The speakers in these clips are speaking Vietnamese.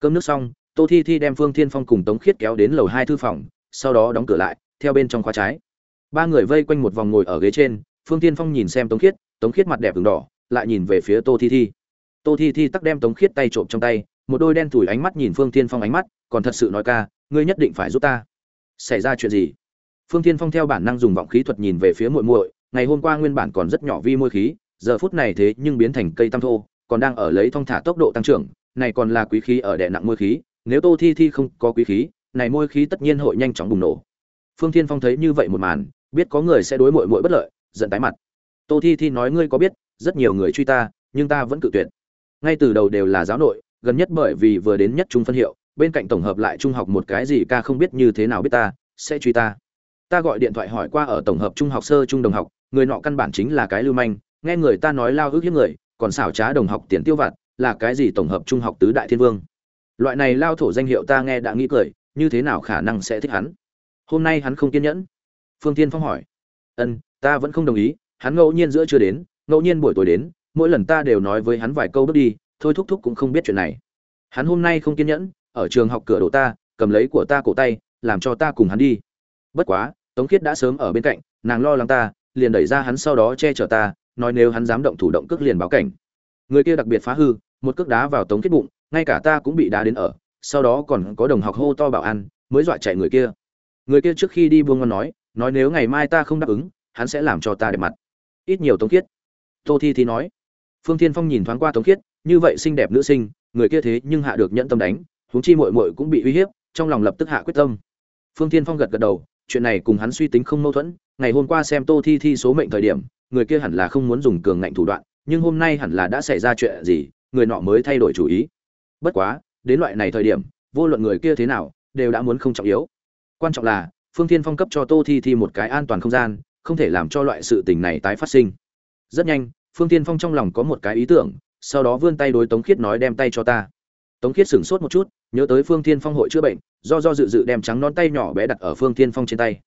cơm nước xong, tô thi thi đem phương thiên phong cùng tống khiết kéo đến lầu hai thư phòng, sau đó đóng cửa lại, theo bên trong khóa trái. Ba người vây quanh một vòng ngồi ở ghế trên, phương thiên phong nhìn xem tống khiết tống khiết mặt đẹp v đỏ, lại nhìn về phía tô thi thi. Tô thi thi tắc đem tống khiết tay trộm trong tay, một đôi đen thủi ánh mắt nhìn phương thiên phong ánh mắt, còn thật sự nói ca, ngươi nhất định phải giúp ta. Xảy ra chuyện gì? Phương thiên phong theo bản năng dùng vọng khí thuật nhìn về phía muội muội, ngày hôm qua nguyên bản còn rất nhỏ vi môi khí, giờ phút này thế nhưng biến thành cây tam thô, còn đang ở lấy thong thả tốc độ tăng trưởng này còn là quý khí ở đè nặng môi khí, nếu tô thi thi không có quý khí, này môi khí tất nhiên hội nhanh chóng bùng nổ. Phương thiên phong thấy như vậy một màn, biết có người sẽ đối muội muội bất lợi, giận tái mặt. Tô thi thi nói, ngươi có biết, rất nhiều người truy ta, nhưng ta vẫn cự tuyệt. Ngay từ đầu đều là giáo nội, gần nhất bởi vì vừa đến nhất trung phân hiệu, bên cạnh tổng hợp lại trung học một cái gì ca không biết như thế nào biết ta, sẽ truy ta. Ta gọi điện thoại hỏi qua ở tổng hợp trung học sơ trung đồng học, người nọ căn bản chính là cái lưu manh, nghe người ta nói lao ước hiếp người, còn xảo trá đồng học tiền tiêu vặt là cái gì tổng hợp trung học tứ đại thiên vương? Loại này lao thổ danh hiệu ta nghe đã nghĩ cười, như thế nào khả năng sẽ thích hắn? Hôm nay hắn không kiên nhẫn. Phương tiên phong hỏi. Ân, ta vẫn không đồng ý, hắn ngẫu nhiên giữa chưa đến, ngẫu nhiên buổi tối đến, mỗi lần ta đều nói với hắn vài câu bước đi, thôi thúc thúc cũng không biết chuyện này. Hắn hôm nay không kiên nhẫn, ở trường học cửa đổ ta, cầm lấy của ta cổ tay, làm cho ta cùng hắn đi. Bất quá, tống khiết đã sớm ở bên cạnh, nàng lo lắng ta, liền đẩy ra hắn sau đó che chở ta, nói nếu hắn dám động thủ động cước liền báo cảnh. Người kia đặc biệt phá hư một cước đá vào tống kết bụng, ngay cả ta cũng bị đá đến ở, sau đó còn có đồng học hô to bảo ăn mới dọa chạy người kia. Người kia trước khi đi buông ngon nói nói nếu ngày mai ta không đáp ứng, hắn sẽ làm cho ta đẹp mặt. Ít nhiều tống khiết. Tô thi thi nói. Phương thiên phong nhìn thoáng qua tống khiết, như vậy xinh đẹp nữ sinh, người kia thế nhưng hạ được nhẫn tâm đánh, huống chi muội muội cũng bị uy hiếp, trong lòng lập tức hạ quyết tâm. Phương thiên phong gật gật đầu, chuyện này cùng hắn suy tính không mâu thuẫn, ngày hôm qua xem tô thi thi số mệnh thời điểm, người kia hẳn là không muốn dùng cường ngạnh thủ đoạn, nhưng hôm nay hẳn là đã xảy ra chuyện gì người nọ mới thay đổi chủ ý. Bất quá, đến loại này thời điểm, vô luận người kia thế nào, đều đã muốn không trọng yếu. Quan trọng là, phương thiên phong cấp cho tô thi thi một cái an toàn không gian, không thể làm cho loại sự tình này tái phát sinh. Rất nhanh, phương Thiên phong trong lòng có một cái ý tưởng, sau đó vươn tay đối tống khiết nói đem tay cho ta. Tống khiết sửng sốt một chút, nhớ tới phương Thiên phong hội chữa bệnh, do do dự dự đem trắng non tay nhỏ bé đặt ở phương Thiên phong trên tay.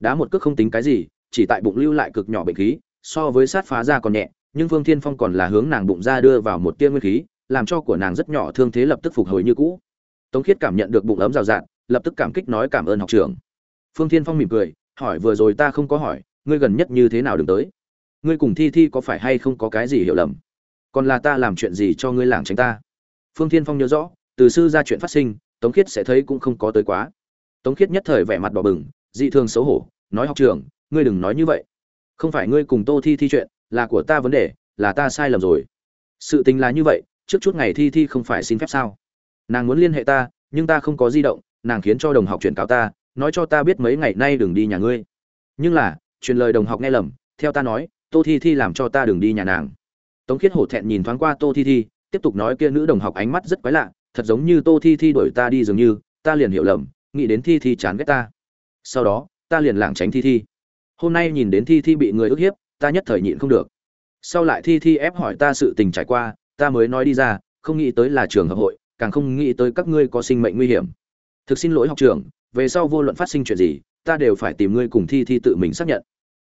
Đá một cước không tính cái gì, chỉ tại bụng lưu lại cực nhỏ bệnh khí, so với sát phá ra còn nhẹ nhưng phương Thiên phong còn là hướng nàng bụng ra đưa vào một tia nguyên khí làm cho của nàng rất nhỏ thương thế lập tức phục hồi như cũ. Tống khiết cảm nhận được bụng ấm rào rạt lập tức cảm kích nói cảm ơn học trưởng. Phương Thiên phong mỉm cười hỏi vừa rồi ta không có hỏi ngươi gần nhất như thế nào đừng tới? Ngươi cùng thi thi có phải hay không có cái gì hiểu lầm? Còn là ta làm chuyện gì cho ngươi lảng tránh ta? Phương thiên phong nhớ rõ từ sư ra chuyện phát sinh tống khiết sẽ thấy cũng không có tới quá. Tống khiết nhất thời vẻ mặt đỏ bừng dị thường xấu hổ nói học trưởng, ngươi đừng nói như vậy. Không phải ngươi cùng tô thi thi chuyện là của ta vấn đề, là ta sai lầm rồi. Sự tình là như vậy, trước chút ngày thi thi không phải xin phép sao? Nàng muốn liên hệ ta, nhưng ta không có di động, nàng khiến cho đồng học chuyển cáo ta, nói cho ta biết mấy ngày nay đừng đi nhà ngươi. Nhưng là, truyền lời đồng học nghe lầm, theo ta nói, tô thi thi làm cho ta đừng đi nhà nàng. Tống khiết hổ thẹn nhìn thoáng qua tô thi thi, tiếp tục nói kia nữ đồng học ánh mắt rất quái lạ, thật giống như tô thi thi đuổi ta đi dường như, ta liền hiểu lầm, nghĩ đến thi thi chán ghét ta. Sau đó, ta liền lảng tránh thi thi. Hôm nay nhìn đến thi thi bị người ức hiếp ta nhất thời nhịn không được. Sau lại thi thi ép hỏi ta sự tình trải qua, ta mới nói đi ra, không nghĩ tới là trường hợp hội, càng không nghĩ tới các ngươi có sinh mệnh nguy hiểm. Thực xin lỗi học trường về sau vô luận phát sinh chuyện gì, ta đều phải tìm ngươi cùng thi thi tự mình xác nhận.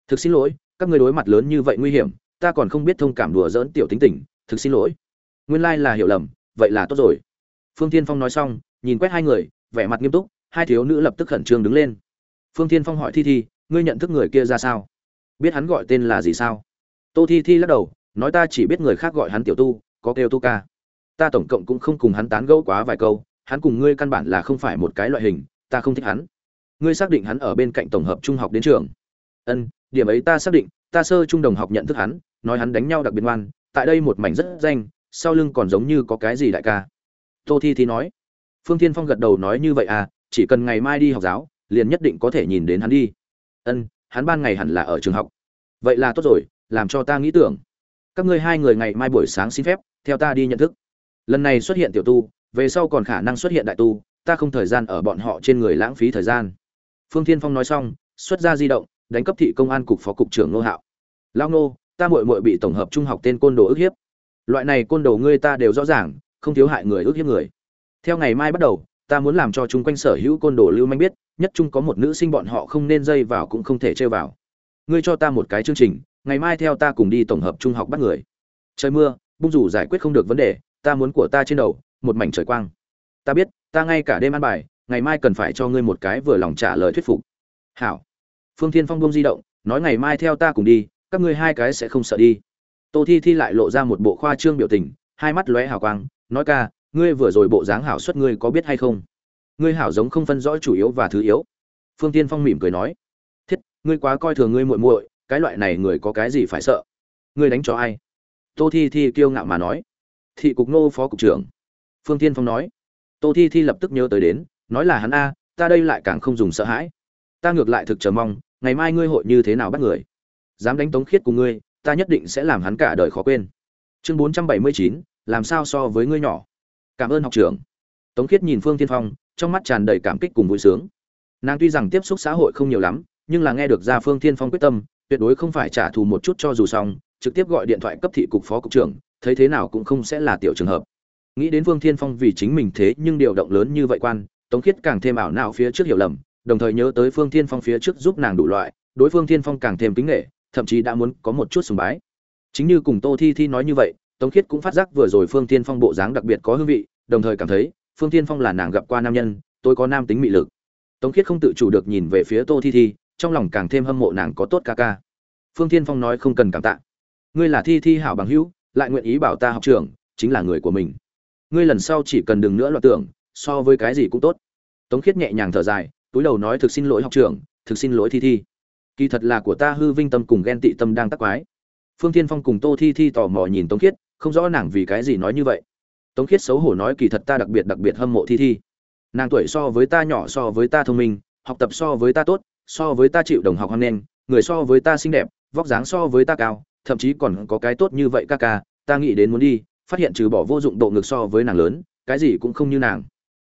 Thực xin lỗi, các ngươi đối mặt lớn như vậy nguy hiểm, ta còn không biết thông cảm đùa dỡn tiểu tính tình, thực xin lỗi. Nguyên lai là hiểu lầm, vậy là tốt rồi. Phương tiên phong nói xong, nhìn quét hai người, vẻ mặt nghiêm túc, hai thiếu nữ lập tức khẩn trương đứng lên. Phương tiên phong hỏi thi thi, ngươi nhận thức người kia ra sao? Biết hắn gọi tên là gì sao? Tô thi thi lắc đầu, nói ta chỉ biết người khác gọi hắn tiểu tu, có kêu tu ca. Ta tổng cộng cũng không cùng hắn tán gẫu quá vài câu, hắn cùng ngươi căn bản là không phải một cái loại hình, ta không thích hắn. Ngươi xác định hắn ở bên cạnh tổng hợp trung học đến trường. Ân, điểm ấy ta xác định, ta sơ trung đồng học nhận thức hắn, nói hắn đánh nhau đặc biệt ngoan, tại đây một mảnh rất danh, sau lưng còn giống như có cái gì đại ca. Tô thi thi nói. Phương thiên phong gật đầu nói như vậy à chỉ cần ngày mai đi học giáo, liền nhất định có thể nhìn đến hắn đi. Ân hắn ban ngày hẳn là ở trường học vậy là tốt rồi làm cho ta nghĩ tưởng các ngươi hai người ngày mai buổi sáng xin phép theo ta đi nhận thức lần này xuất hiện tiểu tu về sau còn khả năng xuất hiện đại tu ta không thời gian ở bọn họ trên người lãng phí thời gian phương thiên phong nói xong xuất ra di động đánh cấp thị công an cục phó cục trưởng Ngô Hạo. Lao Ngô, ta muội muội bị tổng hợp trung học tên côn đồ ức hiếp. Loại này côn đồ ngươi ta đều rõ ràng, không thiếu hại người ức hiếp người. Theo ngày mai bắt đầu, ta muốn làm cho chúng quanh sở hữu côn đồ lưu manh biết, nhất chung có một nữ sinh bọn họ không nên dây vào cũng không thể chơi vào. Ngươi cho ta một cái chương trình, ngày mai theo ta cùng đi tổng hợp trung học bắt người. Trời mưa, bung rủ giải quyết không được vấn đề, ta muốn của ta trên đầu, một mảnh trời quang. ta biết ta ngay cả đêm ăn bài ngày mai cần phải cho ngươi một cái vừa lòng trả lời thuyết phục hảo phương thiên phong bông di động nói ngày mai theo ta cùng đi các ngươi hai cái sẽ không sợ đi tô thi thi lại lộ ra một bộ khoa trương biểu tình hai mắt lóe hào quang nói ca ngươi vừa rồi bộ dáng hảo xuất ngươi có biết hay không? Ngươi hảo giống không phân rõ chủ yếu và thứ yếu. Phương tiên phong mỉm cười nói, thiết, ngươi quá coi thường ngươi muội muội, cái loại này người có cái gì phải sợ? Ngươi đánh cho ai? Tô thi thi kiêu ngạo mà nói, thị cục nô phó cục trưởng. Phương tiên phong nói, tô thi thi lập tức nhớ tới đến, nói là hắn a, ta đây lại càng không dùng sợ hãi. Ta ngược lại thực chờ mong, ngày mai ngươi hội như thế nào bắt người? Dám đánh tống khiết cùng ngươi, ta nhất định sẽ làm hắn cả đời khó quên. Chương bốn trăm bảy mươi chín, làm sao so với ngươi nhỏ? Cảm ơn học trưởng. Tống khiết nhìn phương tiên phong, trong mắt tràn đầy cảm kích cùng vui sướng. Nàng tuy rằng tiếp xúc xã hội không nhiều lắm, nhưng là nghe được ra phương tiên phong quyết tâm, tuyệt đối không phải trả thù một chút cho dù xong, trực tiếp gọi điện thoại cấp thị cục phó cục trưởng, thấy thế nào cũng không sẽ là tiểu trường hợp. Nghĩ đến phương thiên phong vì chính mình thế nhưng điều động lớn như vậy quan, tống khiết càng thêm ảo não phía trước hiểu lầm, đồng thời nhớ tới phương thiên phong phía trước giúp nàng đủ loại, đối phương thiên phong càng thêm kính nghệ thậm chí đã muốn có một chút sùng bái. Chính như cùng tô thi thi nói như vậy tống khiết cũng phát giác vừa rồi phương thiên phong bộ dáng đặc biệt có hương vị đồng thời cảm thấy phương thiên phong là nàng gặp qua nam nhân tôi có nam tính mị lực. Tống khiết không tự chủ được nhìn về phía tô thi thi trong lòng càng thêm hâm mộ nàng có tốt ca ca. Phương thiên phong nói không cần cảm tạ. Ngươi là thi thi hảo bằng hữu lại nguyện ý bảo ta học trưởng, chính là người của mình. Ngươi lần sau chỉ cần đừng nữa loạn tưởng so với cái gì cũng tốt. Tống khiết nhẹ nhàng thở dài túi đầu nói thực xin lỗi học trưởng, thực xin lỗi thi thi. Kỳ thật là của ta hư vinh tâm cùng ghen tị tâm đang tắc quái. Phương thiên phong cùng tô thi thi tò mò nhìn tống khiết không rõ nàng vì cái gì nói như vậy. Tống khiết xấu hổ nói kỳ thật ta đặc biệt đặc biệt hâm mộ thi thi. Nàng tuổi so với ta nhỏ so với ta thông minh, học tập so với ta tốt, so với ta chịu đồng học hoan nghênh, người so với ta xinh đẹp, vóc dáng so với ta cao, thậm chí còn có cái tốt như vậy ca ca, ta nghĩ đến muốn đi, phát hiện trừ bỏ vô dụng độ ngực so với nàng lớn, cái gì cũng không như nàng.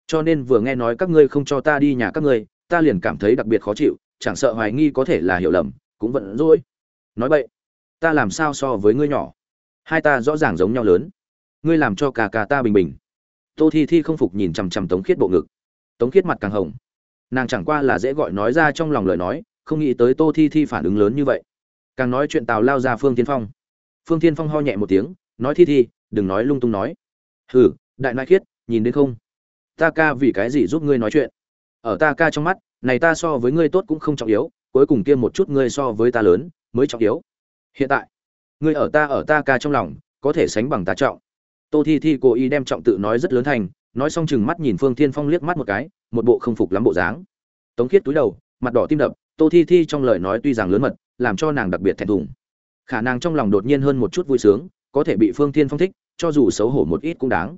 Cho nên vừa nghe nói các ngươi không cho ta đi nhà các ngươi, ta liền cảm thấy đặc biệt khó chịu, chẳng sợ hoài nghi có thể là hiểu lầm, cũng vẫn dỗi nói vậy ta làm sao so với ngươi nhỏ? Hai ta rõ ràng giống nhau lớn. Ngươi làm cho cả cả ta bình bình. Tô thi thi không phục nhìn chằm chằm tống khiết bộ ngực. Tống khiết mặt càng hồng. Nàng chẳng qua là dễ gọi nói ra trong lòng lời nói, không nghĩ tới tô thi thi phản ứng lớn như vậy. Càng nói chuyện tào lao ra phương tiên phong. Phương tiên phong ho nhẹ một tiếng, nói thi thi, đừng nói lung tung nói. Hừ, đại nại khiết, nhìn đến không? Ta ca vì cái gì giúp ngươi nói chuyện? Ở ta ca trong mắt, này ta so với ngươi tốt cũng không trọng yếu, cuối cùng kia một chút ngươi so với ta lớn, mới trọng yếu. Hiện tại ngươi ở ta ở ta ca trong lòng, có thể sánh bằng ta trọng. Tô thi thi cố ý đem trọng tự nói rất lớn thành, nói xong chừng mắt nhìn phương thiên phong liếc mắt một cái, một bộ không phục lắm bộ dáng. Tống khiết túi đầu, mặt đỏ tim đập, tô thi thi trong lời nói tuy rằng lớn mật, làm cho nàng đặc biệt thẹn thùng. Khả năng trong lòng đột nhiên hơn một chút vui sướng, có thể bị phương thiên phong thích, cho dù xấu hổ một ít cũng đáng.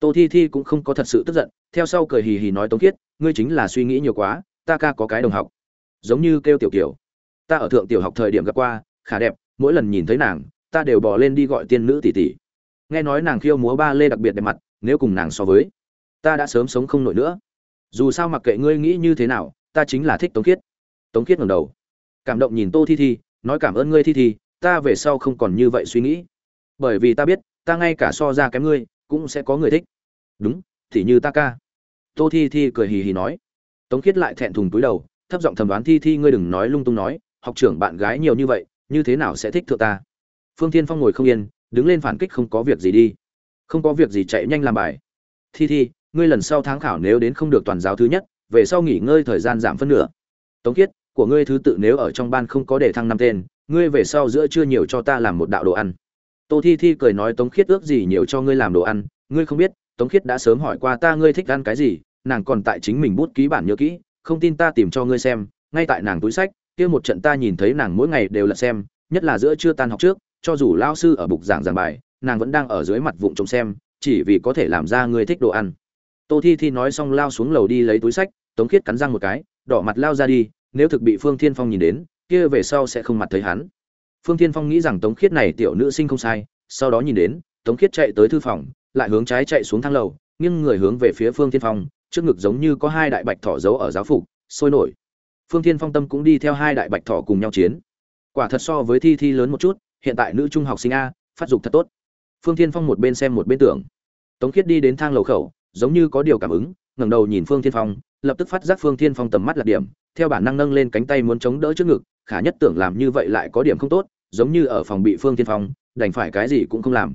Tô thi thi cũng không có thật sự tức giận, theo sau cười hì hì nói tống khiết, ngươi chính là suy nghĩ nhiều quá, ta ca có cái đồng học, giống như kêu tiểu kiểu ta ở thượng tiểu học thời điểm gặp qua khá đẹp mỗi lần nhìn thấy nàng, ta đều bỏ lên đi gọi tiên nữ tỷ tỷ. Nghe nói nàng khiêu múa ba lê đặc biệt đẹp mặt, nếu cùng nàng so với, ta đã sớm sống không nổi nữa. Dù sao mặc kệ ngươi nghĩ như thế nào, ta chính là thích tống khiết. Tống khiết ngầm đầu. Cảm động nhìn tô thi thi, nói cảm ơn ngươi thi thi, ta về sau không còn như vậy suy nghĩ. Bởi vì ta biết, ta ngay cả so ra kém ngươi, cũng sẽ có người thích. Đúng, thì như ta ca. Tô thi thi cười hì hì nói. Tống khiết lại thẹn thùng túi đầu, thấp giọng thẩm đoán thi thi, ngươi đừng nói lung tung nói, học trưởng bạn gái nhiều như vậy như thế nào sẽ thích thượng ta? Phương tiên phong ngồi không yên đứng lên phản kích không có việc gì đi. Không có việc gì chạy nhanh làm bài. Thi thi ngươi lần sau tháng khảo nếu đến không được toàn giáo thứ nhất về sau nghỉ ngơi thời gian giảm phân nửa. Tống Kiết, của ngươi thứ tự nếu ở trong ban không có để thăng năm tên ngươi về sau giữa chưa nhiều cho ta làm một đạo đồ ăn. Tô thi thi cười nói tống khiết ước gì nhiều cho ngươi làm đồ ăn ngươi không biết tống khiết đã sớm hỏi qua ta ngươi thích ăn cái gì nàng còn tại chính mình bút ký bản nhớ kỹ không tin ta tìm cho ngươi xem ngay tại nàng túi sách kia một trận ta nhìn thấy nàng mỗi ngày đều là xem, nhất là giữa trưa tan học trước, cho dù lao sư ở bục giảng giảng bài, nàng vẫn đang ở dưới mặt vụng trông xem, chỉ vì có thể làm ra người thích đồ ăn. Tô thi thi nói xong lao xuống lầu đi lấy túi sách, tống khiết cắn răng một cái, đỏ mặt lao ra đi, nếu thực bị phương thiên phong nhìn đến, kia về sau sẽ không mặt thấy hắn. Phương thiên phong nghĩ rằng tống khiết này tiểu nữ sinh không sai, sau đó nhìn đến, tống khiết chạy tới thư phòng, lại hướng trái chạy xuống thang lầu nhưng người hướng về phía phương thiên phong, trước ngực giống như có hai đại bạch thỏ giấu ở giáo phục, sôi nổi phương thiên phong tâm cũng đi theo hai đại bạch thỏ cùng nhau chiến. Quả thật so với thi thi lớn một chút, hiện tại nữ trung học sinh a, phát dục thật tốt. Phương thiên phong một bên xem một bên tưởng. Tống khiết đi đến thang lầu khẩu, giống như có điều cảm ứng, ngẩng đầu nhìn phương thiên phong, lập tức phát giác phương thiên phong tầm mắt lạc điểm, theo bản năng nâng lên cánh tay muốn chống đỡ trước ngực, khả nhất tưởng làm như vậy lại có điểm không tốt, giống như ở phòng bị phương thiên phong, đành phải cái gì cũng không làm.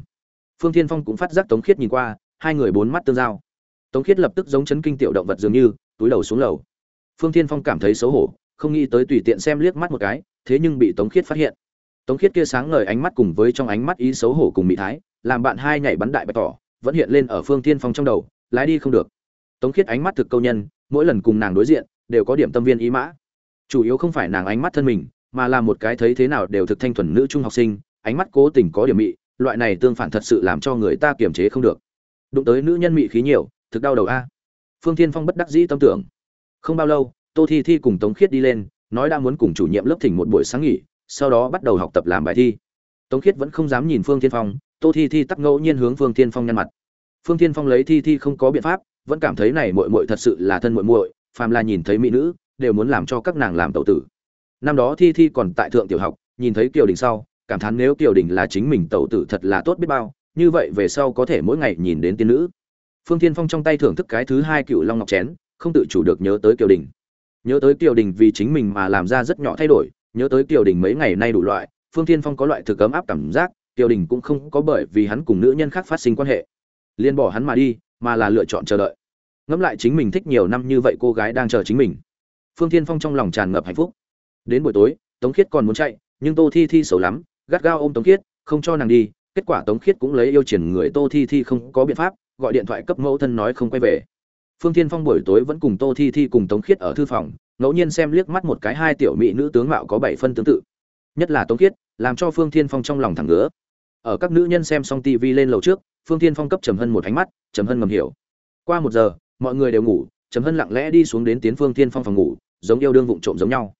Phương thiên phong cũng phát giác tống khiết nhìn qua, hai người bốn mắt tương giao. Tống khiết lập tức giống chấn kinh tiểu động vật dường như, túi đầu xuống lầu phương thiên phong cảm thấy xấu hổ, không nghĩ tới tùy tiện xem liếc mắt một cái, thế nhưng bị tống khiết phát hiện. Tống khiết kia sáng ngời ánh mắt cùng với trong ánh mắt ý xấu hổ cùng mỹ thái, làm bạn hai nhảy bắn đại bạch tỏ, vẫn hiện lên ở phương thiên phong trong đầu, lái đi không được. Tống khiết ánh mắt thực câu nhân, mỗi lần cùng nàng đối diện, đều có điểm tâm viên ý mã. Chủ yếu không phải nàng ánh mắt thân mình, mà là một cái thấy thế nào đều thực thanh thuần nữ trung học sinh, ánh mắt cố tình có điểm mị, loại này tương phản thật sự làm cho người ta kiềm chế không được. Đụng tới nữ nhân mị khí nhiều, thực đau đầu a. Phương thiên phong bất đắc dĩ tâm tưởng không bao lâu, tô thi thi cùng tống khiết đi lên, nói đã muốn cùng chủ nhiệm lớp thỉnh một buổi sáng nghỉ, sau đó bắt đầu học tập làm bài thi. Tống khiết vẫn không dám nhìn phương thiên phong, tô thi thi tắc ngẫu nhiên hướng phương thiên phong nhăn mặt. Phương thiên phong lấy thi thi không có biện pháp, vẫn cảm thấy này muội muội thật sự là thân muội muội, phàm là nhìn thấy mỹ nữ, đều muốn làm cho các nàng làm tẩu tử. Năm đó thi thi còn tại thượng tiểu học, nhìn thấy kiều đình sau, cảm thán nếu kiều đình là chính mình tẩu tử thật là tốt biết bao, như vậy về sau có thể mỗi ngày nhìn đến tiên nữ. Phương thiên phong trong tay thưởng thức cái thứ hai cựu long ngọc chén không tự chủ được nhớ tới kiều đình. Nhớ tới kiều đình vì chính mình mà làm ra rất nhỏ thay đổi, nhớ tới kiều đình mấy ngày nay đủ loại, phương thiên phong có loại thực ấm áp cảm giác, kiều đình cũng không có bởi vì hắn cùng nữ nhân khác phát sinh quan hệ. Liên bỏ hắn mà đi, mà là lựa chọn chờ đợi. Ngẫm lại chính mình thích nhiều năm như vậy cô gái đang chờ chính mình. Phương thiên phong trong lòng tràn ngập hạnh phúc. Đến buổi tối, tống khiết còn muốn chạy, nhưng tô thi thi xấu lắm, gắt gao ôm tống khiết, không cho nàng đi, kết quả tống khiết cũng lấy yêu triển người tô thi thi không có biện pháp, gọi điện thoại cấp mẫu thân nói không quay về phương thiên phong buổi tối vẫn cùng tô thi thi cùng tống khiết ở thư phòng ngẫu nhiên xem liếc mắt một cái hai tiểu mỹ nữ tướng mạo có bảy phân tương tự. Nhất là tống khiết làm cho phương thiên phong trong lòng thẳng ngứa. Ở các nữ nhân xem xong tv lên lầu trước phương thiên phong cấp trầm hân một ánh mắt trầm hân ngầm hiểu. Qua một giờ mọi người đều ngủ trầm hân lặng lẽ đi xuống đến tiến phương thiên phong phòng ngủ giống yêu đương vụng trộm giống nhau.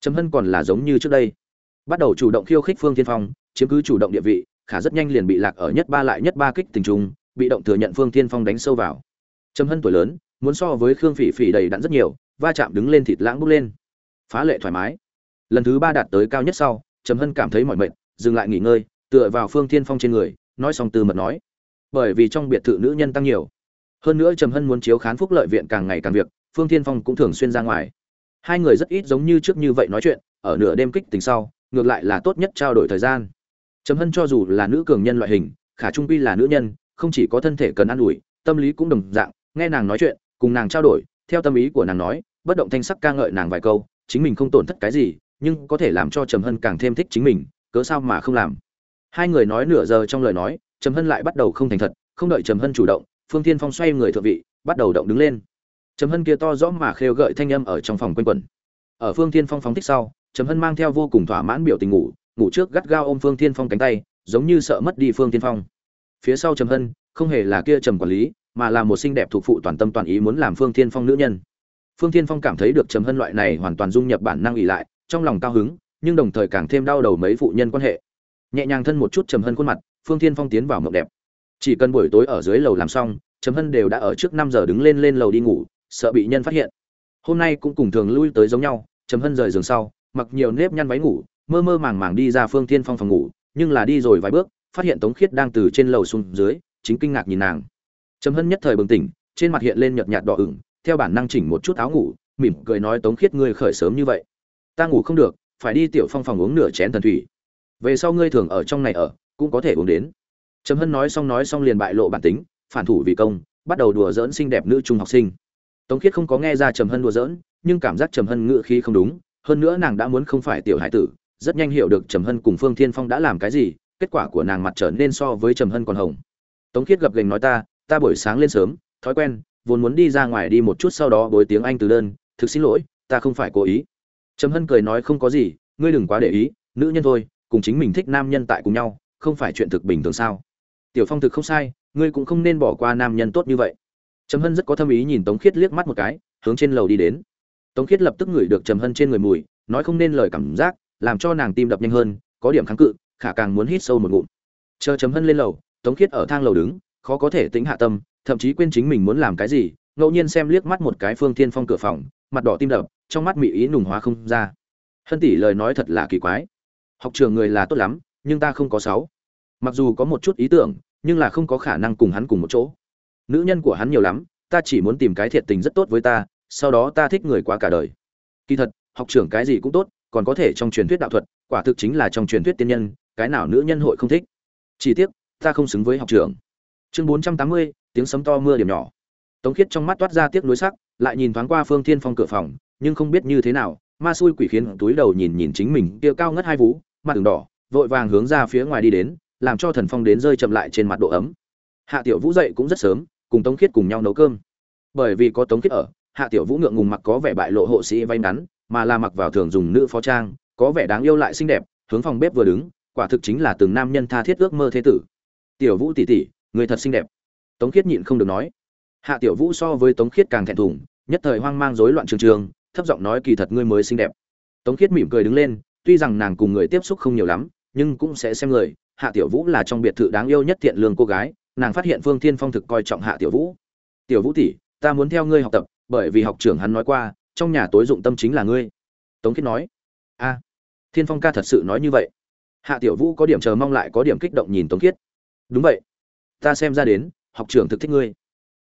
Trầm hân còn là giống như trước đây. Bắt đầu chủ động khiêu khích phương thiên phong chiếm cứ chủ động địa vị khả rất nhanh liền bị lạc ở nhất ba lại nhất ba kích tình trùng, bị động thừa nhận phương thiên phong đánh sâu vào. Trầm hân tuổi lớn muốn so với khương phỉ phỉ đầy đặn rất nhiều, va chạm đứng lên thịt lãng bốc lên. Phá lệ thoải mái. Lần thứ ba đạt tới cao nhất sau, trầm hân cảm thấy mỏi mệt, dừng lại nghỉ ngơi, tựa vào phương thiên phong trên người, nói xong từ mật nói. Bởi vì trong biệt thự nữ nhân tăng nhiều. Hơn nữa trầm hân muốn chiếu khán phúc lợi viện càng ngày càng việc, phương thiên phong cũng thường xuyên ra ngoài. Hai người rất ít giống như trước như vậy nói chuyện, ở nửa đêm kích tình sau, ngược lại là tốt nhất trao đổi thời gian. Trầm hân cho dù là nữ cường nhân loại hình, khả trung quy là nữ nhân, không chỉ có thân thể cần ăn ủi, tâm lý cũng đồng dạng, nghe nàng nói chuyện cùng nàng trao đổi, theo tâm ý của nàng nói, bất động thanh sắc ca ngợi nàng vài câu, chính mình không tổn thất cái gì, nhưng có thể làm cho trầm hân càng thêm thích chính mình, cớ sao mà không làm. Hai người nói nửa giờ trong lời nói, trầm hân lại bắt đầu không thành thật, không đợi trầm hân chủ động, phương thiên phong xoay người thượng vị, bắt đầu động đứng lên. Trầm hân kia to rõ mà khêu gợi thanh âm ở trong phòng quanh quẩn. Ở phương thiên phong phóng thích sau, trầm hân mang theo vô cùng thỏa mãn biểu tình ngủ ngủ trước gắt gao ôm phương thiên phong cánh tay, giống như sợ mất đi phương thiên phong. Phía sau trầm hân, không hề là kia trầm quản lý mà là một xinh đẹp thuộc phụ toàn tâm toàn ý muốn làm phương thiên phong nữ nhân. Phương thiên phong cảm thấy được trầm hân loại này hoàn toàn dung nhập bản năng ỉ lại, trong lòng cao hứng, nhưng đồng thời càng thêm đau đầu mấy phụ nhân quan hệ. Nhẹ nhàng thân một chút trầm hân khuôn mặt, phương thiên phong tiến vào mộng đẹp. Chỉ cần buổi tối ở dưới lầu làm xong, trầm hân đều đã ở trước năm giờ đứng lên lên lầu đi ngủ, sợ bị nhân phát hiện. Hôm nay cũng cùng thường lui tới giống nhau, trầm hân rời giường sau, mặc nhiều nếp nhăn váy ngủ, mơ mơ màng màng đi ra phương thiên phong phòng ngủ, nhưng là đi rồi vài bước, phát hiện tống khiết đang từ trên lầu xuống dưới, chính kinh ngạc nhìn nàng trầm hân nhất thời bừng tỉnh, trên mặt hiện lên nhợt nhạt đỏ ửng, theo bản năng chỉnh một chút áo ngủ, mỉm cười nói tống khiết ngươi khởi sớm như vậy. Ta ngủ không được, phải đi tiểu phong phòng uống nửa chén thần thủy. Về sau ngươi thường ở trong này ở, cũng có thể uống đến. Trầm hân nói xong nói xong liền bại lộ bản tính, phản thủ vì công, bắt đầu đùa giỡn xinh đẹp nữ trung học sinh. Tống khiết không có nghe ra trầm hân đùa giỡn, nhưng cảm giác trầm hân ngựa khí không đúng, hơn nữa nàng đã muốn không phải tiểu hải tử, rất nhanh hiểu được trầm hân cùng phương thiên phong đã làm cái gì, kết quả của nàng mặt trở nên so với trầm hân còn hồng. Tống khiết gập gành nói ta ta buổi sáng lên sớm, thói quen, vốn muốn đi ra ngoài đi một chút sau đó bối tiếng anh từ đơn, thực xin lỗi, ta không phải cố ý. Trầm hân cười nói không có gì, ngươi đừng quá để ý, nữ nhân thôi, cùng chính mình thích nam nhân tại cùng nhau, không phải chuyện thực bình thường sao? Tiểu phong thực không sai, ngươi cũng không nên bỏ qua nam nhân tốt như vậy. Trầm hân rất có thâm ý nhìn tống khiết liếc mắt một cái, hướng trên lầu đi đến. Tống khiết lập tức ngửi được trầm hân trên người mùi, nói không nên lời cảm giác, làm cho nàng tim đập nhanh hơn, có điểm kháng cự, khả càng muốn hít sâu một ngụm. Chờ trầm hân lên lầu, tống khiết ở thang lầu đứng khó có thể tính hạ tâm, thậm chí quên chính mình muốn làm cái gì, ngẫu nhiên xem liếc mắt một cái phương thiên phong cửa phòng, mặt đỏ tim đập, trong mắt mị ý nùng hóa không ra. Hân tỷ lời nói thật là kỳ quái. Học trường người là tốt lắm, nhưng ta không có sáu. Mặc dù có một chút ý tưởng, nhưng là không có khả năng cùng hắn cùng một chỗ. Nữ nhân của hắn nhiều lắm, ta chỉ muốn tìm cái thiệt tình rất tốt với ta, sau đó ta thích người quá cả đời. Kỳ thật, học trưởng cái gì cũng tốt, còn có thể trong truyền thuyết đạo thuật, quả thực chính là trong truyền thuyết tiên nhân, cái nào nữ nhân hội không thích. Chỉ tiếc, ta không xứng với học trưởng chương bốn trăm tám mươi, tiếng sấm to mưa điểm nhỏ. Tống khiết trong mắt toát ra tiếc nuối sắc, lại nhìn thoáng qua phương thiên phong cửa phòng, nhưng không biết như thế nào, ma xui quỷ khiến túi đầu nhìn nhìn chính mình kia cao ngất hai vú, mặt đường đỏ, vội vàng hướng ra phía ngoài đi đến, làm cho thần phong đến rơi chậm lại trên mặt độ ấm. Hạ tiểu vũ dậy cũng rất sớm, cùng tống khiết cùng nhau nấu cơm. Bởi vì có tống khiết ở, hạ tiểu vũ ngượng ngùng mặc có vẻ bại lộ hộ sĩ vay ngắn, mà là mặc vào thường dùng nữ phó trang, có vẻ đáng yêu lại xinh đẹp, hướng phòng bếp vừa đứng, quả thực chính là từng nam nhân tha thiết ước mơ thế tử. Tiểu vũ tỷ tỷ người thật xinh đẹp. Tống khiết nhịn không được nói. Hạ tiểu vũ so với tống khiết càng thẹn thùng, nhất thời hoang mang rối loạn trường trường, thấp giọng nói kỳ thật ngươi mới xinh đẹp. Tống khiết mỉm cười đứng lên, tuy rằng nàng cùng người tiếp xúc không nhiều lắm, nhưng cũng sẽ xem người. Hạ tiểu vũ là trong biệt thự đáng yêu nhất thiện lương cô gái, nàng phát hiện phương thiên phong thực coi trọng hạ tiểu vũ. Tiểu vũ tỷ, ta muốn theo ngươi học tập, bởi vì học trưởng hắn nói qua, trong nhà tối dụng tâm chính là ngươi. Tống khiết nói. A, thiên phong ca thật sự nói như vậy. Hạ tiểu vũ có điểm chờ mong lại có điểm kích động nhìn tống khiết. Đúng vậy ta xem ra đến, học trưởng thực thích ngươi.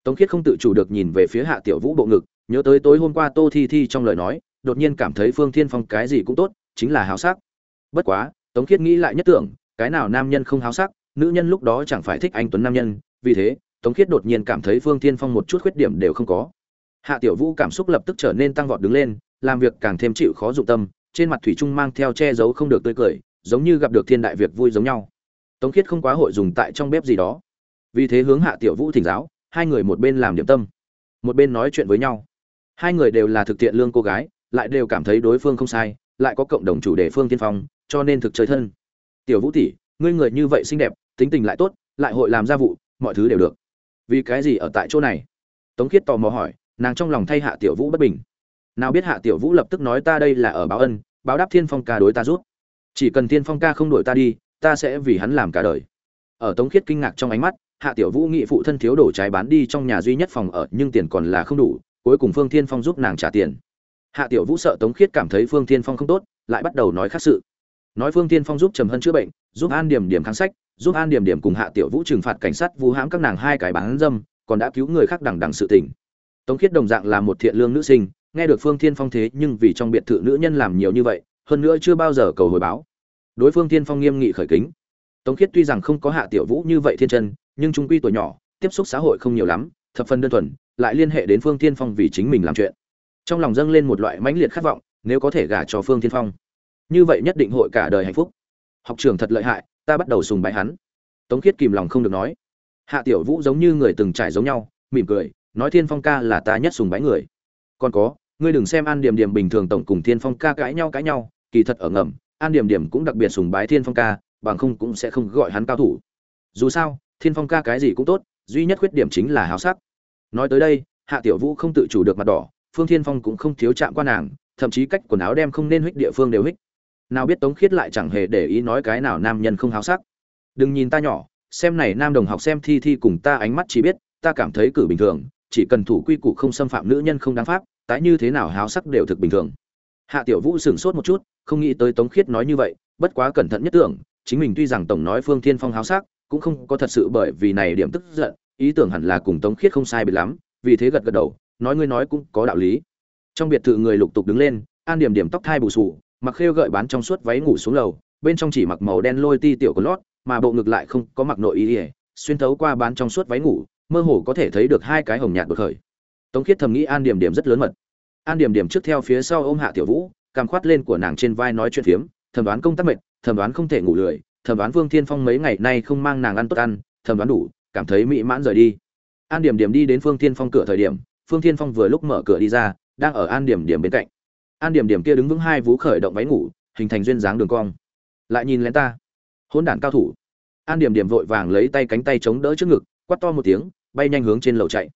Tống khiết không tự chủ được nhìn về phía hạ tiểu vũ bộ ngực, nhớ tới tối hôm qua tô thi thi trong lời nói, đột nhiên cảm thấy phương thiên phong cái gì cũng tốt, chính là háo sắc. Bất quá, tống khiết nghĩ lại nhất tưởng, cái nào nam nhân không háo sắc, nữ nhân lúc đó chẳng phải thích anh tuấn nam nhân, vì thế, tống khiết đột nhiên cảm thấy phương thiên phong một chút khuyết điểm đều không có. Hạ tiểu vũ cảm xúc lập tức trở nên tăng vọt đứng lên, làm việc càng thêm chịu khó dụng tâm, trên mặt thủy trung mang theo che giấu không được tươi cười, giống như gặp được thiên đại việc vui giống nhau. Tống khiết không quá hội dùng tại trong bếp gì đó vì thế hướng hạ tiểu vũ thỉnh giáo, hai người một bên làm điểm tâm, một bên nói chuyện với nhau. Hai người đều là thực tiện lương cô gái, lại đều cảm thấy đối phương không sai, lại có cộng đồng chủ đề phương tiên phong, cho nên thực chơi thân. Tiểu vũ tỷ, ngươi người như vậy xinh đẹp, tính tình lại tốt, lại hội làm gia vụ, mọi thứ đều được. Vì cái gì ở tại chỗ này? Tống khiết tò mò hỏi, nàng trong lòng thay hạ tiểu vũ bất bình. Nào biết hạ tiểu vũ lập tức nói ta đây là ở báo ân, báo đáp thiên phong ca đối ta rút chỉ cần thiên phong ca không đuổi ta đi, ta sẽ vì hắn làm cả đời. Ở tống khiết kinh ngạc trong ánh mắt hạ tiểu vũ nghị phụ thân thiếu đổ trái bán đi trong nhà duy nhất phòng ở, nhưng tiền còn là không đủ, cuối cùng phương thiên phong giúp nàng trả tiền. Hạ tiểu vũ sợ tống khiết cảm thấy phương thiên phong không tốt, lại bắt đầu nói khác sự. Nói phương thiên phong giúp trầm hân chữa bệnh, giúp an điểm điểm kháng sách, giúp an điểm điểm cùng hạ tiểu vũ trừng phạt cảnh sát vu hãm các nàng hai cái bán dâm, còn đã cứu người khác đằng đằng sự tình. Tống khiết đồng dạng là một thiện lương nữ sinh, nghe được phương thiên phong thế nhưng vì trong biệt thự nữ nhân làm nhiều như vậy, hơn nữa chưa bao giờ cầu hồi báo. Đối phương thiên phong nghiêm nghị khởi kính. Tống khiết tuy rằng không có hạ tiểu vũ như vậy thiên chân nhưng trung quy tuổi nhỏ, tiếp xúc xã hội không nhiều lắm, thập phần đơn thuần, lại liên hệ đến phương thiên phong vì chính mình làm chuyện. Trong lòng dâng lên một loại mãnh liệt khát vọng, nếu có thể gả cho phương thiên phong, như vậy nhất định hội cả đời hạnh phúc. Học trường thật lợi hại, ta bắt đầu sùng bái hắn. Tống khiết kìm lòng không được nói. Hạ tiểu vũ giống như người từng trải giống nhau, mỉm cười, nói thiên phong ca là ta nhất sùng bái người. Còn có, ngươi đừng xem an điểm điểm bình thường tổng cùng thiên phong ca cãi nhau cãi nhau, kỳ thật ở ngầm, an điểm điểm cũng đặc biệt sùng bái thiên phong ca, bằng không cũng sẽ không gọi hắn cao thủ. Dù sao thiên phong ca cái gì cũng tốt, duy nhất khuyết điểm chính là háo sắc. Nói tới đây, hạ tiểu vũ không tự chủ được mặt đỏ, phương thiên phong cũng không thiếu chạm qua nàng, thậm chí cách quần áo đem không nên huých địa phương đều huých nào biết tống khiết lại chẳng hề để ý nói cái nào nam nhân không háo sắc. Đừng nhìn ta nhỏ, xem này nam đồng học xem thi thi cùng ta ánh mắt chỉ biết, ta cảm thấy cử bình thường, chỉ cần thủ quy củ không xâm phạm nữ nhân không đáng pháp, tái như thế nào háo sắc đều thực bình thường. Hạ tiểu vũ sửng sốt một chút, không nghĩ tới tống khiết nói như vậy, bất quá cẩn thận nhất tưởng, chính mình tuy rằng tổng nói phương thiên phong háo sắc cũng không có thật sự bởi vì này điểm tức giận, ý tưởng hẳn là cùng tống khiết không sai biệt lắm, vì thế gật gật đầu, nói ngươi nói cũng có đạo lý. Trong biệt thự người lục tục đứng lên, an điểm điểm tóc thai bù sù, mặc khêu gợi bán trong suốt váy ngủ xuống lầu, bên trong chỉ mặc màu đen lôi ti tiểu của lót, mà bộ ngực lại không có mặc nội y ỉa xuyên thấu qua bán trong suốt váy ngủ, mơ hồ có thể thấy được hai cái hồng nhạt đột khởi. Tống khiết thầm nghĩ an điểm điểm rất lớn mật. An điểm điểm trước theo phía sau ôm hạ tiểu vũ, cằm khoát lên của nàng trên vai nói chuyện phiếm thẩm đoán công tác mệt thẩm đoán không thể ngủ lười thẩm đoán vương thiên phong mấy ngày nay không mang nàng ăn tốt ăn, thẩm đoán đủ, cảm thấy mỹ mãn rời đi. An điểm điểm đi đến phương thiên phong cửa thời điểm phương thiên phong vừa lúc mở cửa đi ra, đang ở an điểm điểm bên cạnh. An điểm điểm kia đứng vững hai vú khởi động váy ngủ, hình thành duyên dáng đường cong. Lại nhìn lén ta. Hôn đản cao thủ. An điểm điểm vội vàng lấy tay cánh tay chống đỡ trước ngực quắt to một tiếng, bay nhanh hướng trên lầu chạy.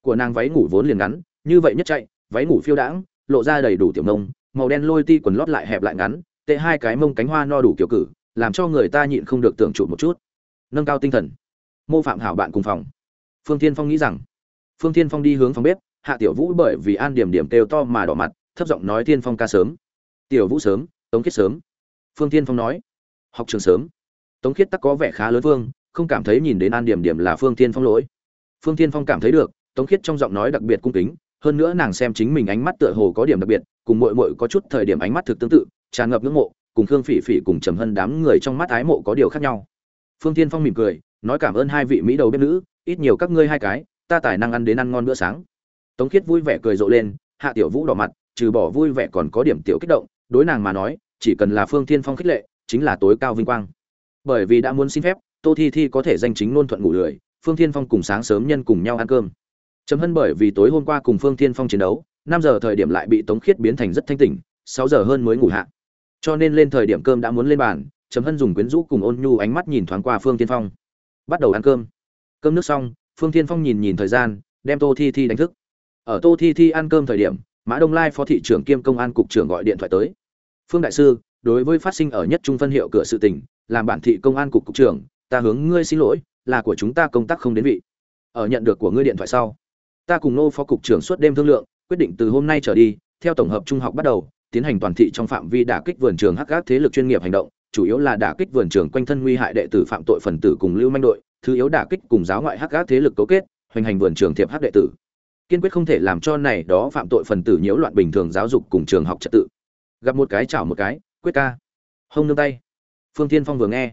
Của nàng váy ngủ vốn liền ngắn, như vậy nhất chạy, váy ngủ phiêu đãng, lộ ra đầy đủ tiểu mông, màu đen lôi ti quần lót lại hẹp lại ngắn, tệ hai cái mông cánh hoa no đủ kiểu cử làm cho người ta nhịn không được tưởng trụ một chút. Nâng cao tinh thần. Mô phạm hảo bạn cùng phòng. Phương tiên phong nghĩ rằng, phương tiên phong đi hướng phòng bếp, hạ tiểu vũ bởi vì an điểm điểm kêu to mà đỏ mặt, thấp giọng nói tiên phong ca sớm. Tiểu vũ sớm, tống khiết sớm. Phương tiên phong nói, học trường sớm. Tống khiết tắc có vẻ khá lớn vương, không cảm thấy nhìn đến an điểm điểm là phương tiên phong lỗi. Phương tiên phong cảm thấy được, tống khiết trong giọng nói đặc biệt cung kính, hơn nữa nàng xem chính mình ánh mắt tựa hồ có điểm đặc biệt, cùng mội mội có chút thời điểm ánh mắt thực tương tự, tràn ngập ngưỡng mộ cùng khương phỉ phỉ cùng trầm hân đám người trong mắt ái mộ có điều khác nhau. Phương tiên phong mỉm cười, nói cảm ơn hai vị mỹ đầu bếp nữ, ít nhiều các ngươi hai cái, ta tài năng ăn đến ăn ngon bữa sáng. Tống khiết vui vẻ cười rộ lên, hạ tiểu vũ đỏ mặt, trừ bỏ vui vẻ còn có điểm tiểu kích động, đối nàng mà nói, chỉ cần là phương thiên phong khích lệ, chính là tối cao vinh quang. Bởi vì đã muốn xin phép, tô thi thi có thể danh chính ngôn thuận ngủ lười, phương thiên phong cùng sáng sớm nhân cùng nhau ăn cơm. Trầm hân bởi vì tối hôm qua cùng phương thiên phong chiến đấu, năm giờ thời điểm lại bị tống khiết biến thành rất thanh tỉnh, sáu giờ hơn mới ngủ hạ cho nên lên thời điểm cơm đã muốn lên bàn chấm hân dùng quyến rũ cùng ôn nhu ánh mắt nhìn thoáng qua phương thiên phong. Bắt đầu ăn cơm. Cơm nước xong, phương thiên phong nhìn nhìn thời gian, đem tô thi thi đánh thức. Ở tô thi thi ăn cơm thời điểm, mã đông lai phó thị trưởng kiêm công an cục trưởng gọi điện thoại tới. Phương đại sư, đối với phát sinh ở nhất trung phân hiệu cửa sự tình, làm bản thị công an cục cục trưởng, ta hướng ngươi xin lỗi, là của chúng ta công tác không đến vị. Ở nhận được của ngươi điện thoại sau, ta cùng nô phó cục trưởng suốt đêm thương lượng, quyết định từ hôm nay trở đi, theo tổng hợp trung học bắt đầu tiến hành toàn thị trong phạm vi đả kích vườn trường hắc gác thế lực chuyên nghiệp hành động, chủ yếu là đả kích vườn trường quanh thân nguy hại đệ tử phạm tội phần tử cùng lưu manh đội, thứ yếu đả kích cùng giáo ngoại hắc gác thế lực cấu kết, hoành hành vườn trường thiệp hắc đệ tử. Kiên quyết không thể làm cho này đó phạm tội phần tử nhiễu loạn bình thường giáo dục cùng trường học trật tự. Gặp một cái chảo một cái, quyết ca. Hông nương tay. Phương tiên phong vừa nghe.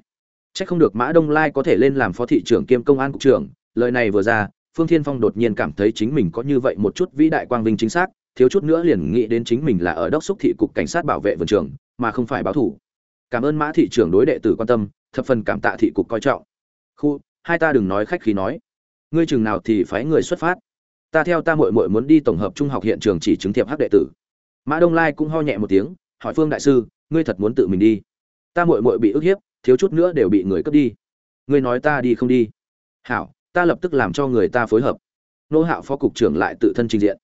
Chắc không được mã đông lai có thể lên làm phó thị trưởng kiêm công an cục trưởng, lời này vừa ra, phương thiên phong đột nhiên cảm thấy chính mình có như vậy một chút vĩ đại quang vinh chính xác thiếu chút nữa liền nghĩ đến chính mình là ở đốc xúc thị cục cảnh sát bảo vệ vườn trường, mà không phải báo thủ. Cảm ơn mã thị trưởng đối đệ tử quan tâm, thập phần cảm tạ thị cục coi trọng. Khu, hai ta đừng nói khách khí nói. Ngươi chừng nào thì phái người xuất phát. Ta theo ta muội muội muốn đi tổng hợp trung học hiện trường chỉ chứng thiệp hắc đệ tử. Mã đông lai cũng ho nhẹ một tiếng, hỏi phương đại sư, ngươi thật muốn tự mình đi? Ta muội muội bị ức hiếp, thiếu chút nữa đều bị người cướp đi. Ngươi nói ta đi không đi? Hảo, ta lập tức làm cho người ta phối hợp. Nô hạo phó cục trưởng lại tự thân trình diện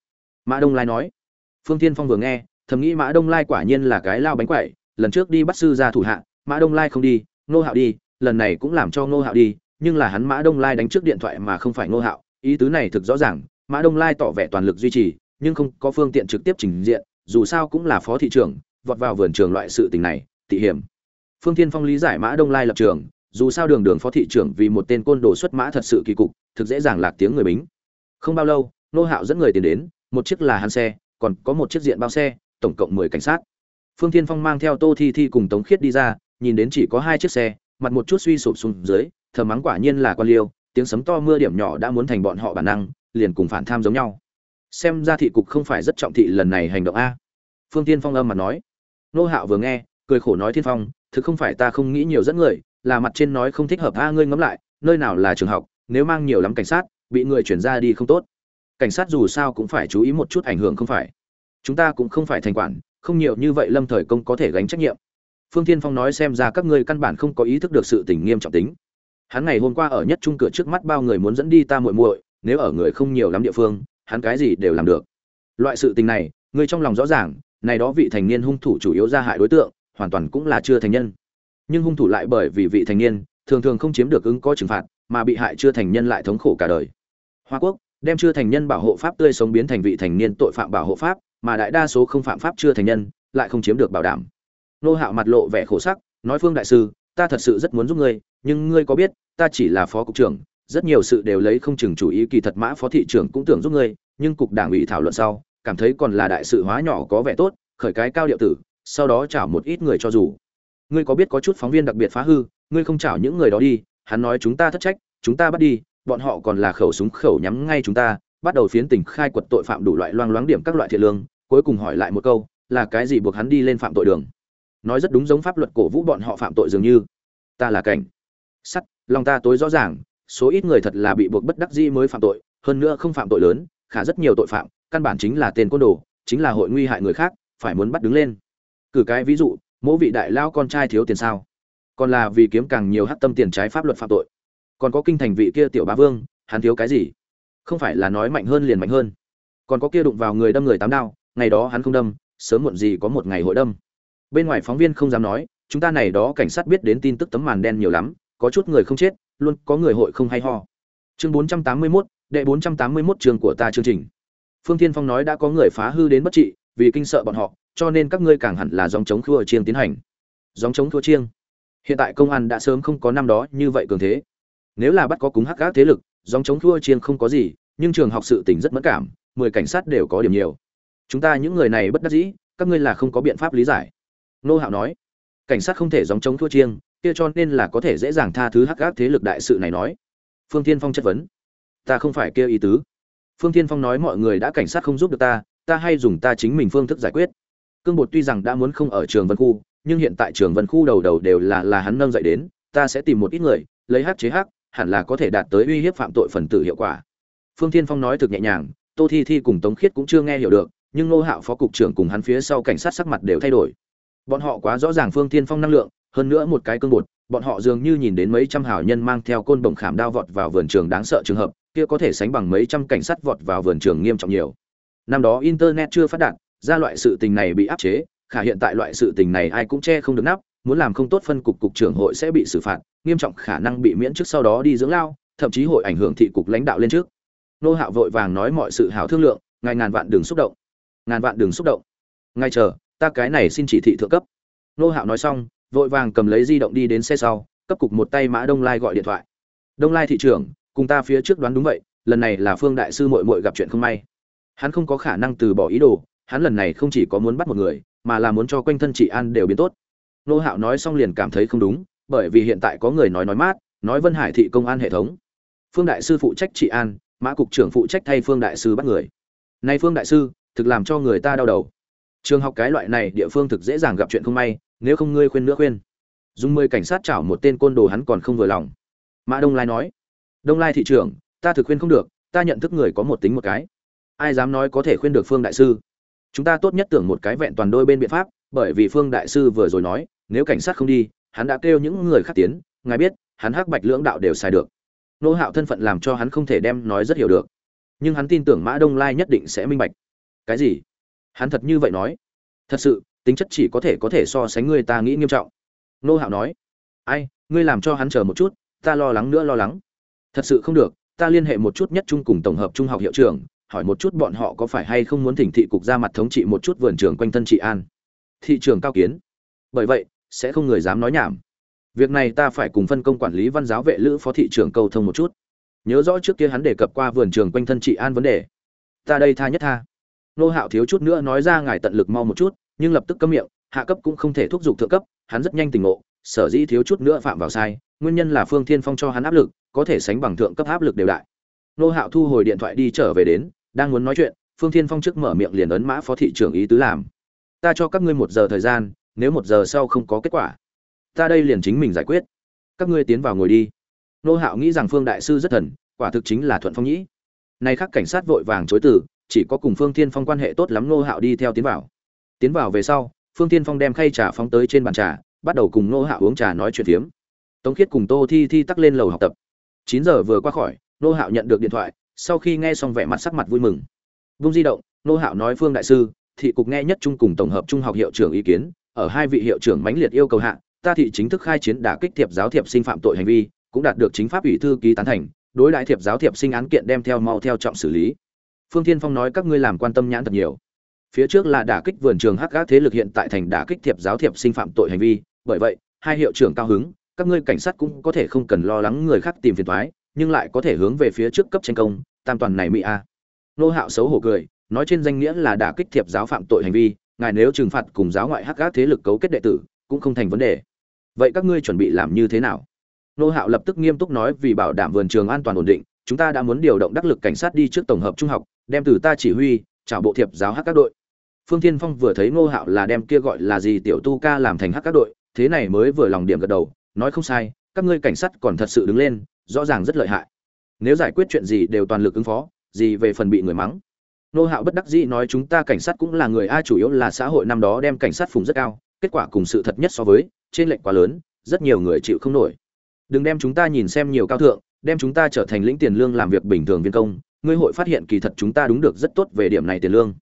mã đông lai nói. Phương tiên phong vừa nghe, thầm nghĩ mã đông lai quả nhiên là cái lao bánh quậy lần trước đi bắt sư ra thủ hạ, mã đông lai không đi nô hạo đi, lần này cũng làm cho nô hạo đi, nhưng là hắn mã đông lai đánh trước điện thoại mà không phải nô hạo, ý tứ này thực rõ ràng, mã đông lai tỏ vẻ toàn lực duy trì, nhưng không có phương tiện trực tiếp trình diện, dù sao cũng là phó thị trưởng, vọt vào vườn trường loại sự tình này, tị hiểm. Phương thiên phong lý giải mã đông lai lập trường, dù sao đường đường phó thị trưởng vì một tên côn đồ xuất mã thật sự kỳ cục, thực dễ dàng lạc tiếng người bính. Không bao lâu nô hạo dẫn người tiền đến một chiếc là hắn xe, còn có một chiếc diện bao xe, tổng cộng mười cảnh sát. Phương thiên phong mang theo tô thi thi cùng tống khiết đi ra, nhìn đến chỉ có hai chiếc xe, mặt một chút suy sụp xuống dưới thờ mắng quả nhiên là quan liêu, tiếng sấm to mưa điểm nhỏ đã muốn thành bọn họ bản năng, liền cùng phản tham giống nhau. Xem ra thị cục không phải rất trọng thị lần này hành động a. Phương tiên phong âm mà nói. Nô hạo vừa nghe, cười khổ nói thiên phong, thực không phải ta không nghĩ nhiều dẫn người, là mặt trên nói không thích hợp a ngươi ngẫm lại, nơi nào là trường học, nếu mang nhiều lắm cảnh sát, bị người chuyển ra đi không tốt cảnh sát dù sao cũng phải chú ý một chút ảnh hưởng không phải. Chúng ta cũng không phải thành quản, không nhiều như vậy lâm thời công có thể gánh trách nhiệm. Phương tiên phong nói xem ra các ngươi căn bản không có ý thức được sự tình nghiêm trọng tính. Hắn ngày hôm qua ở nhất trung cửa trước mắt bao người muốn dẫn đi ta muội muội, nếu ở người không nhiều lắm địa phương, hắn cái gì đều làm được. Loại sự tình này người trong lòng rõ ràng, này đó vị thành niên hung thủ chủ yếu ra hại đối tượng, hoàn toàn cũng là chưa thành nhân. Nhưng hung thủ lại bởi vì vị thành niên, thường thường không chiếm được ứng có trừng phạt, mà bị hại chưa thành nhân lại thống khổ cả đời. Hoa quốc đem chưa thành nhân bảo hộ pháp tươi sống biến thành vị thành niên tội phạm bảo hộ pháp, mà đại đa số không phạm pháp chưa thành nhân, lại không chiếm được bảo đảm. Nô hạo mặt lộ vẻ khổ sắc, nói phương đại sư, ta thật sự rất muốn giúp ngươi, nhưng ngươi có biết, ta chỉ là phó cục trưởng, rất nhiều sự đều lấy không chừng chủ ý kỳ thật mã phó thị trưởng cũng tưởng giúp ngươi, nhưng cục đảng ủy thảo luận sau, cảm thấy còn là đại sự hóa nhỏ có vẻ tốt, khởi cái cao điệu tử, sau đó chảo một ít người cho dù. Ngươi có biết có chút phóng viên đặc biệt phá hư, ngươi không chảo những người đó đi, hắn nói chúng ta thất trách, chúng ta bắt đi bọn họ còn là khẩu súng khẩu nhắm ngay chúng ta, bắt đầu phiến tình khai quật tội phạm đủ loại loang loáng điểm các loại thiện lương, cuối cùng hỏi lại một câu, là cái gì buộc hắn đi lên phạm tội đường? Nói rất đúng giống pháp luật cổ vũ bọn họ phạm tội dường như. Ta là cảnh. Sắt, lòng ta tối rõ ràng, số ít người thật là bị buộc bất đắc dĩ mới phạm tội, hơn nữa không phạm tội lớn, khả rất nhiều tội phạm, căn bản chính là tên côn đồ, chính là hội nguy hại người khác, phải muốn bắt đứng lên. Cử cái ví dụ mỗi vị đại lao con trai thiếu tiền sao? Còn là vì kiếm càng nhiều hát tâm tiền trái pháp luật phạm tội còn có kinh thành vị kia tiểu bá vương hắn thiếu cái gì? Không phải là nói mạnh hơn liền mạnh hơn. Còn có kia đụng vào người đâm người tám đao ngày đó hắn không đâm sớm muộn gì có một ngày hội đâm. Bên ngoài phóng viên không dám nói chúng ta này đó cảnh sát biết đến tin tức tấm màn đen nhiều lắm có chút người không chết luôn có người hội không hay ho. Chương 481, đệ 481 trường của ta chương trình. Phương thiên phong nói đã có người phá hư đến bất trị vì kinh sợ bọn họ cho nên các ngươi càng hẳn là dòng chống khua chiêng tiến hành. Dòng chống khua chiêng. Hiện tại công an đã sớm không có năm đó như vậy cường thế nếu là bắt có cúng hắc các thế lực dòng chống thua chiêng không có gì, nhưng trường học sự tình rất mất cảm, mười cảnh sát đều có điểm nhiều. Chúng ta những người này bất đắc dĩ, các ngươi là không có biện pháp lý giải. Nô hạo nói, cảnh sát không thể dòng chống thua chiêng, kia cho nên là có thể dễ dàng tha thứ hắc gác thế lực đại sự này nói. Phương tiên phong chất vấn, ta không phải kêu ý tứ. Phương tiên phong nói mọi người đã cảnh sát không giúp được ta ta hay dùng ta chính mình phương thức giải quyết. Cương bột tuy rằng đã muốn không ở trường vân khu, nhưng hiện tại trường vân khu đầu đầu đều là là hắn nâng dậy đến, ta sẽ tìm một ít người, lấy hát chế hát hẳn là có thể đạt tới uy hiếp phạm tội phần tử hiệu quả. Phương tiên phong nói thực nhẹ nhàng, tô thi thi cùng tống khiết cũng chưa nghe hiểu được, nhưng ngô hạo phó cục trưởng cùng hắn phía sau cảnh sát sắc mặt đều thay đổi. Bọn họ quá rõ ràng phương tiên phong năng lượng, hơn nữa một cái cương bột, bọn họ dường như nhìn đến mấy trăm hảo nhân mang theo côn bổng khảm đao vọt vào vườn trường đáng sợ trường hợp, kia có thể sánh bằng mấy trăm cảnh sát vọt vào vườn trường nghiêm trọng nhiều. Năm đó internet chưa phát đạt, ra loại sự tình này bị áp chế, khả hiện tại loại sự tình này ai cũng che không được nắp muốn làm không tốt phân cục cục trưởng hội sẽ bị xử phạt, nghiêm trọng khả năng bị miễn chức sau đó đi dưỡng lao, thậm chí hội ảnh hưởng thị cục lãnh đạo lên trước. Nô hạo vội vàng nói mọi sự hảo thương lượng, ngài ngàn vạn đừng xúc động. Ngàn vạn đừng xúc động. Ngay chờ, ta cái này xin chỉ thị thượng cấp. Nô hạo nói xong, vội vàng cầm lấy di động đi đến xe sau, cấp cục một tay mã đông lai gọi điện thoại. Đông lai thị trưởng, cùng ta phía trước đoán đúng vậy, lần này là phương đại sư mội mội gặp chuyện không may. Hắn không có khả năng từ bỏ ý đồ, hắn lần này không chỉ có muốn bắt một người, mà là muốn cho quanh thân chị an đều biến tốt nô hạo nói xong liền cảm thấy không đúng, bởi vì hiện tại có người nói nói mát, nói vân hải thị công an hệ thống. Phương đại sư phụ trách trị an, mã cục trưởng phụ trách thay phương đại sư bắt người. Nay phương đại sư, thực làm cho người ta đau đầu. Trường học cái loại này địa phương thực dễ dàng gặp chuyện không may, nếu không ngươi khuyên nữa khuyên. Dùng mười cảnh sát chảo một tên côn đồ hắn còn không vừa lòng. Mã đông lai nói, đông lai thị trưởng, ta thực khuyên không được, ta nhận thức người có một tính một cái. Ai dám nói có thể khuyên được phương đại sư? Chúng ta tốt nhất tưởng một cái vẹn toàn đôi bên biện pháp, bởi vì phương đại sư vừa rồi nói nếu cảnh sát không đi, hắn đã kêu những người khác tiến, ngài biết, hắn hắc bạch lưỡng đạo đều xài được. Nô hạo thân phận làm cho hắn không thể đem nói rất hiểu được. Nhưng hắn tin tưởng mã đông lai nhất định sẽ minh bạch. Cái gì? Hắn thật như vậy nói? Thật sự, tính chất chỉ có thể có thể so sánh người ta nghĩ nghiêm trọng. Nô hạo nói. Ai, ngươi làm cho hắn chờ một chút, ta lo lắng nữa lo lắng. Thật sự không được, ta liên hệ một chút nhất trung cùng tổng hợp trung học hiệu trưởng, hỏi một chút bọn họ có phải hay không muốn thỉnh thị cục ra mặt thống trị một chút vườn trường quanh thân trị an. Thị trường cao kiến. Bởi vậy sẽ không người dám nói nhảm. Việc này ta phải cùng phân công quản lý văn giáo vệ lữ phó thị trưởng câu thông một chút. Nhớ rõ trước kia hắn đề cập qua vườn trường quanh thân trị an vấn đề. Ta đây tha nhất tha. Nô hạo thiếu chút nữa nói ra ngài tận lực mau một chút, nhưng lập tức cấm miệng, hạ cấp cũng không thể thúc giục thượng cấp, hắn rất nhanh tỉnh ngộ, sở dĩ thiếu chút nữa phạm vào sai, nguyên nhân là phương thiên phong cho hắn áp lực, có thể sánh bằng thượng cấp áp lực đều đại. Nô hạo thu hồi điện thoại đi trở về đến, đang muốn nói chuyện, phương thiên phong trước mở miệng liền ấn mã phó thị trưởng ý tứ làm. Ta cho các ngươi một giờ thời gian nếu một giờ sau không có kết quả, ta đây liền chính mình giải quyết. Các ngươi tiến vào ngồi đi. Nô hạo nghĩ rằng phương đại sư rất thần, quả thực chính là thuận phong nhĩ. Nay khắc cảnh sát vội vàng chối từ, chỉ có cùng phương thiên phong quan hệ tốt lắm nô hạo đi theo tiến vào. Tiến vào về sau, phương thiên phong đem khay trà phóng tới trên bàn trà, bắt đầu cùng nô hạo uống trà nói chuyện phiếm. Tống khiết cùng tô thi thi tắc lên lầu học tập. Chín giờ vừa qua khỏi, nô hạo nhận được điện thoại, sau khi nghe xong vẻ mặt sắc mặt vui mừng. Vung di động, nô hạo nói phương đại sư, thị cục nghe nhất trung cùng tổng hợp trung học hiệu trưởng ý kiến ở hai vị hiệu trưởng mãnh liệt yêu cầu hạ, ta thị chính thức khai chiến đả kích thiệp giáo thiệp sinh phạm tội hành vi, cũng đạt được chính pháp ủy thư ký tán thành, đối đại thiệp giáo thiệp sinh án kiện đem theo mau theo trọng xử lý. Phương thiên phong nói các ngươi làm quan tâm nhãn thật nhiều. Phía trước là đả kích vườn trường hắc gác thế lực hiện tại thành đả kích thiệp giáo thiệp sinh phạm tội hành vi, bởi vậy, hai hiệu trưởng cao hứng, các ngươi cảnh sát cũng có thể không cần lo lắng người khác tìm phiền toái, nhưng lại có thể hướng về phía trước cấp tranh công, tam toàn này mỹ a. Nô hạo xấu hổ cười, nói trên danh nghĩa là đả kích thiệp giáo phạm tội hành vi ngài nếu trừng phạt cùng giáo ngoại hắc gác thế lực cấu kết đệ tử, cũng không thành vấn đề. Vậy các ngươi chuẩn bị làm như thế nào? Nô hạo lập tức nghiêm túc nói vì bảo đảm vườn trường an toàn ổn định, chúng ta đã muốn điều động đắc lực cảnh sát đi trước tổng hợp trung học, đem từ ta chỉ huy trả bộ thiệp giáo hắc các đội. Phương thiên phong vừa thấy nô hạo là đem kia gọi là gì tiểu tu ca làm thành hắc các đội, thế này mới vừa lòng điểm gật đầu, nói không sai, các ngươi cảnh sát còn thật sự đứng lên, rõ ràng rất lợi hại. Nếu giải quyết chuyện gì đều toàn lực ứng phó, gì về phần bị người mắng nô hạo bất đắc dĩ nói chúng ta cảnh sát cũng là người a, chủ yếu là xã hội năm đó đem cảnh sát phùng rất cao, kết quả cùng sự thật nhất so với, trên lệnh quá lớn, rất nhiều người chịu không nổi. Đừng đem chúng ta nhìn xem nhiều cao thượng, đem chúng ta trở thành lĩnh tiền lương làm việc bình thường viên công, ngươi hội phát hiện kỳ thật chúng ta đúng được rất tốt về điểm này tiền lương.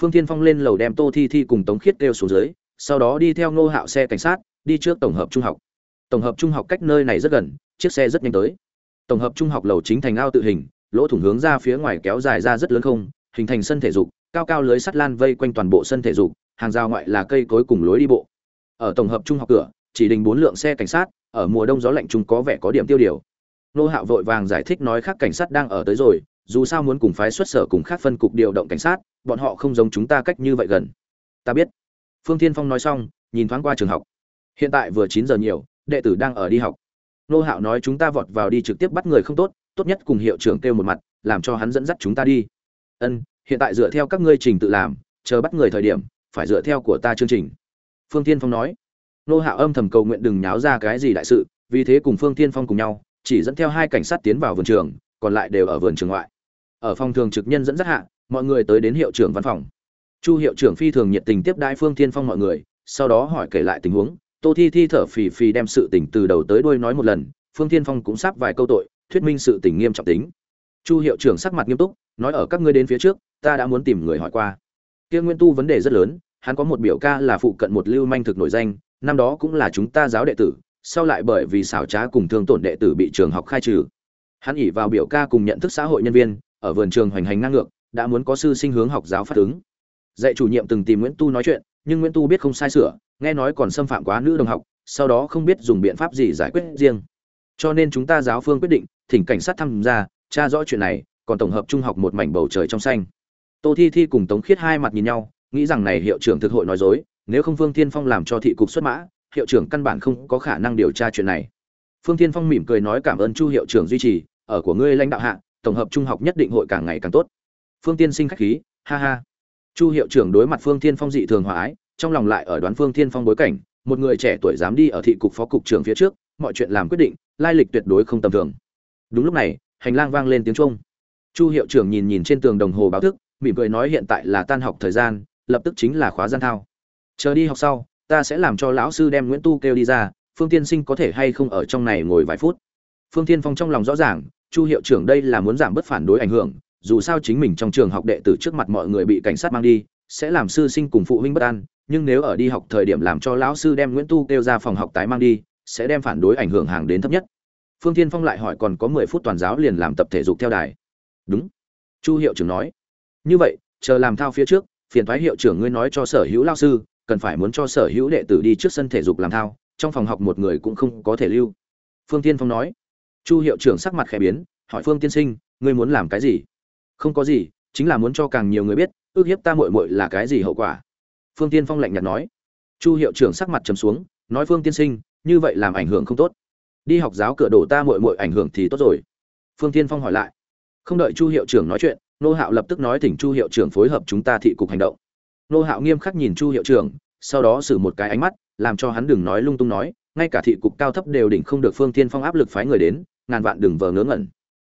Phương thiên phong lên lầu đem tô thi thi cùng tống khiết kêu xuống dưới, sau đó đi theo ngô hạo xe cảnh sát, đi trước tổng hợp trung học. Tổng hợp trung học cách nơi này rất gần, chiếc xe rất nhanh tới. Tổng hợp trung học lầu chính thành ao tự hình, lỗ thủng hướng ra phía ngoài kéo dài ra rất lớn không hình thành sân thể dục, cao cao lưới sắt lan vây quanh toàn bộ sân thể dục, hàng rào ngoại là cây cối cùng lối đi bộ. Ở tổng hợp trung học cửa, chỉ đình bốn lượng xe cảnh sát, ở mùa đông gió lạnh trung có vẻ có điểm tiêu điều. Nô hạo vội vàng giải thích nói khác cảnh sát đang ở tới rồi, dù sao muốn cùng phái xuất sở cùng khác phân cục điều động cảnh sát, bọn họ không giống chúng ta cách như vậy gần. Ta biết. Phương thiên phong nói xong, nhìn thoáng qua trường học. Hiện tại vừa chín giờ nhiều, đệ tử đang ở đi học. Nô hạo nói chúng ta vọt vào đi trực tiếp bắt người không tốt tốt nhất cùng hiệu trưởng kêu một mặt, làm cho hắn dẫn dắt chúng ta đi ân, hiện tại dựa theo các ngươi trình tự làm, chờ bắt người thời điểm, phải dựa theo của ta chương trình. Phương tiên phong nói. Nô hạ âm thầm cầu nguyện đừng nháo ra cái gì đại sự, vì thế cùng phương tiên phong cùng nhau, chỉ dẫn theo hai cảnh sát tiến vào vườn trường, còn lại đều ở vườn trường ngoại. Ở phòng thường trực nhân dẫn dắt hạ, mọi người tới đến hiệu trưởng văn phòng. Chu hiệu trưởng phi thường nhiệt tình tiếp đãi phương tiên phong mọi người, sau đó hỏi kể lại tình huống. Tô thi thi thở phì phì đem sự tình từ đầu tới đuôi nói một lần, phương tiên phong cũng sắp vài câu tội, thuyết minh sự tình nghiêm trọng tính chu hiệu trưởng sắc mặt nghiêm túc, nói ở các ngươi đến phía trước, ta đã muốn tìm người hỏi qua. Kia nguyên tu vấn đề rất lớn, hắn có một biểu ca là phụ cận một lưu manh thực nổi danh, năm đó cũng là chúng ta giáo đệ tử, sau lại bởi vì xảo trá cùng thương tổn đệ tử bị trường học khai trừ. Hắn ỉ vào biểu ca cùng nhận thức xã hội nhân viên, ở vườn trường hoành hành ngang ngược, đã muốn có sư sinh hướng học giáo phát ứng. Dạy chủ nhiệm từng tìm nguyễn tu nói chuyện, nhưng nguyễn tu biết không sai sửa, nghe nói còn xâm phạm quá nữ đồng học, sau đó không biết dùng biện pháp gì giải quyết riêng. Cho nên chúng ta giáo phương quyết định, thỉnh cảnh sát tham gia tra rõ chuyện này, còn tổng hợp trung học một mảnh bầu trời trong xanh. Tô thi thi cùng tống khiết hai mặt nhìn nhau, nghĩ rằng này hiệu trưởng thực hội nói dối, nếu không phương tiên phong làm cho thị cục xuất mã, hiệu trưởng căn bản không có khả năng điều tra chuyện này. Phương tiên phong mỉm cười nói cảm ơn chu hiệu trưởng duy trì, ở của ngươi lãnh đạo hạ, tổng hợp trung học nhất định hội càng ngày càng tốt. Phương tiên sinh khách khí, ha ha. Chu hiệu trưởng đối mặt phương tiên phong dị thường hòa ái, trong lòng lại ở đoán phương tiên phong bối cảnh, một người trẻ tuổi dám đi ở thị cục phó cục trưởng phía trước, mọi chuyện làm quyết định, lai lịch tuyệt đối không tầm thường. Đúng lúc này hành lang vang lên tiếng chuông. chu hiệu trưởng nhìn nhìn trên tường đồng hồ báo thức, mỉm cười nói hiện tại là tan học thời gian, lập tức chính là khóa gian thao. Chờ đi học sau, ta sẽ làm cho lão sư đem nguyễn tu kêu đi ra, phương tiên sinh có thể hay không ở trong này ngồi vài phút. Phương tiên phong trong lòng rõ ràng, chu hiệu trưởng đây là muốn giảm bớt phản đối ảnh hưởng, dù sao chính mình trong trường học đệ tử trước mặt mọi người bị cảnh sát mang đi, sẽ làm sư sinh cùng phụ huynh bất an, nhưng nếu ở đi học thời điểm làm cho lão sư đem nguyễn tu kêu ra phòng học tái mang đi, sẽ đem phản đối ảnh hưởng hàng đến thấp nhất phương Thiên phong lại hỏi còn có mười phút toàn giáo liền làm tập thể dục theo đài. Đúng. Chu hiệu trưởng nói. Như vậy, chờ làm thao phía trước, phiền thoái hiệu trưởng ngươi nói cho sở hữu lao sư, cần phải muốn cho sở hữu đệ tử đi trước sân thể dục làm thao, trong phòng học một người cũng không có thể lưu. Phương tiên phong nói. Chu hiệu trưởng sắc mặt khẽ biến, hỏi phương tiên sinh, ngươi muốn làm cái gì? Không có gì, chính là muốn cho càng nhiều người biết, ước hiếp ta muội muội là cái gì hậu quả. Phương tiên phong lạnh nhạt nói. Chu hiệu trưởng sắc mặt trầm xuống, nói phương tiên sinh, như vậy làm ảnh hưởng không tốt đi học giáo cửa đổ ta muội muội ảnh hưởng thì tốt rồi. Phương tiên phong hỏi lại. Không đợi chu hiệu trưởng nói chuyện, nô hạo lập tức nói thỉnh chu hiệu trưởng phối hợp chúng ta thị cục hành động. Nô hạo nghiêm khắc nhìn chu hiệu trưởng, sau đó xử một cái ánh mắt, làm cho hắn đừng nói lung tung nói, ngay cả thị cục cao thấp đều đỉnh không được phương tiên phong áp lực phái người đến, ngàn vạn đừng vờ ngớ ngẩn.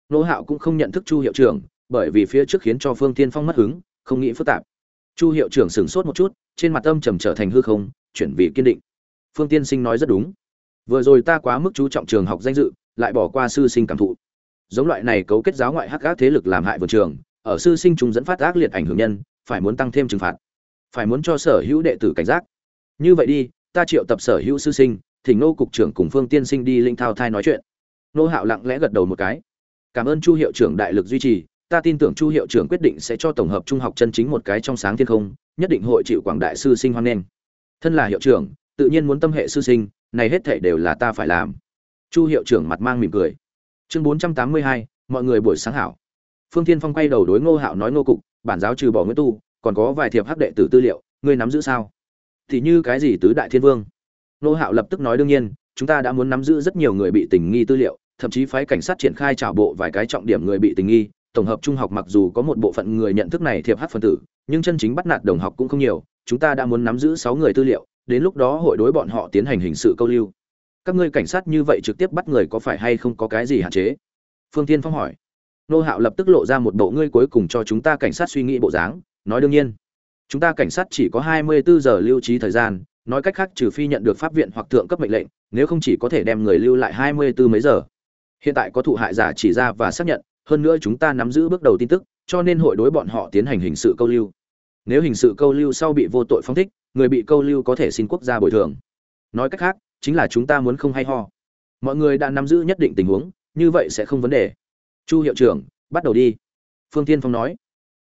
Nô hạo cũng không nhận thức chu hiệu trưởng, bởi vì phía trước khiến cho phương tiên phong mất hứng, không nghĩ phức tạp. Chu hiệu trưởng sửng sốt một chút, trên mặt âm trầm trở thành hư không, chuyển vị kiên định. Phương tiên sinh nói rất đúng vừa rồi ta quá mức chú trọng trường học danh dự, lại bỏ qua sư sinh cảm thụ. Giống loại này cấu kết giáo ngoại hắc ác thế lực làm hại vườn trường, ở sư sinh chúng dẫn phát ác liệt ảnh hưởng nhân, phải muốn tăng thêm trừng phạt. Phải muốn cho sở hữu đệ tử cảnh giác. Như vậy đi, ta triệu tập sở hữu sư sinh thỉnh nô cục trưởng cùng phương tiên sinh đi linh thao thai nói chuyện. Nô hạo lặng lẽ gật đầu một cái. Cảm ơn chu hiệu trưởng đại lực duy trì, ta tin tưởng chu hiệu trưởng quyết định sẽ cho tổng hợp trung học chân chính một cái trong sáng thiên không, nhất định hội chịu quảng đại sư sinh hoan nghênh. Thân là hiệu trưởng, tự nhiên muốn tâm hệ sư sinh này hết thảy đều là ta phải làm. Chu hiệu trưởng mặt mang mỉm cười. Chương bốn trăm tám mươi hai, mọi người buổi sáng hảo. Phương thiên phong quay đầu đối ngô hạo nói, ngô cục, bản giáo trừ bỏ nguyễn tu, còn có vài thiệp hắc đệ tử tư liệu, ngươi nắm giữ sao? Thì như cái gì tứ đại thiên vương? Ngô hạo lập tức nói, đương nhiên, chúng ta đã muốn nắm giữ rất nhiều người bị tình nghi tư liệu, thậm chí phái cảnh sát triển khai trào bộ vài cái trọng điểm người bị tình nghi, tổng hợp trung học mặc dù có một bộ phận người nhận thức này thiệp hắc phân tử, nhưng chân chính bắt nạt đồng học cũng không nhiều, chúng ta đã muốn nắm giữ sáu người tư liệu đến lúc đó hội đối bọn họ tiến hành hình sự câu lưu. Các ngươi cảnh sát như vậy trực tiếp bắt người có phải hay không có cái gì hạn chế? Phương tiên phong hỏi. Nô hạo lập tức lộ ra một bộ ngươi cuối cùng cho chúng ta cảnh sát suy nghĩ bộ dáng, nói đương nhiên. Chúng ta cảnh sát chỉ có hai mươi bốn giờ lưu trí thời gian, nói cách khác trừ phi nhận được pháp viện hoặc thượng cấp mệnh lệnh, nếu không chỉ có thể đem người lưu lại hai mươi bốn mấy giờ. Hiện tại có thụ hại giả chỉ ra và xác nhận, hơn nữa chúng ta nắm giữ bước đầu tin tức, cho nên hội đối bọn họ tiến hành hình sự câu lưu nếu hình sự câu lưu sau bị vô tội phóng thích, người bị câu lưu có thể xin quốc gia bồi thường. Nói cách khác, chính là chúng ta muốn không hay ho. Mọi người đã nắm giữ nhất định tình huống, như vậy sẽ không vấn đề. Chu hiệu trưởng, bắt đầu đi. Phương tiên phong nói.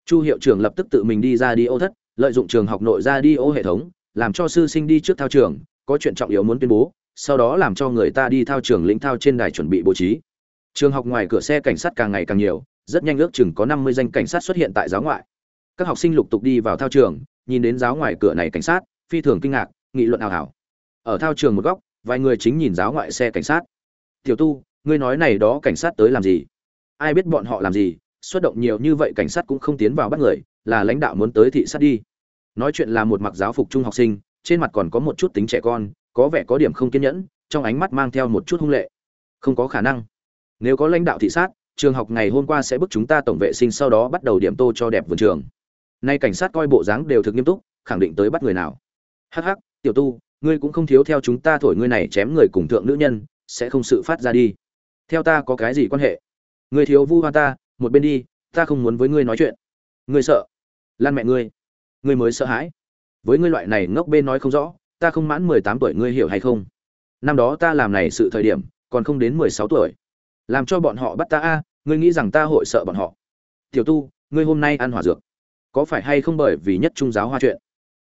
Chu hiệu trưởng lập tức tự mình đi ra đi ô thất, lợi dụng trường học nội ra đi ô hệ thống, làm cho sư sinh đi trước thao trường, có chuyện trọng yếu muốn tuyên bố, sau đó làm cho người ta đi thao trường lĩnh thao trên đài chuẩn bị bố trí. Trường học ngoài cửa xe cảnh sát càng ngày càng nhiều, rất nhanh ước chừng có năm mươi danh cảnh sát xuất hiện tại giáo ngoại các học sinh lục tục đi vào thao trường, nhìn đến giáo ngoài cửa này cảnh sát, phi thường kinh ngạc, nghị luận ảo ảo ở thao trường một góc, vài người chính nhìn giáo ngoại xe cảnh sát. Tiểu tu, ngươi nói này đó cảnh sát tới làm gì? Ai biết bọn họ làm gì? Xuất động nhiều như vậy cảnh sát cũng không tiến vào bắt người, là lãnh đạo muốn tới thị sát đi. Nói chuyện là một mặc giáo phục trung học sinh, trên mặt còn có một chút tính trẻ con, có vẻ có điểm không kiên nhẫn, trong ánh mắt mang theo một chút hung lệ. Không có khả năng. Nếu có lãnh đạo thị sát, trường học ngày hôm qua sẽ bức chúng ta tổng vệ sinh sau đó bắt đầu điểm tô cho đẹp vườn trường nay cảnh sát coi bộ dáng đều thực nghiêm túc, khẳng định tới bắt người nào. Hắc hắc, tiểu tu, ngươi cũng không thiếu theo chúng ta thổi ngươi này chém người cùng thượng nữ nhân, sẽ không sự phát ra đi. Theo ta có cái gì quan hệ? Ngươi thiếu vu hoa ta, một bên đi, ta không muốn với ngươi nói chuyện. Ngươi sợ? Lan mẹ ngươi. Ngươi mới sợ hãi. Với ngươi loại này ngốc bên nói không rõ, ta không mãn mười tám tuổi ngươi hiểu hay không? Năm đó ta làm này sự thời điểm, còn không đến mười sáu tuổi. Làm cho bọn họ bắt ta a, ngươi nghĩ rằng ta hội sợ bọn họ. Tiểu tu, ngươi hôm nay ăn hỏa dược có phải hay không bởi vì nhất trung giáo hoa chuyện?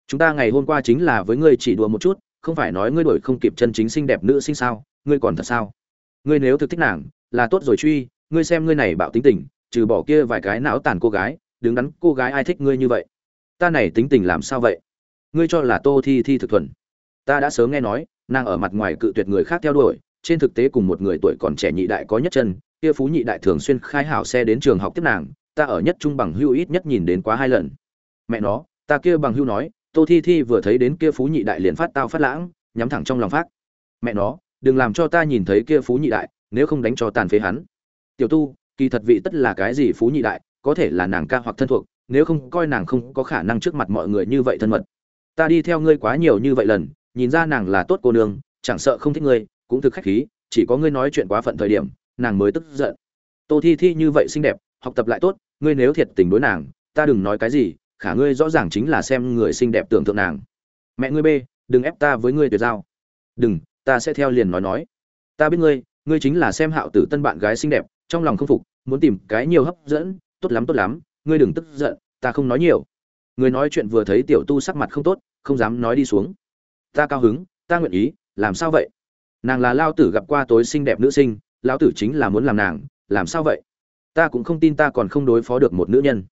Chúng ta ngày hôm qua chính là với ngươi chỉ đùa một chút, không phải nói ngươi đổi không kịp chân chính xinh đẹp nữ sinh sao? Ngươi còn thật sao? Ngươi nếu thực thích nàng, là tốt rồi truy, ngươi xem ngươi này bạo tính tình, trừ bỏ kia vài cái não tàn cô gái, đứng đắn cô gái ai thích ngươi như vậy? Ta này tính tình làm sao vậy? Ngươi cho là tô thi thi thực thuần. Ta đã sớm nghe nói, nàng ở mặt ngoài cự tuyệt người khác theo đuổi, trên thực tế cùng một người tuổi còn trẻ nhị đại có nhất chân, kia phú nhị đại thường xuyên khai hảo xe đến trường học tiếp nàng ta ở nhất trung bằng hưu ít nhất nhìn đến quá hai lần. Mẹ nó, ta kia bằng hưu nói, tô thi thi vừa thấy đến kia phú nhị đại liền phát tao phát lãng, nhắm thẳng trong lòng phát mẹ nó, đừng làm cho ta nhìn thấy kia phú nhị đại, nếu không đánh cho tàn phế hắn. Tiểu tu, kỳ thật vị tất là cái gì phú nhị đại, có thể là nàng ca hoặc thân thuộc, nếu không coi nàng không có khả năng trước mặt mọi người như vậy thân mật. Ta đi theo ngươi quá nhiều như vậy lần, nhìn ra nàng là tốt cô nương, chẳng sợ không thích ngươi, cũng thực khách khí, chỉ có ngươi nói chuyện quá phận thời điểm, nàng mới tức giận. Tô thi thi như vậy xinh đẹp học tập lại tốt, ngươi nếu thiệt tình đối nàng, ta đừng nói cái gì, khả ngươi rõ ràng chính là xem người xinh đẹp tưởng tượng nàng. Mẹ ngươi bê, đừng ép ta với ngươi tuyệt giao. Đừng, ta sẽ theo liền nói nói. Ta biết ngươi ngươi chính là xem hạo tử tân bạn gái xinh đẹp, trong lòng không phục, muốn tìm cái nhiều hấp dẫn, tốt lắm tốt lắm, ngươi đừng tức giận, ta không nói nhiều. Người nói chuyện vừa thấy tiểu tu sắc mặt không tốt, không dám nói đi xuống. Ta cao hứng, ta nguyện ý, làm sao vậy? Nàng là lao tử gặp qua tối xinh đẹp nữ sinh, lão tử chính là muốn làm nàng, làm sao vậy? Ta cũng không tin ta còn không đối phó được một nữ nhân.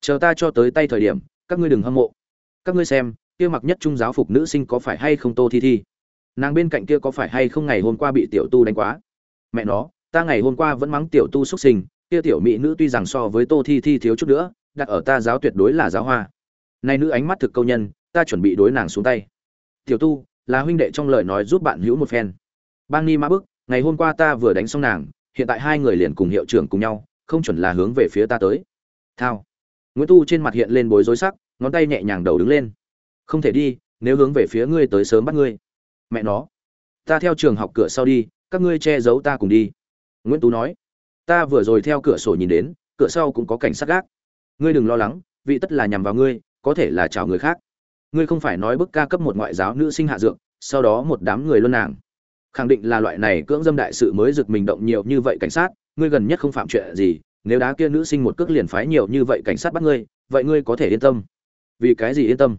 Chờ ta cho tới tay thời điểm, các ngươi đừng hâm mộ. Các ngươi xem, kia mặc nhất trung giáo phục nữ sinh có phải hay không tô thi thi? Nàng bên cạnh kia có phải hay không ngày hôm qua bị tiểu tu đánh quá? Mẹ nó, ta ngày hôm qua vẫn mắng tiểu tu xuất sinh, kia tiểu mỹ nữ tuy rằng so với tô thi thi thiếu chút nữa, đặt ở ta giáo tuyệt đối là giáo hoa. Nay nữ ánh mắt thực câu nhân, ta chuẩn bị đối nàng xuống tay. Tiểu tu, là huynh đệ trong lời nói giúp bạn hữu một phen. Bang ni mã bức ngày hôm qua ta vừa đánh xong nàng, hiện tại hai người liền cùng hiệu trưởng cùng nhau không chuẩn là hướng về phía ta tới. Thao. Nguyễn tu trên mặt hiện lên bối rối sắc, ngón tay nhẹ nhàng đầu đứng lên. Không thể đi, nếu hướng về phía ngươi tới sớm bắt ngươi. Mẹ nó. Ta theo trường học cửa sau đi, các ngươi che giấu ta cùng đi. Nguyễn tú nói. Ta vừa rồi theo cửa sổ nhìn đến, cửa sau cũng có cảnh sát gác. Ngươi đừng lo lắng, vị tất là nhằm vào ngươi, có thể là chào người khác. Ngươi không phải nói bức ca cấp một ngoại giáo nữ sinh hạ dược, sau đó một đám người luân nàng. Khẳng định là loại này cưỡng dâm đại sự mới rực mình động nhiều như vậy cảnh sát ngươi gần nhất không phạm chuyện gì, nếu đá kia nữ sinh một cước liền phái nhiều như vậy cảnh sát bắt ngươi, vậy ngươi có thể yên tâm. Vì cái gì yên tâm?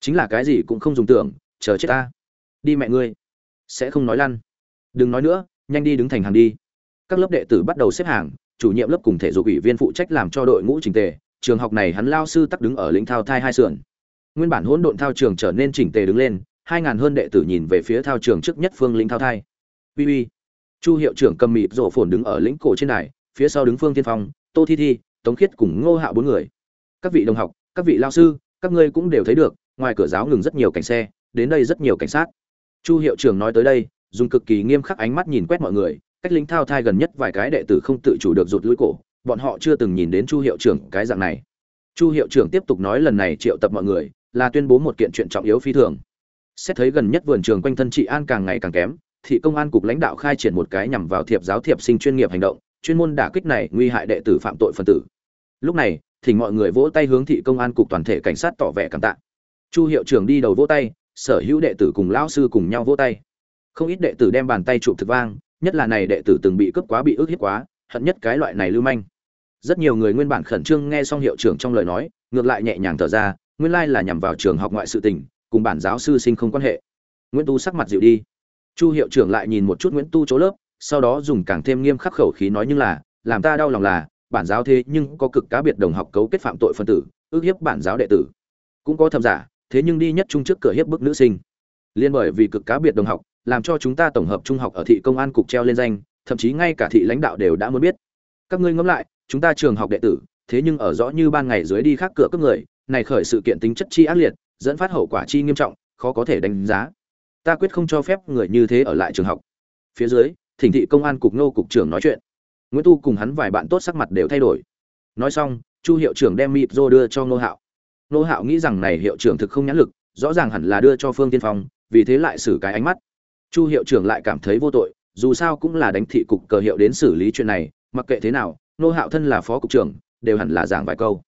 Chính là cái gì cũng không dùng tưởng, chờ chết ta. Đi mẹ ngươi. Sẽ không nói lăn. Đừng nói nữa, nhanh đi đứng thành hàng đi. Các lớp đệ tử bắt đầu xếp hàng, chủ nhiệm lớp cùng thể dục ủy viên phụ trách làm cho đội ngũ chỉnh tề. Trường học này hắn lao sư tắc đứng ở lĩnh thao thai hai sườn. Nguyên bản hỗn độn thao trường trở nên chỉnh tề đứng lên, hai ngàn hơn đệ tử nhìn về phía thao trường trước nhất phương lĩnh thao thai. Uy uy chu hiệu trưởng cầm mịt rổ phồn đứng ở lĩnh cổ trên đài, phía sau đứng phương tiên phong, tô thi thi, tống khiết cùng ngô Hạ bốn người. Các vị đồng học, các vị lao sư, các ngươi cũng đều thấy được, ngoài cửa giáo ngừng rất nhiều cảnh xe, đến đây rất nhiều cảnh sát. Chu hiệu trưởng nói tới đây, dùng cực kỳ nghiêm khắc ánh mắt nhìn quét mọi người, cách lính thao thai gần nhất vài cái đệ tử không tự chủ được rụt lưỡi cổ, bọn họ chưa từng nhìn đến chu hiệu trưởng cái dạng này. Chu hiệu trưởng tiếp tục nói lần này triệu tập mọi người, là tuyên bố một kiện chuyện trọng yếu phi thường. Xét thấy gần nhất vườn trường quanh thân trị an càng ngày càng kém thị công an cục lãnh đạo khai triển một cái nhằm vào thiệp giáo thiệp sinh chuyên nghiệp hành động, chuyên môn đả kích này nguy hại đệ tử phạm tội phân tử. Lúc này, thỉnh mọi người vỗ tay hướng thị công an cục toàn thể cảnh sát tỏ vẻ cảm tạ. Chu hiệu trưởng đi đầu vỗ tay, sở hữu đệ tử cùng lão sư cùng nhau vỗ tay. Không ít đệ tử đem bàn tay chụp thực vang, nhất là này đệ tử từng bị cướp quá bị ức hiếp quá, hận nhất cái loại này lưu manh. Rất nhiều người nguyên bản khẩn trương nghe xong hiệu trưởng trong lời nói, ngược lại nhẹ nhàng thở ra, nguyên lai là nhằm vào trường học ngoại sự tình, cùng bản giáo sư sinh không quan hệ. Nguyễn tu sắc mặt dịu đi chu hiệu trưởng lại nhìn một chút nguyễn tu chỗ lớp, sau đó dùng càng thêm nghiêm khắc khẩu khí nói nhưng là, làm ta đau lòng là, bản giáo thế nhưng có cực cá biệt đồng học cấu kết phạm tội phân tử, ước hiếp bản giáo đệ tử. Cũng có thầm giả, thế nhưng đi nhất trung trước cửa hiếp bức nữ sinh. Liên bởi vì cực cá biệt đồng học, làm cho chúng ta tổng hợp trung học ở thị công an cục treo lên danh, thậm chí ngay cả thị lãnh đạo đều đã muốn biết. Các ngươi ngẫm lại, chúng ta trường học đệ tử, thế nhưng ở rõ như ban ngày dưới đi khác cửa cướp người, này khởi sự kiện tính chất chi ác liệt, dẫn phát hậu quả chi nghiêm trọng, khó có thể đánh giá ta quyết không cho phép người như thế ở lại trường học. Phía dưới, thỉnh thị công an cục nô cục trưởng nói chuyện. Nguyễn tu cùng hắn vài bạn tốt sắc mặt đều thay đổi. Nói xong, chu hiệu trưởng đem mịp rô đưa cho nô hạo. Nô hạo nghĩ rằng này hiệu trưởng thực không nhãn lực, rõ ràng hẳn là đưa cho phương tiên phong, vì thế lại xử cái ánh mắt. Chu hiệu trưởng lại cảm thấy vô tội, dù sao cũng là đánh thị cục cờ hiệu đến xử lý chuyện này, mặc kệ thế nào nô hạo thân là phó cục trưởng, đều hẳn là giảng vài câu.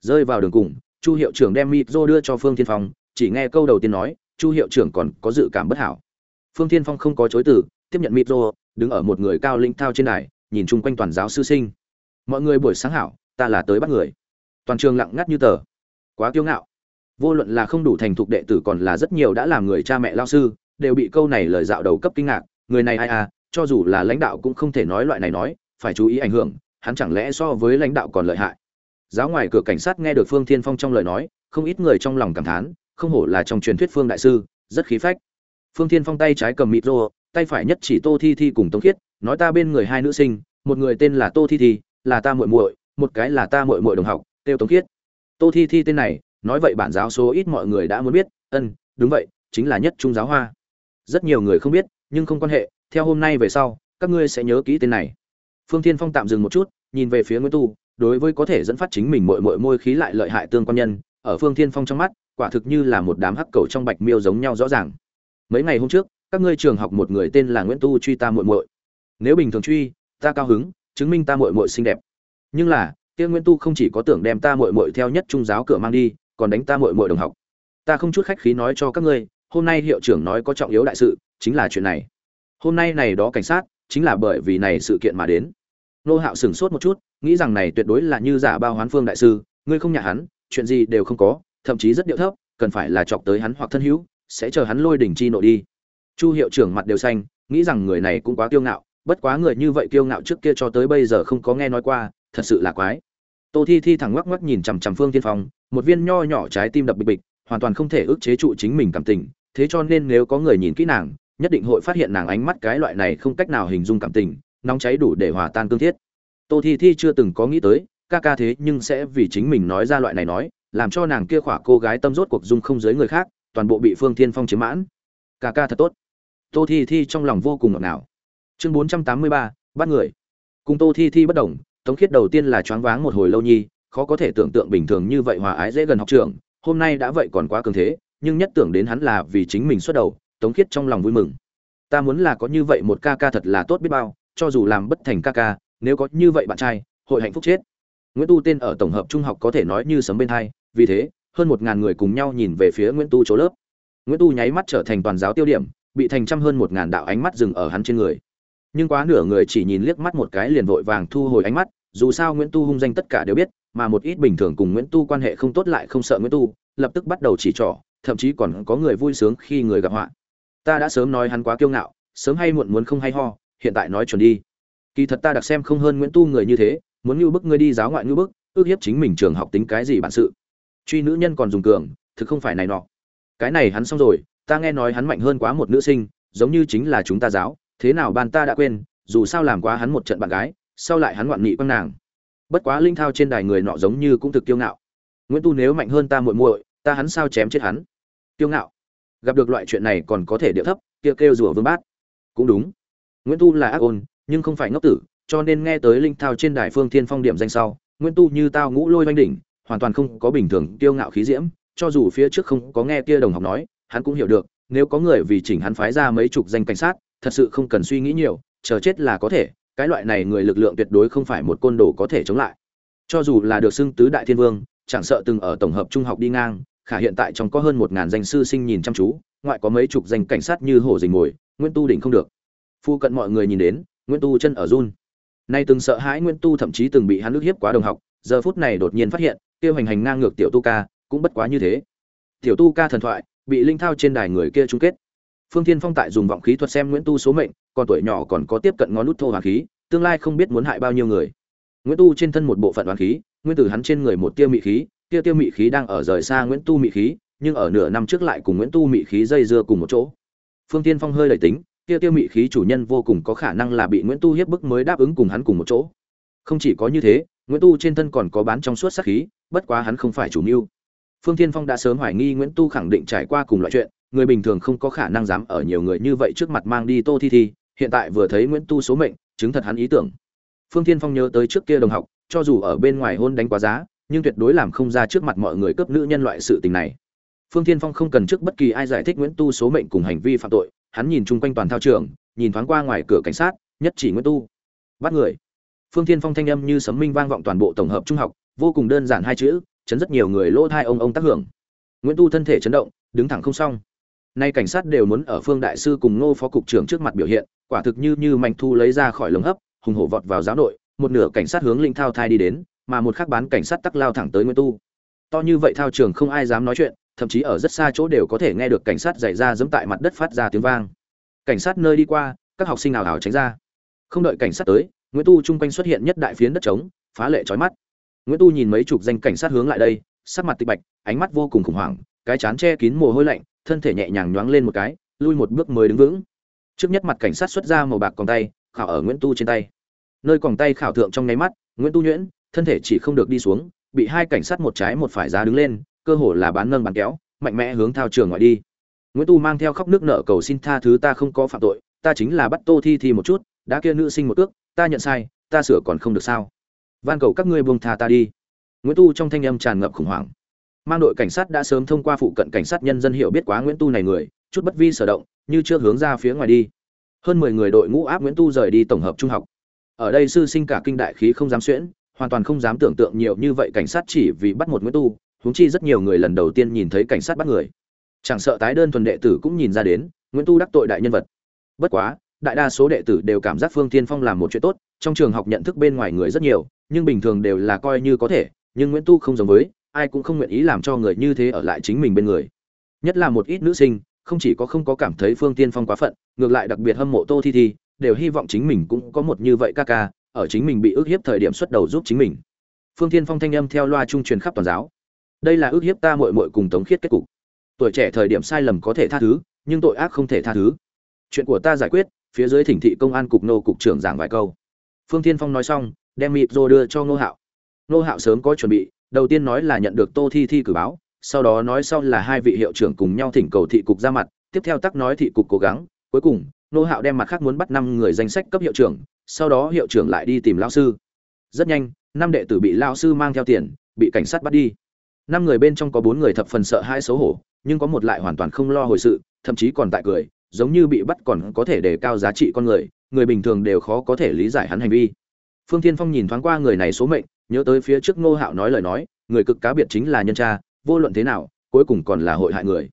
Rơi vào đường cùng, chu hiệu trưởng đem mịp rô đưa cho phương tiên phong, chỉ nghe câu đầu tiên nói chu hiệu trưởng còn có dự cảm bất hảo. Phương tiên phong không có chối từ, tiếp nhận mịp rô đứng ở một người cao linh thao trên đài, nhìn chung quanh toàn giáo sư sinh. Mọi người buổi sáng hảo, ta là tới bắt người. Toàn trường lặng ngắt như tờ. Quá kiêu ngạo. Vô luận là không đủ thành thục đệ tử còn là rất nhiều đã làm người cha mẹ lao sư, đều bị câu này lời dạo đầu cấp kinh ngạc. Người này ai à cho dù là lãnh đạo cũng không thể nói loại này nói, phải chú ý ảnh hưởng, hắn chẳng lẽ so với lãnh đạo còn lợi hại? Giáo ngoài cửa cảnh sát nghe được phương thiên phong trong lời nói, không ít người trong lòng cảm thán không hổ là trong truyền thuyết phương đại sư, rất khí phách. Phương thiên phong tay trái cầm mịt rô, tay phải nhất chỉ tô thi thi cùng tống khiết, nói ta bên người hai nữ sinh, một người tên là tô thi thi, là ta muội muội, một cái là ta muội muội đồng học tiêu tống khiết. Tô thi thi tên này, nói vậy bản giáo số ít mọi người đã muốn biết, ân, đúng vậy, chính là nhất trung giáo hoa. Rất nhiều người không biết, nhưng không quan hệ, theo hôm nay về sau, các ngươi sẽ nhớ kỹ tên này. Phương thiên phong tạm dừng một chút, nhìn về phía nguyễn tu, đối với có thể dẫn phát chính mình mội mội môi khí lại lợi hại tương quan nhân, ở phương thiên phong trong mắt quả thực như là một đám hắc cầu trong bạch miêu giống nhau rõ ràng. Mấy ngày hôm trước, các ngươi trường học một người tên là nguyễn tu truy ta muội muội. nếu bình thường truy, ta cao hứng, chứng minh ta muội muội xinh đẹp. Nhưng là, kia nguyễn tu không chỉ có tưởng đem ta muội muội theo nhất trung giáo cửa mang đi, còn đánh ta muội muội đồng học. Ta không chút khách khí nói cho các ngươi, hôm nay hiệu trưởng nói có trọng yếu đại sự, chính là chuyện này. Hôm nay này đó cảnh sát, chính là bởi vì này sự kiện mà đến. Nô hạo sửng sốt một chút, nghĩ rằng này tuyệt đối là như giả bao hoán phương đại sư, ngươi không nhà hắn, chuyện gì đều không có thậm chí rất điệu thấp, cần phải là chọc tới hắn hoặc thân hữu, sẽ chờ hắn lôi đỉnh chi nộ đi. Chu hiệu trưởng mặt đều xanh, nghĩ rằng người này cũng quá kiêu ngạo, bất quá người như vậy kiêu ngạo trước kia cho tới bây giờ không có nghe nói qua, thật sự là quái. Tô thi thi thẳng ngoắc ngoắc nhìn chằm chằm phương tiên phong, một viên nho nhỏ trái tim đập bịch bịch, hoàn toàn không thể ức chế trụ chính mình cảm tình, thế cho nên nếu có người nhìn kỹ nàng, nhất định hội phát hiện nàng ánh mắt cái loại này không cách nào hình dung cảm tình, nóng cháy đủ để hòa tan cương thiết. Tô thi thi chưa từng có nghĩ tới, ca ca thế nhưng sẽ vì chính mình nói ra loại này nói làm cho nàng kia khỏa cô gái tâm rốt cuộc dung không giới người khác, toàn bộ bị phương thiên phong chiếm mãn. Ca ca thật tốt. Tô thi thi trong lòng vô cùng ngọt ngào. Chương bốn trăm tám mươi ba, bắt người. Cùng tô thi thi bất đồng, tống khiết đầu tiên là choáng váng một hồi lâu nhi, khó có thể tưởng tượng bình thường như vậy hòa ái dễ gần học trường, hôm nay đã vậy còn quá cường thế, nhưng nhất tưởng đến hắn là vì chính mình xuất đầu, tống khiết trong lòng vui mừng. Ta muốn là có như vậy một ca ca thật là tốt biết bao, cho dù làm bất thành ca ca, nếu có như vậy bạn trai, hội hạnh phúc chết nguyễn tu tên ở tổng hợp trung học có thể nói như sấm bên tai, vì thế hơn một ngàn người cùng nhau nhìn về phía nguyễn tu chỗ lớp. Nguyễn tu nháy mắt trở thành toàn giáo tiêu điểm bị thành trăm hơn một ngàn đạo ánh mắt dừng ở hắn trên người. Nhưng quá nửa người chỉ nhìn liếc mắt một cái liền vội vàng thu hồi ánh mắt dù sao nguyễn tu hung danh tất cả đều biết mà một ít bình thường cùng nguyễn tu quan hệ không tốt lại không sợ nguyễn tu lập tức bắt đầu chỉ trỏ thậm chí còn có người vui sướng khi người gặp họa. Ta đã sớm nói hắn quá kiêu ngạo sớm hay muộn muốn không hay ho hiện tại nói chuẩn đi. Kỳ thật ta đặc xem không hơn nguyễn tu người như thế muốn như bức ngươi đi giáo ngoại như bức ước hiếp chính mình trường học tính cái gì bản sự. Truy nữ nhân còn dùng cường thực không phải này nọ. Cái này hắn xong rồi ta nghe nói hắn mạnh hơn quá một nữ sinh giống như chính là chúng ta giáo thế nào ban ta đã quên dù sao làm quá hắn một trận bạn gái sau lại hắn ngoạn nghị quăng nàng. Bất quá linh thao trên đài người nọ giống như cũng thực kiêu ngạo. Nguyễn tu nếu mạnh hơn ta muội muội ta hắn sao chém chết hắn? Kiêu ngạo. Gặp được loại chuyện này còn có thể điệu thấp kia kêu, kêu rủa vương bát. Cũng đúng. Nguyễn tu là ác ôn nhưng không phải ngốc tử cho nên nghe tới linh thao trên đài phương thiên phong điểm danh sau, nguyễn tu như tao ngũ lôi oanh đỉnh, hoàn toàn không có bình thường kiêu ngạo khí diễm, cho dù phía trước không có nghe kia đồng học nói, hắn cũng hiểu được, nếu có người vì chỉnh hắn phái ra mấy chục danh cảnh sát, thật sự không cần suy nghĩ nhiều, chờ chết là có thể, cái loại này người lực lượng tuyệt đối không phải một côn đồ có thể chống lại. Cho dù là được xưng tứ đại thiên vương, chẳng sợ từng ở tổng hợp trung học đi ngang, khả hiện tại trong có hơn một ngàn danh sư sinh nhìn chăm chú, ngoại có mấy chục danh cảnh sát như hổ dình mồi, nguyễn tu đỉnh không được. Phu cận mọi người nhìn đến, nguyễn tu chân ở run nay từng sợ hãi nguyễn tu thậm chí từng bị hắn ức hiếp quá đồng học, giờ phút này đột nhiên phát hiện, kia hành hành ngang ngược tiểu tu ca, cũng bất quá như thế. Tiểu tu ca thần thoại, bị linh thao trên đài người kia chung kết. Phương thiên phong tại dùng vọng khí thuật xem nguyễn tu số mệnh, còn tuổi nhỏ còn có tiếp cận ngón nút thô hoàng khí, tương lai không biết muốn hại bao nhiêu người. Nguyễn tu trên thân một bộ phận hoàng khí, nguyên tử hắn trên người một tia mị khí, tia tiêu mị khí đang ở rời xa nguyễn tu mị khí, nhưng ở nửa năm trước lại cùng nguyễn tu mị khí dây dưa cùng một chỗ. Phương thiên phong hơi đầy tính kia tiêu mị khí chủ nhân vô cùng có khả năng là bị nguyễn tu hiếp bức mới đáp ứng cùng hắn cùng một chỗ. Không chỉ có như thế, nguyễn tu trên thân còn có bán trong suốt sát khí, bất quá hắn không phải chủ mưu. Phương thiên phong đã sớm hoài nghi nguyễn tu khẳng định trải qua cùng loại chuyện, người bình thường không có khả năng dám ở nhiều người như vậy trước mặt mang đi tô thi thi, hiện tại vừa thấy nguyễn tu số mệnh, chứng thật hắn ý tưởng. Phương thiên phong nhớ tới trước kia đồng học, cho dù ở bên ngoài hôn đánh quá giá, nhưng tuyệt đối làm không ra trước mặt mọi người cướp nữ nhân loại sự tình này. Phương thiên phong không cần trước bất kỳ ai giải thích nguyễn tu số mệnh cùng hành vi phạm tội hắn nhìn chung quanh toàn thao trường, nhìn thoáng qua ngoài cửa cảnh sát, nhất chỉ nguyễn tu. Bắt người. Phương thiên phong thanh âm như sấm minh vang vọng toàn bộ tổng hợp trung học, vô cùng đơn giản hai chữ, chấn rất nhiều người lỗ thai ông ông tác hưởng. Nguyễn tu thân thể chấn động, đứng thẳng không xong. Nay cảnh sát đều muốn ở phương đại sư cùng ngô phó cục trưởng trước mặt biểu hiện, quả thực như như mạnh thu lấy ra khỏi lồng hấp, hùng hổ vọt vào giáo nội một nửa cảnh sát hướng linh thao thai đi đến, mà một khắc bán cảnh sát tắc lao thẳng tới nguyễn tu. To như vậy thao trường không ai dám nói chuyện thậm chí ở rất xa chỗ đều có thể nghe được cảnh sát dày ra dẫm tại mặt đất phát ra tiếng vang. Cảnh sát nơi đi qua, các học sinh nào hào tránh ra. Không đợi cảnh sát tới, nguyễn tu trung quanh xuất hiện nhất đại phiến đất trống, phá lệ chói mắt. Nguyễn tu nhìn mấy chục danh cảnh sát hướng lại đây, sắc mặt tịch bạch, ánh mắt vô cùng khủng hoảng, cái chán che kín mồ hôi lạnh, thân thể nhẹ nhàng nhoáng lên một cái, lui một bước mới đứng vững. Trước nhất mặt cảnh sát xuất ra màu bạc còn tay, khảo ở nguyễn tu trên tay. Nơi còn tay khảo thượng trong nháy mắt, nguyễn tu nhuyễn, thân thể chỉ không được đi xuống, bị hai cảnh sát một trái một phải giá đứng lên cơ hồ là bán nâng bán kéo, mạnh mẽ hướng thao trường ngoại đi. Nguyễn tu mang theo khóc nước nợ cầu xin tha thứ ta không có phạm tội, ta chính là bắt tô thi thi một chút, đã kia nữ sinh một ước, ta nhận sai, ta sửa còn không được sao? Van cầu các ngươi buông tha ta đi. Nguyễn tu trong thanh âm tràn ngập khủng hoảng. Mang đội cảnh sát đã sớm thông qua phụ cận cảnh sát nhân dân hiểu biết quá nguyễn tu này người, chút bất vi sở động, như chưa hướng ra phía ngoài đi. Hơn mười người đội ngũ áp nguyễn tu rời đi tổng hợp trung học. Ở đây sư sinh cả kinh đại khí không dám xuyễn, hoàn toàn không dám tưởng tượng nhiều như vậy cảnh sát chỉ vì bắt một nguyễn tu huống chi rất nhiều người lần đầu tiên nhìn thấy cảnh sát bắt người. Chẳng sợ tái đơn thuần đệ tử cũng nhìn ra đến, nguyễn tu đắc tội đại nhân vật. Bất quá, đại đa số đệ tử đều cảm giác phương tiên phong làm một chuyện tốt, trong trường học nhận thức bên ngoài người rất nhiều, nhưng bình thường đều là coi như có thể, nhưng nguyễn tu không giống với, ai cũng không nguyện ý làm cho người như thế ở lại chính mình bên người. Nhất là một ít nữ sinh, không chỉ có không có cảm thấy phương tiên phong quá phận, ngược lại đặc biệt hâm mộ tô thi thi, đều hy vọng chính mình cũng có một như vậy ca ca, ở chính mình bị ức hiếp thời điểm xuất đầu giúp chính mình. Phương tiên phong thanh âm theo loa trung truyền khắp toàn giáo đây là ước hiếp ta muội muội cùng tống khiết kết cục. Tuổi trẻ thời điểm sai lầm có thể tha thứ, nhưng tội ác không thể tha thứ. Chuyện của ta giải quyết, phía dưới thỉnh thị công an cục nô cục trưởng giảng vài câu. Phương Thiên phong nói xong, đem mịp rô đưa cho ngô hạo. Ngô hạo sớm có chuẩn bị, đầu tiên nói là nhận được tô thi thi cử báo, sau đó nói sau là hai vị hiệu trưởng cùng nhau thỉnh cầu thị cục ra mặt, tiếp theo tắc nói thị cục cố gắng. Cuối cùng, ngô hạo đem mặt khác muốn bắt năm người danh sách cấp hiệu trưởng, sau đó hiệu trưởng lại đi tìm lao sư. Rất nhanh, năm đệ tử bị lao sư mang theo tiền, bị cảnh sát bắt đi năm người bên trong có bốn người thập phần sợ hai xấu hổ, nhưng có một lại hoàn toàn không lo hồi sự, thậm chí còn tại cười, giống như bị bắt còn có thể đề cao giá trị con người người bình thường đều khó có thể lý giải hắn hành vi. Phương thiên phong nhìn thoáng qua người này số mệnh, nhớ tới phía trước ngô hạo nói lời nói, người cực cá biệt chính là nhân tra vô luận thế nào, cuối cùng còn là hội hại người.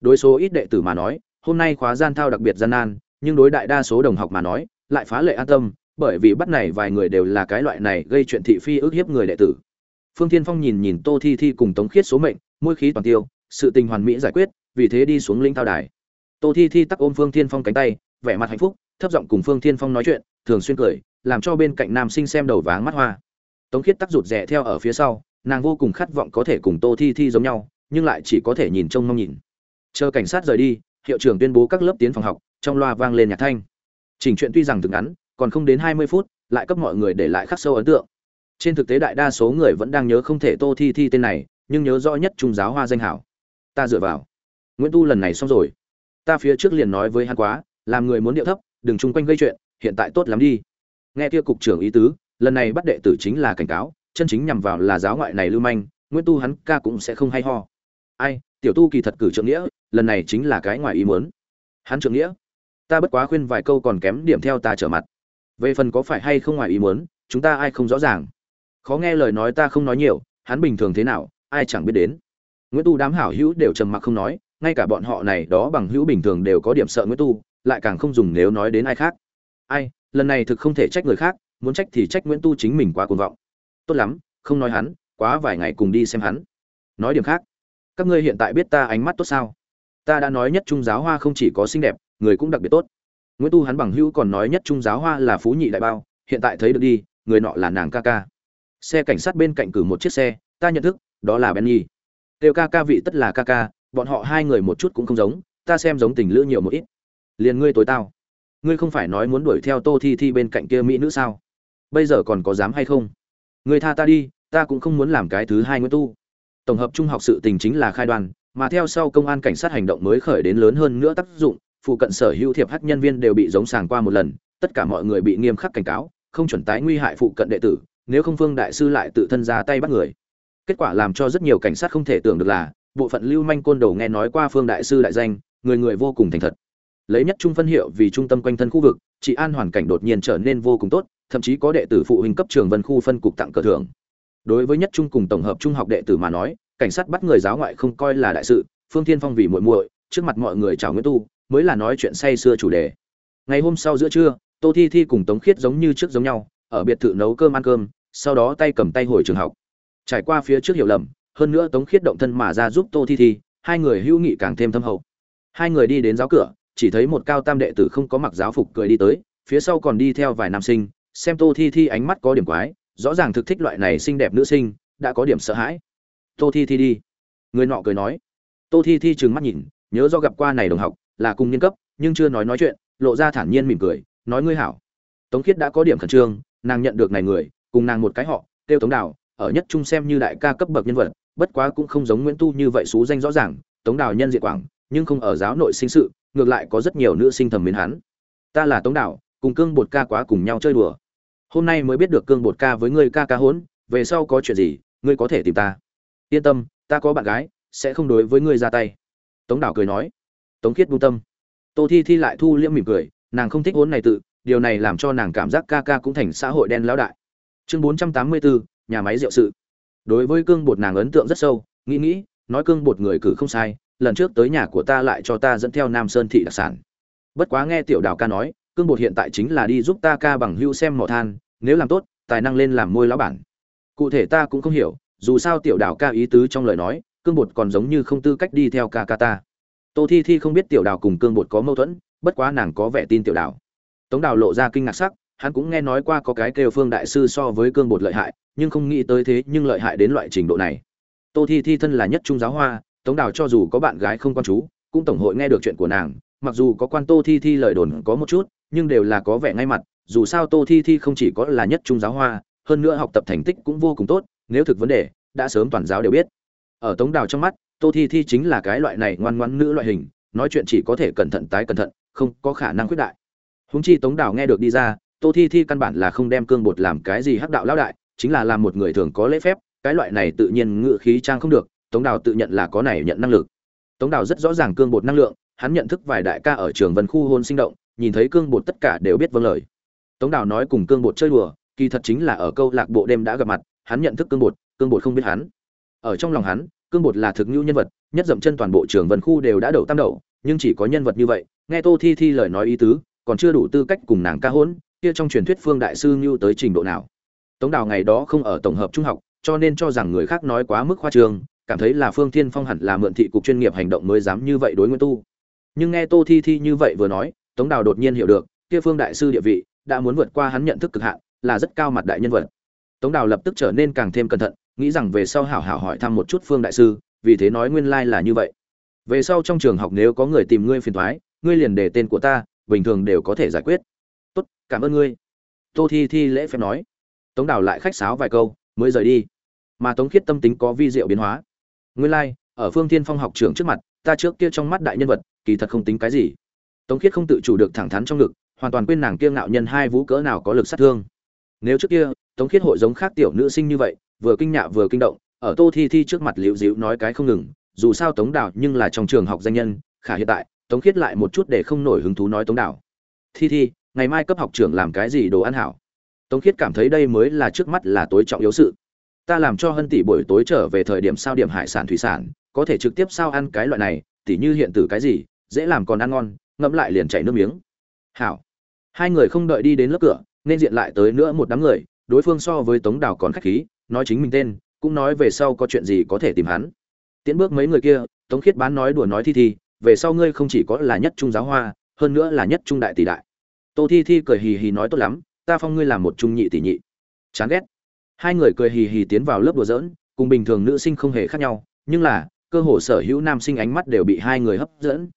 Đối số ít đệ tử mà nói, hôm nay khóa gian thao đặc biệt gian nan, nhưng đối đại đa số đồng học mà nói, lại phá lệ an tâm, bởi vì bắt này vài người đều là cái loại này gây chuyện thị phi ức hiếp người đệ tử phương thiên phong nhìn nhìn tô thi thi cùng tống khiết số mệnh, môi khí toàn tiêu, sự tình hoàn mỹ giải quyết, vì thế đi xuống linh thao đài. Tô thi thi tắc ôm phương thiên phong cánh tay, vẻ mặt hạnh phúc, thấp giọng cùng phương thiên phong nói chuyện, thường xuyên cười, làm cho bên cạnh nam sinh xem đầu váng mắt hoa. Tống khiết tắc rụt rè theo ở phía sau, nàng vô cùng khát vọng có thể cùng tô thi thi giống nhau, nhưng lại chỉ có thể nhìn trông mong nhìn. Chờ cảnh sát rời đi, hiệu trưởng tuyên bố các lớp tiến phòng học, trong loa vang lên nhạc thanh. Chỉnh chuyện tuy rằng từng ngắn, còn không đến hai mươi phút, lại cấp mọi người để lại khắc sâu ấn tượng trên thực tế đại đa số người vẫn đang nhớ không thể tô thi thi tên này, nhưng nhớ rõ nhất trung giáo hoa danh hảo. Ta dựa vào. Nguyễn tu lần này xong rồi. Ta phía trước liền nói với hắn quá, làm người muốn điệu thấp, đừng chung quanh gây chuyện, hiện tại tốt lắm đi. Nghe kia cục trưởng ý tứ, lần này bắt đệ tử chính là cảnh cáo, chân chính nhằm vào là giáo ngoại này lưu manh, nguyễn tu hắn ca cũng sẽ không hay ho. Ai, tiểu tu kỳ thật cử trưởng nghĩa, lần này chính là cái ngoài ý muốn. Hắn trưởng nghĩa? Ta bất quá khuyên vài câu còn kém điểm theo ta trở mặt. Về phần có phải hay không ngoài ý muốn, chúng ta ai không rõ ràng khó nghe lời nói ta không nói nhiều, hắn bình thường thế nào, ai chẳng biết đến. Nguyễn tu đám hảo hữu đều trầm mặc không nói, ngay cả bọn họ này đó bằng hữu bình thường đều có điểm sợ nguyễn tu, lại càng không dùng nếu nói đến ai khác. Ai, lần này thực không thể trách người khác, muốn trách thì trách nguyễn tu chính mình quá cuồng vọng. Tốt lắm, không nói hắn, quá vài ngày cùng đi xem hắn. Nói điểm khác, các ngươi hiện tại biết ta ánh mắt tốt sao? Ta đã nói nhất trung giáo hoa không chỉ có xinh đẹp, người cũng đặc biệt tốt. Nguyễn tu hắn bằng hữu còn nói nhất trung giáo hoa là phú nhị đại bao, hiện tại thấy được đi, người nọ là nàng ca ca xe cảnh sát bên cạnh cử một chiếc xe, ta nhận thức, đó là benny. Kêu ca ca vị tất là ca ca, bọn họ hai người một chút cũng không giống, ta xem giống tình lữ nhiều một ít. Liền ngươi tối tao. Ngươi không phải nói muốn đuổi theo tô thi thi bên cạnh kia mỹ nữ sao? Bây giờ còn có dám hay không? Ngươi tha ta đi, ta cũng không muốn làm cái thứ hai nguyễn tu. Tổng hợp trung học sự tình chính là khai đoàn, mà theo sau công an cảnh sát hành động mới khởi đến lớn hơn nữa tác dụng, phụ cận sở hữu thiệp hắc nhân viên đều bị giống sàng qua một lần, tất cả mọi người bị nghiêm khắc cảnh cáo, không chuẩn tái nguy hại phụ cận đệ tử nếu không phương đại sư lại tự thân ra tay bắt người. Kết quả làm cho rất nhiều cảnh sát không thể tưởng được là, bộ phận lưu manh côn đồ nghe nói qua phương đại sư đại danh, người người vô cùng thành thật. Lấy nhất trung phân hiệu vì trung tâm quanh thân khu vực, trị an hoàn cảnh đột nhiên trở nên vô cùng tốt, thậm chí có đệ tử phụ huynh cấp trường vân khu phân cục tặng cờ thưởng. Đối với nhất trung cùng tổng hợp trung học đệ tử mà nói, cảnh sát bắt người giáo ngoại không coi là đại sự, phương thiên phong vì muội muội, trước mặt mọi người chào nguyễn tu, mới là nói chuyện say xưa chủ đề. Ngày hôm sau giữa trưa, tô thi thi cùng tống khiết giống như trước giống nhau ở biệt thự nấu cơm ăn cơm, sau đó tay cầm tay hồi trường học. Trải qua phía trước hiểu lầm, hơn nữa tống khiết động thân mà ra giúp tô thi thi, hai người hữu nghị càng thêm thâm hậu. Hai người đi đến giáo cửa, chỉ thấy một cao tam đệ tử không có mặc giáo phục cười đi tới, phía sau còn đi theo vài nam sinh, xem tô thi thi ánh mắt có điểm quái, rõ ràng thực thích loại này xinh đẹp nữ sinh, đã có điểm sợ hãi. Tô thi thi đi. Người nọ cười nói. Tô thi thi trừng mắt nhìn, nhớ do gặp qua này đồng học, là cùng niên cấp, nhưng chưa nói nói chuyện, lộ ra thản nhiên mỉm cười, nói ngươi hảo. Tống khiết đã có điểm khẩn trương nàng nhận được này người, cùng nàng một cái họ, tiêu tống đào, ở nhất trung xem như đại ca cấp bậc nhân vật, bất quá cũng không giống nguyễn tu như vậy xú danh rõ ràng, tống đào nhân diện quảng, nhưng không ở giáo nội sinh sự, ngược lại có rất nhiều nữ sinh thầm mến hắn. Ta là tống đào, cùng cương bột ca quá cùng nhau chơi đùa. Hôm nay mới biết được cương bột ca với ngươi ca ca hốn, về sau có chuyện gì, ngươi có thể tìm ta. Yên tâm, ta có bạn gái, sẽ không đối với ngươi ra tay. Tống đảo cười nói. Tống khiết buông tâm. Tô thi thi lại thu liễm mỉm cười, nàng không thích hốn này tự điều này làm cho nàng cảm giác ca ca cũng thành xã hội đen lão đại. Chương bốn trăm tám mươi bốn nhà máy rượu sự. Đối với cương bột nàng ấn tượng rất sâu, nghĩ nghĩ, nói cương bột người cử không sai, lần trước tới nhà của ta lại cho ta dẫn theo nam sơn thị đặc sản. Bất quá nghe tiểu đào ca nói, cương bột hiện tại chính là đi giúp ta ca bằng hưu xem mỏ than, nếu làm tốt, tài năng lên làm môi lão bản. Cụ thể ta cũng không hiểu, dù sao tiểu đào ca ý tứ trong lời nói, cương bột còn giống như không tư cách đi theo ca ca ta. Tô thi thi không biết tiểu đào cùng cương bột có mâu thuẫn, bất quá nàng có vẻ tin tiểu đào tống đào lộ ra kinh ngạc sắc, hắn cũng nghe nói qua có cái kêu phương đại sư so với cương bột lợi hại, nhưng không nghĩ tới thế nhưng lợi hại đến loại trình độ này. Tô thi thi thân là nhất trung giáo hoa, tống đào cho dù có bạn gái không quan chú, cũng tổng hội nghe được chuyện của nàng, mặc dù có quan tô thi thi lời đồn có một chút, nhưng đều là có vẻ ngay mặt, dù sao tô thi thi không chỉ có là nhất trung giáo hoa, hơn nữa học tập thành tích cũng vô cùng tốt, nếu thực vấn đề, đã sớm toàn giáo đều biết. Ở tống đào trong mắt, tô thi thi chính là cái loại này ngoan ngoãn nữ loại hình, nói chuyện chỉ có thể cẩn thận tái cẩn thận, không có khả năng khuyết đại húng chi tống đào nghe được đi ra tô thi thi căn bản là không đem cương bột làm cái gì hắc đạo lão đại chính là làm một người thường có lễ phép cái loại này tự nhiên ngự khí trang không được tống đào tự nhận là có này nhận năng lực. Tống đào rất rõ ràng cương bột năng lượng hắn nhận thức vài đại ca ở trường vân khu hôn sinh động nhìn thấy cương bột tất cả đều biết vâng lời. Tống đào nói cùng cương bột chơi đùa kỳ thật chính là ở câu lạc bộ đêm đã gặp mặt hắn nhận thức cương bột cương bột không biết hắn. Ở trong lòng hắn cương bột là thực nhu nhân vật nhất dậm chân toàn bộ trường vân khu đều đã đầu tam đầu, nhưng chỉ có nhân vật như vậy nghe tô thi thi lời nói ý tứ còn chưa đủ tư cách cùng nàng ca hỗn kia trong truyền thuyết phương đại sư như tới trình độ nào? Tống đào ngày đó không ở tổng hợp trung học, cho nên cho rằng người khác nói quá mức khoa trương, cảm thấy là phương thiên phong hẳn là mượn thị cục chuyên nghiệp hành động mới dám như vậy đối nguyên tu. Nhưng nghe tô thi thi như vậy vừa nói, tống đào đột nhiên hiểu được, kia phương đại sư địa vị, đã muốn vượt qua hắn nhận thức cực hạn, là rất cao mặt đại nhân vật. Tống đào lập tức trở nên càng thêm cẩn thận, nghĩ rằng về sau hảo hảo hỏi thăm một chút phương đại sư, vì thế nói nguyên lai là như vậy. Về sau trong trường học nếu có người tìm ngươi phiền thoái, ngươi liền để tên của ta bình thường đều có thể giải quyết. Tốt cảm ơn ngươi. Tô thi thi lễ phép nói. Tống đào lại khách sáo vài câu mới rời đi. Mà tống khiết tâm tính có vi diệu biến hóa. Nguyên lai、like, ở phương thiên phong học trường trước mặt ta trước kia trong mắt đại nhân vật kỳ thật không tính cái gì. Tống khiết không tự chủ được thẳng thắn trong ngực hoàn toàn quên nàng kiêng ngạo nhân hai vũ cỡ nào có lực sát thương. Nếu trước kia tống khiết hội giống khác tiểu nữ sinh như vậy vừa kinh nhạ vừa kinh động ở tô thi thi trước mặt liễu dịu nói cái không ngừng dù sao tống đào nhưng là trong trường học danh nhân khả hiện tại tống khiết lại một chút để không nổi hứng thú nói tống đào thi thi, ngày mai cấp học trưởng làm cái gì đồ ăn hảo? Tống khiết cảm thấy đây mới là trước mắt là tối trọng yếu sự. Ta làm cho hân tỷ buổi tối trở về thời điểm sao điểm hải sản thủy sản, có thể trực tiếp sao ăn cái loại này, tỉ như hiện tử cái gì, dễ làm còn ăn ngon ngẫm lại liền chảy nước miếng. Hảo. Hai người không đợi đi đến lớp cửa, nên diện lại tới nữa một đám người, đối phương so với tống đào còn khách khí, nói chính mình tên, cũng nói về sau có chuyện gì có thể tìm hắn. Tiến bước mấy người kia, tống khiết bán nói đùa nói thi thi về sau ngươi không chỉ có là nhất trung giáo hoa, hơn nữa là nhất trung đại tỷ đại. Tô thi thi cười hì hì nói tốt lắm, ta phong ngươi làm một trung nhị tỷ nhị. Chán ghét. Hai người cười hì hì tiến vào lớp đùa giỡn, cùng bình thường nữ sinh không hề khác nhau, nhưng là, cơ hồ sở hữu nam sinh ánh mắt đều bị hai người hấp dẫn.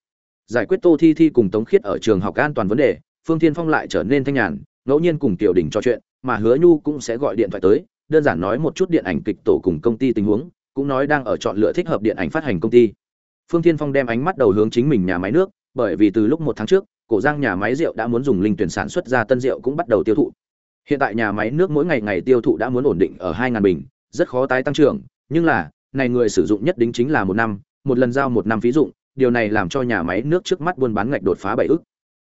Giải quyết tô thi thi cùng tống khiết ở trường học an toàn vấn đề, phương thiên phong lại trở nên thanh nhàn, ngẫu nhiên cùng tiểu đình trò chuyện, mà hứa nhu cũng sẽ gọi điện thoại tới, đơn giản nói một chút điện ảnh kịch tổ cùng công ty tình huống, cũng nói đang ở chọn lựa thích hợp điện ảnh phát hành công ty phương thiên phong đem ánh mắt đầu hướng chính mình nhà máy nước, bởi vì từ lúc một tháng trước, cổ giang nhà máy rượu đã muốn dùng linh tuyển sản xuất ra tân rượu cũng bắt đầu tiêu thụ. Hiện tại nhà máy nước mỗi ngày ngày tiêu thụ đã muốn ổn định ở hai ngàn bình, rất khó tái tăng trưởng, nhưng là, này người sử dụng nhất định chính là một năm, một lần giao một năm phí dụng, điều này làm cho nhà máy nước trước mắt buôn bán ngạch đột phá bảy ức.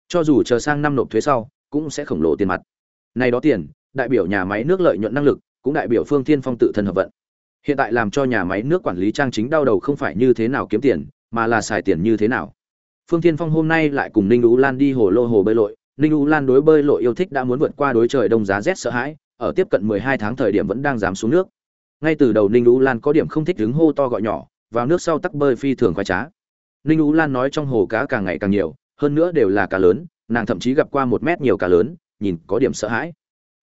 Cho dù chờ sang năm nộp thuế sau, cũng sẽ khổng lồ tiền mặt. Này đó tiền, đại biểu nhà máy nước lợi nhuận năng lực, cũng đại biểu phương thiên phong tự thân hợp vận hiện tại làm cho nhà máy nước quản lý trang chính đau đầu không phải như thế nào kiếm tiền, mà là xài tiền như thế nào. Phương thiên phong hôm nay lại cùng ninh ú lan đi hồ lô hồ bơi lội. Ninh ú lan đối bơi lội yêu thích đã muốn vượt qua đối trời đông giá rét sợ hãi, ở tiếp cận 12 tháng thời điểm vẫn đang dám xuống nước. Ngay từ đầu ninh ú lan có điểm không thích đứng hô to gọi nhỏ, vào nước sau tắc bơi phi thường khoái trá. Ninh ú lan nói trong hồ cá càng ngày càng nhiều, hơn nữa đều là cá lớn, nàng thậm chí gặp qua một mét nhiều cá lớn, nhìn có điểm sợ hãi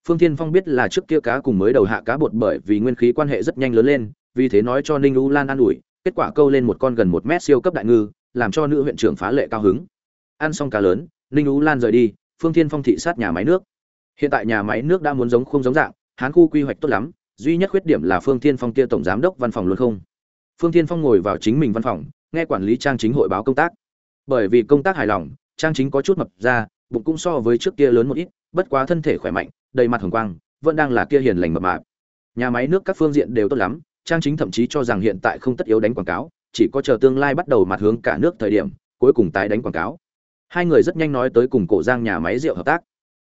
phương thiên phong biết là trước kia cá cùng mới đầu hạ cá bột bởi vì nguyên khí quan hệ rất nhanh lớn lên, vì thế nói cho ninh U lan an ủi, kết quả câu lên một con gần một mét siêu cấp đại ngư, làm cho nữ huyện trưởng phá lệ cao hứng. Ăn xong cá lớn, ninh U lan rời đi, phương thiên phong thị sát nhà máy nước. Hiện tại nhà máy nước đã muốn giống không giống dạng, hán khu quy hoạch tốt lắm, duy nhất khuyết điểm là phương thiên phong kia tổng giám đốc văn phòng luôn không. Phương thiên phong ngồi vào chính mình văn phòng, nghe quản lý trang chính hội báo công tác. Bởi vì công tác hài lòng, trang chính có chút mập ra, bụng cũng so với trước kia lớn một ít, bất quá thân thể khỏe mạnh đầy mặt hồng quang, vẫn đang là kia hiền lành mập mạp. Nhà máy nước các phương diện đều tốt lắm, trang chính thậm chí cho rằng hiện tại không tất yếu đánh quảng cáo, chỉ có chờ tương lai bắt đầu mặt hướng cả nước thời điểm, cuối cùng tái đánh quảng cáo. Hai người rất nhanh nói tới cùng cổ giang nhà máy rượu hợp tác.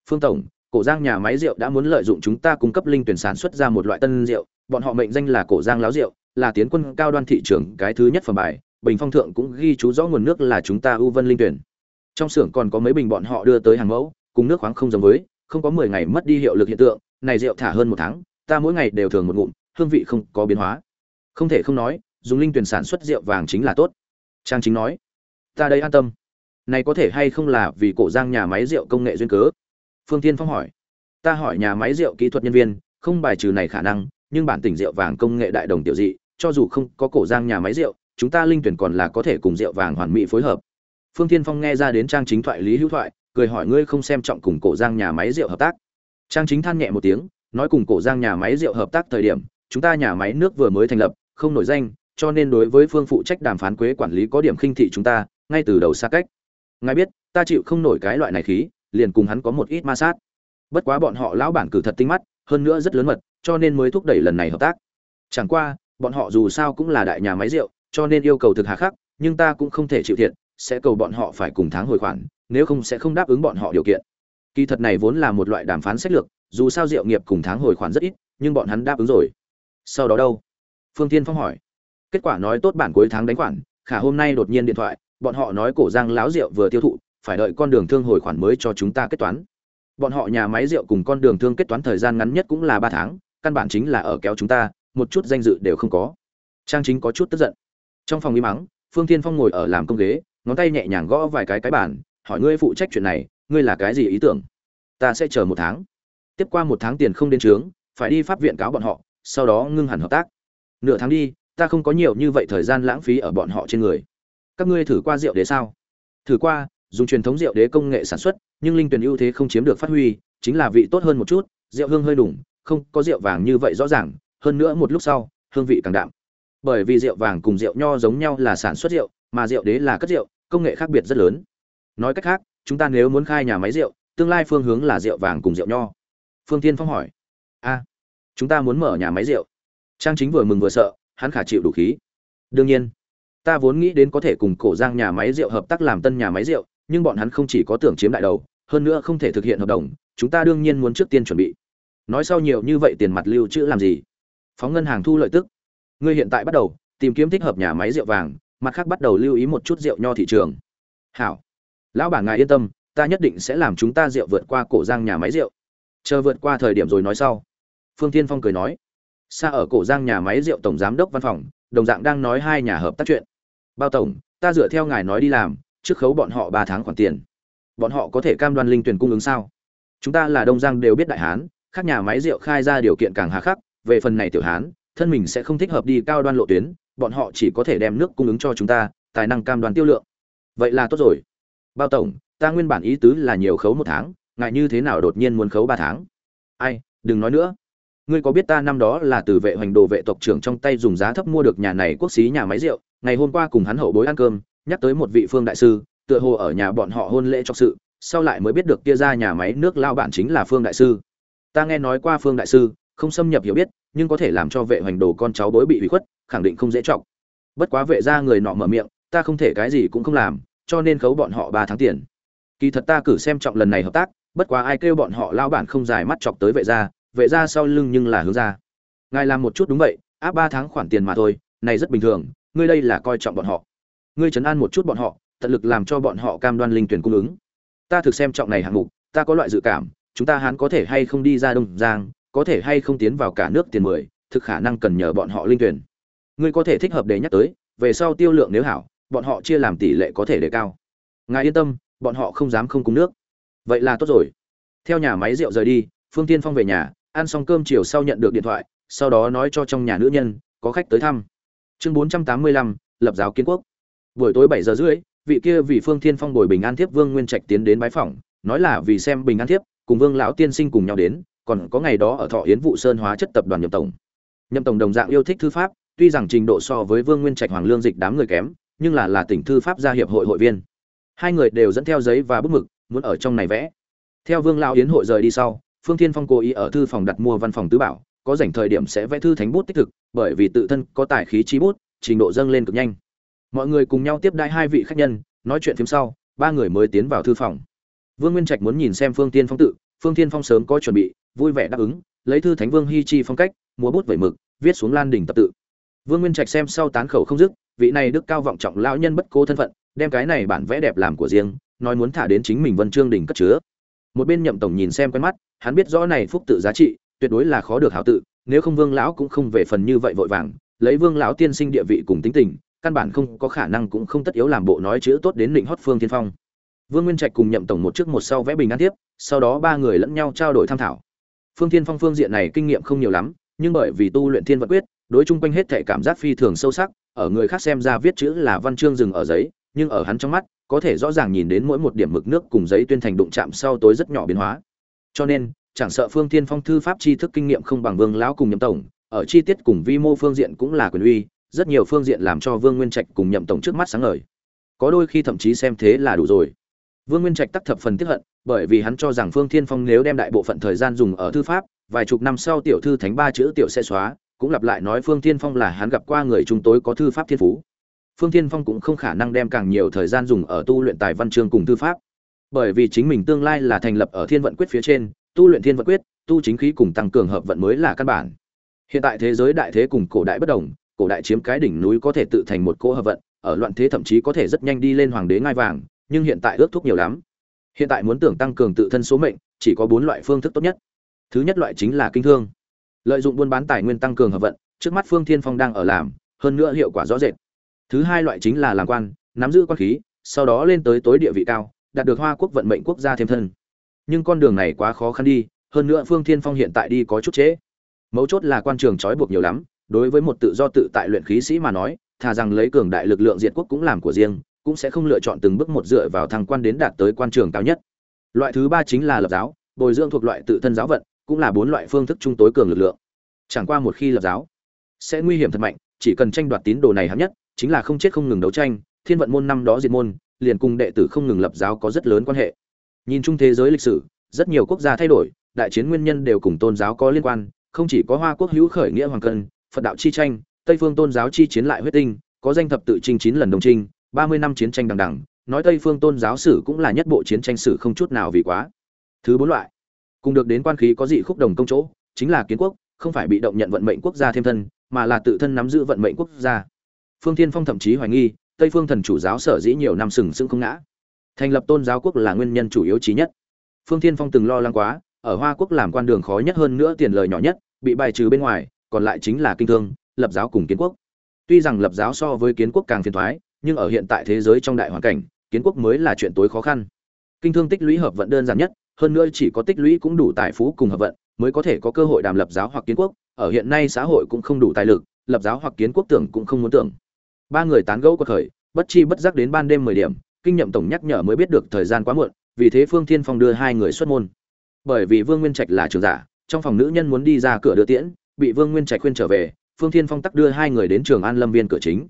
Phương tổng, cổ giang nhà máy rượu đã muốn lợi dụng chúng ta cung cấp linh tuyển sản xuất ra một loại tân rượu, bọn họ mệnh danh là cổ giang láo rượu, là tiến quân cao đoan thị trường cái thứ nhất phẩm bài, bình phong thượng cũng ghi chú rõ nguồn nước là chúng ta ưu vân linh tuyển. Trong xưởng còn có mấy bình bọn họ đưa tới hàng mẫu, cùng nước khoáng không giống với không có mười ngày mất đi hiệu lực hiện tượng, này rượu thả hơn một tháng, ta mỗi ngày đều thường một ngụm, hương vị không có biến hóa. Không thể không nói, dùng linh tuyển sản xuất rượu vàng chính là tốt. Trang chính nói, ta đây an tâm. Này có thể hay không là vì cổ giang nhà máy rượu công nghệ duyên cớ? Phương Thiên phong hỏi. Ta hỏi nhà máy rượu kỹ thuật nhân viên, không bài trừ này khả năng, nhưng bản tỉnh rượu vàng công nghệ đại đồng tiểu dị, cho dù không có cổ giang nhà máy rượu, chúng ta linh tuyển còn là có thể cùng rượu vàng hoàn mỹ phối hợp. Phương Thiên phong nghe ra đến trang chính thoại lý hữu thoại cười hỏi ngươi không xem trọng cùng cổ giang nhà máy rượu hợp tác. Trang chính than nhẹ một tiếng, nói cùng cổ giang nhà máy rượu hợp tác thời điểm, chúng ta nhà máy nước vừa mới thành lập, không nổi danh, cho nên đối với phương phụ trách đàm phán quế quản lý có điểm khinh thị chúng ta, ngay từ đầu xa cách. Ngài biết, ta chịu không nổi cái loại này khí, liền cùng hắn có một ít ma sát. Bất quá bọn họ lão bản cử thật tinh mắt, hơn nữa rất lớn mật, cho nên mới thúc đẩy lần này hợp tác. Chẳng qua, bọn họ dù sao cũng là đại nhà máy rượu, cho nên yêu cầu thực hà khắc, nhưng ta cũng không thể chịu thiệt sẽ cầu bọn họ phải cùng tháng hồi khoản, nếu không sẽ không đáp ứng bọn họ điều kiện. Kỳ thật này vốn là một loại đàm phán sách lược, dù sao rượu nghiệp cùng tháng hồi khoản rất ít, nhưng bọn hắn đáp ứng rồi. Sau đó đâu? Phương Thiên phong hỏi. Kết quả nói tốt bản cuối tháng đánh khoản, khả hôm nay đột nhiên điện thoại, bọn họ nói cổ giang láo rượu vừa tiêu thụ, phải đợi con đường thương hồi khoản mới cho chúng ta kết toán. Bọn họ nhà máy rượu cùng con đường thương kết toán thời gian ngắn nhất cũng là ba tháng, căn bản chính là ở kéo chúng ta, một chút danh dự đều không có. Trang chính có chút tức giận. Trong phòng im mắng, phương Thiên phong ngồi ở làm công ghế ngón tay nhẹ nhàng gõ vài cái cái bản hỏi ngươi phụ trách chuyện này, ngươi là cái gì ý tưởng? Ta sẽ chờ một tháng. Tiếp qua một tháng tiền không đến trướng phải đi pháp viện cáo bọn họ, sau đó ngưng hẳn hợp tác. Nửa tháng đi, ta không có nhiều như vậy thời gian lãng phí ở bọn họ trên người. Các ngươi thử qua rượu đế sao? Thử qua, dùng truyền thống rượu đế công nghệ sản xuất, nhưng linh tuyển ưu thế không chiếm được phát huy, chính là vị tốt hơn một chút, rượu hương hơi đủng, không có rượu vàng như vậy rõ ràng, hơn nữa một lúc sau, hương vị càng đạm. Bởi vì rượu vàng cùng rượu nho giống nhau là sản xuất rượu, mà rượu đế là cất rượu công nghệ khác biệt rất lớn. Nói cách khác, chúng ta nếu muốn khai nhà máy rượu, tương lai phương hướng là rượu vàng cùng rượu nho. Phương tiên phong hỏi. A, chúng ta muốn mở nhà máy rượu. Trang chính vừa mừng vừa sợ, hắn khả chịu đủ khí. Đương nhiên, ta vốn nghĩ đến có thể cùng cổ giang nhà máy rượu hợp tác làm tân nhà máy rượu, nhưng bọn hắn không chỉ có tưởng chiếm đại đầu, hơn nữa không thể thực hiện hợp đồng, chúng ta đương nhiên muốn trước tiên chuẩn bị. Nói sau nhiều như vậy tiền mặt lưu trữ làm gì? Phóng ngân hàng thu lợi tức. Ngươi hiện tại bắt đầu tìm kiếm thích hợp nhà máy rượu vàng mặt khác bắt đầu lưu ý một chút rượu nho thị trường. Hảo, lão bản ngài yên tâm, ta nhất định sẽ làm chúng ta rượu vượt qua cổ giang nhà máy rượu. Chờ vượt qua thời điểm rồi nói sau. Phương tiên phong cười nói. Xa ở cổ giang nhà máy rượu tổng giám đốc văn phòng, đồng dạng đang nói hai nhà hợp tác chuyện. Bao tổng, ta dựa theo ngài nói đi làm, trước khấu bọn họ ba tháng khoản tiền. Bọn họ có thể cam đoan linh tuyển cung ứng sao? Chúng ta là đông giang đều biết đại hán các nhà máy rượu khai ra điều kiện càng hà khắc, về phần này tiểu hán, thân mình sẽ không thích hợp đi cao đoan lộ tuyến bọn họ chỉ có thể đem nước cung ứng cho chúng ta, tài năng cam đoan tiêu lượng. Vậy là tốt rồi. Bao tổng, ta nguyên bản ý tứ là nhiều khấu một tháng, ngại như thế nào đột nhiên muốn khấu ba tháng? Ai, đừng nói nữa. Ngươi có biết ta năm đó là từ vệ hoành đồ vệ tộc trưởng trong tay dùng giá thấp mua được nhà này quốc xí nhà máy rượu, ngày hôm qua cùng hắn hậu bối ăn cơm, nhắc tới một vị phương đại sư, tựa hồ ở nhà bọn họ hôn lễ cho sự, sau lại mới biết được kia ra nhà máy nước lao bản chính là phương đại sư. Ta nghe nói qua phương đại sư, không xâm nhập hiểu biết, nhưng có thể làm cho vệ hoành đồ con cháu bối bị hủy khuất khẳng định không dễ trọng bất quá vệ ra người nọ mở miệng, ta không thể cái gì cũng không làm, cho nên khấu bọn họ ba tháng tiền. Kỳ thật ta cử xem trọng lần này hợp tác, bất quá ai kêu bọn họ lao bản không dài mắt chọc tới vệ gia vệ gia sau lưng nhưng là hướng ra ngài làm một chút đúng vậy, áp ba tháng khoản tiền mà thôi, này rất bình thường, ngươi đây là coi trọng bọn họ. Ngươi chấn an một chút bọn họ, tận lực làm cho bọn họ cam đoan linh tuyển cung ứng. Ta thực xem trọng này hạng mục, ta có loại dự cảm, chúng ta hán có thể hay không đi ra đông giang, có thể hay không tiến vào cả nước tiền mười, thực khả năng cần nhờ bọn họ linh tuyển ngươi có thể thích hợp để nhắc tới, về sau tiêu lượng nếu hảo, bọn họ chia làm tỷ lệ có thể đề cao. Ngài yên tâm, bọn họ không dám không cung nước. Vậy là tốt rồi. Theo nhà máy rượu rời đi, phương tiên phong về nhà, ăn xong cơm chiều sau nhận được điện thoại, sau đó nói cho trong nhà nữ nhân, có khách tới thăm. Chương bốn trăm tám mươi lăm, lập giáo kiến quốc. Buổi tối bảy giờ rưỡi, vị kia vì phương thiên phong bồi bình an thiếp vương nguyên trạch tiến đến bái phỏng, nói là vì xem bình an thiếp, cùng vương lão tiên sinh cùng nhau đến, còn có ngày đó ở thọ yến vụ sơn hóa chất tập đoàn nhậm tổng. Nhậm tổng đồng dạng yêu thích thư pháp tuy rằng trình độ so với vương nguyên trạch hoàng lương dịch đám người kém, nhưng là là tỉnh thư pháp gia hiệp hội hội viên. Hai người đều dẫn theo giấy và bút mực, muốn ở trong này vẽ. Theo vương lão yến hội rời đi sau, phương thiên phong cố ý ở thư phòng đặt mua văn phòng tứ bảo, có rảnh thời điểm sẽ vẽ thư thánh bút tích thực, bởi vì tự thân có tài khí chi bút, trình độ dâng lên cực nhanh. Mọi người cùng nhau tiếp đãi hai vị khách nhân, nói chuyện phía sau, ba người mới tiến vào thư phòng. Vương nguyên trạch muốn nhìn xem phương Thiên phong tự, phương Thiên phong sớm có chuẩn bị, vui vẻ đáp ứng, lấy thư thánh vương hy chi phong cách, múa bút vẩy mực, viết xuống lan đỉnh tập tự vương nguyên trạch xem sau tán khẩu không dứt, vị này đức cao vọng trọng lão nhân bất cố thân phận, đem cái này bản vẽ đẹp làm của riêng, nói muốn thả đến chính mình vân trương đỉnh cất chứa. Một bên nhậm tổng nhìn xem quen mắt, hắn biết rõ này phúc tự giá trị, tuyệt đối là khó được hảo tự, nếu không vương lão cũng không về phần như vậy vội vàng, lấy vương lão tiên sinh địa vị cùng tính tình, căn bản không có khả năng cũng không tất yếu làm bộ nói chữ tốt đến định hót phương tiên phong. Vương nguyên trạch cùng nhậm tổng một trước một sau vẽ bình an tiếp, sau đó ba người lẫn nhau trao đổi tham thảo. Phương Thiên phong phương diện này kinh nghiệm không nhiều lắm, nhưng bởi vì tu luyện thiên vật quyết đối chung quanh hết thể cảm giác phi thường sâu sắc, ở người khác xem ra viết chữ là văn chương dừng ở giấy, nhưng ở hắn trong mắt, có thể rõ ràng nhìn đến mỗi một điểm mực nước cùng giấy tuyên thành đụng chạm sau tối rất nhỏ biến hóa. Cho nên, chẳng sợ phương tiên phong thư pháp tri thức kinh nghiệm không bằng vương lão cùng nhậm tổng, ở chi tiết cùng vi mô phương diện cũng là quyền uy, rất nhiều phương diện làm cho vương nguyên trạch cùng nhậm tổng trước mắt sáng ngời. Có đôi khi thậm chí xem thế là đủ rồi. Vương nguyên trạch tắc thập phần tiếp hận, bởi vì hắn cho rằng phương thiên phong nếu đem đại bộ phận thời gian dùng ở thư pháp, vài chục năm sau tiểu thư thánh ba chữ tiểu sẽ xóa cũng lặp lại nói phương thiên phong là hắn gặp qua người chúng tối có thư pháp thiên phú. Phương thiên phong cũng không khả năng đem càng nhiều thời gian dùng ở tu luyện tài văn chương cùng thư pháp. Bởi vì chính mình tương lai là thành lập ở thiên vận quyết phía trên, tu luyện thiên vận quyết, tu chính khí cùng tăng cường hợp vận mới là căn bản. Hiện tại thế giới đại thế cùng cổ đại bất đồng, cổ đại chiếm cái đỉnh núi có thể tự thành một cỗ hợp vận, ở loạn thế thậm chí có thể rất nhanh đi lên hoàng đế ngai vàng, nhưng hiện tại ước thúc nhiều lắm. Hiện tại muốn tưởng tăng cường tự thân số mệnh, chỉ có bốn loại phương thức tốt nhất. Thứ nhất loại chính là kinh thương lợi dụng buôn bán tài nguyên tăng cường hợp vận, trước mắt phương thiên phong đang ở làm, hơn nữa hiệu quả rõ rệt. Thứ hai loại chính là làm quan, nắm giữ quan khí, sau đó lên tới tối địa vị cao, đạt được hoa quốc vận mệnh quốc gia thêm thân. Nhưng con đường này quá khó khăn đi, hơn nữa phương thiên phong hiện tại đi có chút trễ. Mấu chốt là quan trường trói buộc nhiều lắm, đối với một tự do tự tại luyện khí sĩ mà nói, thà rằng lấy cường đại lực lượng diệt quốc cũng làm của riêng, cũng sẽ không lựa chọn từng bước một dựa vào thăng quan đến đạt tới quan trường cao nhất. Loại thứ ba chính là lập giáo, bồi dưỡng thuộc loại tự thân giáo vận cũng là bốn loại phương thức trung tối cường lực lượng. Chẳng qua một khi lập giáo, sẽ nguy hiểm thật mạnh, chỉ cần tranh đoạt tín đồ này hấp nhất, chính là không chết không ngừng đấu tranh, thiên vận môn năm đó diệt môn, liền cùng đệ tử không ngừng lập giáo có rất lớn quan hệ. Nhìn chung thế giới lịch sử, rất nhiều quốc gia thay đổi, đại chiến nguyên nhân đều cùng tôn giáo có liên quan, không chỉ có hoa quốc hữu khởi nghĩa hoàng cân, phật đạo chi tranh, tây phương tôn giáo chi chiến lại huyết tinh, có danh thập tự chinh chín lần đồng trinh ba mươi năm chiến tranh đằng đằng, nói tây phương tôn giáo sử cũng là nhất bộ chiến tranh sử không chút nào vì quá. Thứ bốn loại cùng được đến quan khí có dị khúc đồng công chỗ, chính là kiến quốc, không phải bị động nhận vận mệnh quốc gia thêm thân, mà là tự thân nắm giữ vận mệnh quốc gia. Phương thiên phong thậm chí hoài nghi, tây phương thần chủ giáo sở dĩ nhiều năm sừng sững không ngã. Thành lập tôn giáo quốc là nguyên nhân chủ yếu trí nhất. Phương thiên phong từng lo lắng quá, ở hoa quốc làm quan đường khó nhất hơn nữa tiền lời nhỏ nhất, bị bài trừ bên ngoài, còn lại chính là kinh thương, lập giáo cùng kiến quốc. Tuy rằng lập giáo so với kiến quốc càng phiền thoái, nhưng ở hiện tại thế giới trong đại hoàn cảnh, kiến quốc mới là chuyện tối khó khăn. Kinh thương tích lũy hợp vận đơn giản nhất hơn nữa chỉ có tích lũy cũng đủ tài phú cùng hợp vận, mới có thể có cơ hội đàm lập giáo hoặc kiến quốc, ở hiện nay xã hội cũng không đủ tài lực, lập giáo hoặc kiến quốc tưởng cũng không muốn tưởng. Ba người tán gẫu cuộc khởi, bất chi bất giác đến ban đêm mười điểm, kinh nhậm tổng nhắc nhở mới biết được thời gian quá muộn, vì thế phương thiên phong đưa hai người xuất môn. Bởi vì vương nguyên trạch là trường giả, trong phòng nữ nhân muốn đi ra cửa đưa tiễn, bị vương nguyên trạch khuyên trở về, phương thiên phong tắc đưa hai người đến trường an lâm viên cửa chính.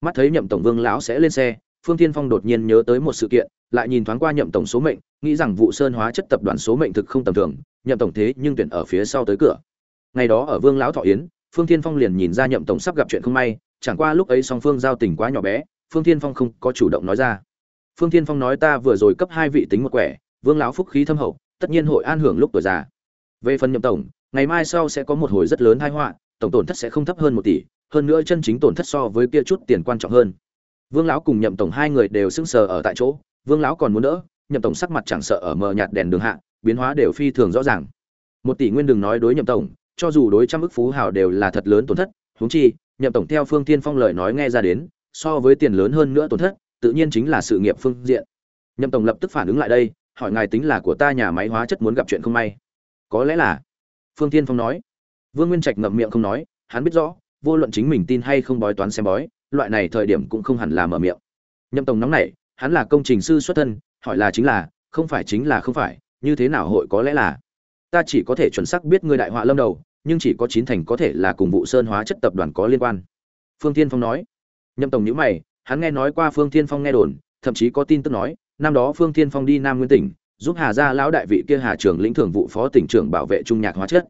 Mắt thấy nhậm tổng vương lão sẽ lên xe phương thiên phong đột nhiên nhớ tới một sự kiện, lại nhìn thoáng qua nhậm tổng số mệnh, nghĩ rằng vụ sơn hóa chất tập đoàn số mệnh thực không tầm thường, nhậm tổng thế nhưng tuyển ở phía sau tới cửa. Ngày đó ở vương lão thọ yến, phương thiên phong liền nhìn ra nhậm tổng sắp gặp chuyện không may, chẳng qua lúc ấy song phương giao tình quá nhỏ bé, phương thiên phong không có chủ động nói ra. Phương thiên phong nói ta vừa rồi cấp hai vị tính một quẻ, vương lão phúc khí thâm hậu, tất nhiên hội an hưởng lúc tuổi già. Về phần nhậm tổng, ngày mai sau sẽ có một hồi rất lớn tai họa, tổng tổn thất sẽ không thấp hơn một tỷ, hơn nữa chân chính tổn thất so với kia chút tiền quan trọng hơn vương lão cùng nhậm tổng hai người đều sững sờ ở tại chỗ, vương lão còn muốn đỡ, nhậm tổng sắc mặt chẳng sợ ở mờ nhạt đèn đường hạ, biến hóa đều phi thường rõ ràng. Một tỷ nguyên đừng nói đối nhậm tổng, cho dù đối trăm ức phú hào đều là thật lớn tổn thất, huống chi, nhậm tổng theo phương tiên phong lời nói nghe ra đến, so với tiền lớn hơn nữa tổn thất, tự nhiên chính là sự nghiệp phương diện. Nhậm tổng lập tức phản ứng lại đây, hỏi ngài tính là của ta nhà máy hóa chất muốn gặp chuyện không may. Có lẽ là, phương tiên phong nói. Vương nguyên trạch ngậm miệng không nói, hắn biết rõ, vô luận chính mình tin hay không bói toán xem bói loại này thời điểm cũng không hẳn là mở miệng. Nhậm tổng nóng này hắn là công trình sư xuất thân, hỏi là chính là, không phải chính là không phải, như thế nào hội có lẽ là? Ta chỉ có thể chuẩn xác biết ngươi đại họa lâm đầu, nhưng chỉ có chín thành có thể là cùng vụ sơn hóa chất tập đoàn có liên quan. Phương tiên phong nói. Nhậm tổng nhữ mày, hắn nghe nói qua phương tiên phong nghe đồn, thậm chí có tin tức nói, năm đó phương tiên phong đi nam nguyên tỉnh, giúp hà gia lão đại vị kia hà trưởng lĩnh thường vụ phó tỉnh trưởng bảo vệ trung nhạc hóa chất.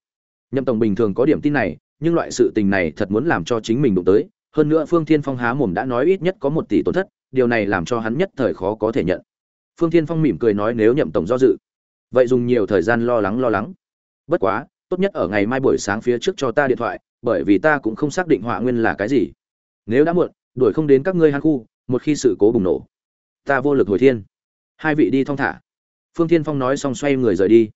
Nhậm tổng bình thường có điểm tin này, nhưng loại sự tình này thật muốn làm cho chính mình đụng tới hơn nữa phương thiên phong há mồm đã nói ít nhất có một tỷ tổn thất, điều này làm cho hắn nhất thời khó có thể nhận. Phương thiên phong mỉm cười nói nếu nhậm tổng do dự. Vậy dùng nhiều thời gian lo lắng lo lắng. Bất quá, tốt nhất ở ngày mai buổi sáng phía trước cho ta điện thoại, bởi vì ta cũng không xác định họa nguyên là cái gì. Nếu đã muộn, đuổi không đến các ngươi hàn khu, một khi sự cố bùng nổ, ta vô lực hồi thiên. Hai vị đi thong thả. Phương thiên phong nói xong xoay người rời đi.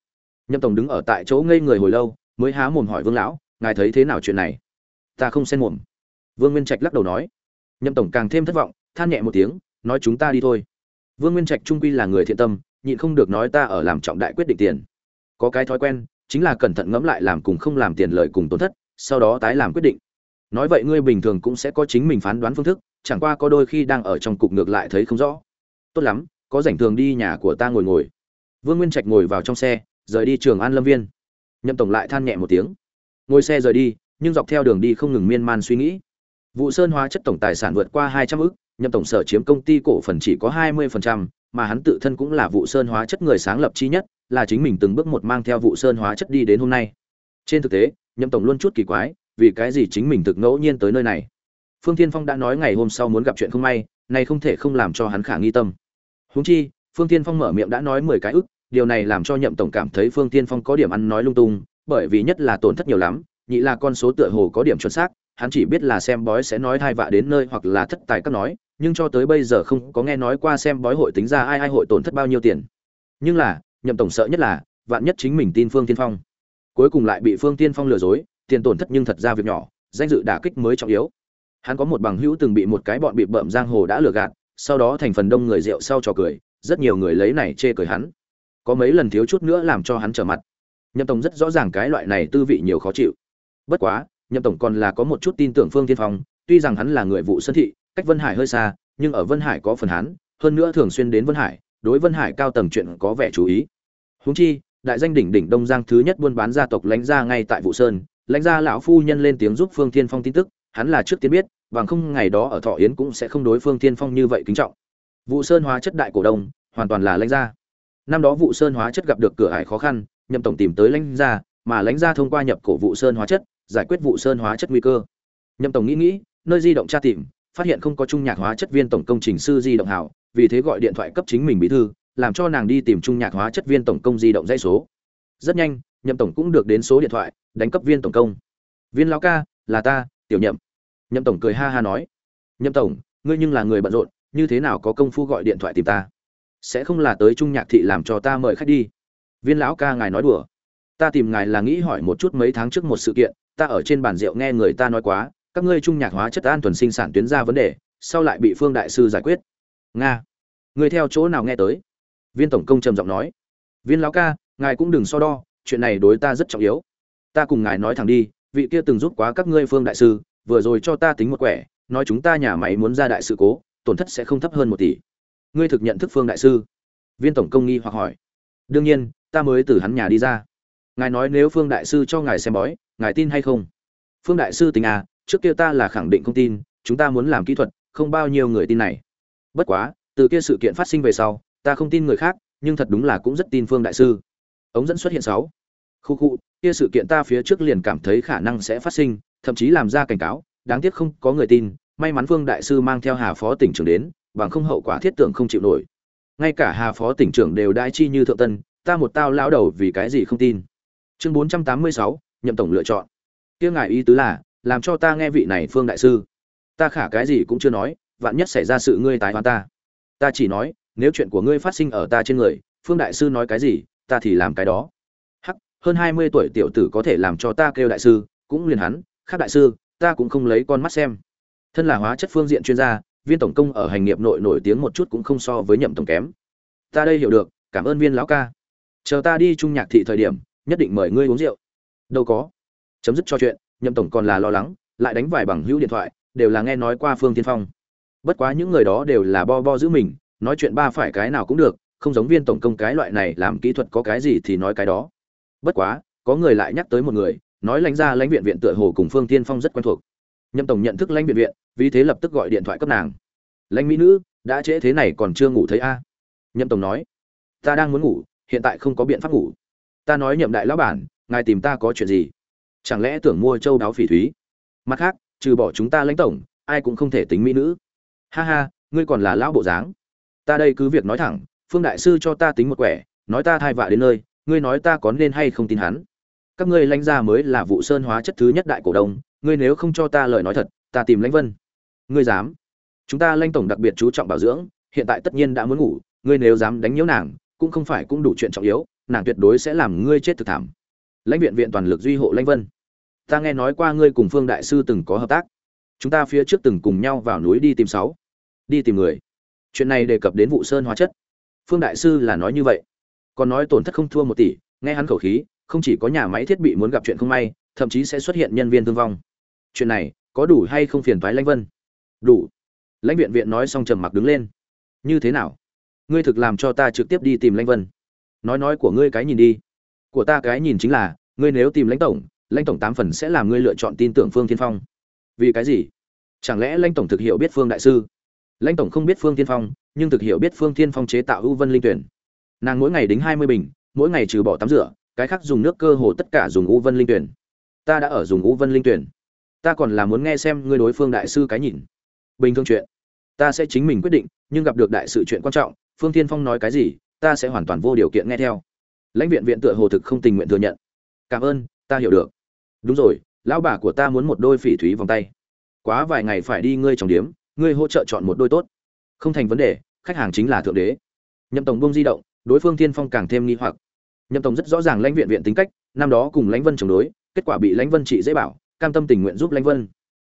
Nhậm tổng đứng ở tại chỗ ngây người hồi lâu, mới há mồm hỏi vương lão, ngài thấy thế nào chuyện này? Ta không xen mồm vương nguyên trạch lắc đầu nói. Nhậm tổng càng thêm thất vọng, than nhẹ một tiếng, nói chúng ta đi thôi. Vương nguyên trạch trung quy là người thiện tâm, nhịn không được nói ta ở làm trọng đại quyết định tiền. Có cái thói quen, chính là cẩn thận ngẫm lại làm cùng không làm tiền lợi cùng tổn thất, sau đó tái làm quyết định. Nói vậy ngươi bình thường cũng sẽ có chính mình phán đoán phương thức, chẳng qua có đôi khi đang ở trong cục ngược lại thấy không rõ. Tốt lắm, có rảnh thường đi nhà của ta ngồi ngồi. Vương nguyên trạch ngồi vào trong xe, rời đi trường an lâm viên. Nhậm tổng lại than nhẹ một tiếng. Ngồi xe rời đi, nhưng dọc theo đường đi không ngừng miên man suy nghĩ vụ sơn hóa chất tổng tài sản vượt qua hai trăm ước nhậm tổng sở chiếm công ty cổ phần chỉ có hai mươi phần trăm, mà hắn tự thân cũng là vụ sơn hóa chất người sáng lập chi nhất là chính mình từng bước một mang theo vụ sơn hóa chất đi đến hôm nay. Trên thực tế nhậm tổng luôn chút kỳ quái vì cái gì chính mình thực ngẫu nhiên tới nơi này? Phương thiên phong đã nói ngày hôm sau muốn gặp chuyện không may này không thể không làm cho hắn khả nghi tâm. Huống chi phương thiên phong mở miệng đã nói mười cái ức điều này làm cho nhậm tổng cảm thấy phương thiên phong có điểm ăn nói lung tung bởi vì nhất là tổn thất nhiều lắm nhị là con số tựa hồ có điểm chuẩn xác hắn chỉ biết là xem bói sẽ nói thai vạ đến nơi hoặc là thất tài các nói, nhưng cho tới bây giờ không có nghe nói qua xem bói hội tính ra ai ai hội tổn thất bao nhiêu tiền. Nhưng là, nhậm tổng sợ nhất là, vạn nhất chính mình tin phương tiên phong. Cuối cùng lại bị phương tiên phong lừa dối, tiền tổn thất nhưng thật ra việc nhỏ, danh dự đả kích mới trọng yếu. Hắn có một bằng hữu từng bị một cái bọn bị bợm giang hồ đã lừa gạt, sau đó thành phần đông người rượu sau trò cười, rất nhiều người lấy này chê cười hắn. Có mấy lần thiếu chút nữa làm cho hắn trở mặt. Nhậm tổng rất rõ ràng cái loại này tư vị nhiều khó chịu. Bất quá nhậm tổng còn là có một chút tin tưởng phương tiên phong, tuy rằng hắn là người vụ Sơn thị, cách vân hải hơi xa, nhưng ở vân hải có phần hắn, hơn nữa thường xuyên đến vân hải, đối vân hải cao tầng chuyện có vẻ chú ý. Huống chi, đại danh đỉnh đỉnh đông giang thứ nhất buôn bán gia tộc lãnh gia ngay tại vụ sơn, lãnh gia lão phu nhân lên tiếng giúp phương tiên phong tin tức, hắn là trước tiên biết, bằng không ngày đó ở thọ yến cũng sẽ không đối phương tiên phong như vậy kính trọng. Vụ sơn hóa chất đại cổ đông, hoàn toàn là lãnh gia. Năm đó vụ sơn hóa chất gặp được cửa ải khó khăn, nhậm tổng tìm tới lãnh gia, mà lãnh gia thông qua nhập cổ vụ sơn hóa chất giải quyết vụ sơn hóa chất nguy cơ. Nhậm tổng nghĩ nghĩ, nơi di động tra tìm, phát hiện không có trung nhạc hóa chất viên tổng công trình sư di động hảo, vì thế gọi điện thoại cấp chính mình bí thư, làm cho nàng đi tìm trung nhạc hóa chất viên tổng công di động dây số. Rất nhanh, nhậm tổng cũng được đến số điện thoại, đánh cấp viên tổng công. Viên lão ca, là ta, tiểu nhậm. Nhậm tổng cười ha ha nói. Nhậm tổng, ngươi nhưng là người bận rộn, như thế nào có công phu gọi điện thoại tìm ta? Sẽ không là tới trung nhạc thị làm cho ta mời khách đi. Viên lão ca ngài nói đùa. Ta tìm ngài là nghĩ hỏi một chút mấy tháng trước một sự kiện ta ở trên bàn rượu nghe người ta nói quá, các ngươi trung nhạc hóa chất an thuần sinh sản tuyến ra vấn đề, sau lại bị phương đại sư giải quyết. Nga. Người theo chỗ nào nghe tới? Viên tổng công trầm giọng nói. Viên lão ca, ngài cũng đừng so đo, chuyện này đối ta rất trọng yếu. Ta cùng ngài nói thẳng đi, vị kia từng giúp quá các ngươi phương đại sư, vừa rồi cho ta tính một quẻ, nói chúng ta nhà máy muốn ra đại sự cố, tổn thất sẽ không thấp hơn một tỷ. Ngươi thực nhận thức phương đại sư? Viên tổng công nghi hoặc hỏi. Đương nhiên, ta mới từ hắn nhà đi ra ngài nói nếu phương đại sư cho ngài xem bói, ngài tin hay không? Phương đại sư tình à trước kia ta là khẳng định không tin, chúng ta muốn làm kỹ thuật, không bao nhiêu người tin này. Bất quá, từ kia sự kiện phát sinh về sau, ta không tin người khác, nhưng thật đúng là cũng rất tin phương đại sư. Ống dẫn xuất hiện sáu. Khu khu, kia sự kiện ta phía trước liền cảm thấy khả năng sẽ phát sinh, thậm chí làm ra cảnh cáo, đáng tiếc không có người tin, may mắn phương đại sư mang theo hà phó tỉnh trưởng đến, bằng không hậu quả thiết tưởng không chịu nổi. Ngay cả hà phó tỉnh trưởng đều đai chi như thượng tân, ta một tao lão đầu vì cái gì không tin? Chương bốn trăm tám mươi sáu, nhậm tổng lựa chọn. Kia ngài ý tứ là, làm cho ta nghe vị này phương đại sư. Ta khả cái gì cũng chưa nói, vạn nhất xảy ra sự ngươi tái hoán ta. Ta chỉ nói, nếu chuyện của ngươi phát sinh ở ta trên người, phương đại sư nói cái gì, ta thì làm cái đó. Hắc, hơn hai mươi tuổi tiểu tử có thể làm cho ta kêu đại sư, cũng liền hắn, khác đại sư, ta cũng không lấy con mắt xem. Thân là hóa chất phương diện chuyên gia, viên tổng công ở hành nghiệp nội nổi tiếng một chút cũng không so với nhậm tổng kém. Ta đây hiểu được, cảm ơn viên lão ca. Chờ ta đi trung nhạc thị thời điểm nhất định mời ngươi uống rượu. Đâu có. Chấm dứt cho chuyện, nhậm tổng còn là lo lắng, lại đánh vài bằng hữu điện thoại, đều là nghe nói qua phương tiên phong. Bất quá những người đó đều là bo bo giữ mình, nói chuyện ba phải cái nào cũng được, không giống viên tổng công cái loại này làm kỹ thuật có cái gì thì nói cái đó. Bất quá, có người lại nhắc tới một người, nói lãnh ra lãnh viện viện tựa hồ cùng phương tiên phong rất quen thuộc. Nhậm tổng nhận thức lãnh viện viện, vì thế lập tức gọi điện thoại cấp nàng. Lãnh mỹ nữ, đã trễ thế này còn chưa ngủ thấy a? Nhậm tổng nói, ta đang muốn ngủ, hiện tại không có biện pháp ngủ ta nói nhậm đại lão bản, ngài tìm ta có chuyện gì? Chẳng lẽ tưởng mua châu đáo phỉ thúy? Mặt khác, trừ bỏ chúng ta lãnh tổng, ai cũng không thể tính mỹ nữ. Ha ha, ngươi còn là lão bộ dáng. Ta đây cứ việc nói thẳng, phương đại sư cho ta tính một quẻ, nói ta thai vạ đến nơi, ngươi nói ta có nên hay không tin hắn? Các ngươi lãnh gia mới là vụ sơn hóa chất thứ nhất đại cổ đông, ngươi nếu không cho ta lời nói thật, ta tìm lãnh vân. Ngươi dám? Chúng ta lãnh tổng đặc biệt chú trọng bảo dưỡng, hiện tại tất nhiên đã muốn ngủ, ngươi nếu dám đánh nhiễu nàng, cũng không phải cũng đủ chuyện trọng yếu nàng tuyệt đối sẽ làm ngươi chết thực thảm. Lãnh viện viện toàn lực duy hộ lãnh vân. Ta nghe nói qua ngươi cùng phương đại sư từng có hợp tác. Chúng ta phía trước từng cùng nhau vào núi đi tìm sáu, đi tìm người. Chuyện này đề cập đến vụ sơn hóa chất. Phương đại sư là nói như vậy. Còn nói tổn thất không thua một tỷ, nghe hắn khẩu khí, không chỉ có nhà máy thiết bị muốn gặp chuyện không may, thậm chí sẽ xuất hiện nhân viên thương vong. Chuyện này, có đủ hay không phiền toái lãnh vân? Đủ. Lãnh viện viện nói xong trầm mặc đứng lên. Như thế nào? Ngươi thực làm cho ta trực tiếp đi tìm lãnh vân nói nói của ngươi cái nhìn đi. Của ta cái nhìn chính là, ngươi nếu tìm lãnh tổng lãnh tổng tám phần sẽ làm ngươi lựa chọn tin tưởng phương thiên phong. Vì cái gì? Chẳng lẽ lãnh tổng thực hiểu biết phương đại sư? Lãnh tổng không biết phương thiên phong, nhưng thực hiểu biết phương thiên phong chế tạo ưu vân linh tuyển. Nàng mỗi ngày đính hai mươi bình, mỗi ngày trừ bỏ tắm rửa, cái khác dùng nước cơ hồ tất cả dùng ưu vân linh tuyển. Ta đã ở dùng ưu vân linh tuyển. Ta còn là muốn nghe xem ngươi đối phương đại sư cái nhìn. Bình thường chuyện. Ta sẽ chính mình quyết định, nhưng gặp được đại sự chuyện quan trọng, phương thiên phong nói cái gì ta sẽ hoàn toàn vô điều kiện nghe theo. Lãnh viện viện tựa hồ thực không tình nguyện thừa nhận. Cảm ơn, ta hiểu được. Đúng rồi, lão bà của ta muốn một đôi phỉ thúy vòng tay. Quá vài ngày phải đi ngươi trồng điếm, ngươi hỗ trợ chọn một đôi tốt. Không thành vấn đề, khách hàng chính là thượng đế. Nhậm tổng bông di động, đối phương thiên phong càng thêm nghi hoặc. Nhậm tổng rất rõ ràng lãnh viện viện tính cách, năm đó cùng lãnh vân chống đối, kết quả bị lãnh vân trị dễ bảo, cam tâm tình nguyện giúp lãnh vân.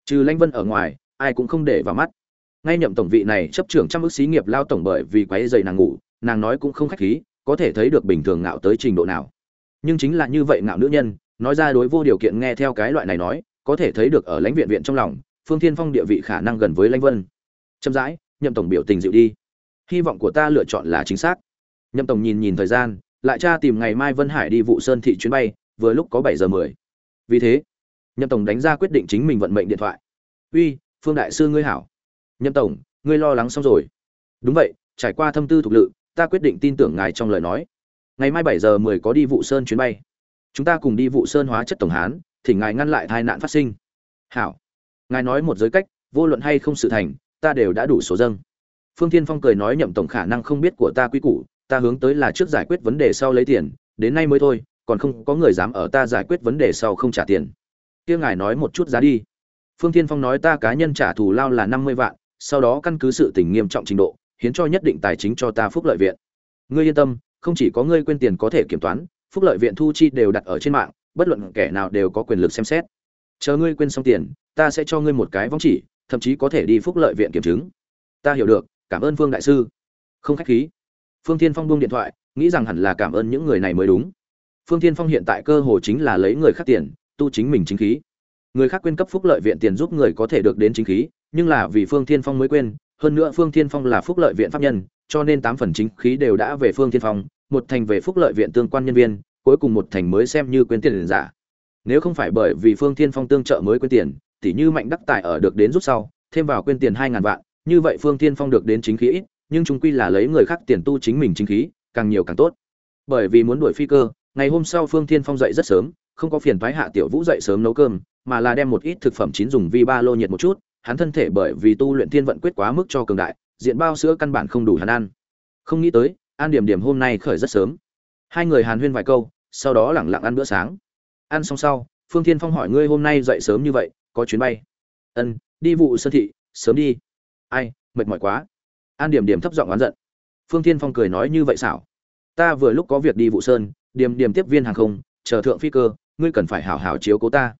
Trừ lãnh vân ở ngoài, ai cũng không để vào mắt. Ngay nhậm tổng vị này chấp trưởng trăm ước xí nghiệp lao tổng bởi vì quấy dày nàng ngủ nàng nói cũng không khách khí, có thể thấy được bình thường ngạo tới trình độ nào. Nhưng chính là như vậy ngạo nữ nhân, nói ra đối vô điều kiện nghe theo cái loại này nói, có thể thấy được ở lãnh viện viện trong lòng, phương thiên phong địa vị khả năng gần với lãnh vân. Chậm rãi, nhậm tổng biểu tình dịu đi. Hy vọng của ta lựa chọn là chính xác. Nhậm tổng nhìn nhìn thời gian, lại tra tìm ngày mai vân hải đi vụ sơn thị chuyến bay, vừa lúc có bảy giờ mười. Vì thế, nhậm tổng đánh ra quyết định chính mình vận mệnh điện thoại. Uy, phương đại sư ngươi hảo. Nhậm tổng, ngươi lo lắng xong rồi. Đúng vậy, trải qua thâm tư thuộc lự ta quyết định tin tưởng ngài trong lời nói. Ngày mai bảy giờ mười có đi vụ sơn chuyến bay. Chúng ta cùng đi vụ sơn hóa chất tổng hán thì ngài ngăn lại tai nạn phát sinh. Hảo. Ngài nói một giới cách, vô luận hay không sự thành, ta đều đã đủ số dâng. Phương thiên phong cười nói nhậm tổng khả năng không biết của ta quy củ, ta hướng tới là trước giải quyết vấn đề sau lấy tiền, đến nay mới thôi, còn không có người dám ở ta giải quyết vấn đề sau không trả tiền. Kia ngài nói một chút giá đi. Phương thiên phong nói ta cá nhân trả thù lao là năm mươi vạn, sau đó căn cứ sự tình nghiêm trọng trình độ hiến cho nhất định tài chính cho ta phúc lợi viện. Ngươi yên tâm, không chỉ có ngươi quên tiền có thể kiểm toán, phúc lợi viện thu chi đều đặt ở trên mạng, bất luận kẻ nào đều có quyền lực xem xét. Chờ ngươi quên xong tiền, ta sẽ cho ngươi một cái vong chỉ, thậm chí có thể đi phúc lợi viện kiểm chứng. Ta hiểu được, cảm ơn phương đại sư. Không khách khí. Phương thiên phong buông điện thoại, nghĩ rằng hẳn là cảm ơn những người này mới đúng. Phương thiên phong hiện tại cơ hồ chính là lấy người khác tiền, tu chính mình chính khí. Người khác quên cấp phúc lợi viện tiền giúp người có thể được đến chính khí, nhưng là vì phương thiên phong mới quên hơn nữa phương thiên phong là phúc lợi viện pháp nhân, cho nên tám phần chính khí đều đã về phương thiên phong, một thành về phúc lợi viện tương quan nhân viên, cuối cùng một thành mới xem như quyên tiền giả. Nếu không phải bởi vì phương thiên phong tương trợ mới quyên tiền, tỉ như mạnh đắc tài ở được đến rút sau, thêm vào quyên tiền hai ngàn vạn, như vậy phương thiên phong được đến chính khí ít, nhưng chúng quy là lấy người khác tiền tu chính mình chính khí, càng nhiều càng tốt. Bởi vì muốn đuổi phi cơ, ngày hôm sau phương thiên phong dậy rất sớm, không có phiền thoái hạ tiểu vũ dậy sớm nấu cơm, mà là đem một ít thực phẩm chín dùng vi ba lô nhiệt một chút hắn thân thể bởi vì tu luyện thiên vận quyết quá mức cho cường đại, diện bao sữa căn bản không đủ hắn ăn. Không nghĩ tới, an điểm điểm hôm nay khởi rất sớm. Hai người hàn huyên vài câu, sau đó lẳng lặng ăn bữa sáng. Ăn xong sau, phương thiên phong hỏi ngươi hôm nay dậy sớm như vậy, có chuyến bay? Ân, đi vụ sơn thị, sớm đi. Ai, mệt mỏi quá. An điểm điểm thấp giọng oán giận. Phương thiên phong cười nói như vậy xảo. Ta vừa lúc có việc đi vụ sơn, điểm điểm tiếp viên hàng không, chờ thượng phi cơ, ngươi cần phải hảo hảo chiếu cố ta.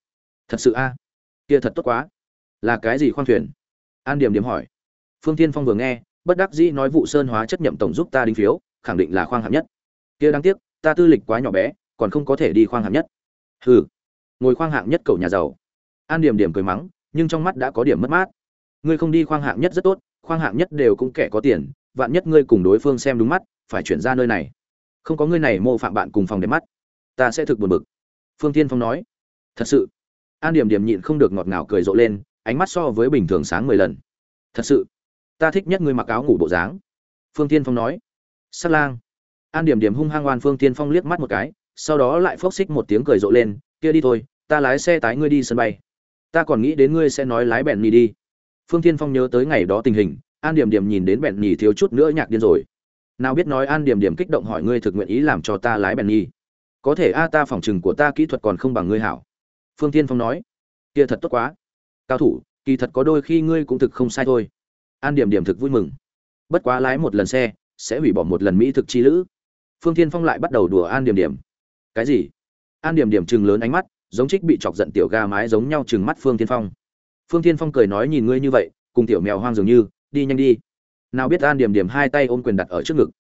Thật sự a? Kia thật tốt quá là cái gì khoang thuyền? An điểm điểm hỏi. Phương thiên phong vừa nghe, bất đắc dĩ nói vụ sơn hóa chất nhậm tổng giúp ta đính phiếu, khẳng định là khoang hạng nhất. Kia đáng tiếc, ta tư lịch quá nhỏ bé, còn không có thể đi khoang hạng nhất. Hừ, ngồi khoang hạng nhất cầu nhà giàu. An điểm điểm cười mắng, nhưng trong mắt đã có điểm mất mát. Ngươi không đi khoang hạng nhất rất tốt, khoang hạng nhất đều cũng kẻ có tiền, vạn nhất ngươi cùng đối phương xem đúng mắt, phải chuyển ra nơi này. Không có ngươi này mô phạm bạn cùng phòng đẹp mắt. Ta sẽ thực buồn bực. Phương tiên phong nói. Thật sự. An điểm điểm nhịn không được ngọt ngào cười rộ lên ánh mắt so với bình thường sáng mười lần. Thật sự, ta thích nhất ngươi mặc áo ngủ bộ dáng. Phương tiên phong nói. Sắc lang. An điểm điểm hung hăng oan phương tiên phong liếc mắt một cái, sau đó lại phốc xích một tiếng cười rộ lên, kia đi thôi, ta lái xe tái ngươi đi sân bay. Ta còn nghĩ đến ngươi sẽ nói lái bẹn nhì đi. Phương tiên phong nhớ tới ngày đó tình hình, an điểm điểm nhìn đến bẹn nhì thiếu chút nữa nhạc điên rồi. Nào biết nói an điểm điểm kích động hỏi ngươi thực nguyện ý làm cho ta lái bẹn nhì? Có thể a, ta phỏng chừng của ta kỹ thuật còn không bằng ngươi hảo. Phương tiên phong nói. Kia thật tốt quá cao thủ, kỳ thật có đôi khi ngươi cũng thực không sai thôi. An điểm điểm thực vui mừng. Bất quá lái một lần xe, sẽ hủy bỏ một lần mỹ thực chi lữ. Phương Thiên phong lại bắt đầu đùa an điểm điểm. Cái gì? An điểm điểm chừng lớn ánh mắt, giống trích bị chọc giận tiểu ga mái giống nhau chừng mắt phương Thiên phong. Phương Thiên phong cười nói nhìn ngươi như vậy, cùng tiểu mèo hoang dường như, đi nhanh đi. Nào biết an điểm điểm hai tay ôm quyền đặt ở trước ngực.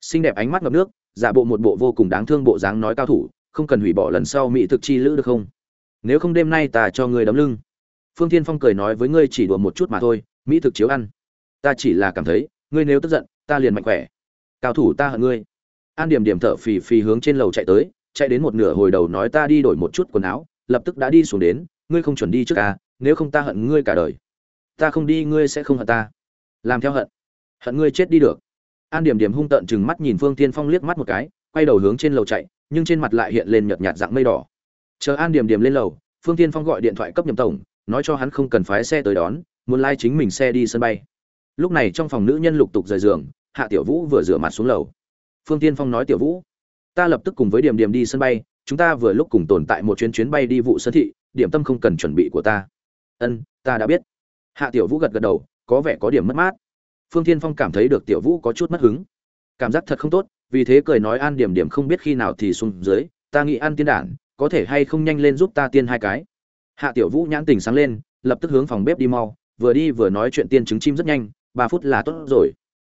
Xinh đẹp ánh mắt ngập nước, giả bộ một bộ vô cùng đáng thương bộ dáng nói cao thủ, không cần hủy bỏ lần sau mỹ thực chi lữ được không? Nếu không đêm nay ta cho ngươi đấm lưng phương Thiên phong cười nói với ngươi chỉ đùa một chút mà thôi, mỹ thực chiếu ăn. Ta chỉ là cảm thấy, ngươi nếu tức giận, ta liền mạnh khỏe. Cao thủ ta hận ngươi. An điểm điểm thở phì phì hướng trên lầu chạy tới, chạy đến một nửa hồi đầu nói ta đi đổi một chút quần áo, lập tức đã đi xuống đến, ngươi không chuẩn đi trước à nếu không ta hận ngươi cả đời. Ta không đi, ngươi sẽ không hận ta. Làm theo hận. Hận ngươi chết đi được. An điểm điểm hung tợn chừng mắt nhìn phương tiên phong liếc mắt một cái, quay đầu hướng trên lầu chạy, nhưng trên mặt lại hiện lên nhợt nhạt dạng mây đỏ. Chờ an điểm điểm lên lầu, phương tiên phong gọi điện thoại cấp nhầm tổng nói cho hắn không cần phái xe tới đón, muốn lai chính mình xe đi sân bay. Lúc này trong phòng nữ nhân lục tục rời giường, hạ tiểu vũ vừa rửa mặt xuống lầu. Phương tiên phong nói, tiểu vũ, ta lập tức cùng với điểm điểm đi sân bay, chúng ta vừa lúc cùng tồn tại một chuyến chuyến bay đi vụ sân thị, điểm tâm không cần chuẩn bị của ta. Ân, ta đã biết. Hạ tiểu vũ gật gật đầu, có vẻ có điểm mất mát. Phương tiên phong cảm thấy được tiểu vũ có chút mất hứng. Cảm giác thật không tốt, vì thế cười nói, an điểm điểm không biết khi nào thì xuống dưới, ta nghĩ ăn tiên đản có thể hay không nhanh lên giúp ta tiên hai cái hạ tiểu vũ nhãn tình sáng lên, lập tức hướng phòng bếp đi mau, vừa đi vừa nói chuyện tiên trứng chim rất nhanh, ba phút là tốt rồi.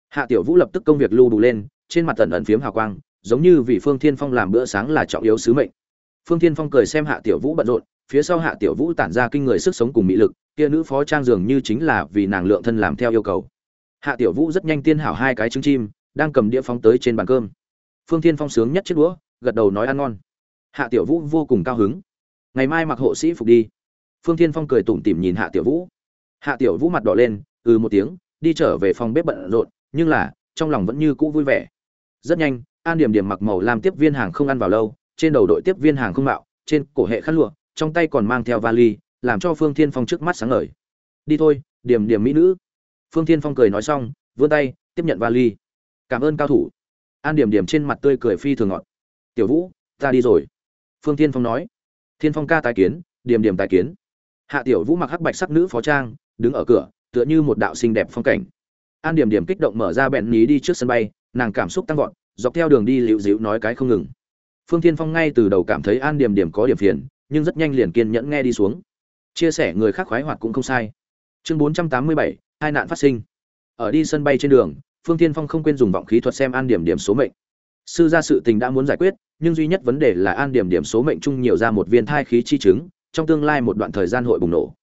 Hạ tiểu vũ lập tức công việc lưu đủ lên, trên mặt tần ẩn phiếm hào quang, giống như vì phương thiên phong làm bữa sáng là trọng yếu sứ mệnh. Phương thiên phong cười xem hạ tiểu vũ bận rộn, phía sau hạ tiểu vũ tản ra kinh người sức sống cùng mỹ lực, kia nữ phó trang dường như chính là vì nàng lượng thân làm theo yêu cầu. Hạ tiểu vũ rất nhanh tiên hảo hai cái trứng chim, đang cầm đĩa phóng tới trên bàn cơm. Phương thiên phong sướng nhất chiếc đũa, gật đầu nói ăn ngon. Hạ tiểu vũ vô cùng cao hứng ngày mai mặc hộ sĩ phục đi. Phương thiên phong cười tủm tỉm nhìn hạ tiểu vũ. Hạ tiểu vũ mặt đỏ lên ừ một tiếng, đi trở về phòng bếp bận rộn, nhưng là, trong lòng vẫn như cũ vui vẻ. Rất nhanh, an điểm điểm mặc màu làm tiếp viên hàng không ăn vào lâu, trên đầu đội tiếp viên hàng không mạo, trên cổ hệ khăn lụa, trong tay còn mang theo vali, làm cho phương thiên phong trước mắt sáng ngời. Đi thôi, điểm điểm mỹ nữ. Phương thiên phong cười nói xong, vươn tay, tiếp nhận vali. Cảm ơn cao thủ. An điểm điểm trên mặt tươi cười phi thường ngọt. Tiểu vũ, ta đi rồi. Phương thiên phong nói thiên phong ca tài kiến điểm điểm tài kiến. Hạ tiểu vũ mặc hắc bạch sắc nữ phó trang, đứng ở cửa, tựa như một đạo xinh đẹp phong cảnh. An điểm điểm kích động mở ra bẹn nhí đi trước sân bay, nàng cảm xúc tăng vọt, dọc theo đường đi liễu dịu nói cái không ngừng. Phương thiên phong ngay từ đầu cảm thấy an điểm điểm có điểm phiền, nhưng rất nhanh liền kiên nhẫn nghe đi xuống. Chia sẻ người khác khoái hoạt cũng không sai. Chương bốn trăm tám mươi bảy, hai nạn phát sinh. Ở đi sân bay trên đường, phương thiên phong không quên dùng vọng khí thuật xem an điểm điểm số mệnh sư gia sự tình đã muốn giải quyết, nhưng duy nhất vấn đề là an điểm điểm số mệnh chung nhiều ra một viên thai khí chi chứng, trong tương lai một đoạn thời gian hội bùng nổ.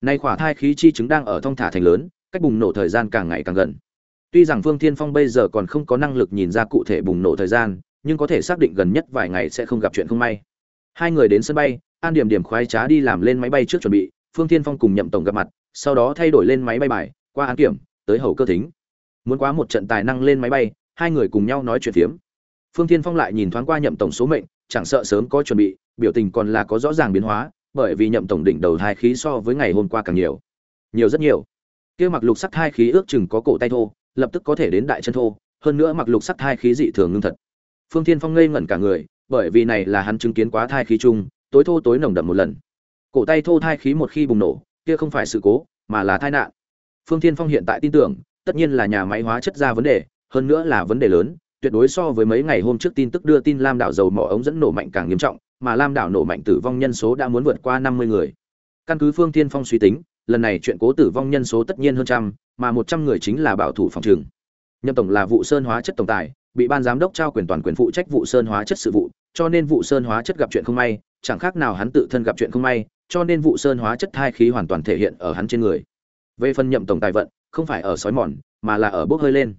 Nay khỏa thai khí chi chứng đang ở thong thả thành lớn, cách bùng nổ thời gian càng ngày càng gần. Tuy rằng Vương thiên phong bây giờ còn không có năng lực nhìn ra cụ thể bùng nổ thời gian, nhưng có thể xác định gần nhất vài ngày sẽ không gặp chuyện không may. Hai người đến sân bay, an điểm điểm khoái trá đi làm lên máy bay trước chuẩn bị, phương Thiên phong cùng nhậm tổng gặp mặt, sau đó thay đổi lên máy bay bài, qua an kiểm, tới hầu cơ thính. Muốn quá một trận tài năng lên máy bay, hai người cùng nhau nói chuyện phiếm phương Thiên phong lại nhìn thoáng qua nhậm tổng số mệnh, chẳng sợ sớm có chuẩn bị, biểu tình còn là có rõ ràng biến hóa, bởi vì nhậm tổng đỉnh đầu hai khí so với ngày hôm qua càng nhiều. Nhiều rất nhiều. Kia mặc lục sắc hai khí ước chừng có cổ tay thô, lập tức có thể đến đại chân thô, hơn nữa mặc lục sắc hai khí dị thường ngưng thật. Phương thiên phong ngây ngẩn cả người, bởi vì này là hắn chứng kiến quá thai khí chung, tối thô tối nồng đậm một lần. Cổ tay thô thai khí một khi bùng nổ, kia không phải sự cố, mà là tai nạn. Phương thiên phong hiện tại tin tưởng, tất nhiên là nhà máy hóa chất ra vấn đề, hơn nữa là vấn đề lớn tuyệt đối so với mấy ngày hôm trước tin tức đưa tin lam đảo dầu mỏ ống dẫn nổ mạnh càng nghiêm trọng, mà lam đảo nổ mạnh tử vong nhân số đã muốn vượt qua năm mươi người. Căn cứ phương thiên phong suy tính, lần này chuyện cố tử vong nhân số tất nhiên hơn trăm, mà một trăm người chính là bảo thủ phòng trường. Nhâm tổng là vụ sơn hóa chất tổng tài, bị ban giám đốc trao quyền toàn quyền phụ trách vụ sơn hóa chất sự vụ, cho nên vụ sơn hóa chất gặp chuyện không may, chẳng khác nào hắn tự thân gặp chuyện không may, cho nên vụ sơn hóa chất thai khí hoàn toàn thể hiện ở hắn trên người. Về phần nhậm tổng tài vận, không phải ở sói mòn, mà là ở bốc hơi lên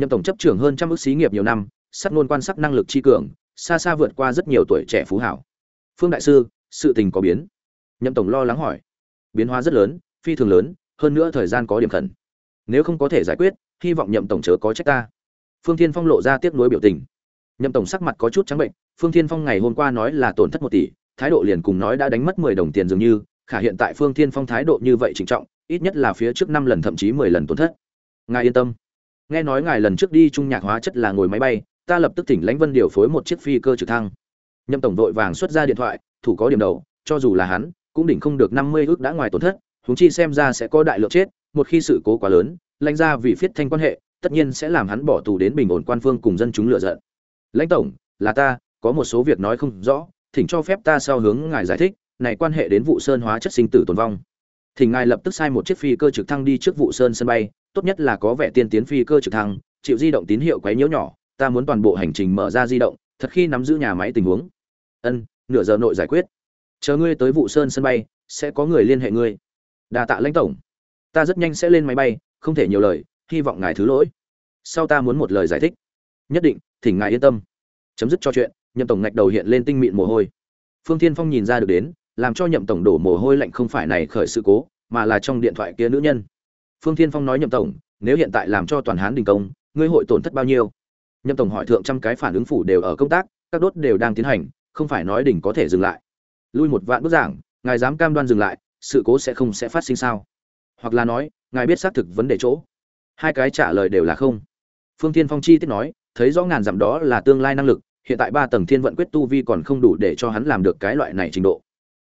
nhậm tổng chấp trưởng hơn trăm ước xí nghiệp nhiều năm sắc luôn quan sát năng lực chi cường, xa xa vượt qua rất nhiều tuổi trẻ phú hảo. Phương đại sư, sự tình có biến. Nhậm tổng lo lắng hỏi. Biến hóa rất lớn, phi thường lớn, hơn nữa thời gian có điểm khẩn. Nếu không có thể giải quyết, hy vọng nhậm tổng chớ có trách ta. Phương thiên phong lộ ra tiếc nuối biểu tình. Nhậm tổng sắc mặt có chút trắng bệnh, phương thiên phong ngày hôm qua nói là tổn thất một tỷ, thái độ liền cùng nói đã đánh mất mười đồng tiền dường như, khả hiện tại phương thiên phong thái độ như vậy trịnh trọng, ít nhất là phía trước năm lần thậm chí mười lần tổn thất. Ngài yên tâm nghe nói ngài lần trước đi trung nhạc hóa chất là ngồi máy bay, ta lập tức thỉnh lãnh vân điều phối một chiếc phi cơ trực thăng. Nhâm tổng đội vàng xuất ra điện thoại, thủ có điểm đầu, cho dù là hắn, cũng đỉnh không được năm mươi ước đã ngoài tổn thất, huống chi xem ra sẽ có đại lượng chết, một khi sự cố quá lớn, lãnh ra vì phiết thanh quan hệ, tất nhiên sẽ làm hắn bỏ tù đến bình ổn quan phương cùng dân chúng lựa giận. Lãnh tổng, là ta, có một số việc nói không rõ, thỉnh cho phép ta sau hướng ngài giải thích, này quan hệ đến vụ sơn hóa chất sinh tử tồn vong. Thỉnh ngài lập tức sai một chiếc phi cơ trực thăng đi trước vụ sơn sân bay tốt nhất là có vẻ tiên tiến phi cơ trực thăng, chịu di động tín hiệu quấy nhiễu nhỏ, ta muốn toàn bộ hành trình mở ra di động, thật khi nắm giữ nhà máy tình huống. Ân, nửa giờ nội giải quyết. Chờ ngươi tới vụ sơn sân bay, sẽ có người liên hệ ngươi. Đà tạ lãnh tổng. Ta rất nhanh sẽ lên máy bay, không thể nhiều lời, hy vọng ngài thứ lỗi. Sau ta muốn một lời giải thích. Nhất định, thỉnh ngài yên tâm. Chấm dứt cho chuyện, nhậm tổng ngạch đầu hiện lên tinh mịn mồ hôi. Phương thiên phong nhìn ra được đến, làm cho nhậm tổng đổ mồ hôi lạnh không phải này khởi sự cố, mà là trong điện thoại kia nữ nhân phương thiên phong nói nhậm tổng, nếu hiện tại làm cho toàn hán đình công, ngươi hội tổn thất bao nhiêu? Nhậm tổng hỏi thượng trăm cái phản ứng phủ đều ở công tác, các đốt đều đang tiến hành, không phải nói đỉnh có thể dừng lại. Lui một vạn bức giảng, ngài dám cam đoan dừng lại, sự cố sẽ không sẽ phát sinh sao? Hoặc là nói, ngài biết xác thực vấn đề chỗ? Hai cái trả lời đều là không. Phương Thiên phong chi tiết nói, thấy rõ ngàn dặm đó là tương lai năng lực, hiện tại ba tầng thiên vận quyết tu vi còn không đủ để cho hắn làm được cái loại này trình độ.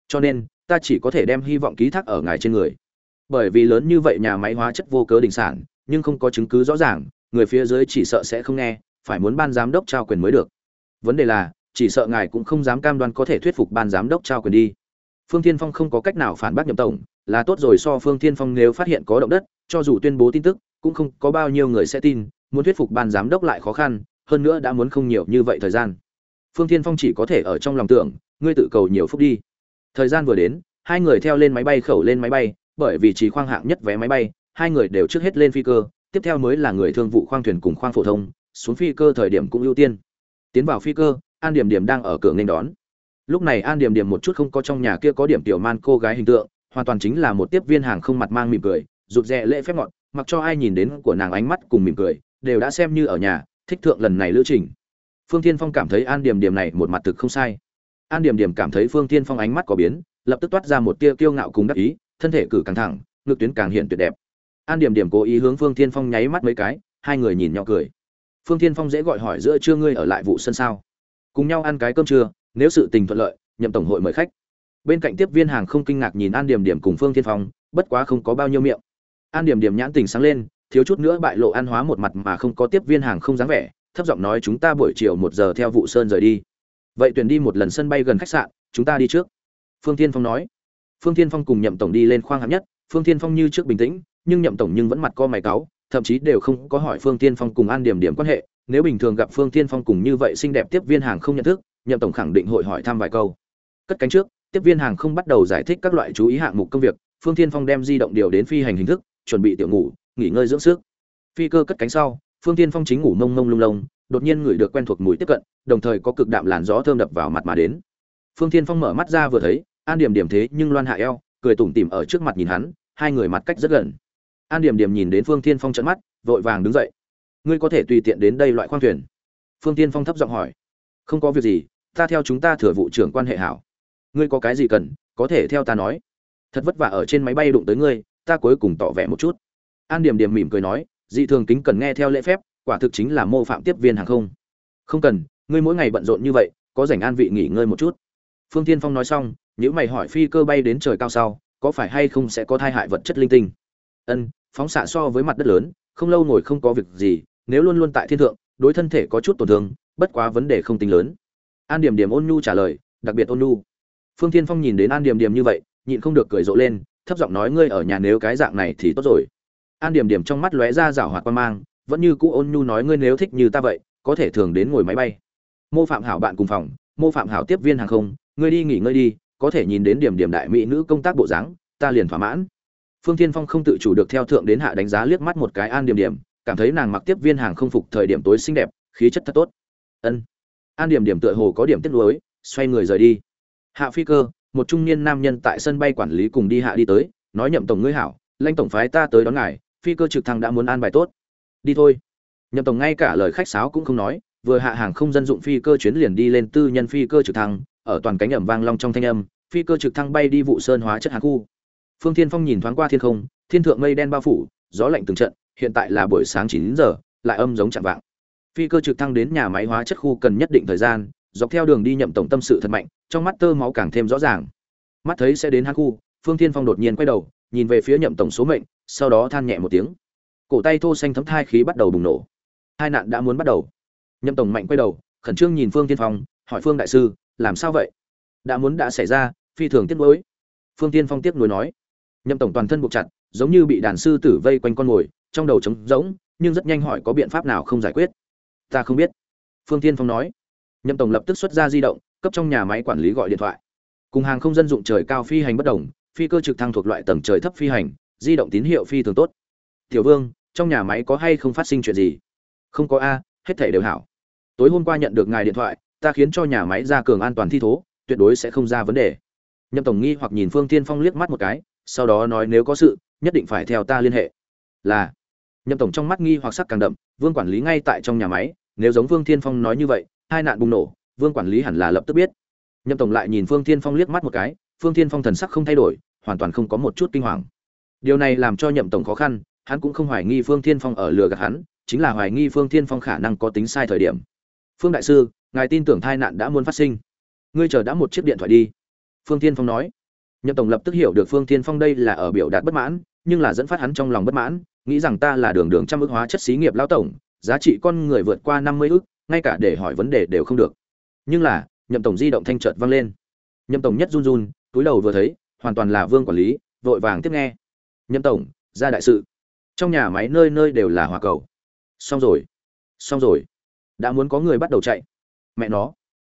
Cho nên, ta chỉ có thể đem hy vọng ký thác ở ngài trên người bởi vì lớn như vậy nhà máy hóa chất vô cớ đình sản, nhưng không có chứng cứ rõ ràng, người phía dưới chỉ sợ sẽ không nghe, phải muốn ban giám đốc trao quyền mới được. Vấn đề là, chỉ sợ ngài cũng không dám cam đoan có thể thuyết phục ban giám đốc trao quyền đi. Phương tiên phong không có cách nào phản bác nhậm tổng, là tốt rồi so phương tiên phong nếu phát hiện có động đất, cho dù tuyên bố tin tức, cũng không có bao nhiêu người sẽ tin, muốn thuyết phục ban giám đốc lại khó khăn, hơn nữa đã muốn không nhiều như vậy thời gian. Phương tiên phong chỉ có thể ở trong lòng tưởng, ngươi tự cầu nhiều phúc đi. Thời gian vừa đến, hai người theo lên máy bay, khẩu lên máy bay bởi vì chỉ khoang hạng nhất vé máy bay, hai người đều trước hết lên phi cơ, tiếp theo mới là người thương vụ khoang thuyền cùng khoang phổ thông, xuống phi cơ thời điểm cũng ưu tiên. Tiến vào phi cơ, an điểm điểm đang ở cửa nghênh đón. Lúc này an điểm điểm một chút không có trong nhà kia có điểm tiểu man cô gái hình tượng, hoàn toàn chính là một tiếp viên hàng không mặt mang mỉm cười, rụt rè lễ phép ngọt, mặc cho ai nhìn đến của nàng ánh mắt cùng mỉm cười, đều đã xem như ở nhà, thích thượng lần này lữ trình. Phương thiên phong cảm thấy an điểm điểm này một mặt thực không sai. An điểm điểm cảm thấy phương thiên phong ánh mắt có biến, lập tức toát ra một tia kiêu ngạo cùng đắc ý thân thể cử càng thẳng, ngực tuyến càng hiện tuyệt đẹp. An điểm điểm cố ý hướng phương Thiên phong nháy mắt mấy cái, hai người nhìn nhau cười. Phương Thiên phong dễ gọi hỏi giữa trưa ngươi ở lại vụ sân sao? Cùng nhau ăn cái cơm trưa, nếu sự tình thuận lợi, nhậm tổng hội mời khách. Bên cạnh tiếp viên hàng không kinh ngạc nhìn an điểm điểm cùng phương Thiên phong, bất quá không có bao nhiêu miệng. An điểm điểm nhãn tình sáng lên, thiếu chút nữa bại lộ an hóa một mặt mà không có tiếp viên hàng không dáng vẻ, thấp giọng nói chúng ta buổi chiều một giờ theo vụ sơn rời đi. Vậy tuyển đi một lần sân bay gần khách sạn, chúng ta đi trước. Phương tiên phong nói phương Thiên phong cùng nhậm tổng đi lên khoang hạng nhất phương Thiên phong như trước bình tĩnh nhưng nhậm tổng nhưng vẫn mặt co mày cáu thậm chí đều không có hỏi phương Thiên phong cùng an điểm điểm quan hệ. Nếu bình thường gặp phương Thiên phong cùng như vậy xinh đẹp tiếp viên hàng không nhận thức nhậm tổng khẳng định hội hỏi thăm vài câu. Cất cánh trước tiếp viên hàng không bắt đầu giải thích các loại chú ý hạng mục công việc phương Thiên phong đem di động điều đến phi hành hình thức chuẩn bị tiểu ngủ nghỉ ngơi dưỡng sức. Phi cơ cất cánh sau phương Thiên phong chính ngủ mông mông lung lung, đột nhiên ngửi được quen thuộc mùi tiếp cận đồng thời có cực đạm làn gió thơm đập vào mặt mà đến. Phương thiên phong mở mắt ra vừa thấy an điểm điểm thế nhưng loan hạ eo, cười tủm tỉm ở trước mặt nhìn hắn, hai người mặt cách rất gần. An điểm điểm nhìn đến phương thiên phong trận mắt, vội vàng đứng dậy. Ngươi có thể tùy tiện đến đây loại khoang thuyền? Phương thiên phong thấp giọng hỏi. Không có việc gì, ta theo chúng ta thừa vụ trưởng quan hệ hảo. Ngươi có cái gì cần, có thể theo ta nói. Thật vất vả ở trên máy bay đụng tới ngươi, ta cuối cùng tỏ vẻ một chút. An điểm điểm mỉm cười nói, dị thường kính cần nghe theo lễ phép, quả thực chính là mô phạm tiếp viên hàng không. Không cần, ngươi mỗi ngày bận rộn như vậy, có dành an vị nghỉ ngơi một chút phương tiên phong nói xong nếu mày hỏi phi cơ bay đến trời cao sau, có phải hay không sẽ có thai hại vật chất linh tinh? Ân, phóng xạ so với mặt đất lớn, không lâu ngồi không có việc gì, nếu luôn luôn tại thiên thượng, đối thân thể có chút tổn thương, bất quá vấn đề không tính lớn. An điểm điểm ôn nhu trả lời, đặc biệt ôn nhu. Phương tiên phong nhìn đến an điểm điểm như vậy, nhịn không được cười rộ lên, thấp giọng nói ngươi ở nhà nếu cái dạng này thì tốt rồi. An điểm điểm trong mắt lóe ra rảo hoạt quan mang, vẫn như cũ ôn nhu nói ngươi nếu thích như ta vậy, có thể thường đến ngồi máy bay. Mô phạm hảo bạn cùng phòng, mô phạm hảo tiếp viên hàng không ngươi đi nghỉ ngơi đi, có thể nhìn đến điểm điểm đại mỹ nữ công tác bộ dáng, ta liền thỏa mãn. Phương thiên phong không tự chủ được theo thượng đến hạ đánh giá liếc mắt một cái an điểm điểm, cảm thấy nàng mặc tiếp viên hàng không phục thời điểm tối xinh đẹp, khí chất thật tốt. Ân. An điểm điểm tựa hồ có điểm tiếc nuối, xoay người rời đi. Hạ phi cơ, một trung niên nam nhân tại sân bay quản lý cùng đi hạ đi tới, nói nhậm tổng ngươi hảo, lãnh tổng phái ta tới đón ngài, phi cơ trực thăng đã muốn an bài tốt. Đi thôi. Nhậm tổng ngay cả lời khách sáo cũng không nói, vừa hạ hàng không dân dụng phi cơ chuyến liền đi lên tư nhân phi cơ trực thăng ở toàn cánh ẩm vang long trong thanh âm, phi cơ trực thăng bay đi vụ sơn hóa chất hàng khu. Phương thiên phong nhìn thoáng qua thiên không, thiên thượng mây đen bao phủ, gió lạnh từng trận, hiện tại là buổi sáng chín giờ, lại âm giống chạm vạng. Phi cơ trực thăng đến nhà máy hóa chất khu cần nhất định thời gian, dọc theo đường đi nhậm tổng tâm sự thật mạnh, trong mắt tơ máu càng thêm rõ ràng. Mắt thấy sẽ đến hàng khu, phương thiên phong đột nhiên quay đầu, nhìn về phía nhậm tổng số mệnh, sau đó than nhẹ một tiếng. Cổ tay thô xanh thấm thai khí bắt đầu bùng nổ. Hai nạn đã muốn bắt đầu. Nhậm tổng mạnh quay đầu, khẩn trương nhìn phương Thiên phong, hỏi phương đại sư làm sao vậy? Đã muốn đã xảy ra, phi thường tiếc nuối. Phương tiên phong tiếc nuối nói. Nhậm tổng toàn thân buộc chặt, giống như bị đàn sư tử vây quanh con mồi, trong đầu trống rỗng, nhưng rất nhanh hỏi có biện pháp nào không giải quyết. Ta không biết. Phương tiên phong nói. Nhậm tổng lập tức xuất ra di động, cấp trong nhà máy quản lý gọi điện thoại. Cùng hàng không dân dụng trời cao phi hành bất đồng, phi cơ trực thăng thuộc loại tầng trời thấp phi hành, di động tín hiệu phi thường tốt. Tiểu vương, trong nhà máy có hay không phát sinh chuyện gì? Không có a, hết thể đều hảo. Tối hôm qua nhận được ngài điện thoại ta khiến cho nhà máy ra cường an toàn thi thố, tuyệt đối sẽ không ra vấn đề. Nhậm tổng nghi hoặc nhìn phương tiên phong liếc mắt một cái, sau đó nói nếu có sự, nhất định phải theo ta liên hệ. Là. Nhậm tổng trong mắt nghi hoặc sắc càng đậm, vương quản lý ngay tại trong nhà máy, nếu giống vương thiên phong nói như vậy, hai nạn bùng nổ, vương quản lý hẳn là lập tức biết. Nhậm tổng lại nhìn phương thiên phong liếc mắt một cái, phương thiên phong thần sắc không thay đổi, hoàn toàn không có một chút kinh hoàng. Điều này làm cho nhậm tổng khó khăn, hắn cũng không hoài nghi phương thiên phong ở lừa gạt hắn, chính là hoài nghi phương thiên phong khả năng có tính sai thời điểm. Phương đại sư ngài tin tưởng tai nạn đã muốn phát sinh. Ngươi chờ đã một chiếc điện thoại đi. Phương thiên phong nói. Nhậm tổng lập tức hiểu được phương thiên phong đây là ở biểu đạt bất mãn, nhưng là dẫn phát hắn trong lòng bất mãn, nghĩ rằng ta là đường đường trăm ước hóa chất xí nghiệp lão tổng, giá trị con người vượt qua năm mươi ước, ngay cả để hỏi vấn đề đều không được. Nhưng là, nhậm tổng di động thanh trợt vang lên. Nhậm tổng nhất run run, túi đầu vừa thấy, hoàn toàn là vương quản lý, vội vàng tiếp nghe. Nhậm tổng, ra đại sự. Trong nhà máy nơi nơi đều là hỏa cầu. Xong rồi. Xong rồi. Đã muốn có người bắt đầu chạy mẹ nó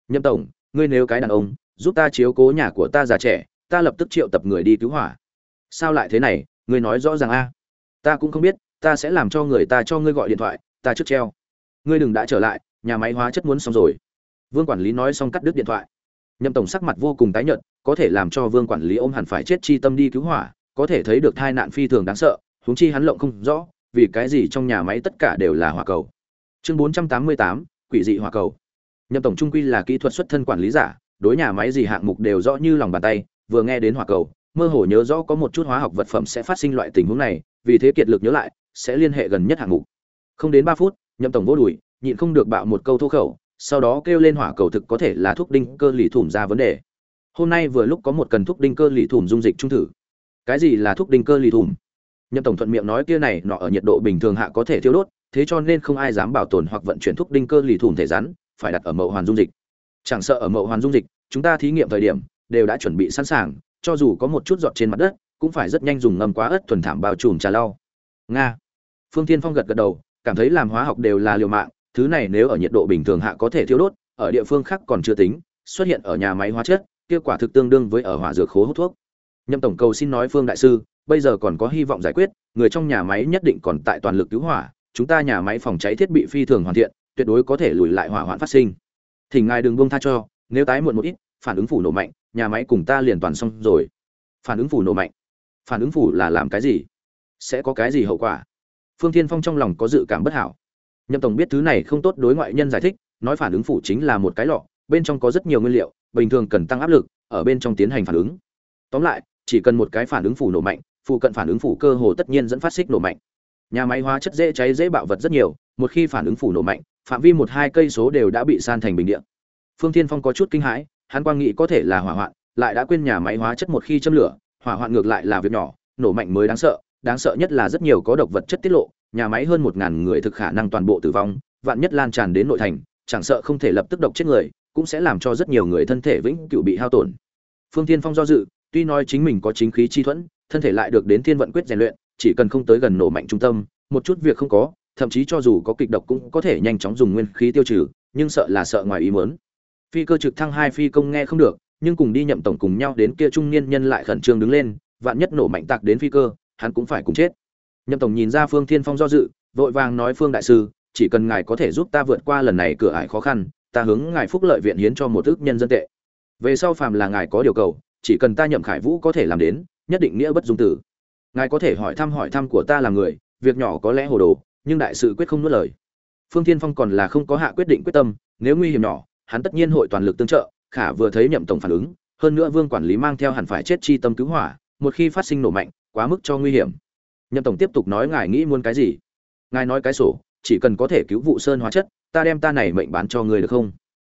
nhâm tổng ngươi nếu cái đàn ông giúp ta chiếu cố nhà của ta già trẻ ta lập tức triệu tập người đi cứu hỏa. Sao lại thế này? Ngươi nói rõ ràng a. Ta cũng không biết ta sẽ làm cho người ta cho ngươi gọi điện thoại ta trước treo. Ngươi đừng đã trở lại nhà máy hóa chất muốn xong rồi. Vương quản lý nói xong cắt đứt điện thoại. Nhậm tổng sắc mặt vô cùng tái nhợt có thể làm cho vương quản lý ôm hẳn phải chết chi tâm đi cứu hỏa có thể thấy được tai nạn phi thường đáng sợ huống chi hắn lộng không rõ vì cái gì trong nhà máy tất cả đều là hỏa cầu. Chương 488, quỷ dị hỏa cầu nhậm tổng trung quy là kỹ thuật xuất thân quản lý giả, đối nhà máy gì hạng mục đều rõ như lòng bàn tay, vừa nghe đến hỏa cầu, mơ hồ nhớ rõ có một chút hóa học vật phẩm sẽ phát sinh loại tình huống này, vì thế kiệt lực nhớ lại, sẽ liên hệ gần nhất hạng mục. Không đến ba phút, nhậm tổng vô đùi, nhịn không được bạo một câu thô khẩu, sau đó kêu lên hỏa cầu thực có thể là thuốc đinh cơ lì thủm ra vấn đề. Hôm nay vừa lúc có một cần thuốc đinh cơ lì thủm dung dịch trung thử. Cái gì là thuốc đinh cơ lì thủm nhậm tổng thuận miệng nói kia này nọ ở nhiệt độ bình thường hạ có thể thiêu đốt, thế cho nên không ai dám bảo tồn hoặc vận chuyển thuốc đinh cơ lì thủm thể rắn phải đặt ở mậu hoàn dung dịch. Chẳng sợ ở mậu hoàn dung dịch, chúng ta thí nghiệm thời điểm, đều đã chuẩn bị sẵn sàng, cho dù có một chút giọt trên mặt đất, cũng phải rất nhanh dùng ngâm quá ớt thuần thảm bao trùm trà lau. Nga. Phương thiên phong gật gật đầu, cảm thấy làm hóa học đều là liều mạng, thứ này nếu ở nhiệt độ bình thường hạ có thể thiêu đốt, ở địa phương khác còn chưa tính, xuất hiện ở nhà máy hóa chất kết quả thực tương đương với ở hỏa dược khố hút thuốc. Nhậm tổng cầu xin nói phương đại sư, bây giờ còn có hy vọng giải quyết, người trong nhà máy nhất định còn tại toàn lực cứu hỏa, chúng ta nhà máy phòng cháy thiết bị phi thường hoàn thiện tuyệt đối có thể lùi lại hỏa hoạn phát sinh. Thỉnh ngài đừng buông tha cho, nếu tái muộn một ít, phản ứng phủ nổ mạnh, nhà máy cùng ta liền toàn xong rồi. Phản ứng phủ nổ mạnh. Phản ứng phủ là làm cái gì? Sẽ có cái gì hậu quả? Phương thiên phong trong lòng có dự cảm bất hảo. Nhậm tổng biết thứ này không tốt đối ngoại nhân giải thích, nói phản ứng phủ chính là một cái lọ, bên trong có rất nhiều nguyên liệu, bình thường cần tăng áp lực, ở bên trong tiến hành phản ứng. Tóm lại, chỉ cần một cái phản ứng phủ nổ mạnh, phụ cận phản ứng phủ cơ hồ tất nhiên dẫn phát xích nổ mạnh. Nhà máy hóa chất dễ cháy dễ bạo vật rất nhiều, một khi phản ứng phủ nổ mạnh phạm vi một hai cây số đều đã bị san thành bình địa. Phương thiên phong có chút kinh hãi, hắn quan nghĩ có thể là hỏa hoạn, lại đã quên nhà máy hóa chất một khi châm lửa, hỏa hoạn ngược lại là việc nhỏ, nổ mạnh mới đáng sợ đáng sợ nhất là rất nhiều có độc vật chất tiết lộ, nhà máy hơn một ngàn người thực khả năng toàn bộ tử vong, vạn nhất lan tràn đến nội thành, chẳng sợ không thể lập tức độc chết người, cũng sẽ làm cho rất nhiều người thân thể vĩnh cửu bị hao tổn. Phương thiên phong do dự, tuy nói chính mình có chính khí chi thuẫn, thân thể lại được đến thiên vận quyết rèn luyện, chỉ cần không tới gần nổ mạnh trung tâm, một chút việc không có thậm chí cho dù có kịch độc cũng có thể nhanh chóng dùng nguyên khí tiêu trừ, nhưng sợ là sợ ngoài ý muốn. Phi cơ trực thăng hai phi công nghe không được, nhưng cùng đi nhậm tổng cùng nhau đến kia trung niên nhân lại khẩn trương đứng lên, vạn nhất nổ mạnh tạc đến phi cơ, hắn cũng phải cùng chết. Nhậm tổng nhìn ra phương thiên phong do dự, vội vàng nói, phương đại sư, chỉ cần ngài có thể giúp ta vượt qua lần này cửa ải khó khăn, ta hướng ngài phúc lợi viện hiến cho một ước nhân dân tệ. Về sau phàm là ngài có điều cầu, chỉ cần ta nhậm khải vũ có thể làm đến, nhất định nghĩa bất dung tử. Ngài có thể hỏi thăm hỏi thăm của ta là người, việc nhỏ có lẽ hồ đồ nhưng đại sự quyết không nuốt lời. Phương thiên phong còn là không có hạ quyết định quyết tâm, nếu nguy hiểm nhỏ, hắn tất nhiên hội toàn lực tương trợ, khả vừa thấy nhậm tổng phản ứng, hơn nữa vương quản lý mang theo hẳn phải chết chi tâm cứu hỏa, một khi phát sinh nổ mạnh, quá mức cho nguy hiểm. Nhậm tổng tiếp tục nói ngài nghĩ muốn cái gì? Ngài nói cái sổ, chỉ cần có thể cứu vụ sơn hóa chất, ta đem ta này mệnh bán cho người được không?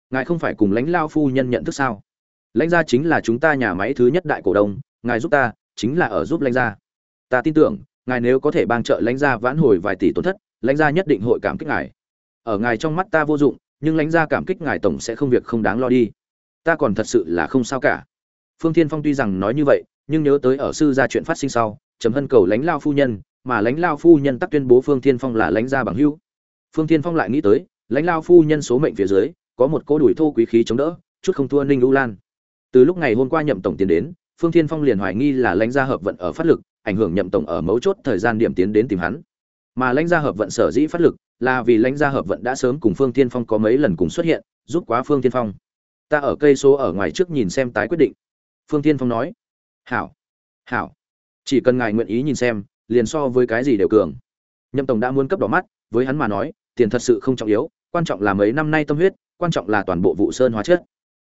Ngài không phải cùng lãnh lao phu nhân nhận thức sao? Lãnh gia chính là chúng ta nhà máy thứ nhất đại cổ đông, ngài giúp ta, chính là ở giúp lãnh gia. Ta tin tưởng ngài nếu có thể bang trợ lãnh gia vãn hồi vài tỷ tổn thất, lãnh gia nhất định hội cảm kích ngài. Ở ngài trong mắt ta vô dụng, nhưng lãnh gia cảm kích ngài tổng sẽ không việc không đáng lo đi. Ta còn thật sự là không sao cả. Phương thiên phong tuy rằng nói như vậy, nhưng nhớ tới ở sư gia chuyện phát sinh sau chấm hân cầu lãnh lao phu nhân, mà lãnh lao phu nhân tắc tuyên bố phương thiên phong là lãnh gia bằng hữu. Phương thiên phong lại nghĩ tới, lãnh lao phu nhân số mệnh phía dưới, có một cô đùi thô quý khí chống đỡ, chút không thua ninh u lan. Từ lúc ngày hôm qua nhậm tổng tiền đến, phương thiên phong liền hoài nghi là lãnh gia hợp vận ở phát lực ảnh hưởng nhậm tổng ở mấu chốt thời gian điểm tiến đến tìm hắn. Mà lãnh gia hợp vận sở dĩ phát lực là vì lãnh gia hợp vận đã sớm cùng phương thiên phong có mấy lần cùng xuất hiện, giúp quá phương thiên phong. Ta ở cây số ở ngoài trước nhìn xem tái quyết định. Phương thiên phong nói, hảo hảo. Chỉ cần ngài nguyện ý nhìn xem, liền so với cái gì đều cường. Nhậm tổng đã muốn cấp đỏ mắt, với hắn mà nói, tiền thật sự không trọng yếu, quan trọng là mấy năm nay tâm huyết, quan trọng là toàn bộ vụ sơn hóa chất.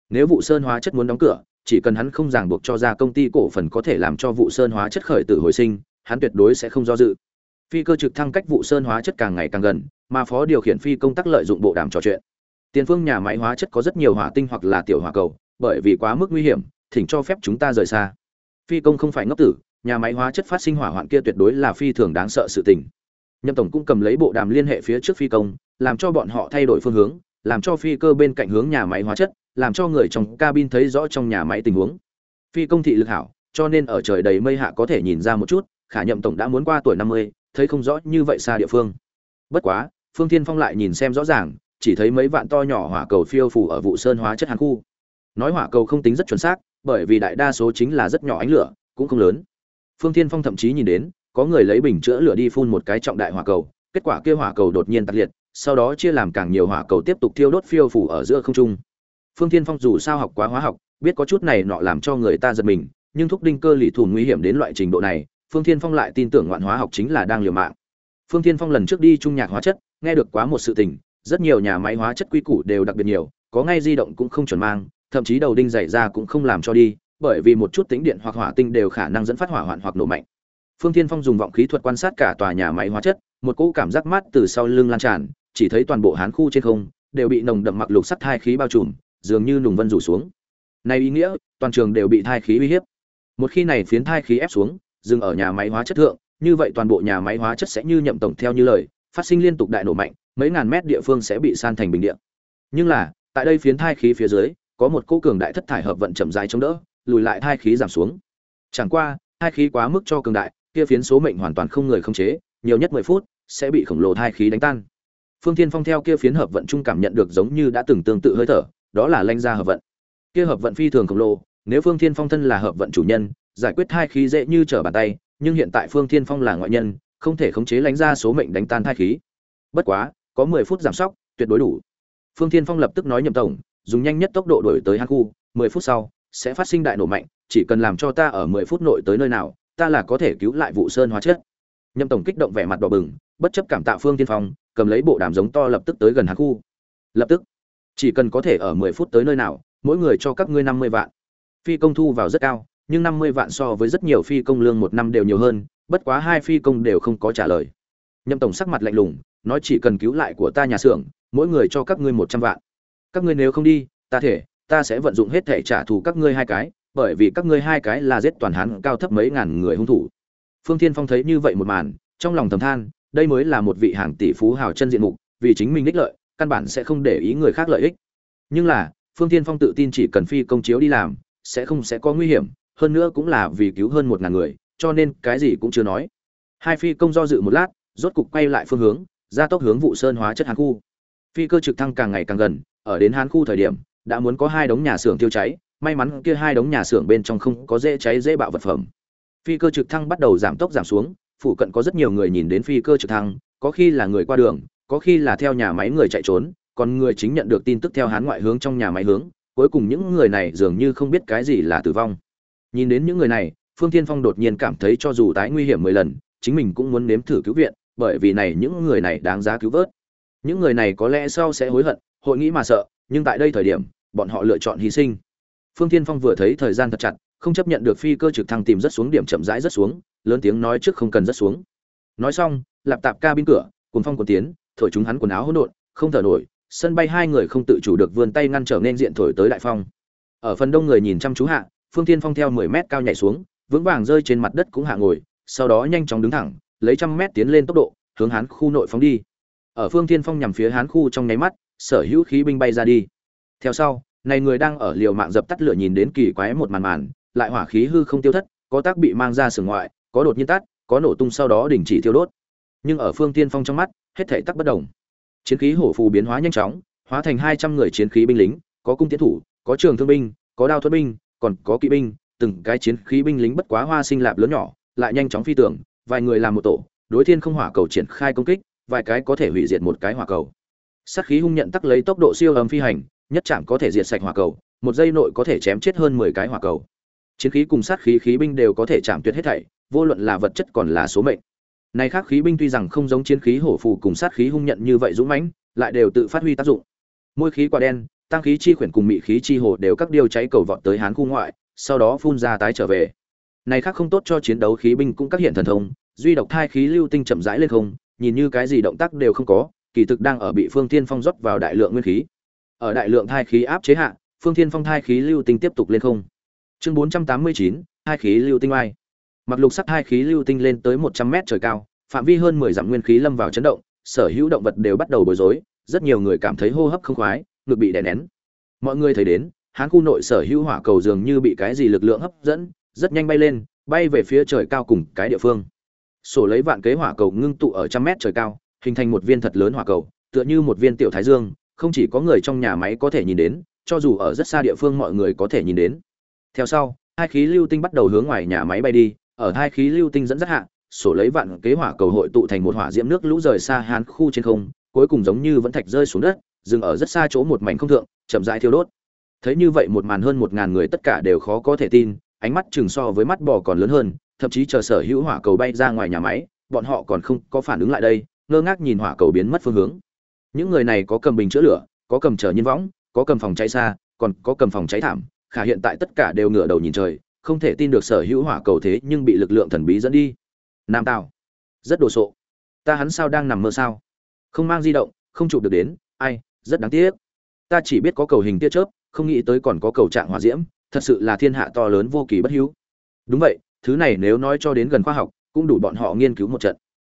Nếu vụ sơn hóa chất muốn đóng cửa chỉ cần hắn không ràng buộc cho ra công ty cổ phần có thể làm cho vụ sơn hóa chất khởi tử hồi sinh, hắn tuyệt đối sẽ không do dự. Phi cơ trực thăng cách vụ sơn hóa chất càng ngày càng gần, mà phó điều khiển phi công tác lợi dụng bộ đàm trò chuyện. Tiền phương nhà máy hóa chất có rất nhiều hỏa tinh hoặc là tiểu hỏa cầu, bởi vì quá mức nguy hiểm, thỉnh cho phép chúng ta rời xa. Phi công không phải ngốc tử, nhà máy hóa chất phát sinh hỏa hoạn kia tuyệt đối là phi thường đáng sợ sự tình. Nhâm tổng cũng cầm lấy bộ đàm liên hệ phía trước phi công, làm cho bọn họ thay đổi phương hướng, làm cho phi cơ bên cạnh hướng nhà máy hóa chất làm cho người trong cabin thấy rõ trong nhà máy tình huống. Phi công thị lực hảo, cho nên ở trời đầy mây hạ có thể nhìn ra một chút, khả nhậm tổng đã muốn qua tuổi năm mươi, thấy không rõ như vậy xa địa phương. Bất quá, phương thiên phong lại nhìn xem rõ ràng, chỉ thấy mấy vạn to nhỏ hỏa cầu phiêu phủ ở vụ sơn hóa chất hàn khu. Nói hỏa cầu không tính rất chuẩn xác, bởi vì đại đa số chính là rất nhỏ ánh lửa, cũng không lớn. Phương thiên phong thậm chí nhìn đến, có người lấy bình chữa lửa đi phun một cái trọng đại hỏa cầu, kết quả kia hỏa cầu đột nhiên tắt liệt, sau đó chia làm càng nhiều hỏa cầu tiếp tục thiêu đốt phiêu phủ ở giữa không trung phương thiên phong dù sao học quá hóa học, biết có chút này nọ làm cho người ta giật mình, nhưng thúc đinh cơ lì thủ nguy hiểm đến loại trình độ này, phương thiên phong lại tin tưởng ngoạn hóa học chính là đang liều mạng. Phương thiên phong lần trước đi trung nhạc hóa chất, nghe được quá một sự tình, rất nhiều nhà máy hóa chất quy củ đều đặc biệt nhiều, có ngay di động cũng không chuẩn mang, thậm chí đầu đinh dày ra cũng không làm cho đi, bởi vì một chút tính điện hoặc hỏa tinh đều khả năng dẫn phát hỏa hoạn hoặc nổ mạnh. Phương thiên phong dùng vọng khí thuật quan sát cả tòa nhà máy hóa chất, một cỗ cảm giác mát từ sau lưng lan tràn, chỉ thấy toàn bộ hán khu trên không, đều bị nồng đậm mặc lục sắt thai khí bao trùm dường như nùng vân rủ xuống. Này ý nghĩa, toàn trường đều bị thai khí uy hiếp. Một khi này phiến thai khí ép xuống, dừng ở nhà máy hóa chất thượng, như vậy toàn bộ nhà máy hóa chất sẽ như nhậm tổng theo như lời, phát sinh liên tục đại nổ mạnh, mấy ngàn mét địa phương sẽ bị san thành bình địa. Nhưng là, tại đây phiến thai khí phía dưới, có một cỗ cường đại thất thải hợp vận chậm dài chống đỡ, lùi lại thai khí giảm xuống. Chẳng qua, thai khí quá mức cho cường đại, kia phiến số mệnh hoàn toàn không người không chế, nhiều nhất mười phút, sẽ bị khổng lồ thai khí đánh tan. Phương thiên phong theo kia phiến hợp vận trung cảm nhận được giống như đã từng tương tự hơi thở đó là lanh gia hợp vận. Kia hợp vận phi thường khổng lồ, nếu phương thiên phong thân là hợp vận chủ nhân, giải quyết thai khí dễ như trở bàn tay, nhưng hiện tại phương thiên phong là ngoại nhân, không thể khống chế lánh ra số mệnh đánh tan thai khí. Bất quá, có mười phút giảm sóc, tuyệt đối đủ. Phương thiên phong lập tức nói nhậm tổng, dùng nhanh nhất tốc độ đổi tới hang khu, mười phút sau, sẽ phát sinh đại nổ mạnh, chỉ cần làm cho ta ở mười phút nội tới nơi nào, ta là có thể cứu lại vụ sơn hóa chất nhậm tổng kích động vẻ mặt đỏ bừng, bất chấp cảm tạ phương tiên phong, cầm lấy bộ đàm giống to lập tức tới gần hang khu. Lập tức chỉ cần có thể ở mười phút tới nơi nào, mỗi người cho các ngươi năm mươi vạn. Phi công thu vào rất cao, nhưng năm mươi vạn so với rất nhiều phi công lương một năm đều nhiều hơn, bất quá hai phi công đều không có trả lời. Nhậm tổng sắc mặt lạnh lùng, nói chỉ cần cứu lại của ta nhà xưởng, mỗi người cho các ngươi một trăm vạn. Các ngươi nếu không đi, ta thể, ta sẽ vận dụng hết thể trả thù các ngươi hai cái, bởi vì các ngươi hai cái là giết toàn hán cao thấp mấy ngàn người hung thủ. Phương thiên phong thấy như vậy một màn, trong lòng thầm than, đây mới là một vị hàng tỷ phú hào chân diện mục, vì chính mình đích lợi căn bản sẽ không để ý người khác lợi ích. Nhưng là, phương thiên phong tự tin chỉ cần phi công chiếu đi làm, sẽ không sẽ có nguy hiểm, hơn nữa cũng là vì cứu hơn một ngàn người, cho nên cái gì cũng chưa nói. Hai phi công do dự một lát, rốt cục quay lại phương hướng ra tốc hướng vụ sơn hóa chất hán khu. Phi cơ trực thăng càng ngày càng gần, ở đến hán khu thời điểm, đã muốn có hai đống nhà xưởng tiêu cháy, may mắn kia hai đống nhà xưởng bên trong không có dễ cháy dễ bạo vật phẩm. Phi cơ trực thăng bắt đầu giảm tốc giảm xuống phụ cận có rất nhiều người nhìn đến phi cơ trực thăng, có khi là người qua đường có khi là theo nhà máy người chạy trốn, còn người chính nhận được tin tức theo hán ngoại hướng trong nhà máy hướng, cuối cùng những người này dường như không biết cái gì là tử vong. Nhìn đến những người này, phương tiên phong đột nhiên cảm thấy cho dù tái nguy hiểm mười lần, chính mình cũng muốn nếm thử cứu viện, bởi vì này những người này đáng giá cứu vớt. Những người này có lẽ sau sẽ hối hận, hội nghĩ mà sợ, nhưng tại đây thời điểm, bọn họ lựa chọn hy sinh. Phương tiên phong vừa thấy thời gian thật chặt, không chấp nhận được phi cơ trực thăng tìm rất xuống điểm chậm rãi rất xuống, lớn tiếng nói trước không cần rất xuống. Nói xong, lạp tạp ca bên cửa cùng phong cuốn tiến thổi chúng hắn quần áo hỗn độn, không thở nổi, sân bay hai người không tự chủ được vươn tay ngăn trở nên diện thổi tới đại phong. Ở phần đông người nhìn chăm chú hạ, phương Thiên phong theo mười mét cao nhảy xuống, vững vàng rơi trên mặt đất cũng hạ ngồi, sau đó nhanh chóng đứng thẳng, lấy trăm mét tiến lên tốc độ, hướng hán khu nội phóng đi. Ở phương Thiên phong nhằm phía hán khu trong nháy mắt, sở hữu khí binh bay ra đi. Theo sau, này người đang ở liều mạng dập tắt lửa nhìn đến kỳ quái một màn màn, lại hỏa khí hư không tiêu thất, có tác bị mang ra sừng ngoại, có đột nhiên tắt, có nổ tung sau đó đình chỉ thiêu đốt. Nhưng ở phương Thiên phong trong mắt hết thể tắc bất đồng. Chiến khí hổ phù biến hóa nhanh chóng, hóa thành hai trăm người chiến khí binh lính, có cung tiến thủ, có trường thương binh, có đao thuật binh, còn có kỵ binh. Từng cái chiến khí binh lính bất quá hoa sinh lạp lớn nhỏ, lại nhanh chóng phi tưởng vài người làm một tổ, đối thiên không hỏa cầu triển khai công kích, vài cái có thể hủy diệt một cái hỏa cầu. Sát khí hung nhận tắc lấy tốc độ siêu âm phi hành, nhất chạm có thể diệt sạch hỏa cầu, một giây nội có thể chém chết hơn mười cái hỏa cầu. Chiến khí cùng sát khí khí binh đều có thể chạm tuyệt hết thảy, vô luận là vật chất còn là số mệnh này khác khí binh tuy rằng không giống chiến khí hổ phù cùng sát khí hung nhận như vậy dũng mãnh, lại đều tự phát huy tác dụng. Môi khí quả đen, tăng khí chi khuyển cùng mị khí chi hồ đều các điều cháy cầu vọt tới hán khu ngoại, sau đó phun ra tái trở về. Này khác không tốt cho chiến đấu khí binh cũng các hiện thần thông, duy độc thai khí lưu tinh chậm rãi lên không, nhìn như cái gì động tác đều không có, kỳ thực đang ở bị phương thiên phong rót vào đại lượng nguyên khí. Ở đại lượng thai khí áp chế hạ, phương thiên phong thai khí lưu tinh tiếp tục lên không. Chương bốn trăm tám mươi chín hai khí lưu tinh oai mặc lục sắc hai khí lưu tinh lên tới một trăm mét trời cao, phạm vi hơn mười dặm nguyên khí lâm vào chấn động, sở hữu động vật đều bắt đầu bối rối, rất nhiều người cảm thấy hô hấp không khoái, ngực bị đè nén. Mọi người thấy đến, hán khu nội sở hữu hỏa cầu dường như bị cái gì lực lượng hấp dẫn, rất nhanh bay lên, bay về phía trời cao cùng cái địa phương. Sổ lấy vạn kế hỏa cầu ngưng tụ ở trăm mét trời cao, hình thành một viên thật lớn hỏa cầu, tựa như một viên tiểu thái dương, không chỉ có người trong nhà máy có thể nhìn đến, cho dù ở rất xa địa phương mọi người có thể nhìn đến. Theo sau, hai khí lưu tinh bắt đầu hướng ngoài nhà máy bay đi ở hai khí lưu tinh dẫn dắt hạ, sổ lấy vạn kế hỏa cầu hội tụ thành một hỏa diễm nước lũ rời xa hán khu trên không, cuối cùng giống như vẫn thạch rơi xuống đất, dừng ở rất xa chỗ một mảnh không thượng, chậm rãi thiêu đốt. Thấy như vậy một màn hơn một ngàn người tất cả đều khó có thể tin, ánh mắt chừng so với mắt bò còn lớn hơn, thậm chí chờ sở hữu hỏa cầu bay ra ngoài nhà máy, bọn họ còn không có phản ứng lại đây, ngơ ngác nhìn hỏa cầu biến mất phương hướng. Những người này có cầm bình chữa lửa, có cầm trở nhiên võng, có cầm phòng cháy xa, còn có cầm phòng cháy thảm, khả hiện tại tất cả đều ngửa đầu nhìn trời không thể tin được sở hữu hỏa cầu thế nhưng bị lực lượng thần bí dẫn đi. Nam tào, rất đồ sộ. Ta hắn sao đang nằm mơ sao? Không mang di động, không chụp được đến. Ai, rất đáng tiếc. Ta chỉ biết có cầu hình tia chớp, không nghĩ tới còn có cầu trạng hỏa diễm. Thật sự là thiên hạ to lớn vô kỳ bất hữu. Đúng vậy, thứ này nếu nói cho đến gần khoa học, cũng đủ bọn họ nghiên cứu một trận.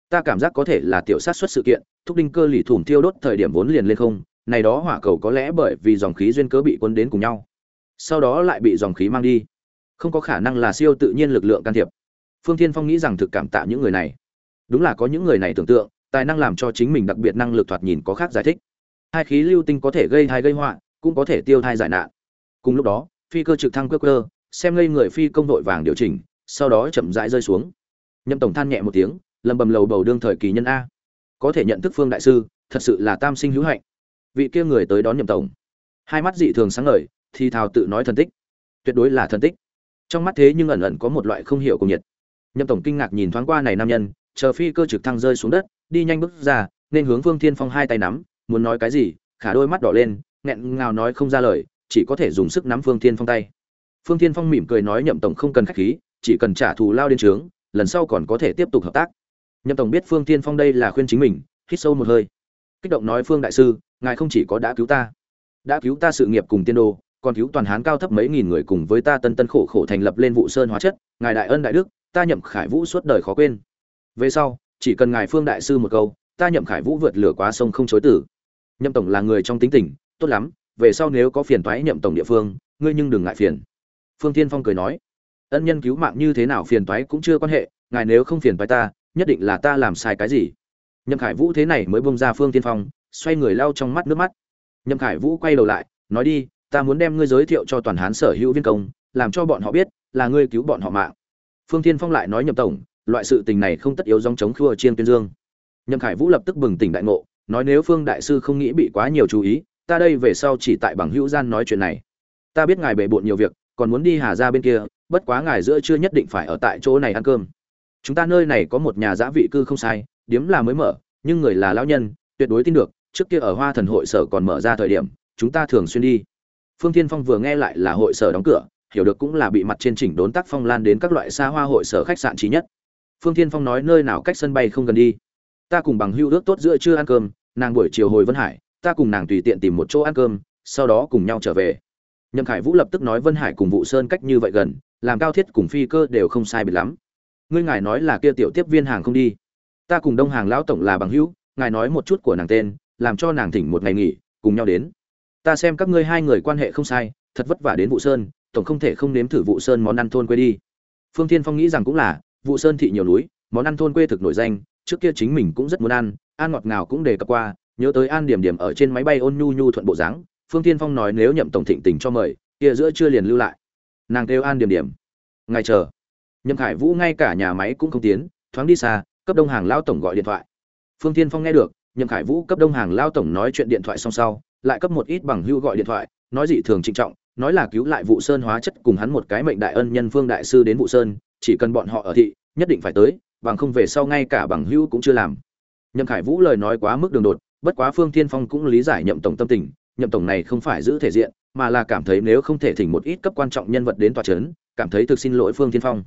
Ta cảm giác có thể là tiểu sát xuất sự kiện, thúc đinh cơ lì thủm tiêu đốt thời điểm vốn liền lên không. Này đó hỏa cầu có lẽ bởi vì dòng khí duyên cớ bị cuốn đến cùng nhau. Sau đó lại bị dòng khí mang đi không có khả năng là siêu tự nhiên lực lượng can thiệp. Phương thiên phong nghĩ rằng thực cảm tạ những người này. Đúng là có những người này tưởng tượng, tài năng làm cho chính mình đặc biệt năng lực thoạt nhìn có khác giải thích. Hai khí lưu tinh có thể gây thai gây họa, cũng có thể tiêu thai giải nạn. Cùng lúc đó, phi cơ trực thăng cơ cơ xem ngây người phi công đội vàng điều chỉnh, sau đó chậm rãi rơi xuống. Nhậm tổng than nhẹ một tiếng, lầm bầm lầu bầu đương thời kỳ nhân a. Có thể nhận thức phương đại sư, thật sự là tam sinh hữu hạnh. Vị kia người tới đón nhậm tổng. Hai mắt dị thường sáng ngời, thì thào tự nói thần tích. Tuyệt đối là thần tích trong mắt thế nhưng ẩn ẩn có một loại không hiểu cùng nhiệt. Nhậm tổng kinh ngạc nhìn thoáng qua này nam nhân, chờ phi cơ trực thăng rơi xuống đất, đi nhanh bước ra, nên hướng phương thiên phong hai tay nắm, muốn nói cái gì, khả đôi mắt đỏ lên, nghẹn ngào nói không ra lời, chỉ có thể dùng sức nắm phương thiên phong tay. Phương thiên phong mỉm cười nói nhậm tổng không cần khách khí, chỉ cần trả thù lao đến trướng, lần sau còn có thể tiếp tục hợp tác. Nhậm tổng biết phương thiên phong đây là khuyên chính mình, hít sâu một hơi. Kích động nói phương đại sư, ngài không chỉ có đã cứu ta, đã cứu ta sự nghiệp cùng tiên đồ còn cứu toàn hán cao thấp mấy nghìn người cùng với ta tân tân khổ khổ thành lập lên vụ sơn hóa chất, ngài đại ân đại đức, ta nhậm khải vũ suốt đời khó quên. Về sau, chỉ cần ngài phương đại sư một câu, ta nhậm khải vũ vượt lửa quá sông không chối tử. Nhậm tổng là người trong tính tình, tốt lắm, về sau nếu có phiền toái nhậm tổng địa phương, ngươi nhưng đừng ngại phiền. Phương tiên phong cười nói. Ân nhân cứu mạng như thế nào phiền toái cũng chưa quan hệ, ngài nếu không phiền toái ta, nhất định là ta làm sai cái gì. Nhậm khải vũ thế này mới bông ra phương tiên phong, xoay người lau trong mắt nước mắt. Nhậm khải vũ quay đầu lại, nói đi ta muốn đem ngươi giới thiệu cho toàn hán sở hữu viên công, làm cho bọn họ biết là ngươi cứu bọn họ mạng. Phương Thiên phong lại nói nhậm tổng, loại sự tình này không tất yếu dòng chống khua chiên tuyên dương. Nhậm khải vũ lập tức bừng tỉnh đại ngộ, nói nếu phương đại sư không nghĩ bị quá nhiều chú ý, ta đây về sau chỉ tại bằng hữu gian nói chuyện này. Ta biết ngài bề bộn nhiều việc, còn muốn đi hà ra bên kia, bất quá ngài giữa chưa nhất định phải ở tại chỗ này ăn cơm. Chúng ta nơi này có một nhà giã vị cư không sai, điếm là mới mở, nhưng người là lão nhân, tuyệt đối tin được, trước kia ở hoa thần hội sở còn mở ra thời điểm, chúng ta thường xuyên đi phương thiên phong vừa nghe lại là hội sở đóng cửa, hiểu được cũng là bị mặt trên chỉnh đốn tác phong lan đến các loại xa hoa hội sở khách sạn trí nhất. Phương thiên phong nói nơi nào cách sân bay không gần đi. Ta cùng bằng hưu ước tốt giữa trưa ăn cơm, nàng buổi chiều hồi vân hải, ta cùng nàng tùy tiện tìm một chỗ ăn cơm, sau đó cùng nhau trở về. Nhậm khải vũ lập tức nói vân hải cùng vụ sơn cách như vậy gần, làm cao thiết cùng phi cơ đều không sai biệt lắm. Ngươi ngài nói là kia tiểu tiếp viên hàng không đi. Ta cùng đông hàng lão tổng là bằng hữu, ngài nói một chút của nàng tên, làm cho nàng thỉnh một ngày nghỉ, cùng nhau đến ta xem các ngươi hai người quan hệ không sai, thật vất vả đến vụ sơn, tổng không thể không nếm thử vụ sơn món ăn thôn quê đi. Phương thiên phong nghĩ rằng cũng là vụ sơn thị nhiều núi, món ăn thôn quê thực nổi danh, trước kia chính mình cũng rất muốn ăn an ngọt ngào cũng đề cập qua, nhớ tới an điểm điểm ở trên máy bay ôn nhu nhu thuận bộ dáng, phương tiên phong nói nếu nhậm tổng thịnh tình cho mời, kia giữa chưa liền lưu lại. Nàng kêu an điểm điểm. Ngày chờ. Nhậm khải vũ ngay cả nhà máy cũng không tiến, thoáng đi xa, cấp đông hàng lao tổng gọi điện thoại. Phương tiên phong nghe được, nhậm khải vũ cấp đông hàng lao tổng nói chuyện điện thoại xong sau lại cấp một ít bằng hưu gọi điện thoại, nói dị thường trịnh trọng, nói là cứu lại vụ sơn hóa chất cùng hắn một cái mệnh đại ân nhân phương đại sư đến vụ sơn, chỉ cần bọn họ ở thị, nhất định phải tới, bằng không về sau ngay cả bằng hưu cũng chưa làm. Nhậm khải vũ lời nói quá mức đường đột, bất quá phương thiên phong cũng lý giải nhậm tổng tâm tình, nhậm tổng này không phải giữ thể diện, mà là cảm thấy nếu không thể thỉnh một ít cấp quan trọng nhân vật đến tòa trấn cảm thấy thực xin lỗi phương thiên phong.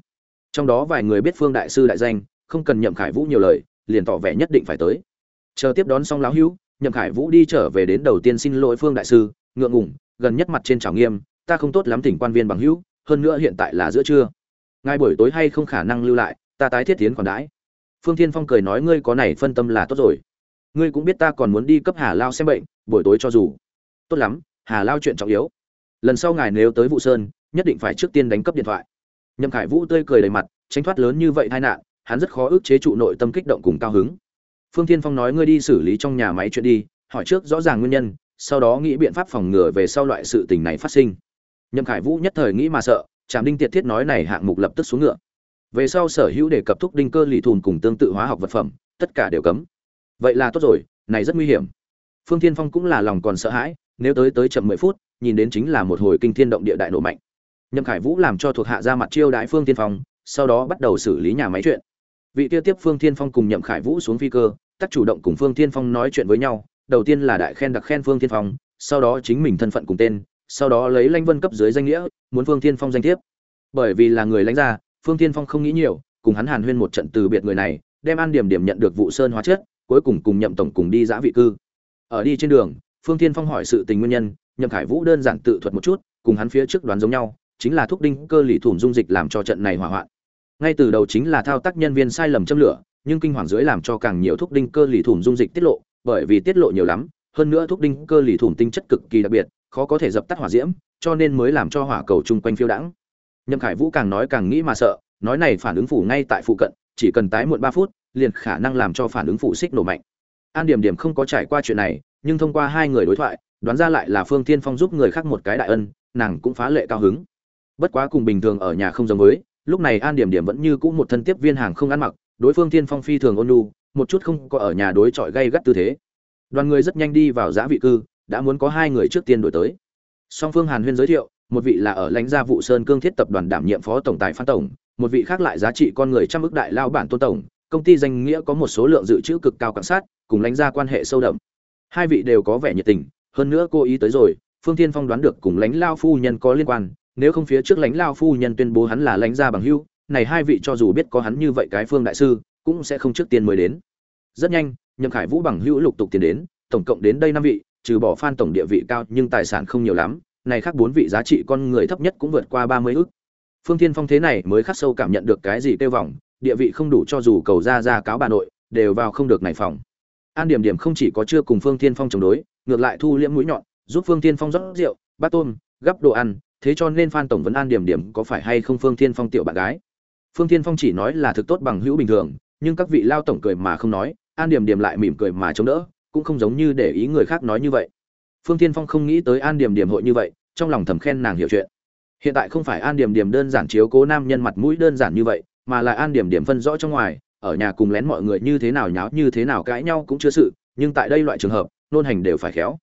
Trong đó vài người biết phương đại sư đại danh, không cần nhậm khải vũ nhiều lời, liền tỏ vẻ nhất định phải tới. Chờ tiếp đón xong lão hữu nhậm khải vũ đi trở về đến đầu tiên xin lỗi phương đại sư, ngượng ngủng gần nhất mặt trên trào nghiêm, ta không tốt lắm thỉnh quan viên bằng hữu, hơn nữa hiện tại là giữa trưa. Ngay buổi tối hay không khả năng lưu lại, ta tái thiết tiến còn đãi. Phương thiên phong cười nói ngươi có này phân tâm là tốt rồi. Ngươi cũng biết ta còn muốn đi cấp hà lao xem bệnh, buổi tối cho dù. Tốt lắm, hà lao chuyện trọng yếu. Lần sau ngài nếu tới vụ sơn, nhất định phải trước tiên đánh cấp điện thoại. Nhậm khải vũ tươi cười đầy mặt, tránh thoát lớn như vậy tai nạn, hắn rất khó ức chế trụ nội tâm kích động cùng cao hứng phương thiên phong nói ngươi đi xử lý trong nhà máy chuyện đi, hỏi trước rõ ràng nguyên nhân, sau đó nghĩ biện pháp phòng ngừa về sau loại sự tình này phát sinh. Nhậm khải vũ nhất thời nghĩ mà sợ trạm đinh tiệt thiết nói này hạng mục lập tức xuống ngựa. Về sau sở hữu để cập thúc đinh cơ lì thùn cùng tương tự hóa học vật phẩm, tất cả đều cấm. Vậy là tốt rồi, này rất nguy hiểm. Phương thiên phong cũng là lòng còn sợ hãi, nếu tới tới chậm mười phút, nhìn đến chính là một hồi kinh thiên động địa đại nổ mạnh. Nhậm khải vũ làm cho thuộc hạ ra mặt chiêu đãi phương thiên phong, sau đó bắt đầu xử lý nhà máy chuyện vị kia tiếp phương thiên phong cùng nhậm khải vũ xuống phi cơ, tắc chủ động cùng phương thiên phong nói chuyện với nhau, đầu tiên là đại khen đặc khen phương thiên phong, sau đó chính mình thân phận cùng tên, sau đó lấy lãnh vân cấp dưới danh nghĩa, muốn phương thiên phong danh thiếp. Bởi vì là người lãnh gia, phương thiên phong không nghĩ nhiều, cùng hắn hàn huyên một trận từ biệt người này, đem an điểm điểm nhận được vụ sơn hóa chất, cuối cùng cùng nhậm tổng cùng đi giã vị cư. Ở đi trên đường, phương thiên phong hỏi sự tình nguyên nhân, nhậm khải vũ đơn giản tự thuật một chút, cùng hắn phía trước đoán giống nhau, chính là thúc đinh cơ lì thủng dung dịch làm cho trận này hỏa hoạn ngay từ đầu chính là thao tác nhân viên sai lầm châm lửa, nhưng kinh hoàng dưới làm cho càng nhiều thuốc đinh cơ lì thủng dung dịch tiết lộ, bởi vì tiết lộ nhiều lắm, hơn nữa thuốc đinh cơ lì thủng tinh chất cực kỳ đặc biệt, khó có thể dập tắt hỏa diễm, cho nên mới làm cho hỏa cầu chung quanh phiêu đãng. Nhậm khải vũ càng nói càng nghĩ mà sợ, nói này phản ứng phủ ngay tại phụ cận, chỉ cần tái muộn ba phút, liền khả năng làm cho phản ứng phụ xích nổ mạnh. An điểm điểm không có trải qua chuyện này, nhưng thông qua hai người đối thoại, đoán ra lại là phương tiên phong giúp người khác một cái đại ân, nàng cũng phá lệ cao hứng. Bất quá cùng bình thường ở nhà không giống với lúc này an điểm điểm vẫn như cũ một thân tiếp viên hàng không ăn mặc, đối phương thiên phong phi thường ôn lu một chút không có ở nhà đối chọi gây gắt tư thế. Đoàn người rất nhanh đi vào giã vị cư, đã muốn có hai người trước tiên đổi tới. Song phương hàn huyên giới thiệu, một vị là ở lãnh gia vụ sơn cương thiết tập đoàn đảm nhiệm phó tổng tài phan tổng, một vị khác lại giá trị con người trăm ước đại lao bản tôn tổng, công ty danh nghĩa có một số lượng dự trữ cực cao cảnh sát, cùng lãnh gia quan hệ sâu đậm. Hai vị đều có vẻ nhiệt tình, hơn nữa cô ý tới rồi, phương thiên phong đoán được cùng lãnh lao phu nhân có liên quan nếu không phía trước lãnh lao phu nhân tuyên bố hắn là lãnh gia bằng hưu này hai vị cho dù biết có hắn như vậy cái phương đại sư, cũng sẽ không trước tiên mới đến. Rất nhanh, nhậm khải vũ bằng hữu lục tục tiến đến, tổng cộng đến đây năm vị, trừ bỏ phan tổng địa vị cao nhưng tài sản không nhiều lắm, này khác bốn vị giá trị con người thấp nhất cũng vượt qua ba mươi ước. Phương thiên phong thế này mới khắc sâu cảm nhận được cái gì kêu vòng địa vị không đủ cho dù cầu ra ra cáo bà nội, đều vào không được này phòng. An điểm điểm không chỉ có chưa cùng phương thiên phong chống đối, ngược lại thu liễm mũi nhọn, giúp phương thiên phong rót rượu, bát tôm, gắp đồ ăn thế cho nên phan tổng vấn an điểm điểm có phải hay không phương thiên phong tiểu bạn gái. Phương thiên phong chỉ nói là thực tốt bằng hữu bình thường, nhưng các vị lao tổng cười mà không nói, an điểm điểm lại mỉm cười mà chống đỡ, cũng không giống như để ý người khác nói như vậy. Phương thiên phong không nghĩ tới an điểm điểm hội như vậy, trong lòng thầm khen nàng hiểu chuyện. Hiện tại không phải an điểm điểm đơn giản chiếu cố nam nhân mặt mũi đơn giản như vậy, mà là an điểm điểm phân rõ trong ngoài, ở nhà cùng lén mọi người như thế nào nháo như thế nào cãi nhau cũng chưa sự, nhưng tại đây loại trường hợp, nôn hành đều phải khéo.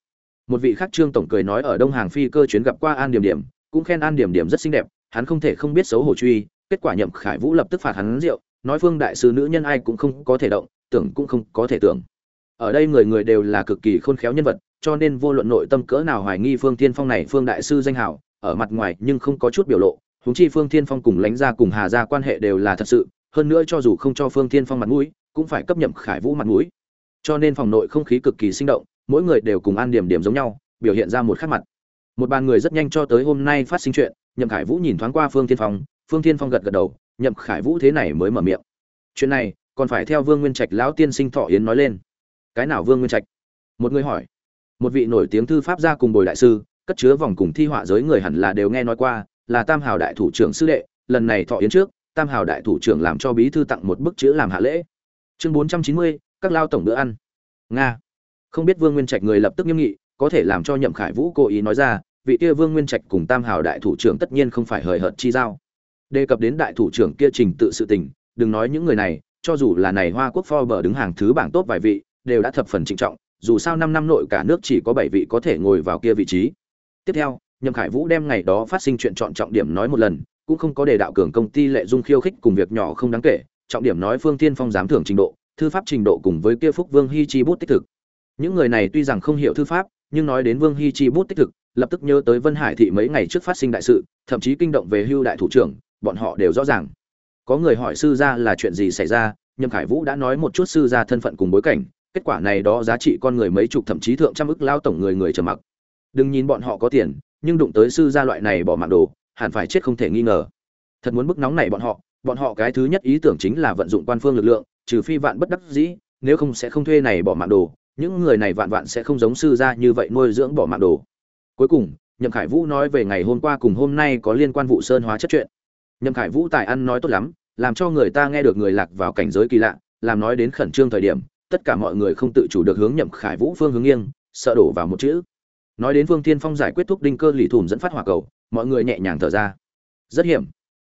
Một vị khác trương tổng cười nói ở đông hàng phi cơ chuyến gặp qua an điểm điểm cũng khen an điểm điểm rất xinh đẹp, hắn không thể không biết xấu hổ truy, kết quả nhậm khải vũ lập tức phạt hắn rượu, nói phương đại sư nữ nhân ai cũng không có thể động, tưởng cũng không có thể tưởng. Ở đây người người đều là cực kỳ khôn khéo nhân vật, cho nên vô luận nội tâm cỡ nào hoài nghi phương tiên phong này, phương đại sư danh hảo ở mặt ngoài nhưng không có chút biểu lộ, huống chi phương tiên phong cùng lãnh gia cùng hà gia quan hệ đều là thật sự, hơn nữa cho dù không cho phương tiên phong mặt mũi, cũng phải cấp nhậm khải vũ mặt mũi. Cho nên phòng nội không khí cực kỳ sinh động, mỗi người đều cùng ăn điểm điểm giống nhau, biểu hiện ra một khắc mặt một bàn người rất nhanh cho tới hôm nay phát sinh chuyện, nhậm khải vũ nhìn thoáng qua phương tiên phong, phương tiên phong gật gật đầu, nhậm khải vũ thế này mới mở miệng. Chuyện này, còn phải theo vương nguyên trạch lão tiên sinh thọ yến nói lên. Cái nào vương nguyên trạch? Một người hỏi. Một vị nổi tiếng thư pháp gia cùng bồi đại sư, cất chứa vòng cùng thi họa giới người hẳn là đều nghe nói qua, là tam hào đại thủ trưởng sư đệ, lần này thọ yến trước, tam hào đại thủ trưởng làm cho bí thư tặng một bức chữ làm hạ lễ. Chương bốn trăm chín mươi, các lao tổng bữa ăn. Nga. Không biết vương nguyên trạch người lập tức nghiêm nghị có thể làm cho nhậm khải vũ cố ý nói ra, vị kia vương nguyên trạch cùng tam hào đại thủ trưởng tất nhiên không phải hời hợt chi giao. Đề cập đến đại thủ trưởng kia trình tự sự tình, đừng nói những người này, cho dù là này hoa quốc Forbes đứng hàng thứ bảng tốt vài vị, đều đã thập phần trịnh trọng, dù sao năm năm nội cả nước chỉ có bảy vị có thể ngồi vào kia vị trí. Tiếp theo, nhậm khải vũ đem ngày đó phát sinh chuyện chọn trọng điểm nói một lần, cũng không có đề đạo cường công ty lệ dung khiêu khích cùng việc nhỏ không đáng kể, trọng điểm nói phương tiên phong giám thưởng trình độ, thư pháp trình độ cùng với kia phúc vương hi chi bút tích thực. Những người này tuy rằng không hiểu thư pháp nhưng nói đến vương hi chi bút tích thực, lập tức nhớ tới vân hải thị mấy ngày trước phát sinh đại sự, thậm chí kinh động về hưu đại thủ trưởng, bọn họ đều rõ ràng. Có người hỏi sư gia là chuyện gì xảy ra, nhậm khải vũ đã nói một chút sư gia thân phận cùng bối cảnh, kết quả này đó giá trị con người mấy chục thậm chí thượng trăm ức lao tổng người người trầm mặc. Đừng nhìn bọn họ có tiền, nhưng đụng tới sư gia loại này bỏ mạng đồ, hẳn phải chết không thể nghi ngờ. Thật muốn bức nóng này bọn họ bọn họ cái thứ nhất ý tưởng chính là vận dụng quan phương lực lượng, trừ phi vạn bất đắc dĩ, nếu không sẽ không thuê này bỏ mạng đồ những người này vạn vạn sẽ không giống sư gia như vậy nuôi dưỡng bỏ mạng đồ. Cuối cùng, nhậm khải vũ nói về ngày hôm qua cùng hôm nay có liên quan vụ sơn hóa chất chuyện. Nhậm khải vũ tài ăn nói tốt lắm, làm cho người ta nghe được người lạc vào cảnh giới kỳ lạ, làm nói đến khẩn trương thời điểm, tất cả mọi người không tự chủ được hướng nhậm khải vũ phương hướng nghiêng, sợ đổ vào một chữ. Nói đến Vương Thiên phong giải quyết thúc đinh cơ lì thủm dẫn phát hỏa cầu, mọi người nhẹ nhàng thở ra. Rất hiểm.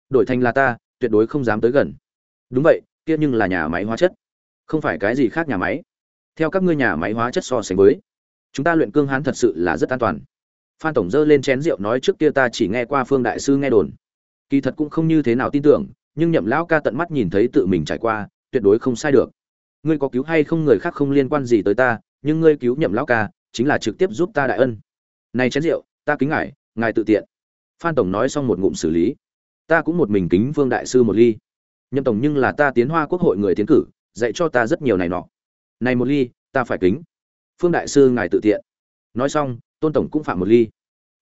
Đổi thành là ta, tuyệt đối không dám tới gần. Đúng vậy, kia nhưng là nhà máy hóa chất. Không phải cái gì khác nhà máy theo các ngươi nhà máy hóa chất so sánh với. Chúng ta luyện cương hán thật sự là rất an toàn. Phan tổng dơ lên chén rượu nói trước kia ta chỉ nghe qua phương đại sư nghe đồn. Kỳ thật cũng không như thế nào tin tưởng, nhưng nhậm lão ca tận mắt nhìn thấy tự mình trải qua, tuyệt đối không sai được. Ngươi có cứu hay không người khác không liên quan gì tới ta, nhưng ngươi cứu nhậm lão ca, chính là trực tiếp giúp ta đại ân. Này chén rượu, ta kính ngài ngài tự tiện. Phan tổng nói xong một ngụm xử lý. Ta cũng một mình kính vương đại sư một ly. Nhậm tổng nhưng là ta tiến hoa quốc hội người tiến cử, dạy cho ta rất nhiều này nọ này một ly, ta phải kính. Phương đại sư ngài tự tiện. Nói xong, tôn tổng cũng phạm một ly.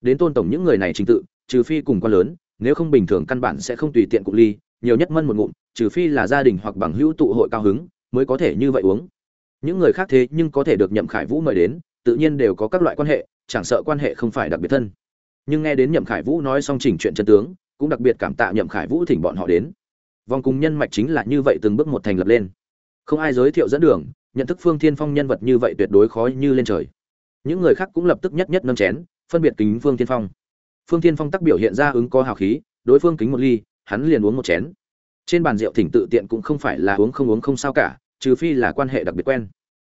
Đến tôn tổng những người này trình tự, trừ phi cùng quan lớn, nếu không bình thường căn bản sẽ không tùy tiện cụ ly, nhiều nhất mân một ngụm, trừ phi là gia đình hoặc bằng hữu tụ hội cao hứng, mới có thể như vậy uống. Những người khác thế nhưng có thể được nhậm khải vũ mời đến, tự nhiên đều có các loại quan hệ, chẳng sợ quan hệ không phải đặc biệt thân. Nhưng nghe đến nhậm khải vũ nói xong chỉnh chuyện chân tướng, cũng đặc biệt cảm tạ nhậm khải vũ thỉnh bọn họ đến. Vòng cùng nhân mạch chính là như vậy từng bước một thành lập lên. Không ai giới thiệu dẫn đường nhận thức phương thiên phong nhân vật như vậy tuyệt đối khó như lên trời. Những người khác cũng lập tức nhất nhất nâng chén, phân biệt kính phương thiên phong. Phương thiên phong tắc biểu hiện ra ứng có hào khí, đối phương kính một ly, hắn liền uống một chén. Trên bàn rượu thỉnh tự tiện cũng không phải là uống không uống không sao cả, trừ phi là quan hệ đặc biệt quen.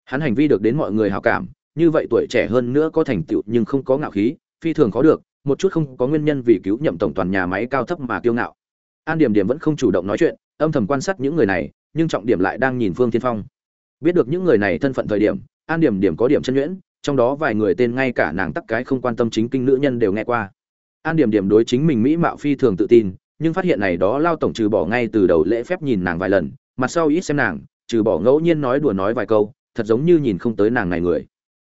Hắn hành vi được đến mọi người hào cảm, như vậy tuổi trẻ hơn nữa có thành tựu nhưng không có ngạo khí, phi thường có được, một chút không có nguyên nhân vì cứu nhậm tổng toàn nhà máy cao thấp mà kiêu ngạo. An điểm điểm vẫn không chủ động nói chuyện, âm thầm quan sát những người này, nhưng trọng điểm lại đang nhìn phương thiên phong biết được những người này thân phận thời điểm, an điểm điểm có điểm chân nhuyễn, trong đó vài người tên ngay cả nàng tắc cái không quan tâm chính kinh nữ nhân đều nghe qua. An điểm điểm đối chính mình mỹ mạo phi thường tự tin, nhưng phát hiện này đó lao tổng trừ bỏ ngay từ đầu lễ phép nhìn nàng vài lần, mặt sau ít xem nàng, trừ bỏ ngẫu nhiên nói đùa nói vài câu, thật giống như nhìn không tới nàng này người.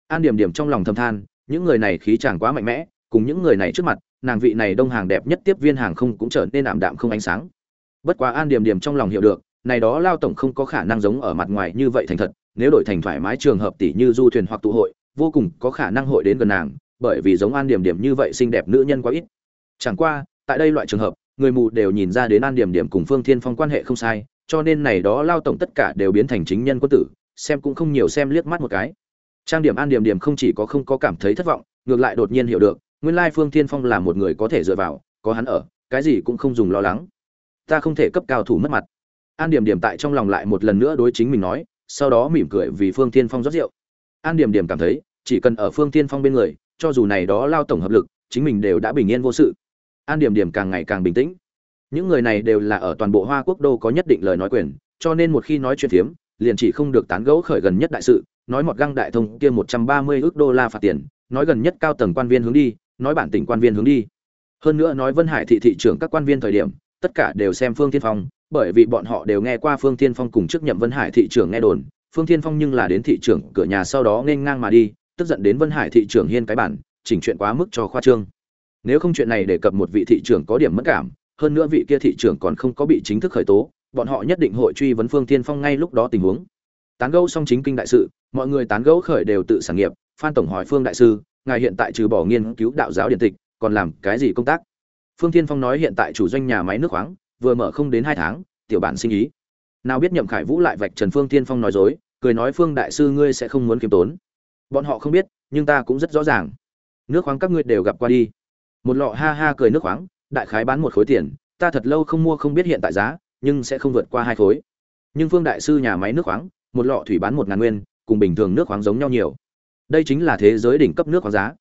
An điểm điểm trong lòng thầm than, những người này khí chàng quá mạnh mẽ, cùng những người này trước mặt, nàng vị này đông hàng đẹp nhất tiếp viên hàng không cũng trở nên ảm đạm không ánh sáng. Bất quá an điểm điểm trong lòng hiểu được này đó lao tổng không có khả năng giống ở mặt ngoài như vậy thành thật, nếu đổi thành thoải mái trường hợp tỷ như du thuyền hoặc tụ hội, vô cùng có khả năng hội đến gần nàng, bởi vì giống an điểm điểm như vậy xinh đẹp nữ nhân quá ít. Chẳng qua, tại đây loại trường hợp, người mù đều nhìn ra đến an điểm điểm cùng phương thiên phong quan hệ không sai, cho nên này đó lao tổng tất cả đều biến thành chính nhân quân tử, xem cũng không nhiều xem liếc mắt một cái. Trang điểm an điểm điểm không chỉ có không có cảm thấy thất vọng, ngược lại đột nhiên hiểu được, nguyên lai phương thiên phong là một người có thể dựa vào, có hắn ở, cái gì cũng không dùng lo lắng. Ta không thể cấp cao thủ mất mặt an điểm điểm tại trong lòng lại một lần nữa đối chính mình nói, sau đó mỉm cười vì phương thiên phong rót rượu. An điểm điểm cảm thấy, chỉ cần ở phương thiên phong bên người, cho dù này đó lao tổng hợp lực, chính mình đều đã bình yên vô sự. An điểm điểm càng ngày càng bình tĩnh. Những người này đều là ở toàn bộ hoa quốc đô có nhất định lời nói quyền, cho nên một khi nói chuyện phiếm, liền chỉ không được tán gẫu khởi gần nhất đại sự, nói một găng đại thông kia một trăm ba mươi ước đô la phạt tiền, nói gần nhất cao tầng quan viên hướng đi, nói bản tỉnh quan viên hướng đi. Hơn nữa nói vân hải thị thị trưởng các quan viên thời điểm, tất cả đều xem phương thiên phong bởi vì bọn họ đều nghe qua phương thiên phong cùng trước nhậm vân hải thị trưởng nghe đồn, phương thiên phong nhưng là đến thị trưởng cửa nhà sau đó nên ngang mà đi, tức giận đến vân hải thị trưởng hiên cái bản, chỉnh chuyện quá mức cho khoa trương. Nếu không chuyện này đề cập một vị thị trưởng có điểm mất cảm, hơn nữa vị kia thị trưởng còn không có bị chính thức khởi tố, bọn họ nhất định hội truy vấn phương thiên phong ngay lúc đó tình huống. Tán gẫu xong chính kinh đại sự, mọi người tán gẫu khởi đều tự sản nghiệp, phan tổng hỏi phương đại sư, ngài hiện tại trừ bỏ nghiên cứu đạo giáo điện tịch, còn làm cái gì công tác? Phương thiên phong nói hiện tại chủ doanh nhà máy nước khoáng vừa mở không đến hai tháng, tiểu bản sinh ý. Nào biết nhậm khải vũ lại vạch trần phương tiên phong nói dối, cười nói phương đại sư ngươi sẽ không muốn kiếm tốn. Bọn họ không biết, nhưng ta cũng rất rõ ràng. Nước khoáng các ngươi đều gặp qua đi. Một lọ ha ha cười nước khoáng, đại khái bán một khối tiền, ta thật lâu không mua không biết hiện tại giá, nhưng sẽ không vượt qua hai khối. Nhưng phương đại sư nhà máy nước khoáng, một lọ thủy bán một ngàn nguyên, cùng bình thường nước khoáng giống nhau nhiều. Đây chính là thế giới đỉnh cấp nước khoáng giá.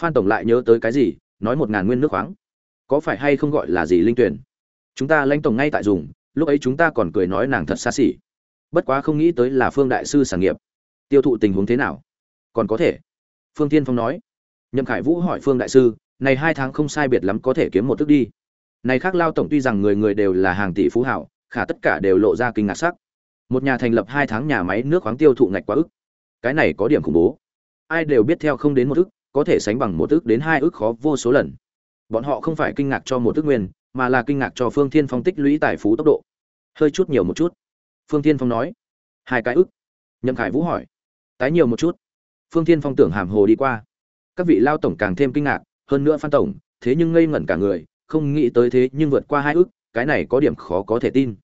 Phan tổng lại nhớ tới cái gì, nói một ngàn nguyên nước khoáng. Có phải hay không gọi là gì linh tuyển? Chúng ta lãnh tổng ngay tại dùng, lúc ấy chúng ta còn cười nói nàng thật xa xỉ. Bất quá không nghĩ tới là phương đại sư sản nghiệp. Tiêu thụ tình huống thế nào? Còn có thể. Phương tiên phong nói. Nhậm khải vũ hỏi phương đại sư, này hai tháng không sai biệt lắm có thể kiếm một thức đi. Này khác lao tổng tuy rằng người người đều là hàng tỷ phú hảo, khả tất cả đều lộ ra kinh ngạc sắc. Một nhà thành lập hai tháng nhà máy nước khoáng tiêu thụ ngạch quá ức. Cái này có điểm khủng bố. Ai đều biết theo không đến một ức, có thể sánh bằng một ức đến hai ức khó vô số lần. Bọn họ không phải kinh ngạc cho một ức nguyên mà là kinh ngạc cho phương thiên phong tích lũy tài phú tốc độ. Hơi chút nhiều một chút. Phương thiên phong nói. Hai cái ức. Nhậm khải vũ hỏi. Tái nhiều một chút. Phương thiên phong tưởng hàm hồ đi qua. Các vị lao tổng càng thêm kinh ngạc, hơn nữa phan tổng, thế nhưng ngây ngẩn cả người, không nghĩ tới thế nhưng vượt qua hai ức, cái này có điểm khó có thể tin.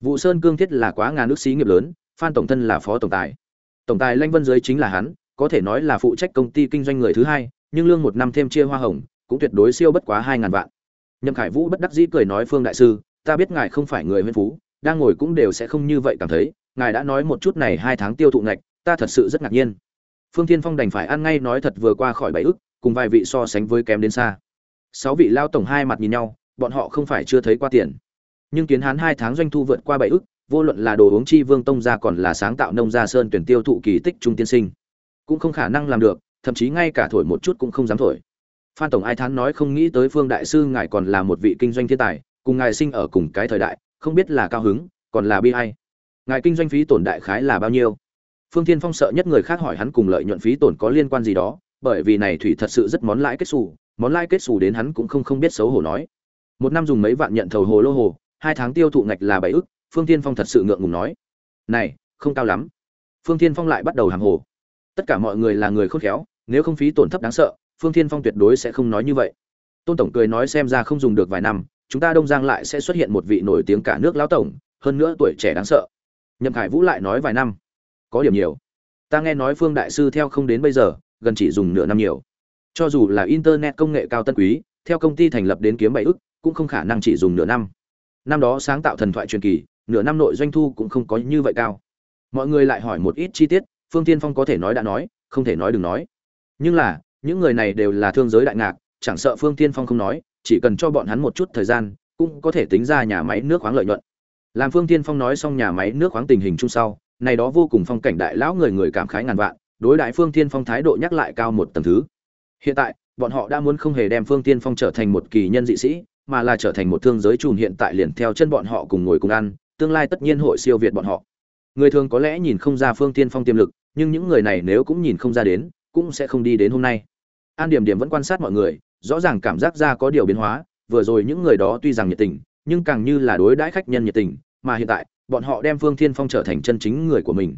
Vụ sơn cương thiết là quá ngàn nước xí nghiệp lớn, phan tổng thân là phó tổng tài. Tổng tài lanh vân giới chính là hắn, có thể nói là phụ trách công ty kinh doanh người thứ hai, nhưng lương một năm thêm chia hoa hồng, cũng tuyệt đối siêu bất quá hai ngàn vạn nhậm khải vũ bất đắc dĩ cười nói, phương đại sư, ta biết ngài không phải người huyên phú, đang ngồi cũng đều sẽ không như vậy cảm thấy. Ngài đã nói một chút này hai tháng tiêu thụ ngạch, ta thật sự rất ngạc nhiên. Phương tiên phong đành phải ăn ngay nói thật vừa qua khỏi bảy ức, cùng vài vị so sánh với kém đến xa. Sáu vị lao tổng hai mặt nhìn nhau, bọn họ không phải chưa thấy qua tiền. Nhưng kiến hán hai tháng doanh thu vượt qua bảy ức, vô luận là đồ uống chi vương tông gia còn là sáng tạo nông gia sơn tuyển tiêu thụ kỳ tích trung tiên sinh, cũng không khả năng làm được, thậm chí ngay cả thổi một chút cũng không dám thổi phan tổng ai thán nói không nghĩ tới phương đại sư ngài còn là một vị kinh doanh thiên tài, cùng ngài sinh ở cùng cái thời đại, không biết là cao hứng, còn là bi hay ngài kinh doanh phí tổn đại khái là bao nhiêu? Phương thiên phong sợ nhất người khác hỏi hắn cùng lợi nhuận phí tổn có liên quan gì đó, bởi vì này thủy thật sự rất món lãi kết xù, món lãi kết xù đến hắn cũng không không biết xấu hổ nói. Một năm dùng mấy vạn nhận thầu hồ lô hồ, hai tháng tiêu thụ ngạch là bảy ức, phương Thiên phong thật sự ngượng ngùng nói. Này, không cao lắm. Phương Thiên phong lại bắt đầu hàng hồ. Tất cả mọi người là người khôn khéo, nếu không phí tổn thấp đáng sợ phương Thiên phong tuyệt đối sẽ không nói như vậy. Tôn tổng cười nói xem ra không dùng được vài năm, chúng ta đông giang lại sẽ xuất hiện một vị nổi tiếng cả nước lão tổng, hơn nữa tuổi trẻ đáng sợ. Nhậm khải vũ lại nói vài năm. Có điểm nhiều. Ta nghe nói phương đại sư theo không đến bây giờ, gần chỉ dùng nửa năm nhiều. Cho dù là internet công nghệ cao tân quý, theo công ty thành lập đến kiếm bảy ức, cũng không khả năng chỉ dùng nửa năm. Năm đó sáng tạo thần thoại truyền kỳ, nửa năm nội doanh thu cũng không có như vậy cao. Mọi người lại hỏi một ít chi tiết, phương tiên phong có thể nói đã nói, không thể nói đừng nói. Nhưng là những người này đều là thương giới đại ngạc, chẳng sợ phương tiên phong không nói, chỉ cần cho bọn hắn một chút thời gian, cũng có thể tính ra nhà máy nước khoáng lợi nhuận. Làm phương tiên phong nói xong nhà máy nước khoáng tình hình chung sau, này đó vô cùng phong cảnh đại lão người người cảm khái ngàn vạn, đối đại phương tiên phong thái độ nhắc lại cao một tầng thứ. Hiện tại, bọn họ đã muốn không hề đem phương tiên phong trở thành một kỳ nhân dị sĩ, mà là trở thành một thương giới trùm hiện tại liền theo chân bọn họ cùng ngồi cùng ăn, tương lai tất nhiên hội siêu việt bọn họ. Người thường có lẽ nhìn không ra phương tiên phong tiềm lực, nhưng những người này nếu cũng nhìn không ra đến, cũng sẽ không đi đến hôm nay an điểm điểm vẫn quan sát mọi người, rõ ràng cảm giác ra có điều biến hóa, vừa rồi những người đó tuy rằng nhiệt tình, nhưng càng như là đối đãi khách nhân nhiệt tình, mà hiện tại, bọn họ đem phương thiên phong trở thành chân chính người của mình.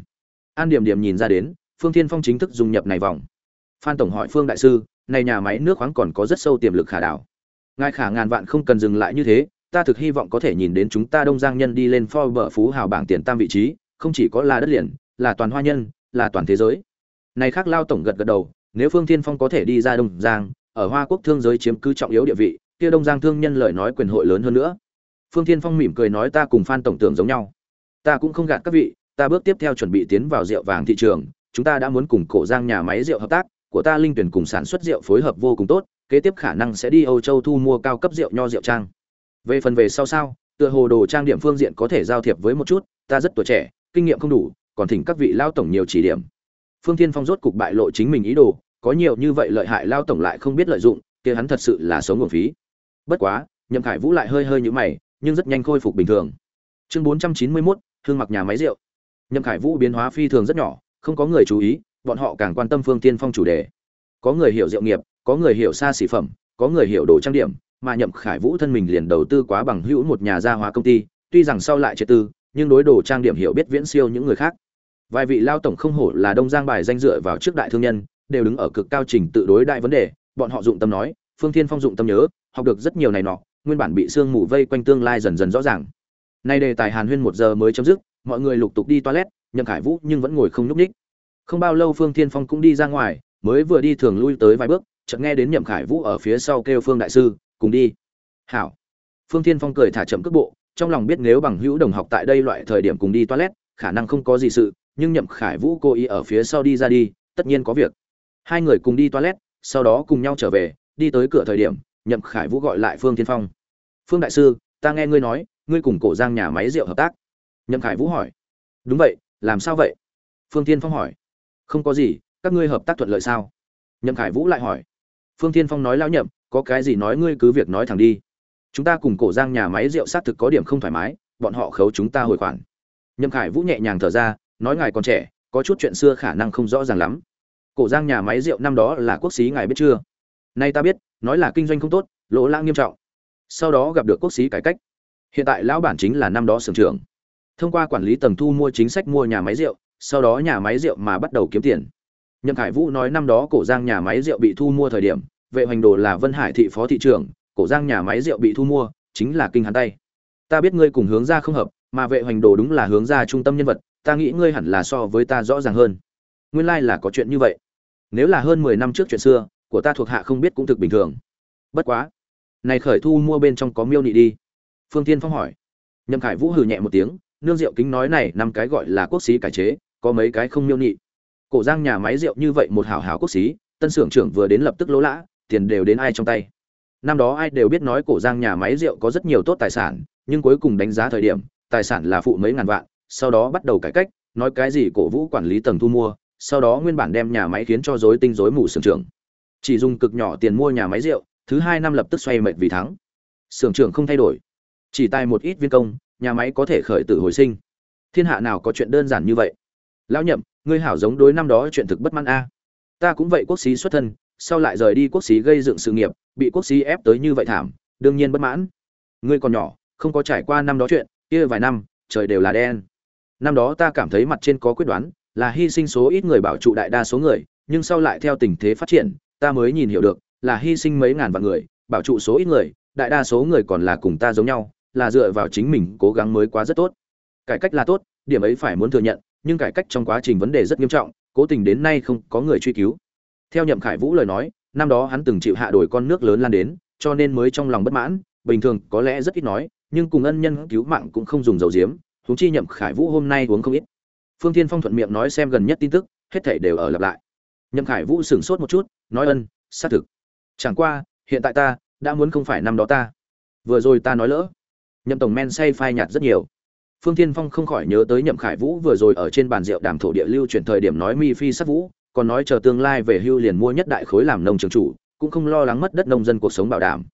An điểm điểm nhìn ra đến, phương thiên phong chính thức dung nhập này vòng. Phan tổng hỏi phương đại sư, này nhà máy nước khoáng còn có rất sâu tiềm lực khả đảo. Ngài khả ngàn vạn không cần dừng lại như thế, ta thực hy vọng có thể nhìn đến chúng ta đông giang nhân đi lên Forbes phú hào bảng tiền tam vị trí, không chỉ có là đất liền, là toàn hoa nhân, là toàn thế giới. Này khác lao tổng gật gật đầu nếu phương thiên phong có thể đi ra đông giang, ở hoa quốc thương giới chiếm cứ trọng yếu địa vị, kia đông giang thương nhân lời nói quyền hội lớn hơn nữa. Phương thiên phong mỉm cười nói ta cùng phan tổng tưởng giống nhau. Ta cũng không gạt các vị, ta bước tiếp theo chuẩn bị tiến vào rượu vàng thị trường, chúng ta đã muốn cùng cổ giang nhà máy rượu hợp tác, của ta linh tuyển cùng sản xuất rượu phối hợp vô cùng tốt, kế tiếp khả năng sẽ đi âu châu thu mua cao cấp rượu nho rượu trang. Về phần về sau sao, tựa hồ đồ trang điểm phương diện có thể giao thiệp với một chút, ta rất tuổi trẻ, kinh nghiệm không đủ, còn thỉnh các vị lao tổng nhiều chỉ điểm phương thiên phong rốt cục bại lộ chính mình ý đồ có nhiều như vậy lợi hại lao tổng lại không biết lợi dụng kia hắn thật sự là sống nguồn phí. Bất quá nhậm khải vũ lại hơi hơi như mày nhưng rất nhanh khôi phục bình thường. Chương bốn trăm chín mươi 491, Thương mặc nhà máy rượu. Nhậm khải vũ biến hóa phi thường rất nhỏ không có người chú ý bọn họ càng quan tâm phương tiên phong chủ đề. Có người hiểu rượu nghiệp có người hiểu xa xỉ phẩm có người hiểu đồ trang điểm mà nhậm khải vũ thân mình liền đầu tư quá bằng hữu một nhà gia hóa công ty tuy rằng sau lại triệt tư nhưng đối đồ trang điểm hiểu biết viễn siêu những người khác vài vị lao tổng không hổ là đông giang bài danh dựa vào trước đại thương nhân, đều đứng ở cực cao trình tự đối đại vấn đề, bọn họ dụng tâm nói, phương thiên phong dụng tâm nhớ, học được rất nhiều này nọ, nguyên bản bị sương mù vây quanh tương lai dần dần rõ ràng. Nay đề tài hàn huyên một giờ mới chấm dứt, mọi người lục tục đi toilet, nhậm khải vũ nhưng vẫn ngồi không nhúc ních không bao lâu phương thiên phong cũng đi ra ngoài, mới vừa đi thường lui tới vài bước, chợt nghe đến nhậm khải vũ ở phía sau kêu phương đại sư, cùng đi. Hảo. Phương thiên phong cười thả chậm cước bộ, trong lòng biết nếu bằng hữu đồng học tại đây loại thời điểm cùng đi toilet, khả năng không có gì sự nhưng nhậm khải vũ cố ý ở phía sau đi ra đi, tất nhiên có việc. Hai người cùng đi toilet, sau đó cùng nhau trở về, đi tới cửa thời điểm, nhậm khải vũ gọi lại phương thiên phong. Phương đại sư, ta nghe ngươi nói, ngươi cùng cổ giang nhà máy rượu hợp tác. Nhậm khải vũ hỏi. Đúng vậy, làm sao vậy? Phương thiên phong hỏi. Không có gì, các ngươi hợp tác thuận lợi sao? Nhậm khải vũ lại hỏi. Phương thiên phong nói, lão nhậm, có cái gì nói ngươi cứ việc nói thẳng đi. Chúng ta cùng cổ giang nhà máy rượu xác thực có điểm không thoải mái, bọn họ khấu chúng ta hồi khoản. Nhậm khải vũ nhẹ nhàng thở ra nói ngài còn trẻ, có chút chuyện xưa khả năng không rõ ràng lắm. Cổ giang nhà máy rượu năm đó là quốc xí ngài biết chưa? Nay ta biết, nói là kinh doanh không tốt, lỗ lãng nghiêm trọng. Sau đó gặp được quốc xí cải cách. Hiện tại lão bản chính là năm đó sưởng trưởng. Thông qua quản lý tầng thu mua chính sách mua nhà máy rượu, sau đó nhà máy rượu mà bắt đầu kiếm tiền. Nhậm khải vũ nói năm đó cổ giang nhà máy rượu bị thu mua thời điểm, vệ hoành đồ là vân hải thị phó thị trưởng, cổ giang nhà máy rượu bị thu mua, chính là kinh hắn tay. Ta biết ngươi cùng hướng ra không hợp, mà vệ hoành đồ đúng là hướng ra trung tâm nhân vật ta nghĩ ngươi hẳn là so với ta rõ ràng hơn. Nguyên lai là có chuyện như vậy. Nếu là hơn mười năm trước chuyện xưa, của ta thuộc hạ không biết cũng thực bình thường. Bất quá. Này khởi thu mua bên trong có miêu nị đi. Phương tiên phong hỏi. Nhậm khải vũ hừ nhẹ một tiếng, nương rượu kính nói này, năm cái gọi là quốc xí cải chế, có mấy cái không miêu nị. Cổ giang nhà máy rượu như vậy một hảo hảo quốc xí, tân xưởng trưởng vừa đến lập tức lỗ lã, tiền đều đến ai trong tay. Năm đó ai đều biết nói cổ giang nhà máy rượu có rất nhiều tốt tài sản, nhưng cuối cùng đánh giá thời điểm, tài sản là phụ mấy ngàn vạn sau đó bắt đầu cải cách, nói cái gì cổ vũ quản lý tầng thu mua, sau đó nguyên bản đem nhà máy khiến cho rối tinh rối mù xưởng trưởng. Chỉ dùng cực nhỏ tiền mua nhà máy rượu, thứ hai năm lập tức xoay mệt vì thắng. Xưởng trưởng không thay đổi, chỉ tài một ít viên công, nhà máy có thể khởi tử hồi sinh. Thiên hạ nào có chuyện đơn giản như vậy? Lão nhậm, ngươi hảo giống đối năm đó chuyện thực bất mãn a. Ta cũng vậy quốc sĩ xuất thân, sau lại rời đi quốc sĩ gây dựng sự nghiệp, bị quốc sĩ ép tới như vậy thảm, đương nhiên bất mãn. Ngươi còn nhỏ, không có trải qua năm đó chuyện, kia vài năm, trời đều là đen năm đó ta cảm thấy mặt trên có quyết đoán, là hy sinh số ít người bảo trụ đại đa số người, nhưng sau lại theo tình thế phát triển, ta mới nhìn hiểu được, là hy sinh mấy ngàn vạn người, bảo trụ số ít người, đại đa số người còn là cùng ta giống nhau, là dựa vào chính mình cố gắng mới quá rất tốt. Cải cách là tốt, điểm ấy phải muốn thừa nhận, nhưng cải cách trong quá trình vấn đề rất nghiêm trọng, cố tình đến nay không có người truy cứu. Theo nhậm khải vũ lời nói, năm đó hắn từng chịu hạ đổi con nước lớn lan đến, cho nên mới trong lòng bất mãn, bình thường có lẽ rất ít nói, nhưng cùng ân nhân cứu mạng cũng không dùng dầu diếm huống chi nhậm khải vũ hôm nay uống không ít. Phương thiên phong thuận miệng nói xem gần nhất tin tức, hết thảy đều ở lặp lại. Nhậm khải vũ sửng sốt một chút, nói ân, xác thực. Chẳng qua, hiện tại ta đã muốn không phải năm đó ta. Vừa rồi ta nói lỡ. Nhậm tổng men say phai nhạt rất nhiều. Phương tiên phong không khỏi nhớ tới nhậm khải vũ vừa rồi ở trên bàn rượu đàm thổ địa lưu chuyển thời điểm nói mi phi sắc vũ, còn nói chờ tương lai về hưu liền mua nhất đại khối làm nông trường chủ, cũng không lo lắng mất đất nông dân cuộc sống bảo đảm.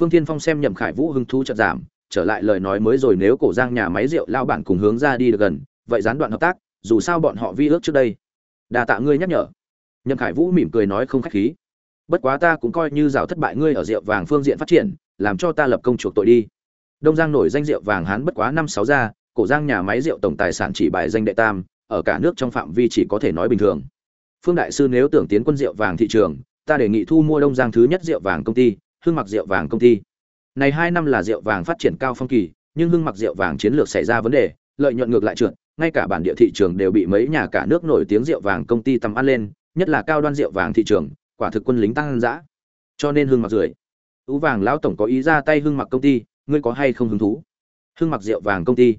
Phương tiên phong xem nhậm khải vũ hứng thú chật giảm trở lại lời nói mới rồi nếu cổ giang nhà máy rượu lao bản cùng hướng ra đi được gần, vậy gián đoạn hợp tác, dù sao bọn họ vi ước trước đây. Đà tạ ngươi nhắc nhở. Nhậm khải vũ mỉm cười nói không khách khí. Bất quá ta cũng coi như rào thất bại ngươi ở rượu vàng phương diện phát triển, làm cho ta lập công chuộc tội đi. Đông giang nổi danh rượu vàng hán bất quá năm sáu gia, cổ giang nhà máy rượu tổng tài sản chỉ bài danh đệ tam, ở cả nước trong phạm vi chỉ có thể nói bình thường. Phương đại sư nếu tưởng tiến quân rượu vàng thị trường, ta đề nghị thu mua đông giang thứ nhất rượu vàng công ty hương mặc rượu vàng công ty này hai năm là rượu vàng phát triển cao phong kỳ, nhưng hương mặc rượu vàng chiến lược xảy ra vấn đề, lợi nhuận ngược lại trượt, ngay cả bản địa thị trường đều bị mấy nhà cả nước nổi tiếng rượu vàng công ty tầm ăn lên, nhất là cao đoan rượu vàng thị trường, quả thực quân lính tăng ăn dã. Cho nên hương mặc rưỡi. Tú vàng lão tổng có ý ra tay hương mặc công ty, ngươi có hay không hứng thú? Hương mặc rượu vàng công ty.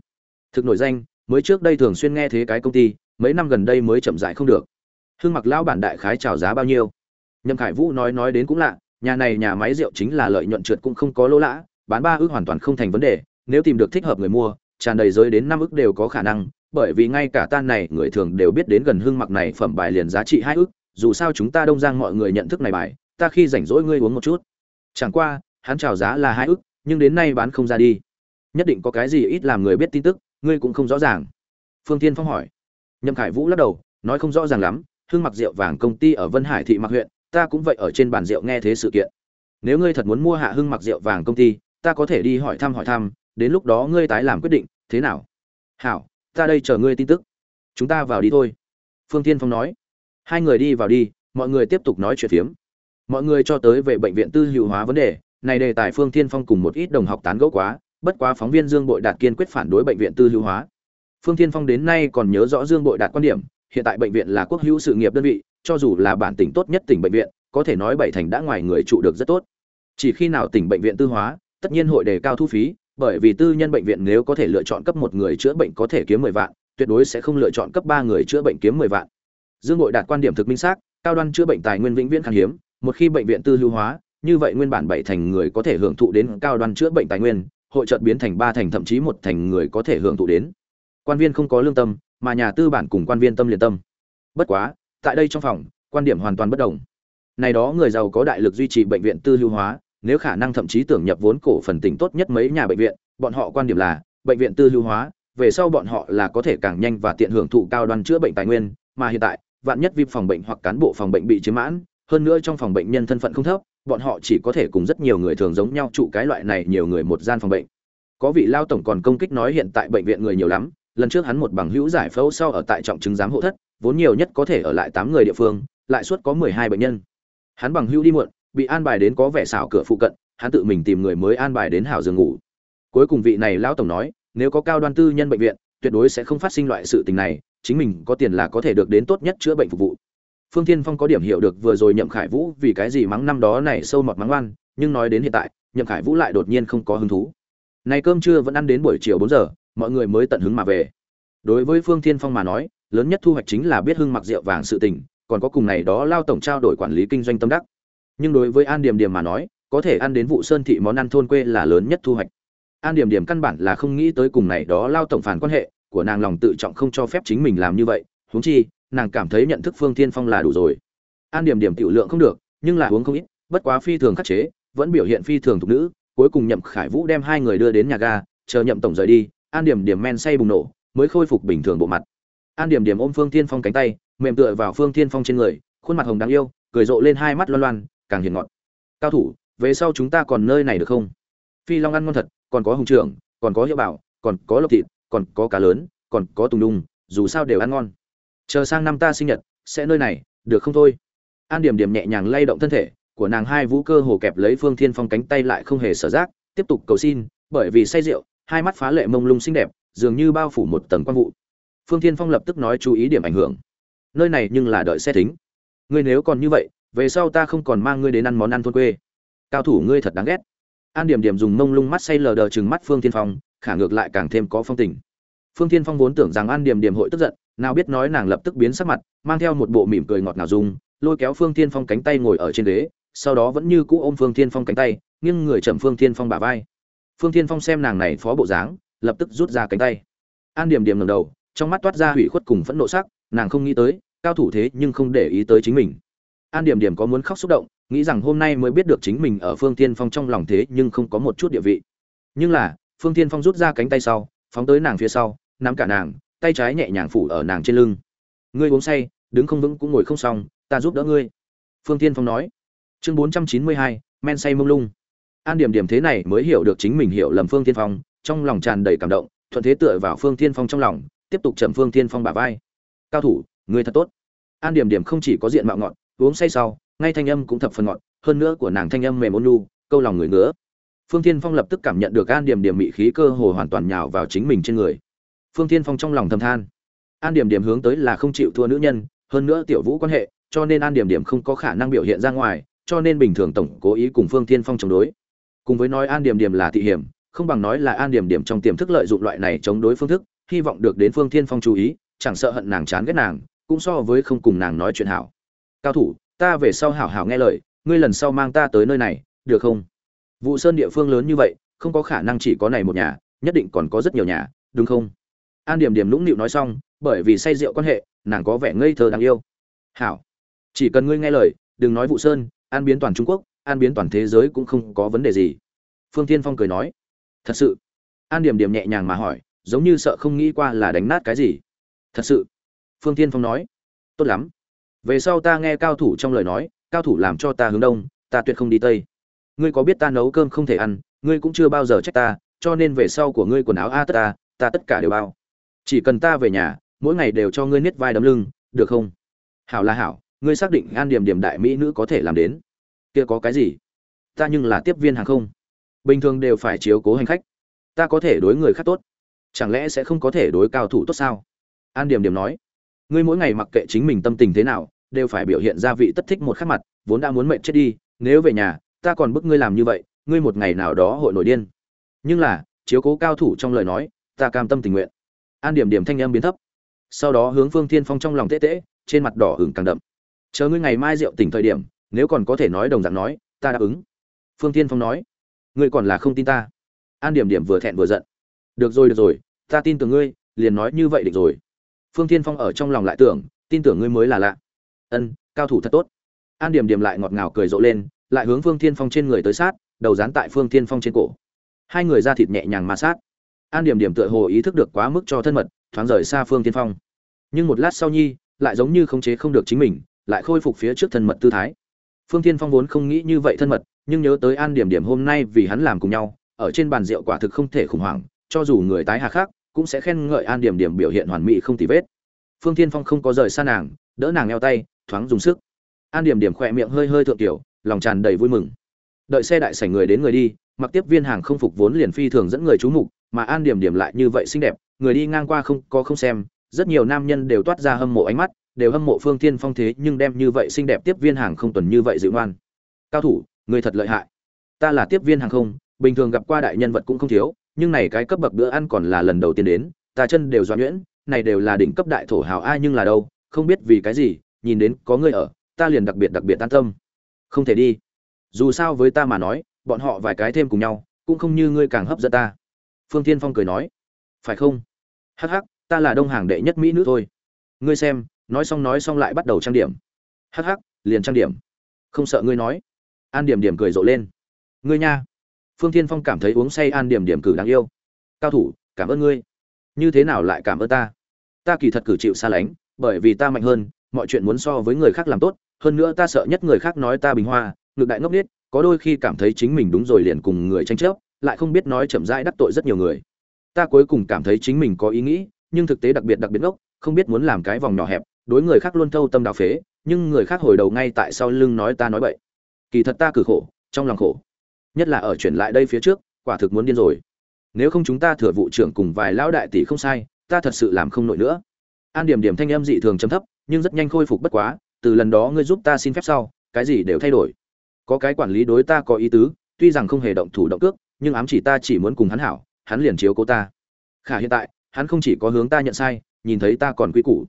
Thực nổi danh, mới trước đây thường xuyên nghe thế cái công ty, mấy năm gần đây mới chậm rãi không được. Hương mặc lão bản đại khái chào giá bao nhiêu? Nhậm khải vũ nói nói đến cũng lạ nhà này nhà máy rượu chính là lợi nhuận trượt cũng không có lỗ lã, bán ba ước hoàn toàn không thành vấn đề, nếu tìm được thích hợp người mua, tràn đầy giới đến năm ước đều có khả năng, bởi vì ngay cả tan này, người thường đều biết đến gần hương mặc này phẩm bài liền giá trị hai ước, dù sao chúng ta đông giang mọi người nhận thức này bài, ta khi rảnh rỗi ngươi uống một chút. Chẳng qua, hắn chào giá là hai ước, nhưng đến nay bán không ra đi. Nhất định có cái gì ít làm người biết tin tức, ngươi cũng không rõ ràng. Phương tiên phong hỏi. Nhậm khải vũ lắc đầu, nói không rõ ràng lắm, hương mặc rượu vàng công ty ở vân hải thị mặc huyện ta cũng vậy ở trên bàn rượu nghe thế sự kiện. Nếu ngươi thật muốn mua hạ hưng mặc rượu vàng công ty, ta có thể đi hỏi thăm hỏi thăm, đến lúc đó ngươi tái làm quyết định, thế nào? Hảo, ta đây chờ ngươi tin tức. Chúng ta vào đi thôi. Phương tiên phong nói. Hai người đi vào đi, mọi người tiếp tục nói chuyện phiếm. Mọi người cho tới về bệnh viện tư hữu hóa vấn đề, này đề tài phương tiên phong cùng một ít đồng học tán gẫu quá, bất quá phóng viên dương bội đạt kiên quyết phản đối bệnh viện tư hữu hóa. Phương tiên phong đến nay còn nhớ rõ dương bội đạt quan điểm, hiện tại bệnh viện là quốc hữu sự nghiệp đơn vị cho dù là bản tỉnh tốt nhất tỉnh bệnh viện, có thể nói bảy thành đã ngoài người trụ được rất tốt. Chỉ khi nào tỉnh bệnh viện tư hóa, tất nhiên hội đề cao thu phí, bởi vì tư nhân bệnh viện nếu có thể lựa chọn cấp một người chữa bệnh có thể kiếm mười vạn, tuyệt đối sẽ không lựa chọn cấp ba người chữa bệnh kiếm mười vạn. Dương nội đạt quan điểm thực minh xác, cao đoan chữa bệnh tài nguyên vĩnh viễn khan hiếm, một khi bệnh viện tư lưu hóa, như vậy nguyên bản bảy thành người có thể hưởng thụ đến cao đoan chữa bệnh tài nguyên, hội chợt biến thành ba thành, thậm chí một thành người có thể hưởng thụ đến. Quan viên không có lương tâm, mà nhà tư bản cùng quan viên tâm liền tâm. Bất quá tại đây trong phòng, quan điểm hoàn toàn bất đồng. Này đó người giàu có đại lực duy trì bệnh viện tư hữu hóa, nếu khả năng thậm chí tưởng nhập vốn cổ phần tỉnh tốt nhất mấy nhà bệnh viện, bọn họ quan điểm là, bệnh viện tư hữu hóa, về sau bọn họ là có thể càng nhanh và tiện hưởng thụ cao đoan chữa bệnh tài nguyên, mà hiện tại, vạn nhất vi phòng bệnh hoặc cán bộ phòng bệnh bị chiếm mãn, hơn nữa trong phòng bệnh nhân thân phận không thấp, bọn họ chỉ có thể cùng rất nhiều người thường giống nhau trụ cái loại này nhiều người một gian phòng bệnh. Có vị lao tổng còn công kích nói hiện tại bệnh viện người nhiều lắm, lần trước hắn một bằng hữu giải phẫu sau ở tại trọng chứng giám hộ thất vốn nhiều nhất có thể ở lại tám người địa phương, lại suốt có mười hai bệnh nhân. Hắn bằng hữu đi muộn, bị an bài đến có vẻ xảo cửa phụ cận, hắn tự mình tìm người mới an bài đến hảo giường ngủ. Cuối cùng vị này lão tổng nói, nếu có cao đoan tư nhân bệnh viện, tuyệt đối sẽ không phát sinh loại sự tình này, chính mình có tiền là có thể được đến tốt nhất chữa bệnh phục vụ. Phương thiên phong có điểm hiểu được vừa rồi nhậm khải vũ vì cái gì mắng năm đó này sâu mọt mắng oan, nhưng nói đến hiện tại, nhậm khải vũ lại đột nhiên không có hứng thú. Này cơm trưa vẫn ăn đến buổi chiều bốn giờ, mọi người mới tận hứng mà về. Đối với phương thiên phong mà nói lớn nhất thu hoạch chính là biết hưng mặc rượu vàng sự tình, còn có cùng này đó lao tổng trao đổi quản lý kinh doanh tâm đắc. Nhưng đối với an điểm điểm mà nói, có thể ăn đến vụ sơn thị món ăn thôn quê là lớn nhất thu hoạch. An điểm điểm căn bản là không nghĩ tới cùng này đó lao tổng phản quan hệ, của nàng lòng tự trọng không cho phép chính mình làm như vậy, huống chi, nàng cảm thấy nhận thức phương thiên phong là đủ rồi. An điểm điểm tiểu lượng không được, nhưng là uống không ít, bất quá phi thường khắc chế, vẫn biểu hiện phi thường thục nữ, cuối cùng nhậm khải vũ đem hai người đưa đến nhà ga, chờ nhậm tổng rời đi, an điểm điểm men say bùng nổ, mới khôi phục bình thường bộ mặt an điểm điểm ôm phương thiên phong cánh tay, mềm tựa vào phương thiên phong trên người, khuôn mặt hồng đáng yêu, cười rộ lên hai mắt loan loan, càng hiền ngọt. Cao thủ, về sau chúng ta còn nơi này được không? Phi long ăn ngon thật, còn có hùng trưởng, còn có hiệu bảo, còn có lộc thịt, còn có cá lớn, còn có tùng đùng, dù sao đều ăn ngon. Chờ sang năm ta sinh nhật, sẽ nơi này, được không thôi? An điểm điểm nhẹ nhàng lay động thân thể, của nàng hai vũ cơ hồ kẹp lấy phương thiên phong cánh tay lại không hề sở giác, tiếp tục cầu xin, bởi vì say rượu, hai mắt phá lệ mông lung xinh đẹp, dường như bao phủ một tầng quang vụ phương thiên phong lập tức nói chú ý điểm ảnh hưởng. Nơi này nhưng là đợi xe thính. Ngươi nếu còn như vậy, về sau ta không còn mang ngươi đến ăn món ăn thôn quê. Cao thủ ngươi thật đáng ghét. An điểm điểm dùng mông lung mắt say lờ đờ chừng mắt phương thiên phong, khả ngược lại càng thêm có phong tình. Phương thiên phong vốn tưởng rằng an điểm điểm hội tức giận, nào biết nói nàng lập tức biến sắc mặt, mang theo một bộ mỉm cười ngọt ngào dung lôi kéo phương Thiên phong cánh tay ngồi ở trên ghế, sau đó vẫn như cũ ôm phương Thiên phong cánh tay, nghiêng người chậm phương Thiên phong bả vai. Phương Thiên phong xem nàng này phó bộ dáng, lập tức rút ra cánh tay. An điểm điểm ngầm đầu trong mắt toát ra hủy khuất cùng phẫn nộ sắc, nàng không nghĩ tới, cao thủ thế nhưng không để ý tới chính mình. An điểm điểm có muốn khóc xúc động, nghĩ rằng hôm nay mới biết được chính mình ở phương tiên phong trong lòng thế nhưng không có một chút địa vị. Nhưng là, phương tiên phong rút ra cánh tay sau, phóng tới nàng phía sau, nắm cả nàng, tay trái nhẹ nhàng phủ ở nàng trên lưng. Ngươi uống say, đứng không vững cũng ngồi không xong, ta giúp đỡ ngươi. Phương tiên phong nói. Chương bốn trăm chín mươi hai, men say mông lung. An điểm điểm thế này mới hiểu được chính mình hiểu lầm phương tiên phong, trong lòng tràn đầy cảm động, thuận thế tựa vào phương tiên phong trong lòng tiếp tục trầm phương thiên phong bả vai. Cao thủ, người thật tốt. An điểm điểm không chỉ có diện mạo ngọt, uống say sau, ngay thanh âm cũng thập phần ngọt, hơn nữa của nàng thanh âm mềm ôn nhu, câu lòng người ngứa. Phương thiên phong lập tức cảm nhận được an điểm điểm mị khí cơ hồ hoàn toàn nhào vào chính mình trên người. Phương thiên phong trong lòng thầm than. An điểm điểm hướng tới là không chịu thua nữ nhân, hơn nữa tiểu vũ quan hệ, cho nên an điểm điểm không có khả năng biểu hiện ra ngoài, cho nên bình thường tổng cố ý cùng phương thiên phong chống đối. Cùng với nói an điểm điểm là thị hiểm, không bằng nói là an điểm điểm trong tiềm thức lợi dụng loại này chống đối phương thức hy vọng được đến phương thiên phong chú ý, chẳng sợ hận nàng chán ghét nàng, cũng so với không cùng nàng nói chuyện hảo. Cao thủ, ta về sau hảo hảo nghe lời, ngươi lần sau mang ta tới nơi này, được không? Vụ sơn địa phương lớn như vậy, không có khả năng chỉ có này một nhà, nhất định còn có rất nhiều nhà, đúng không? An điểm điểm lũng nịu nói xong, bởi vì say rượu quan hệ, nàng có vẻ ngây thơ đáng yêu. Hảo, chỉ cần ngươi nghe lời, đừng nói vụ sơn, an biến toàn trung quốc, an biến toàn thế giới cũng không có vấn đề gì. Phương thiên phong cười nói, thật sự. An điểm điểm nhẹ nhàng mà hỏi giống như sợ không nghĩ qua là đánh nát cái gì. Thật sự, phương tiên phong nói, tốt lắm. Về sau ta nghe cao thủ trong lời nói, cao thủ làm cho ta hướng đông, ta tuyệt không đi tây. Ngươi có biết ta nấu cơm không thể ăn, ngươi cũng chưa bao giờ trách ta, cho nên về sau của ngươi quần áo a tất ta ta tất cả đều bao. Chỉ cần ta về nhà, mỗi ngày đều cho ngươi niết vai đấm lưng, được không? Hảo là hảo, ngươi xác định an điểm điểm đại mỹ nữ có thể làm đến. Kia có cái gì? Ta nhưng là tiếp viên hàng không. Bình thường đều phải chiếu cố hành khách. Ta có thể đối người khác tốt chẳng lẽ sẽ không có thể đối cao thủ tốt sao? An điểm điểm nói. Ngươi mỗi ngày mặc kệ chính mình tâm tình thế nào, đều phải biểu hiện ra vị tất thích một khắc mặt, vốn đã muốn mệnh chết đi, nếu về nhà, ta còn bức ngươi làm như vậy, ngươi một ngày nào đó hội nổi điên. Nhưng là, chiếu cố cao thủ trong lời nói, ta cam tâm tình nguyện. An điểm điểm thanh âm biến thấp. Sau đó hướng phương thiên phong trong lòng tễ tễ trên mặt đỏ hừng càng đậm. Chờ ngươi ngày mai rượu tỉnh thời điểm, nếu còn có thể nói đồng dạng nói, ta đáp ứng. Phương thiên phong nói. Ngươi còn là không tin ta. An điểm điểm vừa thẹn vừa giận được rồi được rồi, ta tin tưởng ngươi, liền nói như vậy được rồi. Phương thiên phong ở trong lòng lại tưởng, tin tưởng ngươi mới là lạ. Ân, cao thủ thật tốt. An điểm điểm lại ngọt ngào cười rộ lên, lại hướng phương thiên phong trên người tới sát, đầu dán tại phương thiên phong trên cổ. Hai người ra thịt nhẹ nhàng ma sát. An điểm điểm tựa hồ ý thức được quá mức cho thân mật, thoáng rời xa phương thiên phong. Nhưng một lát sau nhi, lại giống như khống chế không được chính mình, lại khôi phục phía trước thân mật tư thái. Phương thiên phong vốn không nghĩ như vậy thân mật, nhưng nhớ tới an điểm điểm hôm nay vì hắn làm cùng nhau, ở trên bàn rượu quả thực không thể khủng hoảng cho dù người tái hà khác cũng sẽ khen ngợi an điểm điểm biểu hiện hoàn mỹ không tì vết. Phương thiên phong không có rời xa nàng, đỡ nàng eo tay, thoáng dùng sức. An điểm điểm khỏe miệng hơi hơi thượng tiểu, lòng tràn đầy vui mừng. Đợi xe đại sảnh người đến người đi, mặc tiếp viên hàng không phục vốn liền phi thường dẫn người chú mục, mà an điểm điểm lại như vậy xinh đẹp, người đi ngang qua không có không xem, rất nhiều nam nhân đều toát ra hâm mộ ánh mắt, đều hâm mộ phương thiên phong thế nhưng đem như vậy xinh đẹp tiếp viên hàng không tuần như vậy dịu ngoan. Cao thủ, người thật lợi hại. Ta là tiếp viên hàng không, bình thường gặp qua đại nhân vật cũng không thiếu nhưng này cái cấp bậc bữa ăn còn là lần đầu tiên đến, ta chân đều doãn nhuyễn, này đều là đỉnh cấp đại thổ hào ai nhưng là đâu, không biết vì cái gì, nhìn đến có người ở, ta liền đặc biệt đặc biệt an tâm. Không thể đi. Dù sao với ta mà nói, bọn họ vài cái thêm cùng nhau, cũng không như ngươi càng hấp dẫn ta. Phương tiên phong cười nói. Phải không? Hắc hắc, ta là đông hàng đệ nhất mỹ nữ thôi. Ngươi xem, nói xong nói xong lại bắt đầu trang điểm. Hắc hắc, liền trang điểm. Không sợ ngươi nói. An điểm điểm cười rộ lên. Ngươi nha phương Thiên phong cảm thấy uống say an điểm điểm cử đáng yêu. Cao thủ, cảm ơn ngươi. Như thế nào lại cảm ơn ta? Ta kỳ thật cử chịu xa lánh, bởi vì ta mạnh hơn, mọi chuyện muốn so với người khác làm tốt, hơn nữa ta sợ nhất người khác nói ta bình hoa, ngược đại ngốc nết có đôi khi cảm thấy chính mình đúng rồi liền cùng người tranh chấp, lại không biết nói chậm rãi đắc tội rất nhiều người. Ta cuối cùng cảm thấy chính mình có ý nghĩ, nhưng thực tế đặc biệt đặc biệt ngốc, không biết muốn làm cái vòng nhỏ hẹp, đối người khác luôn thâu tâm đào phế, nhưng người khác hồi đầu ngay tại sau lưng nói ta nói vậy. kỳ thật ta cử khổ, trong lòng khổ nhất là ở chuyển lại đây phía trước, quả thực muốn điên rồi. Nếu không chúng ta thừa vụ trưởng cùng vài lão đại tỷ không sai, ta thật sự làm không nổi nữa. An điểm điểm thanh âm dị thường chấm thấp, nhưng rất nhanh khôi phục bất quá, từ lần đó ngươi giúp ta xin phép sau, cái gì đều thay đổi. Có cái quản lý đối ta có ý tứ, tuy rằng không hề động thủ động cước, nhưng ám chỉ ta chỉ muốn cùng hắn hảo, hắn liền chiếu cố ta. Khả hiện tại, hắn không chỉ có hướng ta nhận sai, nhìn thấy ta còn quy củ.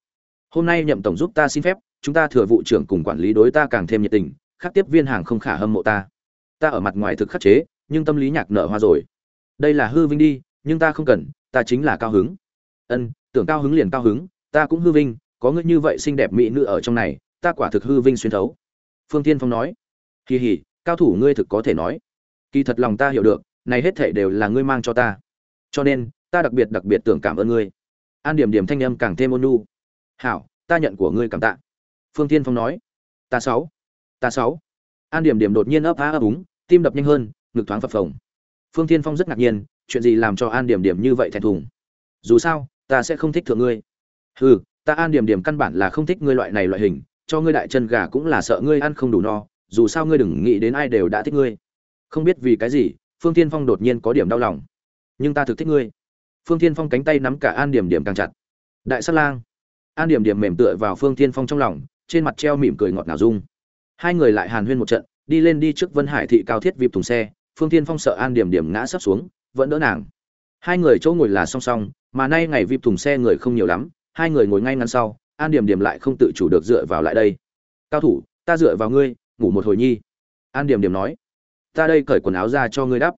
Hôm nay nhậm tổng giúp ta xin phép, chúng ta thừa vụ trưởng cùng quản lý đối ta càng thêm nhiệt tình, khác tiếp viên hàng không khả hâm mộ ta ta ở mặt ngoài thực khắc chế, nhưng tâm lý nhạc nở hoa rồi. Đây là hư vinh đi, nhưng ta không cần, ta chính là cao hứng. Ân, tưởng cao hứng liền cao hứng, ta cũng hư vinh, có ngươi như vậy xinh đẹp mỹ nữ ở trong này, ta quả thực hư vinh xuyên thấu. Phương tiên phong nói. Kỳ hỉ, cao thủ ngươi thực có thể nói. Kỳ thật lòng ta hiểu được, này hết thể đều là ngươi mang cho ta. Cho nên, ta đặc biệt đặc biệt tưởng cảm ơn ngươi. An điểm điểm thanh âm càng thêm ôn nhu. Hảo, ta nhận của ngươi cảm tạ. Phương tiên phong nói. Ta sáu. Ta sáu. An điểm điểm đột nhiên ấp á ấp úng tim đập nhanh hơn, ngực thoáng phập phồng. Phương Thiên phong rất ngạc nhiên, chuyện gì làm cho an điểm điểm như vậy thẹn thùng? Dù sao, ta sẽ không thích thượng ngươi. Hừ, ta an điểm điểm căn bản là không thích ngươi loại này loại hình, cho ngươi đại chân gà cũng là sợ ngươi ăn không đủ no, dù sao ngươi đừng nghĩ đến ai đều đã thích ngươi. Không biết vì cái gì, phương tiên phong đột nhiên có điểm đau lòng. Nhưng ta thực thích ngươi. Phương tiên phong cánh tay nắm cả an điểm điểm càng chặt. Đại sát lang. An điểm điểm mềm tựa vào phương tiên phong trong lòng, trên mặt treo mỉm cười ngọt ngào dung hai người lại hàn huyên một trận đi lên đi trước vân hải thị cao thiết vịp thùng xe, phương tiên phong sợ an điểm điểm ngã sắp xuống, vẫn đỡ nàng. Hai người chỗ ngồi là song song, mà nay ngày vịp thùng xe người không nhiều lắm, hai người ngồi ngay ngăn sau, an điểm điểm lại không tự chủ được dựa vào lại đây. Cao thủ, ta dựa vào ngươi, ngủ một hồi nhi. An điểm điểm nói. Ta đây cởi quần áo ra cho ngươi đắp.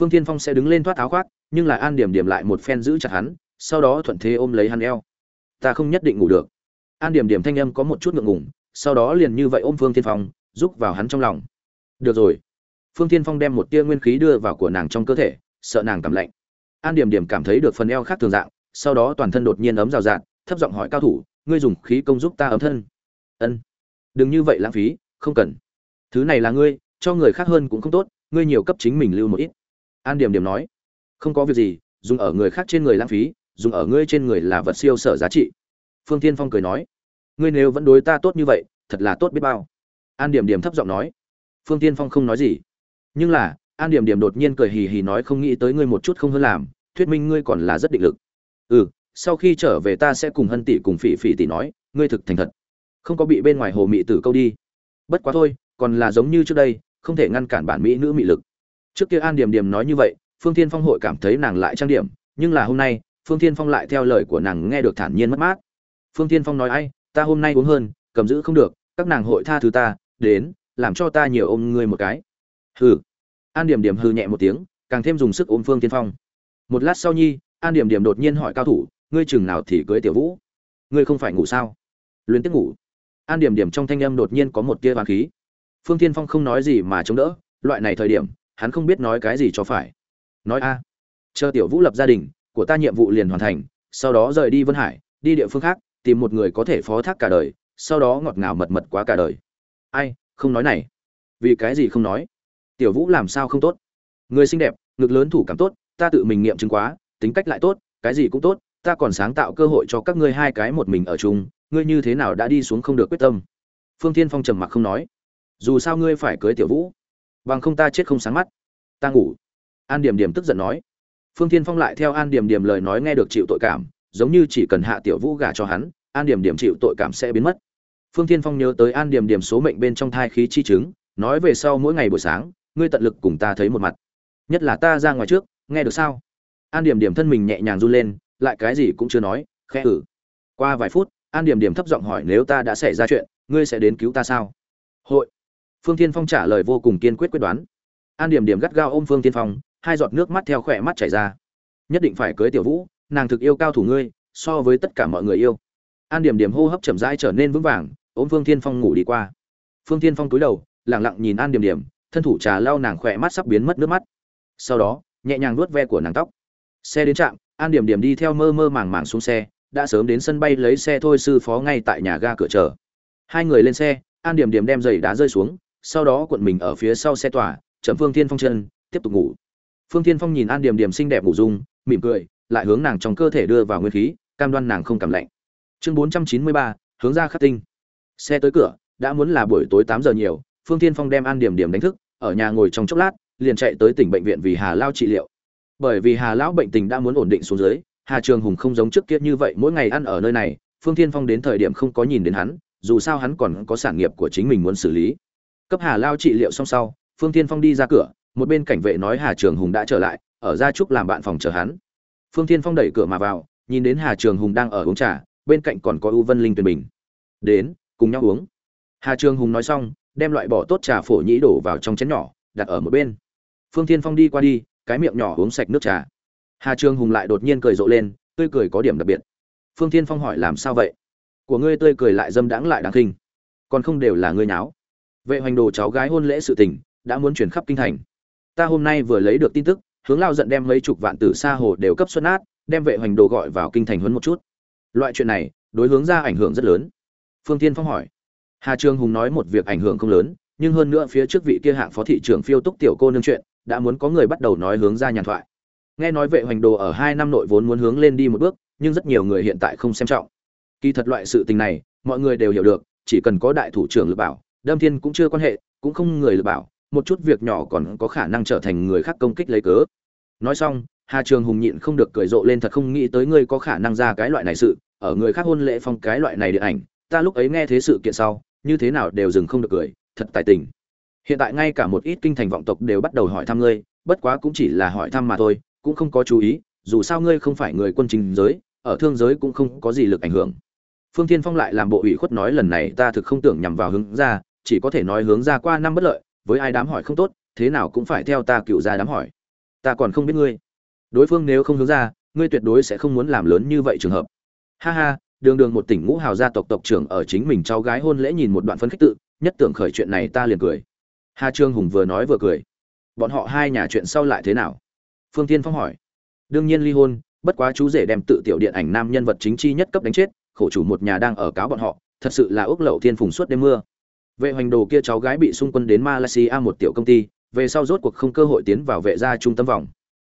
Phương tiên phong sẽ đứng lên thoát áo khoác, nhưng lại an điểm điểm lại một phen giữ chặt hắn, sau đó thuận thế ôm lấy hắn eo. Ta không nhất định ngủ được. An điểm điểm thanh âm có một chút ngượng ngùng, sau đó liền như vậy ôm phương tiên phong giúp vào hắn trong lòng. Được rồi. Phương tiên phong đem một tia nguyên khí đưa vào của nàng trong cơ thể, sợ nàng cảm lạnh. An điểm điểm cảm thấy được phần eo khác thường dạng, sau đó toàn thân đột nhiên ấm rào rạt, thấp giọng hỏi cao thủ, ngươi dùng khí công giúp ta ấm thân? Ân. Đừng như vậy lãng phí, không cần. Thứ này là ngươi, cho người khác hơn cũng không tốt, ngươi nhiều cấp chính mình lưu một ít. An điểm điểm nói. Không có việc gì, dùng ở người khác trên người lãng phí, dùng ở ngươi trên người là vật siêu sở giá trị. Phương tiên phong cười nói. Ngươi nếu vẫn đối ta tốt như vậy, thật là tốt biết bao an điểm điểm thấp giọng nói. Phương tiên phong không nói gì. Nhưng là, an điểm điểm đột nhiên cười hì hì nói không nghĩ tới ngươi một chút không hơn làm, thuyết minh ngươi còn là rất định lực. Ừ sau khi trở về ta sẽ cùng hân tỷ cùng phỉ phỉ tỷ nói, ngươi thực thành thật. Không có bị bên ngoài hồ mị tử câu đi. Bất quá thôi, còn là giống như trước đây, không thể ngăn cản bản mỹ nữ mị lực. Trước kia an điểm điểm nói như vậy, phương thiên phong hội cảm thấy nàng lại trang điểm, nhưng là hôm nay, phương thiên phong lại theo lời của nàng nghe được thản nhiên mất mát. Phương thiên phong nói, ai, ta hôm nay uống hơn, cầm giữ không được, các nàng hội tha thứ ta đến, làm cho ta nhiều ôm ngươi một cái. Hừ. An điểm điểm hừ nhẹ một tiếng, càng thêm dùng sức ôm phương thiên phong. Một lát sau nhi, an điểm điểm đột nhiên hỏi cao thủ, ngươi chừng nào thì cưới tiểu vũ? Ngươi không phải ngủ sao? Luyến tiếc ngủ. An điểm điểm trong thanh âm đột nhiên có một tia vàng khí. Phương thiên phong không nói gì mà chống đỡ, loại này thời điểm, hắn không biết nói cái gì cho phải. Nói a, chờ tiểu vũ lập gia đình, của ta nhiệm vụ liền hoàn thành, sau đó rời đi vân hải, đi địa phương khác, tìm một người có thể phó thác cả đời, sau đó ngọt ngào mật mật quá cả đời ai, không nói này. Vì cái gì không nói? Tiểu vũ làm sao không tốt? Người xinh đẹp, ngực lớn thủ cảm tốt, ta tự mình nghiệm chứng quá, tính cách lại tốt, cái gì cũng tốt, ta còn sáng tạo cơ hội cho các ngươi hai cái một mình ở chung, ngươi như thế nào đã đi xuống không được quyết tâm. Phương thiên phong trầm mặc không nói. Dù sao ngươi phải cưới tiểu vũ, bằng không ta chết không sáng mắt. Ta ngủ. An điểm điểm tức giận nói. Phương thiên phong lại theo an điểm điểm lời nói nghe được chịu tội cảm, giống như chỉ cần hạ tiểu vũ gả cho hắn, an điểm điểm chịu tội cảm sẽ biến mất phương thiên phong nhớ tới an điểm điểm số mệnh bên trong thai khí chi chứng, nói về sau mỗi ngày buổi sáng, ngươi tận lực cùng ta thấy một mặt. Nhất là ta ra ngoài trước, nghe được sao? An điểm điểm thân mình nhẹ nhàng run lên, lại cái gì cũng chưa nói, khẽ ử qua vài phút, an điểm điểm thấp giọng hỏi nếu ta đã xảy ra chuyện, ngươi sẽ đến cứu ta sao? Hội. Phương Thiên phong trả lời vô cùng kiên quyết quyết đoán. An điểm điểm gắt gao ôm phương Thiên phong, hai giọt nước mắt theo khỏe mắt chảy ra. Nhất định phải cưới tiểu vũ, nàng thực yêu cao thủ ngươi, so với tất cả mọi người yêu an điểm điểm hô hấp chậm rãi trở nên vững vàng, ôm phương Thiên phong ngủ đi qua. Phương Thiên phong cúi đầu lẳng lặng nhìn an điểm điểm, thân thủ trà lau nàng khỏe mắt sắp biến mất nước mắt. Sau đó, nhẹ nhàng nuốt ve của nàng tóc. Xe đến trạm, an điểm điểm đi theo mơ mơ màng màng xuống xe, đã sớm đến sân bay lấy xe thôi sư phó ngay tại nhà ga cửa chờ. Hai người lên xe, an điểm điểm đem giày đá rơi xuống, sau đó cuộn mình ở phía sau xe tỏa, chậm phương thiên phong chân, tiếp tục ngủ. Phương thiên phong nhìn an điểm điểm xinh đẹp ngủ dung mỉm cười, lại hướng nàng trong cơ thể đưa vào nguyên khí, cam đoan nàng không cảm lạnh chương bốn trăm chín mươi ba, hướng ra khắc tinh. Xe tới cửa, đã muốn là buổi tối tám giờ nhiều, phương thiên phong đem an điểm điểm đánh thức, ở nhà ngồi trong chốc lát, liền chạy tới tỉnh bệnh viện vì hà lao trị liệu. Bởi vì hà lão bệnh tình đã muốn ổn định xuống dưới, hà trường hùng không giống trước kia như vậy, mỗi ngày ăn ở nơi này, phương thiên phong đến thời điểm không có nhìn đến hắn, dù sao hắn còn có sản nghiệp của chính mình muốn xử lý. Cấp hà lao trị liệu xong sau, phương thiên phong đi ra cửa, một bên cảnh vệ nói hà trường hùng đã trở lại, ở gia trúc làm bạn phòng chờ hắn. Phương thiên phong đẩy cửa mà vào, nhìn đến hà trường hùng đang ở uống trà bên cạnh còn có u vân linh tuyền bình. Đến, cùng nhau uống. Hà trường hùng nói xong, đem loại bỏ tốt trà phổ nhĩ đổ vào trong chén nhỏ, đặt ở một bên. Phương thiên phong đi qua đi, cái miệng nhỏ uống sạch nước trà. Hà trường hùng lại đột nhiên cười rộ lên, tươi cười có điểm đặc biệt. Phương thiên phong hỏi làm sao vậy? Của ngươi tươi cười lại dâm đãng lại đáng khinh còn không đều là ngươi nháo. Vệ hoành đồ cháu gái hôn lễ sự tình, đã muốn chuyển khắp kinh thành. Ta hôm nay vừa lấy được tin tức, hướng lao giận đem mấy chục vạn tử xa hồ đều cấp xuất nát, đem vệ hoành đồ gọi vào kinh thành huấn một chút loại chuyện này, đối hướng ra ảnh hưởng rất lớn. Phương tiên phong hỏi. Hà trường hùng nói một việc ảnh hưởng không lớn, nhưng hơn nữa phía trước vị kia hạng phó thị trưởng phiêu túc tiểu cô nương chuyện, đã muốn có người bắt đầu nói hướng ra nhàn thoại. Nghe nói vệ hoành đồ ở hai năm nội vốn muốn hướng lên đi một bước, nhưng rất nhiều người hiện tại không xem trọng. Kỳ thật loại sự tình này, mọi người đều hiểu được, chỉ cần có đại thủ trưởng lực bảo, đâm thiên cũng chưa quan hệ, cũng không người lực bảo, một chút việc nhỏ còn có khả năng trở thành người khác công kích lấy cớ. Nói xong hà trường hùng nhịn không được cười rộ lên, thật không nghĩ tới ngươi có khả năng ra cái loại này sự, ở người khác hôn lễ phong cái loại này điện ảnh, ta lúc ấy nghe thế sự kiện sau, như thế nào đều dừng không được cười, thật tài tình. Hiện tại ngay cả một ít kinh thành vọng tộc đều bắt đầu hỏi thăm ngươi, bất quá cũng chỉ là hỏi thăm mà thôi, cũng không có chú ý, dù sao ngươi không phải người quân chính giới, ở thương giới cũng không có gì lực ảnh hưởng. Phương thiên phong lại làm bộ ủy khuất nói, lần này ta thực không tưởng nhằm vào hướng ra chỉ có thể nói hướng ra qua năm bất lợi, với ai đám hỏi không tốt, thế nào cũng phải theo ta cựu ra đám hỏi. Ta còn không biết ngươi đối phương nếu không hướng ra, ngươi tuyệt đối sẽ không muốn làm lớn như vậy trường hợp. Ha ha, đường đường một tỉnh ngũ hào gia tộc tộc trưởng ở chính mình cháu gái hôn lễ nhìn một đoạn phân khích tự, nhất tưởng khởi chuyện này ta liền cười. Hà trương hùng vừa nói vừa cười. Bọn họ hai nhà chuyện sau lại thế nào? Phương tiên phong hỏi. Đương nhiên ly hôn, bất quá chú rể đem tự tiểu điện ảnh nam nhân vật chính chi nhất cấp đánh chết, khổ chủ một nhà đang ở cáo bọn họ, thật sự là ước lậu thiên phùng suốt đêm mưa. Vệ hoành đồ kia cháu gái bị xung quân đến malaysia một tiểu công ty, về sau rốt cuộc không cơ hội tiến vào vệ gia trung tâm vòng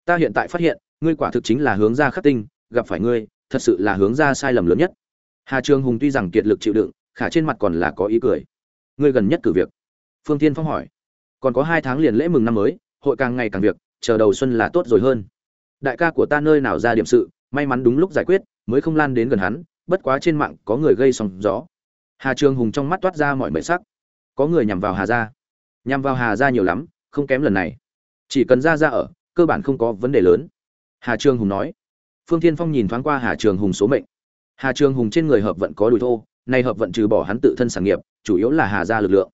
ta hiện tại phát hiện, ngươi quả thực chính là hướng ra khắc tinh, gặp phải ngươi, thật sự là hướng ra sai lầm lớn nhất. Hà trường hùng tuy rằng kiệt lực chịu đựng, khả trên mặt còn là có ý cười. Ngươi gần nhất cử việc? Phương tiên phong hỏi. Còn có hai tháng liền lễ mừng năm mới, hội càng ngày càng việc, chờ đầu xuân là tốt rồi hơn. Đại ca của ta nơi nào ra điểm sự, may mắn đúng lúc giải quyết, mới không lan đến gần hắn, bất quá trên mạng có người gây sóng gió. Hà trường hùng trong mắt toát ra mọi mệ sắc. Có người nhằm vào hà gia. Nhằm vào hà gia nhiều lắm, không kém lần này. Chỉ cần ra ra ở cơ bản không có vấn đề lớn. Hà trường hùng nói. Phương thiên phong nhìn thoáng qua hà trường hùng số mệnh. Hà trường hùng trên người hợp vận có đùi thô, nay hợp vận trừ bỏ hắn tự thân sản nghiệp, chủ yếu là hà gia lực lượng.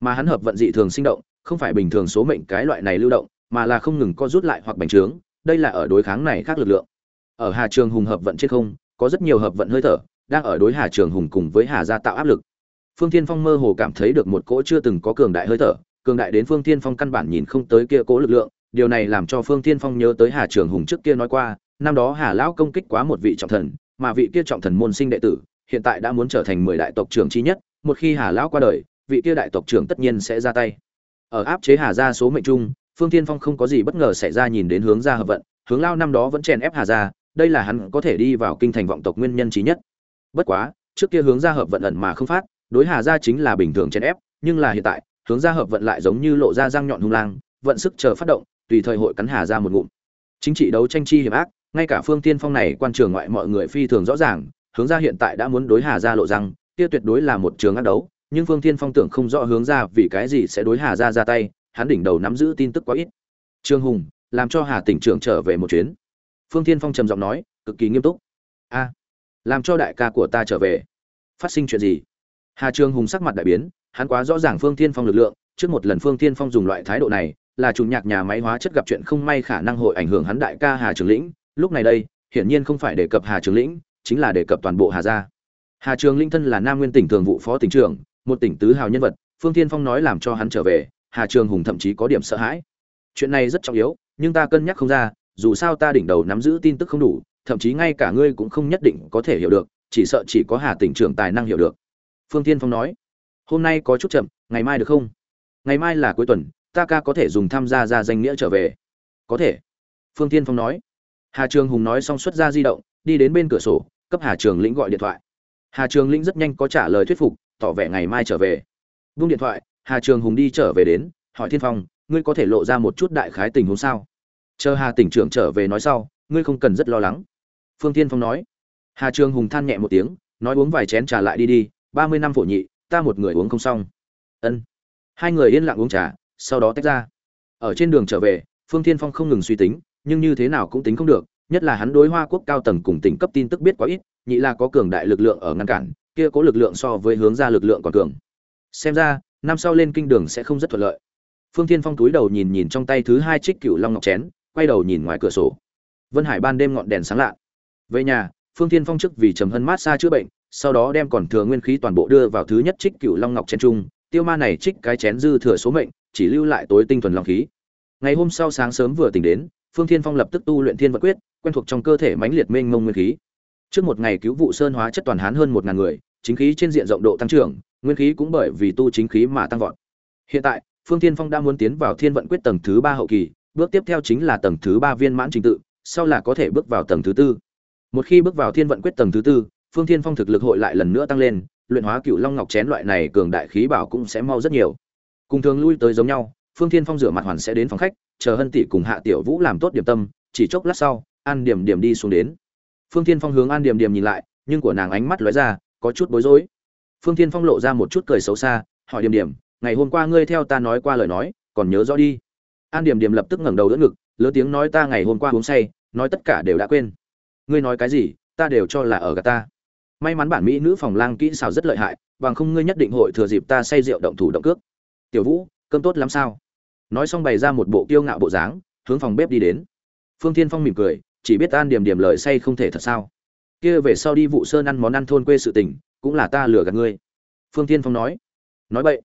Mà hắn hợp vận dị thường sinh động, không phải bình thường số mệnh cái loại này lưu động, mà là không ngừng co rút lại hoặc bành trướng, đây là ở đối kháng này khác lực lượng. Ở hà trường hùng hợp vận trên không, có rất nhiều hợp vận hơi thở, đang ở đối hà trường hùng cùng với hà gia tạo áp lực. Phương thiên phong mơ hồ cảm thấy được một cỗ chưa từng có cường đại hơi thở, cường đại đến phương thiên phong căn bản nhìn không tới kia cỗ lực lượng điều này làm cho phương thiên phong nhớ tới hà trường hùng trước kia nói qua, năm đó hà lão công kích quá một vị trọng thần, mà vị kia trọng thần môn sinh đệ tử, hiện tại đã muốn trở thành mười đại tộc trưởng chi nhất, một khi hà lão qua đời, vị kia đại tộc trưởng tất nhiên sẽ ra tay. Ở áp chế hà gia số mệnh chung, phương thiên phong không có gì bất ngờ xảy ra nhìn đến hướng gia hợp vận, hướng lao năm đó vẫn chèn ép hà gia, đây là hắn có thể đi vào kinh thành vọng tộc nguyên nhân trí nhất. Bất quá, trước kia hướng gia hợp vận ẩn mà không phát, đối hà gia chính là bình thường chèn ép, nhưng là hiện tại, hướng gia hợp vận lại giống như lộ ra răng nhọn hung lang, vận sức chờ phát động tùy thời hội cắn hà ra một ngụm. Chính trị đấu tranh chi hiểm ác, ngay cả phương tiên phong này quan trường ngoại mọi người phi thường rõ ràng, hướng ra hiện tại đã muốn đối hà ra lộ răng, kia tuyệt đối là một trường ác đấu, nhưng phương tiên phong tưởng không rõ hướng ra vì cái gì sẽ đối hà ra ra tay, hắn đỉnh đầu nắm giữ tin tức quá ít. Trương hùng, làm cho hà tỉnh trưởng trở về một chuyến. Phương tiên phong trầm giọng nói, cực kỳ nghiêm túc. A, làm cho đại ca của ta trở về. Phát sinh chuyện gì? Hà trương hùng sắc mặt đại biến, hắn quá rõ ràng phương tiên phong lực lượng, trước một lần phương tiên phong dùng loại thái độ này là chủ nhạc nhà máy hóa chất gặp chuyện không may khả năng hội ảnh hưởng hắn đại ca Hà Trường Lĩnh, lúc này đây, hiển nhiên không phải đề cập Hà Trường Lĩnh, chính là đề cập toàn bộ Hà gia. Hà Trường Linh thân là Nam Nguyên tỉnh thường vụ phó tỉnh trưởng, một tỉnh tứ hào nhân vật, Phương Thiên Phong nói làm cho hắn trở về, Hà Trường Hùng thậm chí có điểm sợ hãi. Chuyện này rất trọng yếu, nhưng ta cân nhắc không ra, dù sao ta đỉnh đầu nắm giữ tin tức không đủ, thậm chí ngay cả ngươi cũng không nhất định có thể hiểu được, chỉ sợ chỉ có Hà tỉnh trưởng tài năng hiểu được. Phương Thiên Phong nói, hôm nay có chút chậm, ngày mai được không? Ngày mai là cuối tuần, ta ca có thể dùng tham gia ra danh nghĩa trở về. Có thể. Phương tiên phong nói. Hà trường hùng nói xong xuất ra di động, đi đến bên cửa sổ, cấp hà trường lĩnh gọi điện thoại. Hà trường lĩnh rất nhanh có trả lời thuyết phục, tỏ vẻ ngày mai trở về. Vung điện thoại, hà trường hùng đi trở về đến, hỏi thiên phong, ngươi có thể lộ ra một chút đại khái tình huống sao? Chờ hà tỉnh trưởng trở về nói sau, ngươi không cần rất lo lắng. Phương tiên phong nói. Hà trường hùng than nhẹ một tiếng, nói uống vài chén trà lại đi đi, ba mươi năm phổ nhị, ta một người uống không xong. Ân. Hai người yên lặng uống trà sau đó tách ra. Ở trên đường trở về, phương thiên phong không ngừng suy tính, nhưng như thế nào cũng tính không được, nhất là hắn đối hoa quốc cao tầng cùng tỉnh cấp tin tức biết quá ít, nhị là có cường đại lực lượng ở ngăn cản, kia có lực lượng so với hướng ra lực lượng còn cường. Xem ra, năm sau lên kinh đường sẽ không rất thuận lợi. Phương thiên phong túi đầu nhìn nhìn trong tay thứ hai trích cựu long ngọc chén, quay đầu nhìn ngoài cửa sổ. Vân hải ban đêm ngọn đèn sáng lạ. Về nhà, phương thiên phong trước vì trầm hân mát xa chữa bệnh, sau đó đem còn thừa nguyên khí toàn bộ đưa vào thứ nhất trích cựu long ngọc chén trung tiêu ma này trích cái chén dư thừa số mệnh chỉ lưu lại tối tinh thuần long khí. Ngày hôm sau sáng sớm vừa tỉnh đến, phương thiên phong lập tức tu luyện thiên vận quyết, quen thuộc trong cơ thể mãnh liệt mênh mông nguyên khí. Trước một ngày cứu vụ sơn hóa chất toàn hán hơn một ngàn người, chính khí trên diện rộng độ tăng trưởng, nguyên khí cũng bởi vì tu chính khí mà tăng vọt. Hiện tại, phương thiên phong đã muốn tiến vào thiên vận quyết tầng thứ ba hậu kỳ, bước tiếp theo chính là tầng thứ ba viên mãn trình tự, sau là có thể bước vào tầng thứ tư. Một khi bước vào thiên vận quyết tầng thứ tư, phương thiên phong thực lực hội lại lần nữa tăng lên, luyện hóa cựu long ngọc chén loại này cường đại khí bảo cũng sẽ mau rất nhiều cùng thường lui tới giống nhau, phương thiên phong rửa mặt hoàn sẽ đến phòng khách, chờ hân tỷ cùng hạ tiểu vũ làm tốt điểm tâm, chỉ chốc lát sau, an điểm điểm đi xuống đến. Phương thiên phong hướng an điểm điểm nhìn lại, nhưng của nàng ánh mắt lóe ra, có chút bối rối. Phương thiên phong lộ ra một chút cười xấu xa, hỏi điểm điểm, ngày hôm qua ngươi theo ta nói qua lời nói, còn nhớ rõ đi. An điểm điểm lập tức ngẩng đầu đỡ ngực, lớn tiếng nói, ta ngày hôm qua uống say, nói tất cả đều đã quên. Ngươi nói cái gì, ta đều cho là ở gà ta. May mắn bản mỹ nữ phòng lang kỹ xảo rất lợi hại, bằng không ngươi nhất định hội thừa dịp ta say rượu động thủ động cước tiểu vũ, cơm tốt lắm sao? Nói xong bày ra một bộ kiêu ngạo bộ dáng, hướng phòng bếp đi đến. Phương thiên phong mỉm cười, chỉ biết an điểm điểm lời say không thể thật sao. Kia về sau đi vụ sơn ăn món ăn thôn quê sự tình, cũng là ta lừa gạt ngươi. Phương thiên phong nói. Nói vậy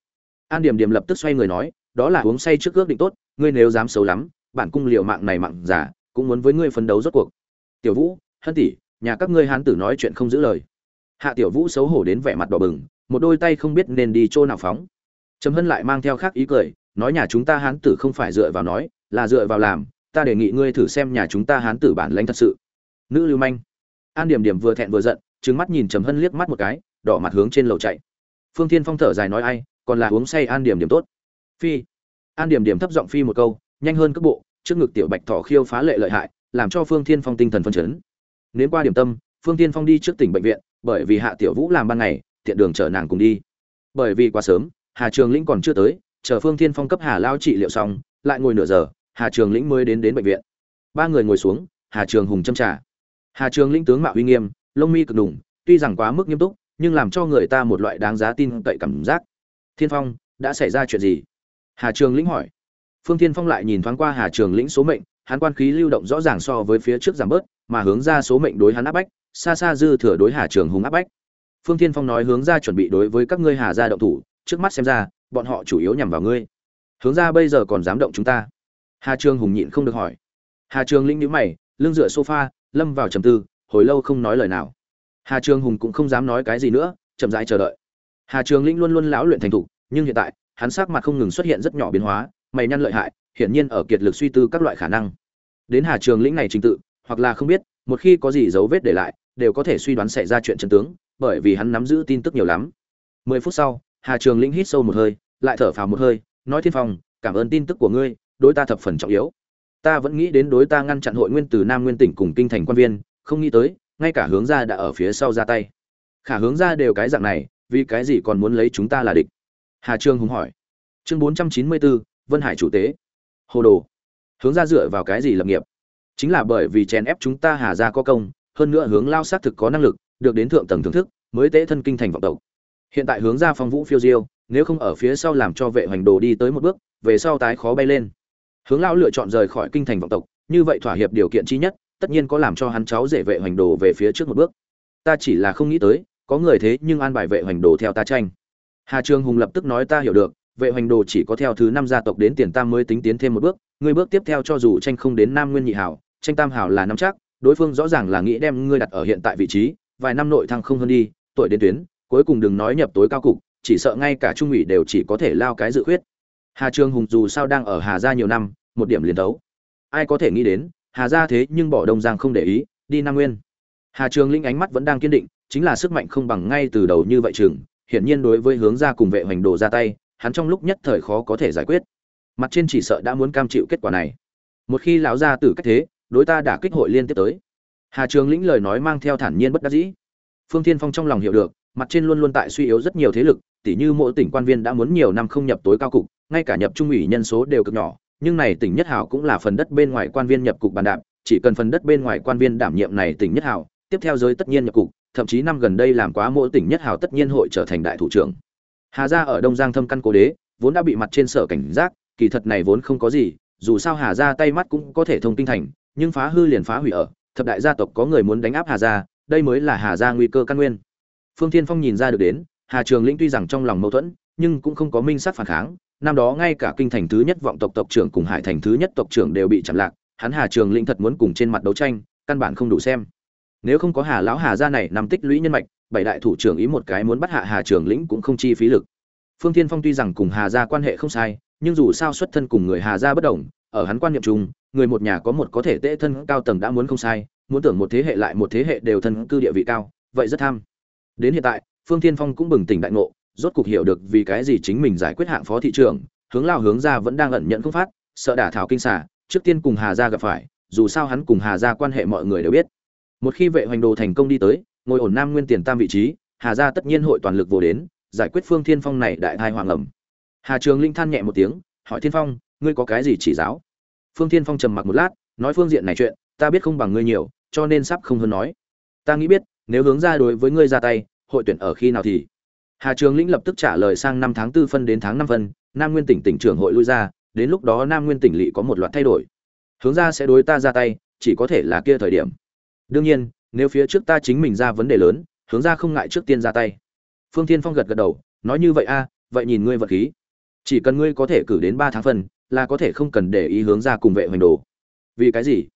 an điểm điểm lập tức xoay người nói, đó là uống say trước ước định tốt, ngươi nếu dám xấu lắm, bản cung liệu mạng này mạng giả, cũng muốn với ngươi phấn đấu rốt cuộc. Tiểu vũ, hân tỷ, nhà các ngươi hán tử nói chuyện không giữ lời. Hạ tiểu vũ xấu hổ đến vẻ mặt đỏ bừng, một đôi tay không biết nên đi chỗ nào phóng trầm hân lại mang theo khác ý cười, nói nhà chúng ta hán tử không phải dựa vào nói, là dựa vào làm, ta đề nghị ngươi thử xem nhà chúng ta hán tử bản lãnh thật sự. Nữ lưu manh. An điểm điểm vừa thẹn vừa giận, trừng mắt nhìn trầm hân liếc mắt một cái, đỏ mặt hướng trên lầu chạy. Phương thiên phong thở dài nói ai, còn là uống say an điểm điểm tốt. Phi. An điểm điểm thấp giọng phi một câu, nhanh hơn cước bộ, trước ngực tiểu bạch thỏ khiêu phá lệ lợi hại, làm cho phương thiên phong tinh thần phân chấn. Nếu qua điểm tâm, phương thiên phong đi trước tỉnh bệnh viện, bởi vì hạ tiểu vũ làm ban ngày, tiện đường chở nàng cùng đi. Bởi vì quá sớm hà trường lĩnh còn chưa tới, chờ phương thiên phong cấp hà lao trị liệu xong, lại ngồi nửa giờ, hà trường lĩnh mới đến đến bệnh viện. Ba người ngồi xuống, hà trường hùng châm trà. hà trường lĩnh tướng mạo uy nghiêm, lông mi cực đủng, tuy rằng quá mức nghiêm túc, nhưng làm cho người ta một loại đáng giá tin cậy cảm giác. Thiên phong, đã xảy ra chuyện gì? Hà trường lĩnh hỏi. Phương thiên phong lại nhìn thoáng qua hà trường lĩnh số mệnh, hắn quan khí lưu động rõ ràng so với phía trước giảm bớt, mà hướng ra số mệnh đối hắn áp bách, xa xa dư thừa đối hà trường hùng áp bách. Phương thiên phong nói hướng ra chuẩn bị đối với các ngươi hà gia động thủ trước mắt xem ra, bọn họ chủ yếu nhằm vào ngươi. Hướng ra bây giờ còn dám động chúng ta? Hà trường hùng nhịn không được hỏi. Hà trường lĩnh nhíu mày, lưng dựa sofa, lâm vào trầm tư, hồi lâu không nói lời nào. Hà trường hùng cũng không dám nói cái gì nữa, chậm rãi chờ đợi. Hà trường lĩnh luôn luôn lão luyện thành thục, nhưng hiện tại, hắn sắc mặt không ngừng xuất hiện rất nhỏ biến hóa, mày nhăn lợi hại, hiển nhiên ở kiệt lực suy tư các loại khả năng. Đến hà trường lĩnh này trình tự, hoặc là không biết, một khi có gì dấu vết để lại, đều có thể suy đoán xảy ra chuyện chân tướng, bởi vì hắn nắm giữ tin tức nhiều lắm. Mười phút sau hà trường lĩnh hít sâu một hơi, lại thở phào một hơi, nói thiên phong, cảm ơn tin tức của ngươi, đối ta thập phần trọng yếu. Ta vẫn nghĩ đến đối ta ngăn chặn hội nguyên từ nam nguyên tỉnh cùng kinh thành quan viên, không nghĩ tới, ngay cả hướng ra đã ở phía sau ra tay. Khả hướng ra đều cái dạng này, vì cái gì còn muốn lấy chúng ta là địch? Hà Trường hùng hỏi. Chương bốn trăm chín mươi bốn vân hải chủ tế. Hồ đồ. Hướng ra dựa vào cái gì lập nghiệp? Chính là bởi vì chèn ép chúng ta hà Gia có công, hơn nữa hướng lao xác thực có năng lực, được đến thượng tầng thưởng thức, mới tế thân kinh thành vọng tộc hiện tại hướng ra phong vũ phiêu diêu, nếu không ở phía sau làm cho vệ hoành đồ đi tới một bước, về sau tái khó bay lên. Hướng lao lựa chọn rời khỏi kinh thành vọng tộc, như vậy thỏa hiệp điều kiện chi nhất, tất nhiên có làm cho hắn cháu rể vệ hoành đồ về phía trước một bước. Ta chỉ là không nghĩ tới, có người thế nhưng an bài vệ hoành đồ theo ta tranh. Hà trường hùng lập tức nói ta hiểu được, vệ hoành đồ chỉ có theo thứ năm gia tộc đến tiền tam mới tính tiến thêm một bước, ngươi bước tiếp theo cho dù tranh không đến nam nguyên nhị hảo, tranh tam hảo là năm chắc, đối phương rõ ràng là nghĩ đem ngươi đặt ở hiện tại vị trí, vài năm nội thăng không hơn đi, tuổi đến tuyến cuối cùng đừng nói nhập tối cao cục, chỉ sợ ngay cả trung ủy đều chỉ có thể lao cái dự khuyết. Hà trường hùng dù sao đang ở hà gia nhiều năm, một điểm liền đấu. ai có thể nghĩ đến, hà gia thế nhưng bỏ đông giang không để ý, đi nam nguyên. Hà trường linh ánh mắt vẫn đang kiên định, chính là sức mạnh không bằng ngay từ đầu như vậy chừng, hiển nhiên đối với hướng ra cùng vệ hoành đồ ra tay, hắn trong lúc nhất thời khó có thể giải quyết. Mặt trên chỉ sợ đã muốn cam chịu kết quả này. Một khi lão gia tử cách thế, đối ta đã kích hội liên tiếp tới. Hà trường lĩnh lời nói mang theo thản nhiên bất đắc dĩ. Phương thiên phong trong lòng hiểu được mặt trên luôn luôn tại suy yếu rất nhiều thế lực, tỉ như mỗi tỉnh quan viên đã muốn nhiều năm không nhập tối cao cục, ngay cả nhập trung ủy nhân số đều cực nhỏ, nhưng này tỉnh nhất hảo cũng là phần đất bên ngoài quan viên nhập cục bàn đạp, chỉ cần phần đất bên ngoài quan viên đảm nhiệm này tỉnh nhất hảo, tiếp theo giới tất nhiên nhập cục, thậm chí năm gần đây làm quá mỗi tỉnh nhất hảo tất nhiên hội trở thành đại thủ trưởng. Hà gia ở đông giang thâm căn cố đế, vốn đã bị mặt trên sở cảnh giác, kỳ thật này vốn không có gì, dù sao hà gia tay mắt cũng có thể thông tinh thành, nhưng phá hư liền phá hủy ở, thập đại gia tộc có người muốn đánh áp hà gia, đây mới là hà gia nguy cơ căn nguyên phương thiên phong nhìn ra được đến, hà trường lĩnh tuy rằng trong lòng mâu thuẫn, nhưng cũng không có minh sát phản kháng. Năm đó ngay cả kinh thành thứ nhất vọng tộc tộc trưởng cùng hải thành thứ nhất tộc trưởng đều bị chặn lạc, hắn hà trường lĩnh thật muốn cùng trên mặt đấu tranh, căn bản không đủ xem. Nếu không có hà lão hà gia này nằm tích lũy nhân mạch, bảy đại thủ trưởng ý một cái muốn bắt hạ hà trường lĩnh cũng không chi phí lực. Phương thiên phong tuy rằng cùng hà gia quan hệ không sai, nhưng dù sao xuất thân cùng người hà gia bất đồng, ở hắn quan niệm chung, người một nhà có một có thể tệ thân cao tầng đã muốn không sai, muốn tưởng một thế hệ lại một thế hệ đều thân cư địa vị cao, vậy rất tham đến hiện tại, phương thiên phong cũng bừng tỉnh đại ngộ, rốt cục hiểu được vì cái gì chính mình giải quyết hạng phó thị trưởng, hướng lao hướng ra vẫn đang ẩn nhận không phát, sợ đả thảo kinh xả trước tiên cùng hà gia gặp phải, dù sao hắn cùng hà gia quan hệ mọi người đều biết. Một khi vệ hoành đồ thành công đi tới, ngồi ổn nam nguyên tiền tam vị trí, hà gia tất nhiên hội toàn lực vô đến, giải quyết phương thiên phong này đại thai hoàng ẩm. Hà trường linh than nhẹ một tiếng, hỏi thiên phong, ngươi có cái gì chỉ giáo? Phương thiên phong trầm mặc một lát, nói phương diện này chuyện, ta biết không bằng ngươi nhiều, cho nên sắp không hơn nói. Ta nghĩ biết nếu hướng ra đối với ngươi ra tay, hội tuyển ở khi nào thì? Hà trường lĩnh lập tức trả lời sang năm tháng tư phân đến tháng năm phân, nam nguyên tỉnh tỉnh trưởng hội lui ra, đến lúc đó nam nguyên tỉnh lỵ có một loạt thay đổi. Hướng ra sẽ đối ta ra tay, chỉ có thể là kia thời điểm. Đương nhiên, nếu phía trước ta chính mình ra vấn đề lớn, hướng ra không ngại trước tiên ra tay. Phương thiên phong gật gật đầu, nói như vậy a, vậy nhìn ngươi vật khí. Chỉ cần ngươi có thể cử đến ba tháng phân, là có thể không cần để ý hướng ra cùng vệ hoành đồ. Vì cái gì?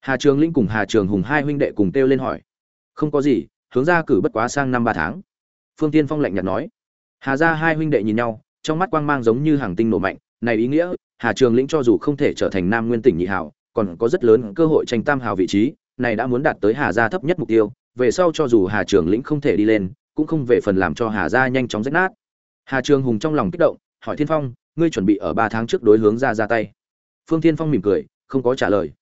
Hà trường linh cùng hà trường hùng hai huynh đệ cùng kêu lên hỏi không có gì, hướng ra cử bất quá sang năm ba tháng. Phương tiên phong lạnh nhạt nói. Hà ra hai huynh đệ nhìn nhau, trong mắt quang mang giống như hàng tinh nổ mạnh, này ý nghĩa, hà trường lĩnh cho dù không thể trở thành nam nguyên tỉnh nhị hảo, còn có rất lớn cơ hội tranh tam hào vị trí, này đã muốn đạt tới hà gia thấp nhất mục tiêu, về sau cho dù hà trường lĩnh không thể đi lên, cũng không về phần làm cho hà gia nhanh chóng rách nát. Hà trường hùng trong lòng kích động, hỏi thiên phong, ngươi chuẩn bị ở ba tháng trước đối hướng ra ra tay? Phương thiên phong mỉm cười, không có trả lời.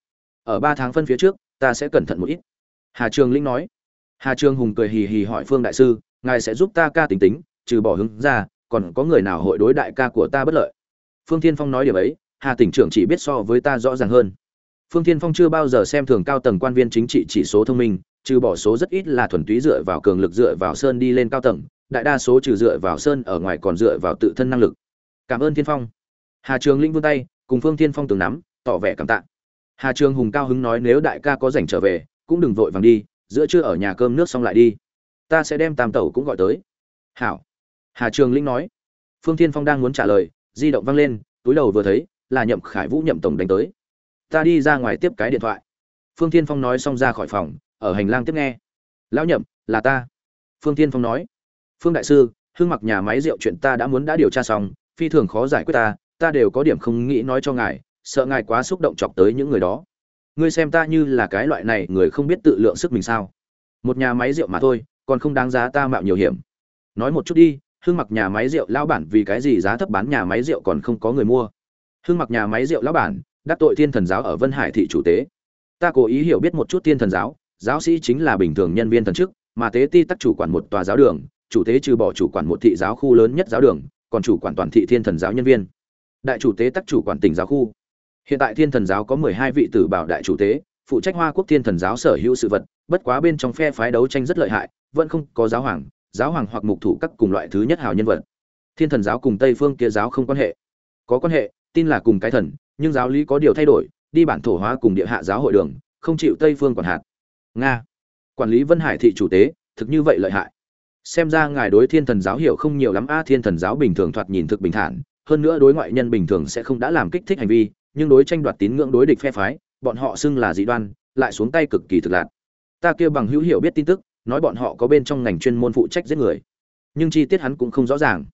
Ở ba tháng phân phía trước, ta sẽ cẩn thận một ít. Hà trường lĩnh nói hà trường hùng cười hì hì hỏi phương đại sư, ngài sẽ giúp ta ca tính tính, trừ bỏ hứng ra, còn có người nào hội đối đại ca của ta bất lợi? Phương thiên phong nói điều ấy, hà tỉnh trưởng chỉ biết so với ta rõ ràng hơn. Phương thiên phong chưa bao giờ xem thường cao tầng quan viên chính trị chỉ số thông minh, trừ bỏ số rất ít là thuần túy dựa vào cường lực dựa vào sơn đi lên cao tầng, đại đa số trừ dựa vào sơn ở ngoài còn dựa vào tự thân năng lực. Cảm ơn thiên phong. Hà trường linh vươn tay, cùng phương thiên phong từng nắm, tỏ vẻ cảm tạ. Hà trường hùng cao hứng nói nếu đại ca có rảnh trở về, cũng đừng vội vàng đi giữa trưa ở nhà cơm nước xong lại đi. Ta sẽ đem tam tẩu cũng gọi tới. Hảo. Hà trường linh nói. Phương thiên phong đang muốn trả lời, di động văng lên, túi đầu vừa thấy là nhậm khải vũ nhậm tổng đánh tới. Ta đi ra ngoài tiếp cái điện thoại. Phương thiên phong nói xong ra khỏi phòng, ở hành lang tiếp nghe. Lão nhậm, là ta. Phương thiên phong nói. Phương đại sư, hương mặc nhà máy rượu chuyện ta đã muốn đã điều tra xong, phi thường khó giải quyết ta ta đều có điểm không nghĩ nói cho ngài, sợ ngài quá xúc động chọc tới những người đó ngươi xem ta như là cái loại này người không biết tự lượng sức mình sao? Một nhà máy rượu mà thôi, còn không đáng giá ta mạo nhiều hiểm. Nói một chút đi hương mặc nhà máy rượu lão bản vì cái gì giá thấp bán nhà máy rượu còn không có người mua? Hương mặc nhà máy rượu lão bản, đắc tội thiên thần giáo ở vân hải thị chủ tế. Ta cố ý hiểu biết một chút thiên thần giáo giáo sĩ chính là bình thường nhân viên thần chức, mà tế ti tắc chủ quản một tòa giáo đường, chủ tế trừ bỏ chủ quản một thị giáo khu lớn nhất giáo đường, còn chủ quản toàn thị thiên thần giáo nhân viên. Đại chủ tế tắc chủ quản tỉnh giáo khu hiện tại thiên thần giáo có mười hai vị tử bảo đại chủ tế, phụ trách hoa quốc thiên thần giáo sở hữu sự vật, bất quá bên trong phe phái đấu tranh rất lợi hại, vẫn không có giáo hoàng giáo hoàng hoặc mục thủ các cùng loại thứ nhất hào nhân vật. Thiên thần giáo cùng tây phương kia giáo không quan hệ. Có quan hệ, tin là cùng cái thần, nhưng giáo lý có điều thay đổi, đi bản thổ hóa cùng địa hạ giáo hội đường, không chịu tây phương quản hạt. Nga. Quản lý vân hải thị chủ tế, thực như vậy lợi hại. Xem ra ngài đối thiên thần giáo hiểu không nhiều lắm. A, thiên thần giáo bình thường thoạt nhìn thực bình thản, hơn nữa đối ngoại nhân bình thường sẽ không đã làm kích thích hành vi nhưng đối tranh đoạt tín ngưỡng đối địch phe phái, bọn họ xưng là dị đoan, lại xuống tay cực kỳ thực lạc. Ta kia bằng hữu hiểu biết tin tức, nói bọn họ có bên trong ngành chuyên môn phụ trách giết người. Nhưng chi tiết hắn cũng không rõ ràng.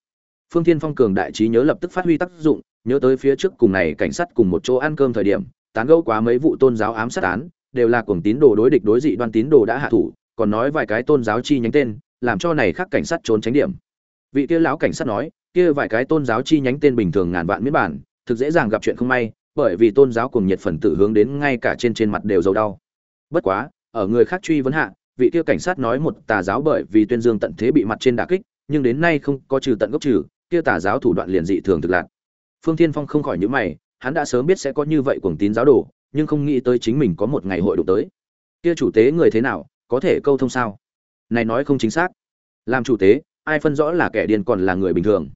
Phương thiên phong cường đại trí nhớ lập tức phát huy tác dụng, nhớ tới phía trước cùng này cảnh sát cùng một chỗ ăn cơm thời điểm, tán gẫu quá mấy vụ tôn giáo ám sát án, đều là cuồng tín đồ đối địch đối dị đoan tín đồ đã hạ thủ, còn nói vài cái tôn giáo chi nhánh tên, làm cho này khác cảnh sát trốn tránh điểm. Vị kia lão cảnh sát nói, kia vài cái tôn giáo chi nhánh tên bình thường ngàn vạn miễn bản, thực dễ dàng gặp chuyện không may bởi vì tôn giáo cùng nhiệt phần tử hướng đến ngay cả trên trên mặt đều dầu đau. Bất quá, ở người khác truy vấn hạ, vị kia cảnh sát nói một tà giáo bởi vì tuyên dương tận thế bị mặt trên đả kích, nhưng đến nay không có trừ tận gốc trừ, kia tà giáo thủ đoạn liền dị thường thực lạc. Phương thiên phong không khỏi nhíu mày, hắn đã sớm biết sẽ có như vậy cuồng tín giáo đồ, nhưng không nghĩ tới chính mình có một ngày hội đụng tới. Kia chủ tế người thế nào, có thể câu thông sao? Này nói không chính xác. Làm chủ tế, ai phân rõ là kẻ điên còn là người bình thường?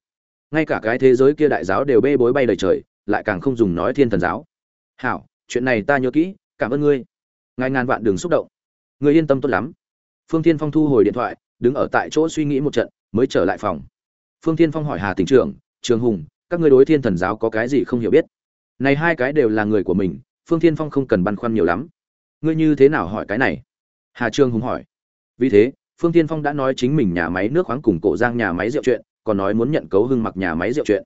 Ngay cả cái thế giới kia đại giáo đều bê bối bay đầy trời lại càng không dùng nói thiên thần giáo. Hảo, chuyện này ta nhớ kỹ, cảm ơn ngươi. Ngài ngàn vạn đường xúc động. Ngươi yên tâm tốt lắm. Phương thiên phong thu hồi điện thoại, đứng ở tại chỗ suy nghĩ một trận, mới trở lại phòng. Phương thiên phong hỏi hà tỉnh trưởng, trường hùng, các ngươi đối thiên thần giáo có cái gì không hiểu biết? Này hai cái đều là người của mình, phương thiên phong không cần băn khoăn nhiều lắm. Ngươi như thế nào hỏi cái này? Hà trường hùng hỏi. Vì thế, phương thiên phong đã nói chính mình nhà máy nước khoáng cùng cổ giang nhà máy rượu chuyện, còn nói muốn nhận cấu hưng mặc nhà máy rượu chuyện.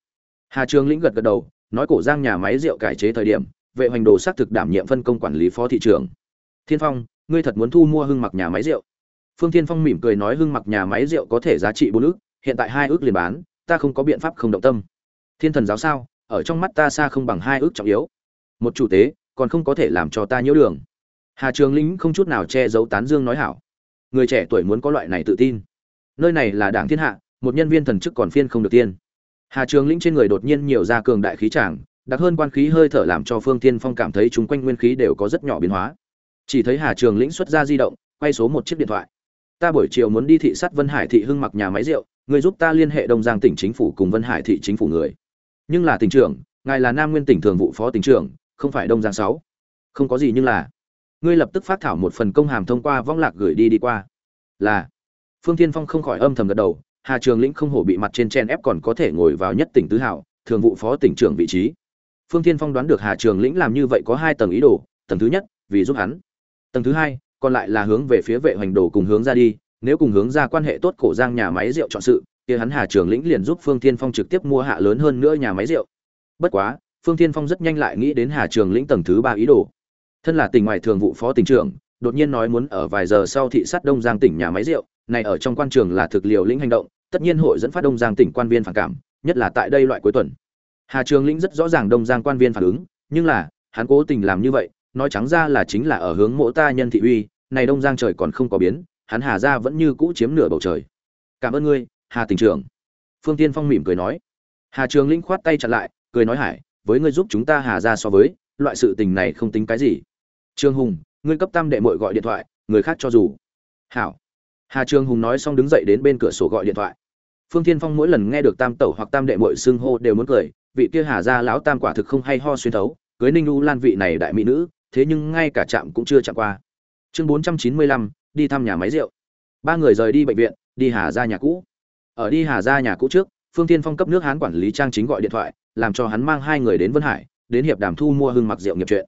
Hà trường lĩnh gật gật đầu nói cổ giang nhà máy rượu cải chế thời điểm, vệ hoành đồ xác thực đảm nhiệm phân công quản lý phó thị trưởng. Thiên phong, ngươi thật muốn thu mua hưng mặc nhà máy rượu? Phương thiên phong mỉm cười nói hưng mặc nhà máy rượu có thể giá trị bốn ước hiện tại hai ước liền bán, ta không có biện pháp không động tâm. Thiên thần giáo sao? Ở trong mắt ta xa không bằng hai ước trọng yếu. Một chủ tế, còn không có thể làm cho ta nhiễu đường. Hà trường lĩnh không chút nào che giấu tán dương nói hảo. Người trẻ tuổi muốn có loại này tự tin. Nơi này là đảng thiên hạ, một nhân viên thần chức còn phiên không được tiên hà trường lĩnh trên người đột nhiên nhiều ra cường đại khí tràng đặc hơn quan khí hơi thở làm cho phương Thiên phong cảm thấy chúng quanh nguyên khí đều có rất nhỏ biến hóa. Chỉ thấy hà trường lĩnh xuất ra di động, quay số một chiếc điện thoại. Ta buổi chiều muốn đi thị sát vân hải thị hưng mặc nhà máy rượu người giúp ta liên hệ đông giang tỉnh chính phủ cùng vân hải thị chính phủ người. Nhưng là tỉnh trưởng, ngài là nam nguyên tỉnh thường vụ phó tỉnh trưởng, không phải đông giang sáu. Không có gì nhưng là, ngươi lập tức phát thảo một phần công hàm thông qua vong lạc gửi đi đi qua. Là. Phương thiên phong không khỏi âm thầm gật đầu hà trường lĩnh không hổ bị mặt trên chen ép còn có thể ngồi vào nhất tỉnh tứ hảo thường vụ phó tỉnh trưởng vị trí. Phương thiên phong đoán được hà trường lĩnh làm như vậy có hai tầng ý đồ, tầng thứ nhất, vì giúp hắn. Tầng thứ hai, còn lại là hướng về phía vệ hoành đồ cùng hướng ra đi, nếu cùng hướng ra quan hệ tốt cổ giang nhà máy rượu chọn sự, kia hắn hà trường lĩnh liền giúp phương thiên phong trực tiếp mua hạ lớn hơn nữa nhà máy rượu. Bất quá, phương thiên phong rất nhanh lại nghĩ đến hà trường lĩnh tầng thứ ba ý đồ. Thân là tỉnh ngoài thường vụ phó tỉnh trưởng, đột nhiên nói muốn ở vài giờ sau thị sát đông giang tỉnh nhà máy rượu, này ở trong quan trường là thực liều lĩnh hành động tất nhiên hội dẫn phát đông giang tỉnh quan viên phản cảm, nhất là tại đây loại cuối tuần. Hà trường lĩnh rất rõ ràng đông giang quan viên phản ứng, nhưng là, hắn cố tình làm như vậy, nói trắng ra là chính là ở hướng mộ ta nhân thị uy, này đông giang trời còn không có biến, hắn hà ra vẫn như cũ chiếm nửa bầu trời. Cảm ơn ngươi, hà tỉnh trưởng. Phương tiên phong mỉm cười nói. Hà trường lĩnh khoát tay chặn lại, cười nói hải, với ngươi giúp chúng ta hà ra so với, loại sự tình này không tính cái gì. Trương hùng, ngươi cấp tam đệ muội gọi điện thoại, người khác cho dù. Hảo hà Trường hùng nói xong đứng dậy đến bên cửa sổ gọi điện thoại. Phương thiên phong mỗi lần nghe được tam tẩu hoặc tam đệ muội xưng hô đều muốn cười, vị kia hà gia lão tam quả thực không hay ho xuyên thấu, cưới ninh u lan vị này đại mỹ nữ, thế nhưng ngay cả chạm cũng chưa chạm qua. Chương bốn trăm chín mươi lăm, đi thăm nhà máy rượu. Ba người rời đi bệnh viện, đi hà gia nhà cũ. Ở đi hà gia nhà cũ trước, phương thiên phong cấp nước hán quản lý trang chính gọi điện thoại, làm cho hắn mang hai người đến vân hải, đến hiệp đàm thu mua hương mặc rượu nghiệp chuyện.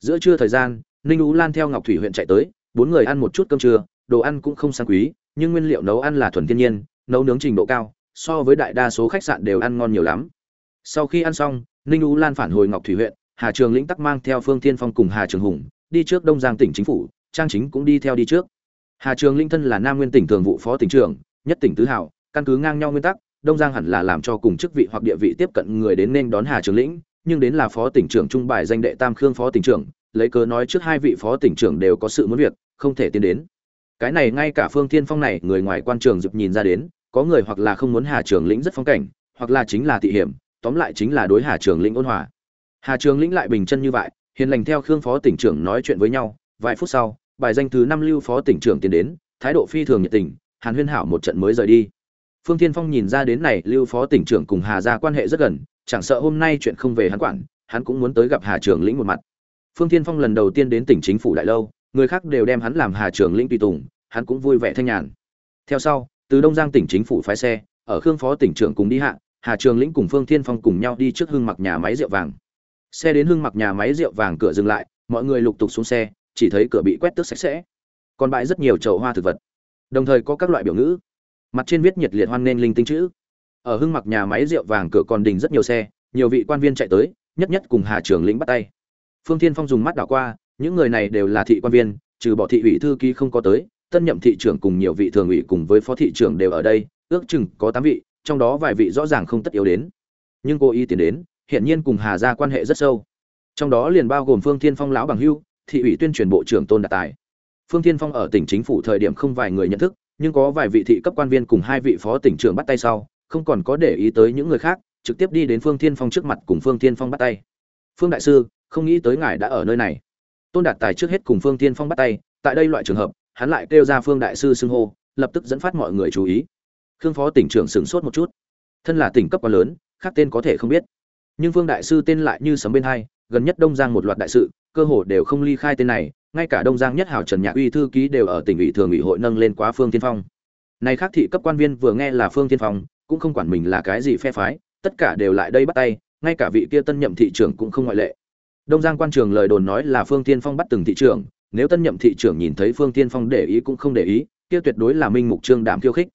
Giữa trưa thời gian, ninh U lan theo ngọc thủy huyện chạy tới, bốn người ăn một chút cơm trưa đồ ăn cũng không sang quý, nhưng nguyên liệu nấu ăn là thuần thiên nhiên, nấu nướng trình độ cao, so với đại đa số khách sạn đều ăn ngon nhiều lắm. Sau khi ăn xong, ninh U lan phản hồi ngọc thủy huyện, hà trường lĩnh tắc mang theo phương thiên phong cùng hà trường hùng, đi trước đông giang tỉnh chính phủ, trang chính cũng đi theo đi trước. Hà trường linh thân là nam nguyên tỉnh thường vụ phó tỉnh trưởng, nhất tỉnh tứ hảo căn cứ ngang nhau nguyên tắc, đông giang hẳn là làm cho cùng chức vị hoặc địa vị tiếp cận người đến nên đón hà trường lĩnh, nhưng đến là phó tỉnh trưởng trung bài danh đệ tam khương phó tỉnh trưởng, lấy cớ nói trước hai vị phó tỉnh trưởng đều có sự muốn việc, không thể tiến đến cái này ngay cả phương thiên phong này, người ngoài quan trường dịp nhìn ra đến, có người hoặc là không muốn hà trường lĩnh rất phong cảnh, hoặc là chính là thị hiểm, tóm lại chính là đối hà trường lĩnh ôn hòa. Hà trường lĩnh lại bình chân như vậy, hiền lành theo khương phó tỉnh trưởng nói chuyện với nhau, vài phút sau, bài danh thứ năm lưu phó tỉnh trưởng tiến đến, thái độ phi thường nhiệt tình, hàn huyên hảo một trận mới rời đi. Phương thiên phong nhìn ra đến này, lưu phó tỉnh trưởng cùng hà ra quan hệ rất gần, chẳng sợ hôm nay chuyện không về hắn quản, hắn cũng muốn tới gặp hà trường lĩnh một mặt. Phương thiên phong lần đầu tiên đến tỉnh chính phủ đại lâu người khác đều đem hắn làm hà trường lĩnh tùy tùng, hắn cũng vui vẻ thanh nhàn. Theo sau, từ đông giang tỉnh chính phủ phái xe, ở khương phó tỉnh trưởng cùng đi hạ, hà trường lĩnh cùng phương thiên phong cùng nhau đi trước hưng mặc nhà máy rượu vàng. Xe đến hưng mặc nhà máy rượu vàng cửa dừng lại, mọi người lục tục xuống xe, chỉ thấy cửa bị quét tước sạch sẽ. Còn bãi rất nhiều chậu hoa thực vật. Đồng thời có các loại biểu ngữ. Mặt trên viết nhiệt liệt hoan nghênh linh tinh chữ. Ở hưng mặc nhà máy rượu vàng cửa còn đình rất nhiều xe, nhiều vị quan viên chạy tới, nhất nhất cùng hà trường lĩnh bắt tay. Phương thiên phong dùng mắt đảo qua những người này đều là thị quan viên, trừ bỏ thị ủy thư ký không có tới, tân nhậm thị trưởng cùng nhiều vị thường ủy cùng với phó thị trưởng đều ở đây, ước chừng có tám vị, trong đó vài vị rõ ràng không tất yếu đến. Nhưng cô y tiến đến hiện nhiên cùng hà ra quan hệ rất sâu. Trong đó liền bao gồm phương thiên phong lão bằng hưu, thị ủy tuyên truyền bộ trưởng tôn đạt tài. Phương thiên phong ở tỉnh chính phủ thời điểm không vài người nhận thức, nhưng có vài vị thị cấp quan viên cùng hai vị phó tỉnh trưởng bắt tay sau, không còn có để ý tới những người khác, trực tiếp đi đến phương thiên phong trước mặt cùng phương thiên phong bắt tay. Phương đại sư, không nghĩ tới ngài đã ở nơi này tôn đạt tài trước hết cùng phương thiên phong bắt tay, tại đây loại trường hợp, hắn lại kêu ra phương đại sư xưng hô, lập tức dẫn phát mọi người chú ý. Khương phó tỉnh trưởng sửng sốt một chút. Thân là tỉnh cấp quá lớn, khác tên có thể không biết. Nhưng phương đại sư tên lại như sấm bên hai, gần nhất đông giang một loạt đại sự, cơ hồ đều không ly khai tên này, ngay cả đông giang nhất hảo trần nhạc uy thư ký đều ở tỉnh ủy thường ủy hội nâng lên quá phương tiên phong. Này khác thị cấp quan viên vừa nghe là phương tiên phong, cũng không quản mình là cái gì phe phái, tất cả đều lại đây bắt tay, ngay cả vị kia tân nhậm thị trưởng cũng không ngoại lệ đông giang quan trường lời đồn nói là phương tiên phong bắt từng thị trưởng, nếu tân nhậm thị trưởng nhìn thấy phương tiên phong để ý cũng không để ý, kia tuyệt đối là minh mục trương đảm khiêu khích.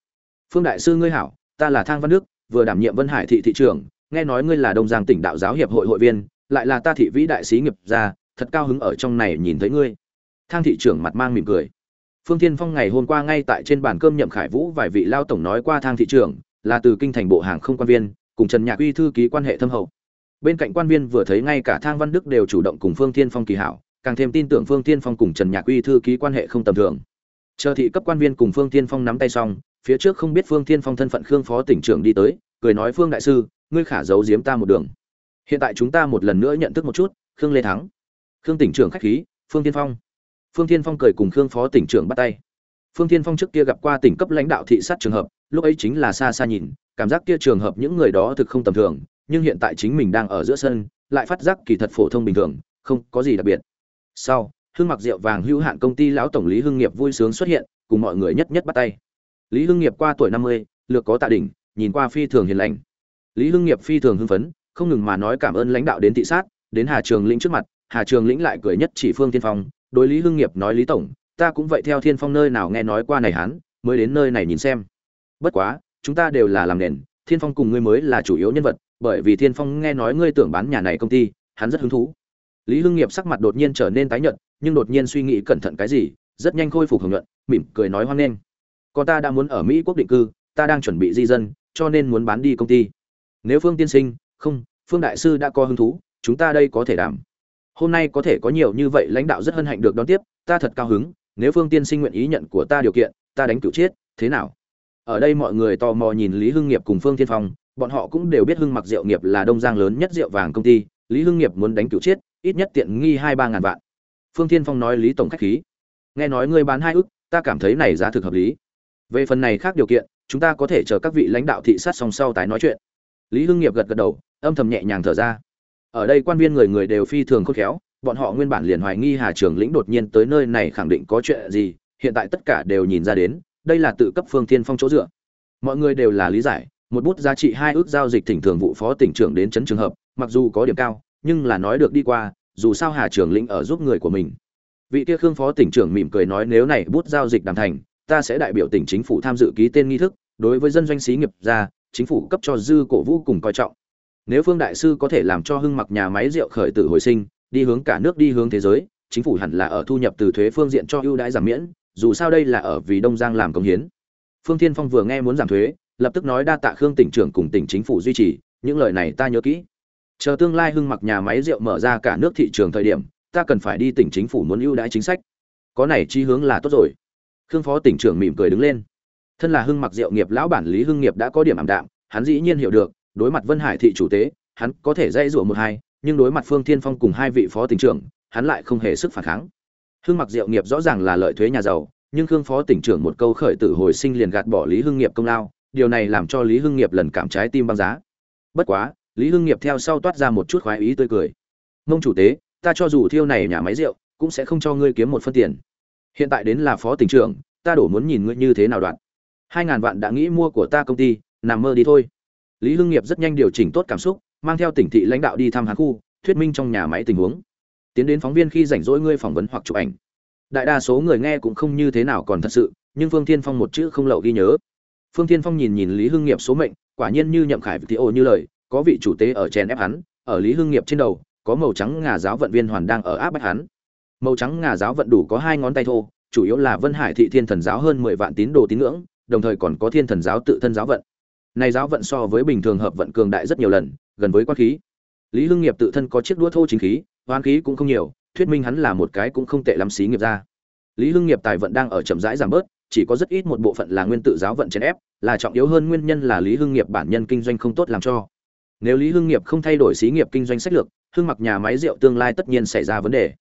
Phương đại sư ngươi hảo, ta là thang văn đức, vừa đảm nhiệm vân hải thị thị trưởng, nghe nói ngươi là đông giang tỉnh đạo giáo hiệp hội hội viên, lại là ta thị vĩ đại sĩ nghiệp gia, thật cao hứng ở trong này nhìn thấy ngươi. Thang thị trưởng mặt mang mỉm cười. Phương tiên phong ngày hôm qua ngay tại trên bàn cơm nhậm khải vũ vài vị lao tổng nói qua thang thị trưởng, là từ kinh thành bộ hàng không quan viên, cùng trần nhạc uy thư ký quan hệ thâm hậu bên cạnh quan viên vừa thấy ngay cả thang văn đức đều chủ động cùng phương thiên phong kỳ hảo, càng thêm tin tưởng phương thiên phong cùng trần nhạc uy thư ký quan hệ không tầm thường. Chờ thị cấp quan viên cùng phương thiên phong nắm tay xong, phía trước không biết phương thiên phong thân phận khương phó tỉnh trưởng đi tới, cười nói, phương đại sư, ngươi khả giấu giếm ta một đường. Hiện tại chúng ta một lần nữa nhận thức một chút, khương lê thắng. Khương tỉnh trưởng khách khí, phương thiên phong. Phương thiên phong cười cùng khương phó tỉnh trưởng bắt tay. Phương thiên phong trước kia gặp qua tỉnh cấp lãnh đạo thị sát trường hợp, lúc ấy chính là xa xa nhìn, cảm giác kia trường hợp những người đó thực không tầm thường nhưng hiện tại chính mình đang ở giữa sân, lại phát giác kỳ thật phổ thông bình thường, không có gì đặc biệt. Sau, hưng mặc rượu vàng hữu hạn công ty lão tổng lý hưng nghiệp vui sướng xuất hiện, cùng mọi người nhất nhất bắt tay. Lý hưng nghiệp qua tuổi năm mươi, lược có tạ đỉnh, nhìn qua phi thường hiền lành. Lý hưng nghiệp phi thường hưng phấn, không ngừng mà nói cảm ơn lãnh đạo đến thị sát, đến hà trường lĩnh trước mặt, hà trường lĩnh lại cười nhất chỉ phương thiên phong, đối lý hưng nghiệp nói, lý tổng, ta cũng vậy theo thiên phong nơi nào nghe nói qua này hắn, mới đến nơi này nhìn xem. Bất quá, chúng ta đều là làm nền thiên phong cùng ngươi mới là chủ yếu nhân vật, bởi vì thiên phong nghe nói ngươi tưởng bán nhà này công ty, hắn rất hứng thú. Lý hưng nghiệp sắc mặt đột nhiên trở nên tái nhợt, nhưng đột nhiên suy nghĩ cẩn thận cái gì, rất nhanh khôi phục hưởng luận, mỉm cười nói hoan nghênh. Còn ta đã muốn ở mỹ quốc định cư, ta đang chuẩn bị di dân, cho nên muốn bán đi công ty. Nếu phương tiên sinh, không, phương đại sư đã có hứng thú, chúng ta đây có thể đảm. Hôm nay có thể có nhiều như vậy lãnh đạo rất hân hạnh được đón tiếp, ta thật cao hứng, nếu phương tiên sinh nguyện ý nhận của ta điều kiện, ta đánh cựu chết, thế nào? Ở đây mọi người tò mò nhìn lý hưng nghiệp cùng phương tiên phong, bọn họ cũng đều biết hưng mặc rượu nghiệp là đông giang lớn nhất rượu vàng công ty, lý hưng nghiệp muốn đánh cựu chết ít nhất tiện nghi hai ba ngàn vạn. Phương tiên phong nói lý tổng khách khí. Nghe nói ngươi bán hai ức, ta cảm thấy này giá thực hợp lý. Về phần này khác điều kiện, chúng ta có thể chờ các vị lãnh đạo thị sát song sau tái nói chuyện. Lý hưng nghiệp gật gật đầu, âm thầm nhẹ nhàng thở ra. Ở đây quan viên người người đều phi thường khôn khéo, bọn họ nguyên bản liền hoài nghi hà trường lĩnh đột nhiên tới nơi này khẳng định có chuyện gì, hiện tại tất cả đều nhìn ra đến đây là tự cấp phương thiên phong chỗ dựa. Mọi người đều là lý giải, một bút giá trị hai ước giao dịch thỉnh thường vụ phó tỉnh trưởng đến chấn trường hợp, mặc dù có điểm cao, nhưng là nói được đi qua, dù sao hà trường lĩnh ở giúp người của mình. Vị kia khương phó tỉnh trưởng mỉm cười nói nếu này bút giao dịch đàm thành, ta sẽ đại biểu tỉnh chính phủ tham dự ký tên nghi thức, đối với dân doanh xí nghiệp ra, chính phủ cấp cho dư cổ vũ cùng coi trọng. Nếu phương đại sư có thể làm cho hưng mặc nhà máy rượu khởi tử hồi sinh, đi hướng cả nước đi hướng thế giới, chính phủ hẳn là ở thu nhập từ thuế phương diện cho ưu đãi giảm miễn dù sao đây là ở vì đông giang làm công hiến. Phương thiên phong vừa nghe muốn giảm thuế, lập tức nói đa tạ khương tỉnh trưởng cùng tỉnh chính phủ duy trì, những lời này ta nhớ kỹ. Chờ tương lai hưng mặc nhà máy rượu mở ra cả nước thị trường thời điểm, ta cần phải đi tỉnh chính phủ muốn ưu đãi chính sách. Có này chi hướng là tốt rồi. Khương phó tỉnh trưởng mỉm cười đứng lên. Thân là hưng mặc rượu nghiệp lão bản lý hưng nghiệp đã có điểm ảm đạm, hắn dĩ nhiên hiểu được, đối mặt vân hải thị chủ tế, hắn có thể dây rủa một hai, nhưng đối mặt phương thiên phong cùng hai vị phó tỉnh trưởng, hắn lại không hề sức phản kháng. Hương mặc rượu nghiệp rõ ràng là lợi thuế nhà giàu, nhưng khương phó tỉnh trưởng một câu khởi tử hồi sinh liền gạt bỏ lý hưng nghiệp công lao, điều này làm cho lý hưng nghiệp lần cảm trái tim băng giá. Bất quá, lý hưng nghiệp theo sau toát ra một chút khoái ý tươi cười. Mông chủ tế, ta cho dù thiêu này nhà máy rượu, cũng sẽ không cho ngươi kiếm một phân tiền. Hiện tại đến là phó tỉnh trưởng, ta đổ muốn nhìn ngươi như thế nào đoạn. Hai ngàn vạn đã nghĩ mua của ta công ty, nằm mơ đi thôi. Lý hưng nghiệp rất nhanh điều chỉnh tốt cảm xúc, mang theo tỉnh thị lãnh đạo đi thăm hắn khu, thuyết minh trong nhà máy tình huống tiến đến phóng viên khi rảnh rỗi ngươi phỏng vấn hoặc chụp ảnh. Đại đa số người nghe cũng không như thế nào còn thật sự, nhưng phương thiên phong một chữ không lậu ghi nhớ. Phương thiên phong nhìn nhìn lý hưng nghiệp số mệnh, quả nhiên như nhậm khải thì ô như lời, có vị chủ tế ở chèn ép hắn, ở lý hưng nghiệp trên đầu, có màu trắng ngà giáo vận viên hoàn đang ở áp bách hắn. Màu trắng ngà giáo vận đủ có hai ngón tay thô, chủ yếu là vân hải thị thiên thần giáo hơn mười vạn tín đồ tín ngưỡng, đồng thời còn có thiên thần giáo tự thân giáo vận. Này giáo vận so với bình thường hợp vận cường đại rất nhiều lần, gần với quan khí. Lý hưng nghiệp tự thân có chiếc đũa thô chính khí hoán khí cũng không nhiều, thuyết minh hắn là một cái cũng không tệ lắm xí nghiệp ra lý hưng nghiệp tài vận đang ở chậm rãi giảm bớt, chỉ có rất ít một bộ phận là nguyên tự giáo vận chèn ép, là trọng yếu hơn nguyên nhân là lý hưng nghiệp bản nhân kinh doanh không tốt làm cho. Nếu lý hưng nghiệp không thay đổi xí nghiệp kinh doanh sách lược, hưng mặc nhà máy rượu tương lai tất nhiên xảy ra vấn đề.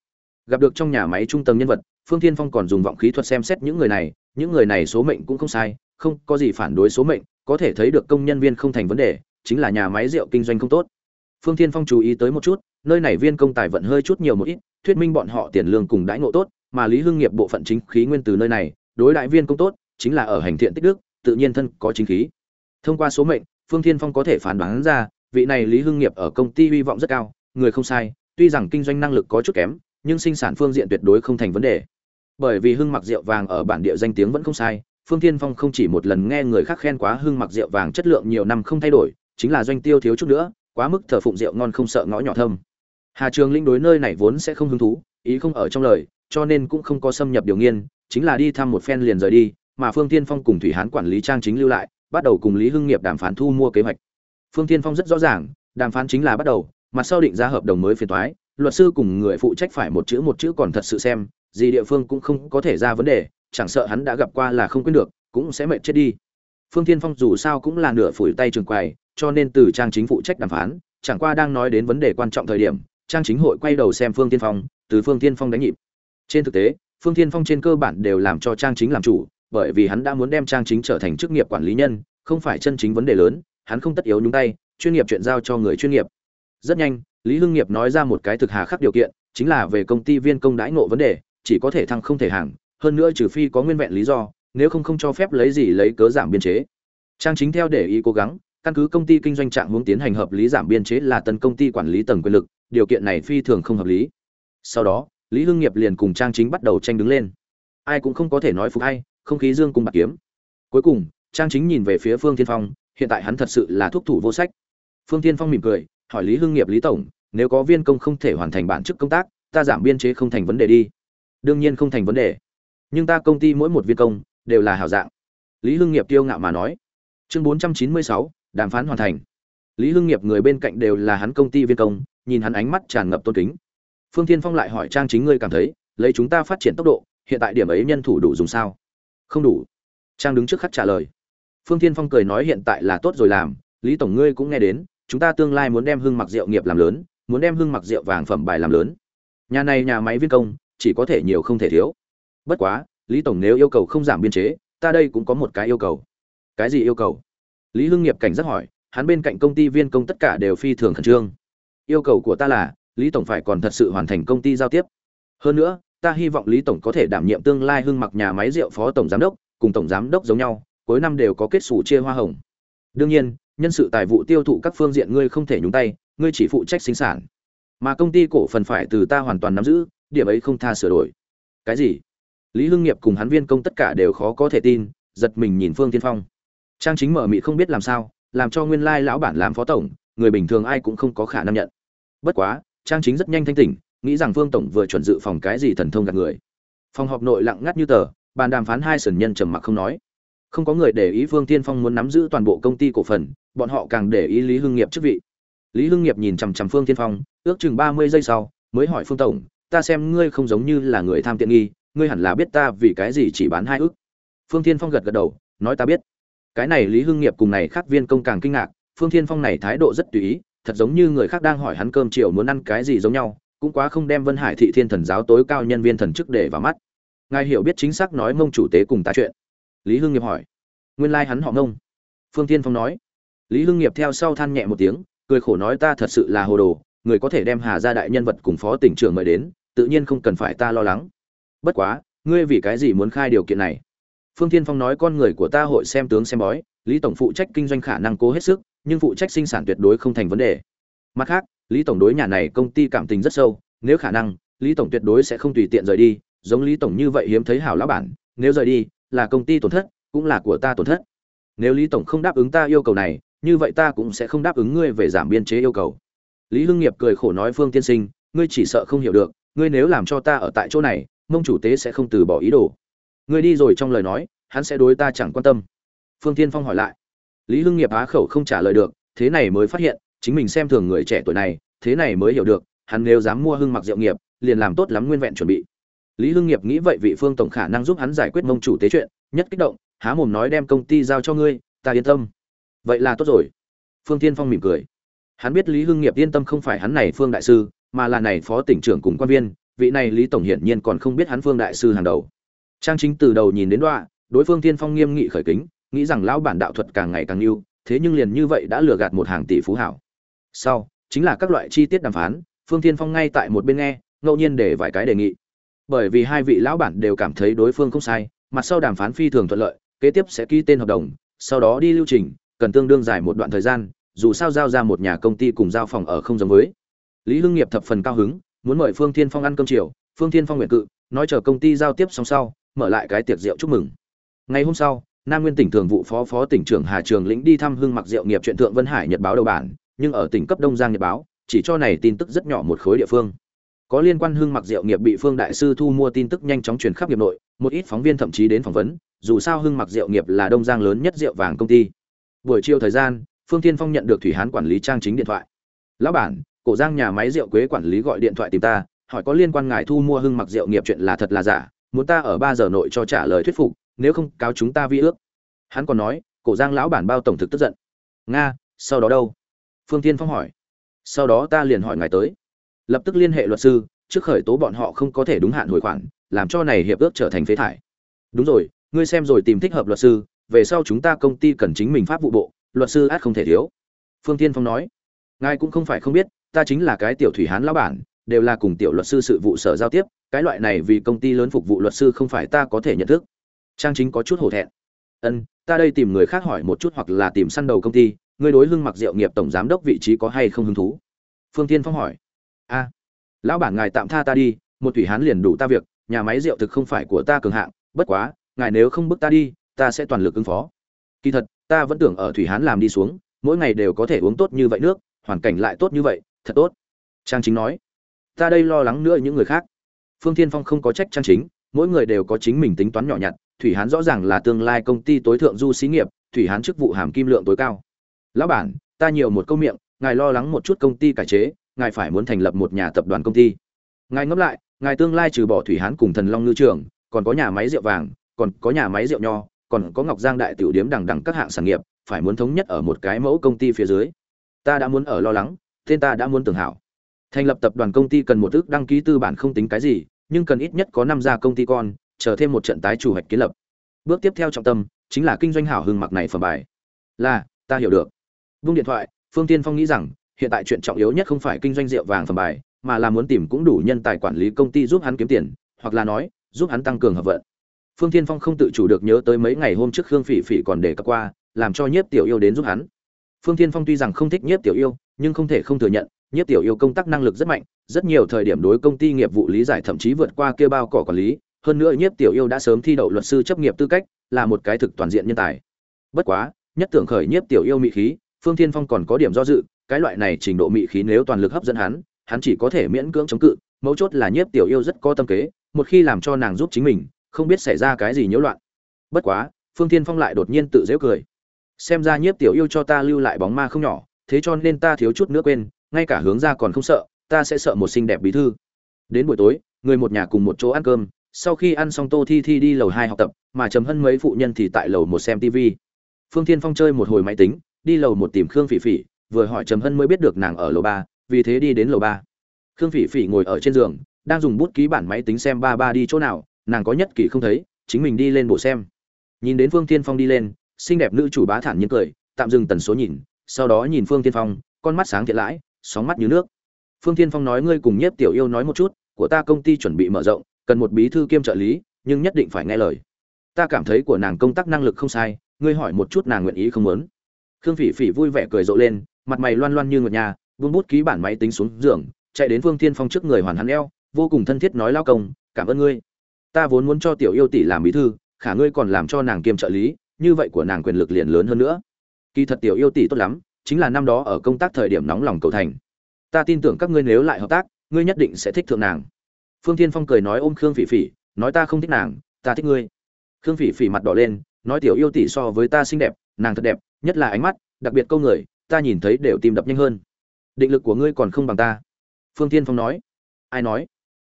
Gặp được trong nhà máy trung tâm nhân vật, phương thiên phong còn dùng vọng khí thuật xem xét những người này, những người này số mệnh cũng không sai, không có gì phản đối số mệnh, có thể thấy được công nhân viên không thành vấn đề, chính là nhà máy rượu kinh doanh không tốt phương thiên phong chú ý tới một chút, nơi này viên công tài vận hơi chút nhiều một ít, thuyết minh bọn họ tiền lương cùng đãi ngộ tốt, mà lý hưng nghiệp bộ phận chính khí nguyên từ nơi này, đối đại viên công tốt, chính là ở hành thiện tích đức, tự nhiên thân có chính khí. Thông qua số mệnh, phương thiên phong có thể phán đoán ra, vị này lý hưng nghiệp ở công ty hy vọng rất cao, người không sai, tuy rằng kinh doanh năng lực có chút kém, nhưng sinh sản phương diện tuyệt đối không thành vấn đề. Bởi vì hưng mặc rượu vàng ở bản địa danh tiếng vẫn không sai, phương thiên phong không chỉ một lần nghe người khác khen quá hưng mặc rượu vàng chất lượng nhiều năm không thay đổi, chính là doanh tiêu thiếu chút nữa quá mức thờ phụng rượu ngon không sợ ngõ nhỏ thâm hà trường linh đối nơi này vốn sẽ không hứng thú, ý không ở trong lời, cho nên cũng không có xâm nhập điều nghiên, chính là đi thăm một phen liền rời đi, mà phương thiên phong cùng thủy hán quản lý trang chính lưu lại, bắt đầu cùng lý hưng nghiệp đàm phán thu mua kế hoạch. Phương thiên phong rất rõ ràng, đàm phán chính là bắt đầu mặt sau định ra hợp đồng mới phiền toái, luật sư cùng người phụ trách phải một chữ một chữ còn thật sự xem, gì địa phương cũng không có thể ra vấn đề, chẳng sợ hắn đã gặp qua là không quên được, cũng sẽ mệt chết đi phương thiên phong dù sao cũng là nửa phủi tay trường quầy cho nên từ trang chính phụ trách đàm phán, chẳng qua đang nói đến vấn đề quan trọng thời điểm, trang chính hội quay đầu xem phương Thiên phong, từ phương Thiên phong đánh nhịp. Trên thực tế, phương Thiên phong trên cơ bản đều làm cho trang chính làm chủ, bởi vì hắn đã muốn đem trang chính trở thành chức nghiệp quản lý nhân, không phải chân chính vấn đề lớn, hắn không tất yếu nhúng tay, chuyên nghiệp chuyện giao cho người chuyên nghiệp. Rất nhanh, lý hưng nghiệp nói ra một cái thực hà khắc điều kiện, chính là về công ty viên công đãi ngộ vấn đề, chỉ có thể thăng không thể hàng, hơn nữa trừ phi có nguyên vẹn lý do nếu không không cho phép lấy gì lấy cớ giảm biên chế. Trang chính theo để ý cố gắng, căn cứ công ty kinh doanh trạng hướng tiến hành hợp lý giảm biên chế là tân công ty quản lý tầng quyền lực, điều kiện này phi thường không hợp lý. Sau đó, lý hưng nghiệp liền cùng trang chính bắt đầu tranh đứng lên. Ai cũng không có thể nói phục hay không khí dương cùng bạc kiếm. Cuối cùng, trang chính nhìn về phía phương tiên phong, hiện tại hắn thật sự là thuốc thủ vô sách. Phương tiên phong mỉm cười, hỏi lý hưng nghiệp, lý tổng, nếu có viên công không thể hoàn thành bản chức công tác, ta giảm biên chế không thành vấn đề đi. Đương nhiên không thành vấn đề. Nhưng ta công ty mỗi một viên công đều là hảo dạng. Lý hưng nghiệp kiêu ngạo mà nói. Chương bốn trăm chín mươi sáu, đàm phán hoàn thành. Lý hưng nghiệp người bên cạnh đều là hắn công ty viên công, nhìn hắn ánh mắt tràn ngập tôn kính. Phương thiên phong lại hỏi trang chính ngươi cảm thấy, lấy chúng ta phát triển tốc độ, hiện tại điểm ấy nhân thủ đủ dùng sao? Không đủ. Trang đứng trước khắc trả lời. Phương thiên phong cười nói hiện tại là tốt rồi làm, lý tổng ngươi cũng nghe đến, chúng ta tương lai muốn đem hương mặc rượu nghiệp làm lớn, muốn đem hương mặc rượu vàng phẩm bài làm lớn. Nhà này nhà máy viên công, chỉ có thể nhiều không thể thiếu. Bất quá lý tổng nếu yêu cầu không giảm biên chế, ta đây cũng có một cái yêu cầu. Cái gì yêu cầu? Lý hưng nghiệp cảnh giác hỏi, hắn bên cạnh công ty viên công tất cả đều phi thường khẩn trương. Yêu cầu của ta là, lý tổng phải còn thật sự hoàn thành công ty giao tiếp. Hơn nữa, ta hy vọng lý tổng có thể đảm nhiệm tương lai hưng mặc nhà máy rượu phó tổng giám đốc, cùng tổng giám đốc giống nhau, cuối năm đều có kết xù chia hoa hồng. Đương nhiên, nhân sự tài vụ tiêu thụ các phương diện ngươi không thể nhúng tay, ngươi chỉ phụ trách sinh sản. Mà công ty cổ phần phải từ ta hoàn toàn nắm giữ, điểm ấy không tha sửa đổi. Cái gì? Lý hưng nghiệp cùng hắn viên công tất cả đều khó có thể tin, giật mình nhìn phương tiên phong. Trang chính mở mị không biết làm sao, làm cho nguyên lai lão bản làm phó tổng, người bình thường ai cũng không có khả năng nhận. Bất quá, trang chính rất nhanh thanh tỉnh, nghĩ rằng phương tổng vừa chuẩn dự phòng cái gì thần thông gạt người. Phòng họp nội lặng ngắt như tờ, bàn đàm phán hai sườn nhân trầm mặc không nói. Không có người để ý phương tiên phong muốn nắm giữ toàn bộ công ty cổ phần, bọn họ càng để ý lý hưng nghiệp chức vị. Lý hưng nghiệp nhìn chằm chằm phương tiên phong, ước chừng ba mươi giây sau, mới hỏi phương tổng, ta xem ngươi không giống như là người tham tiện nghi ngươi hẳn là biết ta vì cái gì chỉ bán hai ước. Phương Thiên phong gật gật đầu, nói ta biết. Cái này lý hưng nghiệp cùng này khác viên công càng kinh ngạc, phương thiên phong này thái độ rất tùy ý, thật giống như người khác đang hỏi hắn cơm chiều muốn ăn cái gì giống nhau, cũng quá không đem vân hải thị thiên thần giáo tối cao nhân viên thần chức để vào mắt. Ngài hiểu biết chính xác nói mông chủ tế cùng ta chuyện. Lý hưng nghiệp hỏi. Nguyên lai、like、hắn họ mông. Phương tiên phong nói. Lý hưng nghiệp theo sau than nhẹ một tiếng, cười khổ nói ta thật sự là hồ đồ, người có thể đem hà ra đại nhân vật cùng phó tỉnh trưởng mời đến, tự nhiên không cần phải ta lo lắng bất quá, ngươi vì cái gì muốn khai điều kiện này? Phương tiên phong nói con người của ta hội xem tướng xem bói, lý tổng phụ trách kinh doanh khả năng cố hết sức, nhưng phụ trách sinh sản tuyệt đối không thành vấn đề. Mặt khác, lý tổng đối nhà này công ty cảm tình rất sâu, nếu khả năng, lý tổng tuyệt đối sẽ không tùy tiện rời đi, giống lý tổng như vậy hiếm thấy hảo lão bản, nếu rời đi, là công ty tổn thất, cũng là của ta tổn thất. Nếu lý tổng không đáp ứng ta yêu cầu này, như vậy ta cũng sẽ không đáp ứng ngươi về giảm biên chế yêu cầu. Lý hưng nghiệp cười khổ nói phương tiên sinh, ngươi chỉ sợ không hiểu được, ngươi nếu làm cho ta ở tại chỗ này mông chủ tế sẽ không từ bỏ ý đồ. Ngươi đi rồi trong lời nói, hắn sẽ đối ta chẳng quan tâm. Phương tiên phong hỏi lại. Lý hưng nghiệp á khẩu không trả lời được, thế này mới phát hiện, chính mình xem thường người trẻ tuổi này, thế này mới hiểu được, hắn nếu dám mua hưng mặc diệu nghiệp, liền làm tốt lắm nguyên vẹn chuẩn bị. Lý hưng nghiệp nghĩ vậy vị phương tổng khả năng giúp hắn giải quyết mông chủ tế chuyện, nhất kích động, há mồm nói đem công ty giao cho ngươi, ta yên tâm. Vậy là tốt rồi. Phương tiên phong mỉm cười. Hắn biết lý hưng nghiệp yên tâm không phải hắn này phương đại sư, mà là này phó tỉnh trưởng cùng quan viên vị này lý tổng hiển nhiên còn không biết hắn phương đại sư hàng đầu. Trang chính từ đầu nhìn đến đoạn đối phương tiên phong nghiêm nghị khởi kính, nghĩ rằng lão bản đạo thuật càng ngày càng yêu thế nhưng liền như vậy đã lừa gạt một hàng tỷ phú hảo. Sau, chính là các loại chi tiết đàm phán, phương tiên phong ngay tại một bên nghe, ngẫu nhiên để vài cái đề nghị. Bởi vì hai vị lão bản đều cảm thấy đối phương không sai, mặt sau đàm phán phi thường thuận lợi, kế tiếp sẽ ký tên hợp đồng, sau đó đi lưu trình, cần tương đương dài một đoạn thời gian, dù sao giao ra một nhà công ty cùng giao phòng ở không giống với. Lý hưng nghiệp thập phần cao hứng muốn mời phương thiên phong ăn cơm chiều, phương thiên phong nguyện cự, nói chờ công ty giao tiếp xong sau, mở lại cái tiệc rượu chúc mừng. Ngày hôm sau, nam nguyên tỉnh thường vụ phó phó tỉnh trưởng hà trường lĩnh đi thăm hưng mặc rượu nghiệp chuyện thượng vân hải nhật báo đầu bản, nhưng ở tỉnh cấp đông giang nhật báo, chỉ cho này tin tức rất nhỏ một khối địa phương. Có liên quan hưng mặc rượu nghiệp bị phương đại sư thu mua tin tức nhanh chóng truyền khắp nghiệp nội, một ít phóng viên thậm chí đến phỏng vấn, dù sao hưng mặc rượu nghiệp là đông giang lớn nhất rượu vàng công ty. Buổi chiều thời gian, phương Thiên phong nhận được thủy hán quản lý trang chính điện thoại. Lão bản cổ giang nhà máy rượu quế quản lý gọi điện thoại tìm ta, hỏi có liên quan ngài thu mua hưng mặc rượu nghiệp chuyện là thật là giả, muốn ta ở ba giờ nội cho trả lời thuyết phục, nếu không cáo chúng ta vi ước. Hắn còn nói, cổ giang lão bản bao tổng thực tức giận. Nga, sau đó đâu? Phương tiên phong hỏi. Sau đó ta liền hỏi ngài tới. Lập tức liên hệ luật sư, trước khởi tố bọn họ không có thể đúng hạn hồi khoản, làm cho này hiệp ước trở thành phế thải. Đúng rồi, ngươi xem rồi tìm thích hợp luật sư, về sau chúng ta công ty cần chính mình pháp vụ bộ, luật sư át không thể thiếu. Phương tiên phong nói. Ngài cũng không phải không biết ta chính là cái tiểu thủy hán lão bản, đều là cùng tiểu luật sư sự vụ sở giao tiếp, cái loại này vì công ty lớn phục vụ luật sư không phải ta có thể nhận thức. Trang chính có chút hổ thẹn. Ân, ta đây tìm người khác hỏi một chút hoặc là tìm săn đầu công ty, ngươi đối hưng mặc rượu nghiệp tổng giám đốc vị trí có hay không hứng thú? Phương tiên phong hỏi. A, lão bản ngài tạm tha ta đi, một thủy hán liền đủ ta việc, nhà máy rượu thực không phải của ta cường hạng, bất quá, ngài nếu không bức ta đi, ta sẽ toàn lực ứng phó. Kỳ thật, ta vẫn tưởng ở thủy hán làm đi xuống, mỗi ngày đều có thể uống tốt như vậy nước, hoàn cảnh lại tốt như vậy thật tốt. Trang chính nói, ta đây lo lắng nữa những người khác. Phương tiên phong không có trách trang chính, mỗi người đều có chính mình tính toán nhỏ nhặt, thủy hán rõ ràng là tương lai công ty tối thượng du xí nghiệp, thủy hán chức vụ hàm kim lượng tối cao. Lão bản, ta nhiều một câu miệng, ngài lo lắng một chút công ty cải chế, ngài phải muốn thành lập một nhà tập đoàn công ty. Ngài ngẫm lại, ngài tương lai trừ bỏ thủy hán cùng thần long ngư trường, còn có nhà máy rượu vàng, còn có nhà máy rượu nho, còn có ngọc giang đại tiểu điếm đằng đằng các hạng sản nghiệp, phải muốn thống nhất ở một cái mẫu công ty phía dưới. Ta đã muốn ở lo lắng tên ta đã muốn tưởng hảo. Thành lập tập đoàn công ty cần một ước đăng ký tư bản không tính cái gì, nhưng cần ít nhất có năm gia công ty con, chờ thêm một trận tái chủ hoạch kiến lập. Bước tiếp theo trọng tâm, chính là kinh doanh hảo hưng mặc này phẩm bài. Là, ta hiểu được. Vung điện thoại, phương tiên phong nghĩ rằng, hiện tại chuyện trọng yếu nhất không phải kinh doanh rượu vàng phẩm bài, mà là muốn tìm cũng đủ nhân tài quản lý công ty giúp hắn kiếm tiền, hoặc là nói, giúp hắn tăng cường hợp vận. Phương tiên phong không tự chủ được nhớ tới mấy ngày hôm trước khương phỉ phỉ còn để cập qua, làm cho nhiếp tiểu yêu đến giúp hắn phương Thiên phong tuy rằng không thích nhiếp tiểu yêu, nhưng không thể không thừa nhận, nhiếp tiểu yêu công tác năng lực rất mạnh, rất nhiều thời điểm đối công ty nghiệp vụ lý giải thậm chí vượt qua kia bao cỏ quản lý, hơn nữa nhiếp tiểu yêu đã sớm thi đậu luật sư chấp nghiệp tư cách, là một cái thực toàn diện nhân tài. Bất quá, nhất tưởng khởi nhiếp tiểu yêu mị khí, phương thiên phong còn có điểm do dự, cái loại này trình độ mị khí nếu toàn lực hấp dẫn hắn hắn chỉ có thể miễn cưỡng chống cự, mấu chốt là nhiếp tiểu yêu rất có tâm kế, một khi làm cho nàng giúp chính mình, không biết xảy ra cái gì nhiễu loạn. Bất quá, phương thiên phong lại đột nhiên tự dễ cười xem ra nhiếp tiểu yêu cho ta lưu lại bóng ma không nhỏ, thế cho nên ta thiếu chút nữa quên, ngay cả hướng ra còn không sợ, ta sẽ sợ một xinh đẹp bí thư. Đến buổi tối, người một nhà cùng một chỗ ăn cơm, sau khi ăn xong tô thi thi đi lầu hai học tập, mà trầm hân mấy phụ nhân thì tại lầu một xem tv phương thiên phong chơi một hồi máy tính, đi lầu một tìm khương phỉ phỉ, vừa hỏi trầm hân mới biết được nàng ở lầu ba, vì thế đi đến lầu ba. Khương phỉ phỉ ngồi ở trên giường, đang dùng bút ký bản máy tính xem ba ba đi chỗ nào, nàng có nhất kỷ không thấy, chính mình đi lên bộ xem. Nhìn đến phương thiên phong đi lên xinh đẹp nữ chủ bá thản nhiên cười, tạm dừng tần số nhìn, sau đó nhìn phương thiên phong, con mắt sáng thiện lãi, sóng mắt như nước. Phương thiên phong nói ngươi cùng nhiếp tiểu yêu nói một chút, của ta công ty chuẩn bị mở rộng, cần một bí thư kiêm trợ lý, nhưng nhất định phải nghe lời. Ta cảm thấy của nàng công tác năng lực không sai, ngươi hỏi một chút nàng nguyện ý không muốn. Khương phỉ phỉ vui vẻ cười rộ lên, mặt mày loan loan như ngược nhà buông bút ký bản máy tính xuống giường, chạy đến phương thiên phong trước người hoàn hắn eo, vô cùng thân thiết nói lao công, cảm ơn ngươi. Ta vốn muốn cho tiểu yêu tỷ làm bí thư, khả ngươi còn làm cho nàng kiêm trợ lý như vậy của nàng quyền lực liền lớn hơn nữa. Kỳ thật tiểu yêu tỷ tốt lắm, chính là năm đó ở công tác thời điểm nóng lòng cầu thành. Ta tin tưởng các ngươi nếu lại hợp tác, ngươi nhất định sẽ thích thượng nàng. Phương thiên phong cười nói ôm khương phỉ phỉ, nói ta không thích nàng, ta thích ngươi. Khương phỉ phỉ mặt đỏ lên, nói tiểu yêu tỷ so với ta xinh đẹp, nàng thật đẹp, nhất là ánh mắt, đặc biệt câu người, ta nhìn thấy đều tìm đập nhanh hơn. Định lực của ngươi còn không bằng ta. Phương thiên phong nói. Ai nói?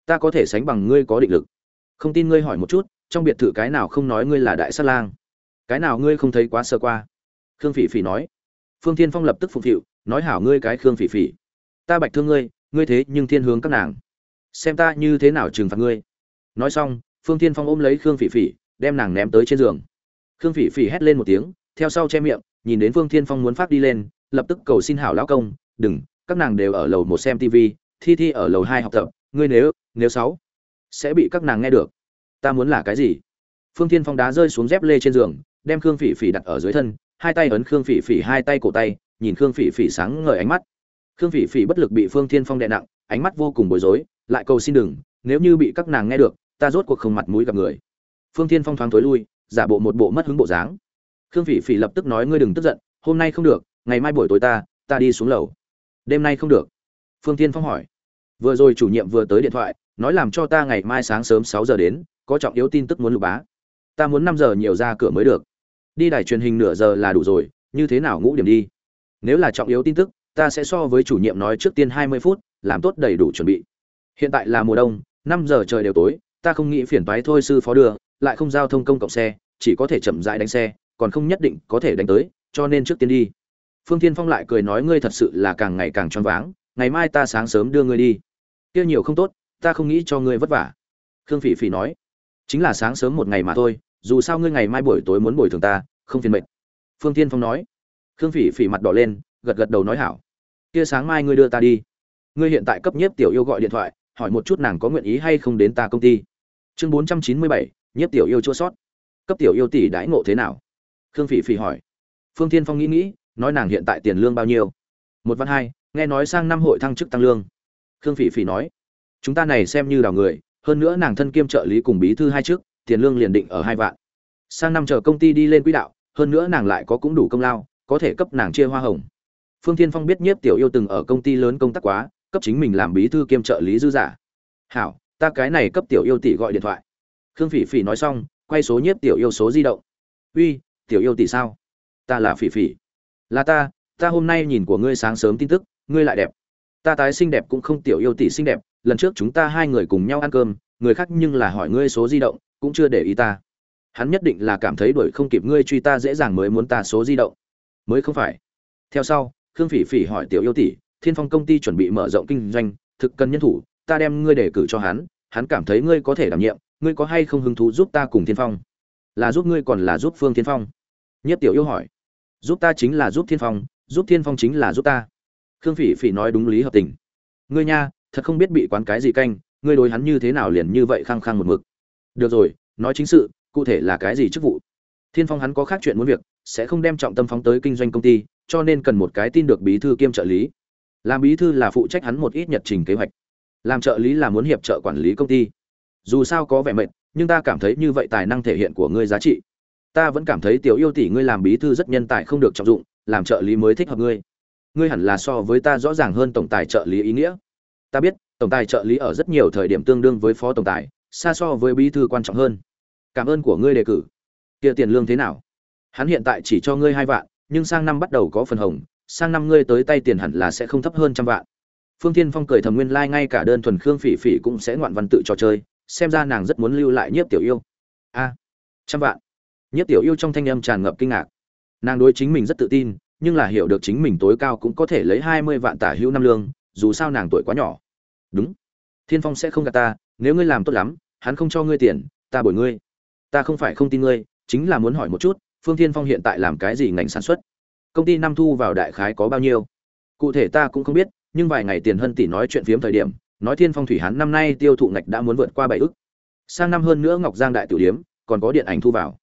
Ta có thể sánh bằng ngươi có định lực. Không tin ngươi hỏi một chút, trong biệt thự cái nào không nói ngươi là đại sát lang? Cái nào ngươi không thấy quá sơ qua? Khương phỉ phỉ nói. Phương thiên phong lập tức phục vụ nói hảo ngươi cái khương phỉ phỉ. Ta bạch thương ngươi ngươi thế nhưng thiên hướng các nàng. Xem ta như thế nào trừng phạt ngươi. Nói xong, phương thiên phong ôm lấy khương phỉ phỉ, đem nàng ném tới trên giường. Khương phỉ phỉ hét lên một tiếng, theo sau che miệng, nhìn đến phương thiên phong muốn phát đi lên, lập tức cầu xin hảo lão công, đừng, các nàng đều ở lầu một xem tv thi thi ở lầu hai học tập, ngươi nếu nếu sáu sẽ bị các nàng nghe được. Ta muốn là cái gì? Phương thiên phong đá rơi xuống dép lê trên giường đem khương phỉ phỉ đặt ở dưới thân, hai tay ấn khương phỉ phỉ, hai tay cổ tay, nhìn khương phỉ phỉ sáng ngời ánh mắt. Khương phỉ phỉ bất lực bị phương thiên phong đè nặng, ánh mắt vô cùng bối rối, lại cầu xin đừng, nếu như bị các nàng nghe được, ta rốt cuộc không mặt mũi gặp người. Phương thiên phong thoáng thối lui, giả bộ một bộ mất hứng bộ dáng. Khương phỉ phỉ lập tức nói ngươi đừng tức giận, hôm nay không được, ngày mai buổi tối ta ta đi xuống lầu. Đêm nay không được. Phương thiên phong hỏi. Vừa rồi chủ nhiệm vừa tới điện thoại, nói làm cho ta ngày mai sáng sớm sáu giờ đến, có trọng yếu tin tức muốn lục bá ta muốn năm giờ nhiều ra cửa mới được. Đi đài truyền hình nửa giờ là đủ rồi, như thế nào ngũ điểm đi? Nếu là trọng yếu tin tức, ta sẽ so với chủ nhiệm nói trước tiên hai mươi phút, làm tốt đầy đủ chuẩn bị. Hiện tại là mùa đông, năm giờ trời đều tối, ta không nghĩ phiền toái thôi sư phó đưa, lại không giao thông công cộng xe, chỉ có thể chậm rãi đánh xe, còn không nhất định có thể đánh tới, cho nên trước tiên đi. Phương thiên phong lại cười nói ngươi thật sự là càng ngày càng choáng váng, ngày mai ta sáng sớm đưa ngươi đi. Kia nhiều không tốt, ta không nghĩ cho ngươi vất vả. Khương phỉ phỉ nói, chính là sáng sớm một ngày mà thôi dù sao ngươi ngày mai buổi tối muốn bồi thường ta, không phiền mệt. Phương thiên phong nói. Khương phỉ phỉ mặt đỏ lên, gật gật đầu nói hảo. Kia sáng mai ngươi đưa ta đi. Ngươi hiện tại cấp nhiếp tiểu yêu gọi điện thoại, hỏi một chút nàng có nguyện ý hay không đến ta công ty. Chương bốn trăm chín mươi bảy, nhiếp tiểu yêu chua sót. Cấp tiểu yêu tỷ đãi ngộ thế nào? Khương phỉ phỉ hỏi. Phương thiên phong nghĩ nghĩ, nói nàng hiện tại tiền lương bao nhiêu? Một văn hai, nghe nói sang năm hội thăng chức tăng lương. Khương phỉ phỉ nói. Chúng ta này xem như đào người, hơn nữa nàng thân kiêm trợ lý cùng bí thư hai trước tiền lương liền định ở hai vạn. Sang năm chờ công ty đi lên quỹ đạo, hơn nữa nàng lại có cũng đủ công lao, có thể cấp nàng chia hoa hồng. Phương thiên phong biết nhiếp tiểu yêu từng ở công ty lớn công tác quá, cấp chính mình làm bí thư kiêm trợ lý dư giả. Hảo, ta cái này cấp tiểu yêu tỷ gọi điện thoại. Khương phỉ phỉ nói xong, quay số nhiếp tiểu yêu số di động. Uy, tiểu yêu tỷ sao? Ta là phỉ phỉ. Là ta ta hôm nay nhìn của ngươi sáng sớm tin tức, ngươi lại đẹp. Ta tái xinh đẹp cũng không tiểu yêu tỷ xinh đẹp, lần trước chúng ta hai người cùng nhau ăn cơm, người khác nhưng là hỏi ngươi số di động cũng chưa để ý ta. Hắn nhất định là cảm thấy đuổi không kịp ngươi truy ta dễ dàng mới muốn ta số di động. Mới không phải. Theo sau, khương phỉ phỉ hỏi tiểu yêu tỷ, thiên phong công ty chuẩn bị mở rộng kinh doanh, thực cần nhân thủ, ta đem ngươi đề cử cho hắn hắn cảm thấy ngươi có thể đảm nhiệm, ngươi có hay không hứng thú giúp ta cùng thiên phong? Là giúp ngươi còn là giúp phương thiên phong? Nhất tiểu yêu hỏi. Giúp ta chính là giúp thiên phong, giúp thiên phong chính là giúp ta. Khương phỉ phỉ nói đúng lý hợp tình. Ngươi nha, thật không biết bị quán cái gì canh, ngươi đối hắn như thế nào liền như vậy khăng khăng một mực được rồi, nói chính sự, cụ thể là cái gì chức vụ? Thiên phong hắn có khác chuyện muốn việc, sẽ không đem trọng tâm phóng tới kinh doanh công ty, cho nên cần một cái tin được bí thư kiêm trợ lý. Làm bí thư là phụ trách hắn một ít nhật trình kế hoạch. Làm trợ lý là muốn hiệp trợ quản lý công ty. Dù sao có vẻ mệt, nhưng ta cảm thấy như vậy tài năng thể hiện của ngươi giá trị. Ta vẫn cảm thấy tiểu yêu tỷ ngươi làm bí thư rất nhân tài không được trọng dụng, làm trợ lý mới thích hợp ngươi. Ngươi hẳn là so với ta rõ ràng hơn tổng tài trợ lý ý nghĩa. Ta biết, tổng tài trợ lý ở rất nhiều thời điểm tương đương với phó tổng tài xa so với bí thư quan trọng hơn. Cảm ơn của ngươi đề cử. Kia tiền lương thế nào? Hắn hiện tại chỉ cho ngươi hai vạn, nhưng sang năm bắt đầu có phần hồng, sang năm ngươi tới tay tiền hẳn là sẽ không thấp hơn trăm vạn. Phương tiên phong cười thầm nguyên lai、like、ngay cả đơn thuần khương phỉ phỉ cũng sẽ ngoạn văn tự trò chơi, xem ra nàng rất muốn lưu lại nhiếp tiểu yêu. A, trăm vạn. Nhiếp tiểu yêu trong thanh âm tràn ngập kinh ngạc. Nàng đối chính mình rất tự tin, nhưng là hiểu được chính mình tối cao cũng có thể lấy hai mươi vạn tả hữu năm lương, dù sao nàng tuổi quá nhỏ. Đúng. Thiên phong sẽ không gạt ta nếu ngươi làm tốt lắm, hắn không cho ngươi tiền, ta bồi ngươi. Ta không phải không tin ngươi, chính là muốn hỏi một chút, phương thiên phong hiện tại làm cái gì ngành sản xuất? Công ty năm thu vào đại khái có bao nhiêu? Cụ thể ta cũng không biết, nhưng vài ngày tiền hân tỷ nói chuyện phiếm thời điểm, nói thiên phong thủy hắn năm nay tiêu thụ ngạch đã muốn vượt qua bảy ức. Sang năm hơn nữa ngọc giang đại tử điếm, còn có điện ảnh thu vào.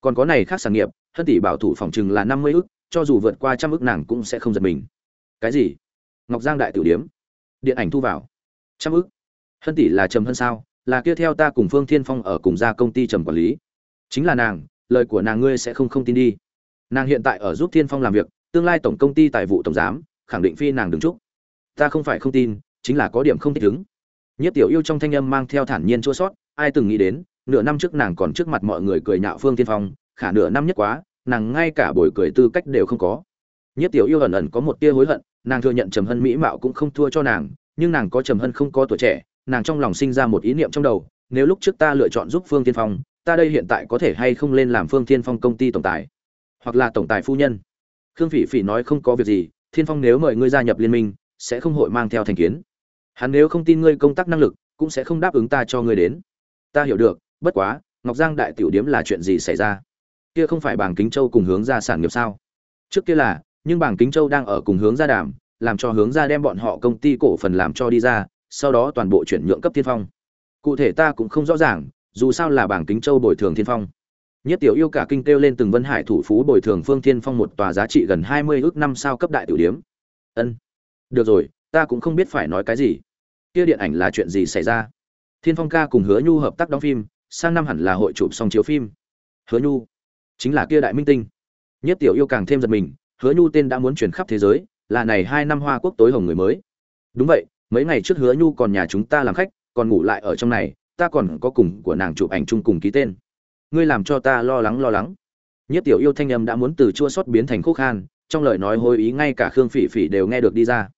Còn có này khác sản nghiệp, hân tỷ bảo thủ phòng chừng là năm mươi ức, cho dù vượt qua trăm ức nàng cũng sẽ không giật mình. Cái gì? Ngọc giang đại tử điếm. Điện ảnh thu vào. Trăm ức hân tỷ là trầm hơn sao? Là kia theo ta cùng phương thiên phong ở cùng gia công ty trầm quản lý. Chính là nàng, lời của nàng ngươi sẽ không không tin đi. Nàng hiện tại ở giúp thiên phong làm việc, tương lai tổng công ty tài vụ tổng giám, khẳng định phi nàng đứng trúc ta không phải không tin, chính là có điểm không thích ứng. Nhất tiểu yêu trong thanh âm mang theo thản nhiên chua sót, ai từng nghĩ đến, nửa năm trước nàng còn trước mặt mọi người cười nhạo phương thiên phong, khả nửa năm nhất quá, nàng ngay cả buổi cười tư cách đều không có. Nhất tiểu yêu ẩn ẩn có một tia hối hận, nàng thừa nhận trầm hân mỹ mạo cũng không thua cho nàng, nhưng nàng có trầm hân không có tuổi trẻ nàng trong lòng sinh ra một ý niệm trong đầu, nếu lúc trước ta lựa chọn giúp phương tiên phong, ta đây hiện tại có thể hay không lên làm phương tiên phong công ty tổng tài, hoặc là tổng tài phu nhân. Khương phỉ phỉ nói không có việc gì, thiên phong nếu mời ngươi gia nhập liên minh, sẽ không hội mang theo thành kiến. Hắn nếu không tin ngươi công tác năng lực, cũng sẽ không đáp ứng ta cho ngươi đến. Ta hiểu được, bất quá, ngọc giang đại tiểu điếm là chuyện gì xảy ra? Kia không phải bảng kính châu cùng hướng ra sản nghiệp sao? Trước kia là, nhưng bảng kính châu đang ở cùng hướng ra đàm, làm cho hướng ra đem bọn họ công ty cổ phần làm cho đi ra sau đó toàn bộ chuyển nhượng cấp thiên phong. Cụ thể ta cũng không rõ ràng, dù sao là bảng kính châu bồi thường thiên phong. Nhất tiểu yêu cả kinh kêu lên từng vân hải thủ phú bồi thường phương thiên phong một tòa giá trị gần hai mươi ước năm sao cấp đại tiểu điếm. Ân. Được rồi, ta cũng không biết phải nói cái gì. Kia điện ảnh là chuyện gì xảy ra? Thiên phong ca cùng hứa nhu hợp tác đóng phim, sang năm hẳn là hội chụp xong chiếu phim. Hứa nhu, chính là kia đại minh tinh. Nhất tiểu yêu càng thêm giật mình, hứa nhu tên đã muốn chuyển khắp thế giới, là này hai năm hoa quốc tối hồng người mới. Đúng vậy mấy ngày trước hứa nhu còn nhà chúng ta làm khách, còn ngủ lại ở trong này, ta còn có cùng của nàng chụp ảnh chung cùng ký tên. Ngươi làm cho ta lo lắng lo lắng. Nhất tiểu yêu thanh âm đã muốn từ chua xót biến thành khúc khan, trong lời nói hối ý ngay cả khương phỉ phỉ đều nghe được đi ra.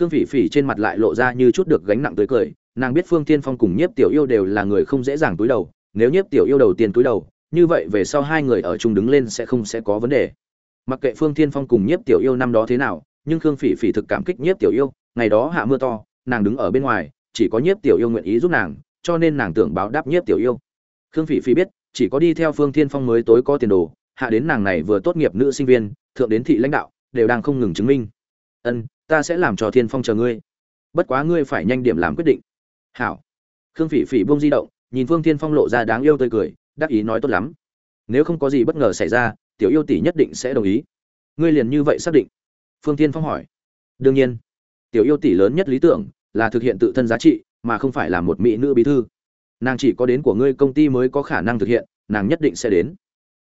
Khương phỉ phỉ trên mặt lại lộ ra như chút được gánh nặng tới cười, nàng biết phương tiên phong cùng nhiếp tiểu yêu đều là người không dễ dàng túi đầu, nếu nhiếp tiểu yêu đầu tiên túi đầu, như vậy về sau hai người ở chung đứng lên sẽ không sẽ có vấn đề. Mặc kệ phương tiên phong cùng nhiếp tiểu yêu năm đó thế nào, nhưng khương phỉ phỉ thực cảm kích nhiếp tiểu yêu, ngày đó hạ mưa to nàng đứng ở bên ngoài, chỉ có nhiếp tiểu yêu nguyện ý giúp nàng, cho nên nàng tưởng báo đáp nhiếp tiểu yêu. Khương phỉ phỉ biết, chỉ có đi theo phương thiên phong mới tối có tiền đồ, hạ đến nàng này vừa tốt nghiệp nữ sinh viên, thượng đến thị lãnh đạo, đều đang không ngừng chứng minh. Ân, ta sẽ làm cho thiên phong chờ ngươi. Bất quá ngươi phải nhanh điểm làm quyết định. Hảo. Khương phỉ phỉ buông di động, nhìn phương thiên phong lộ ra đáng yêu tươi cười, đắc ý nói tốt lắm. Nếu không có gì bất ngờ xảy ra, tiểu yêu tỷ nhất định sẽ đồng ý. Ngươi liền như vậy xác định? Phương thiên phong hỏi. Đương nhiên tiểu yêu tỷ lớn nhất lý tưởng là thực hiện tự thân giá trị, mà không phải là một mỹ nữ bí thư. Nàng chỉ có đến của ngươi công ty mới có khả năng thực hiện, nàng nhất định sẽ đến.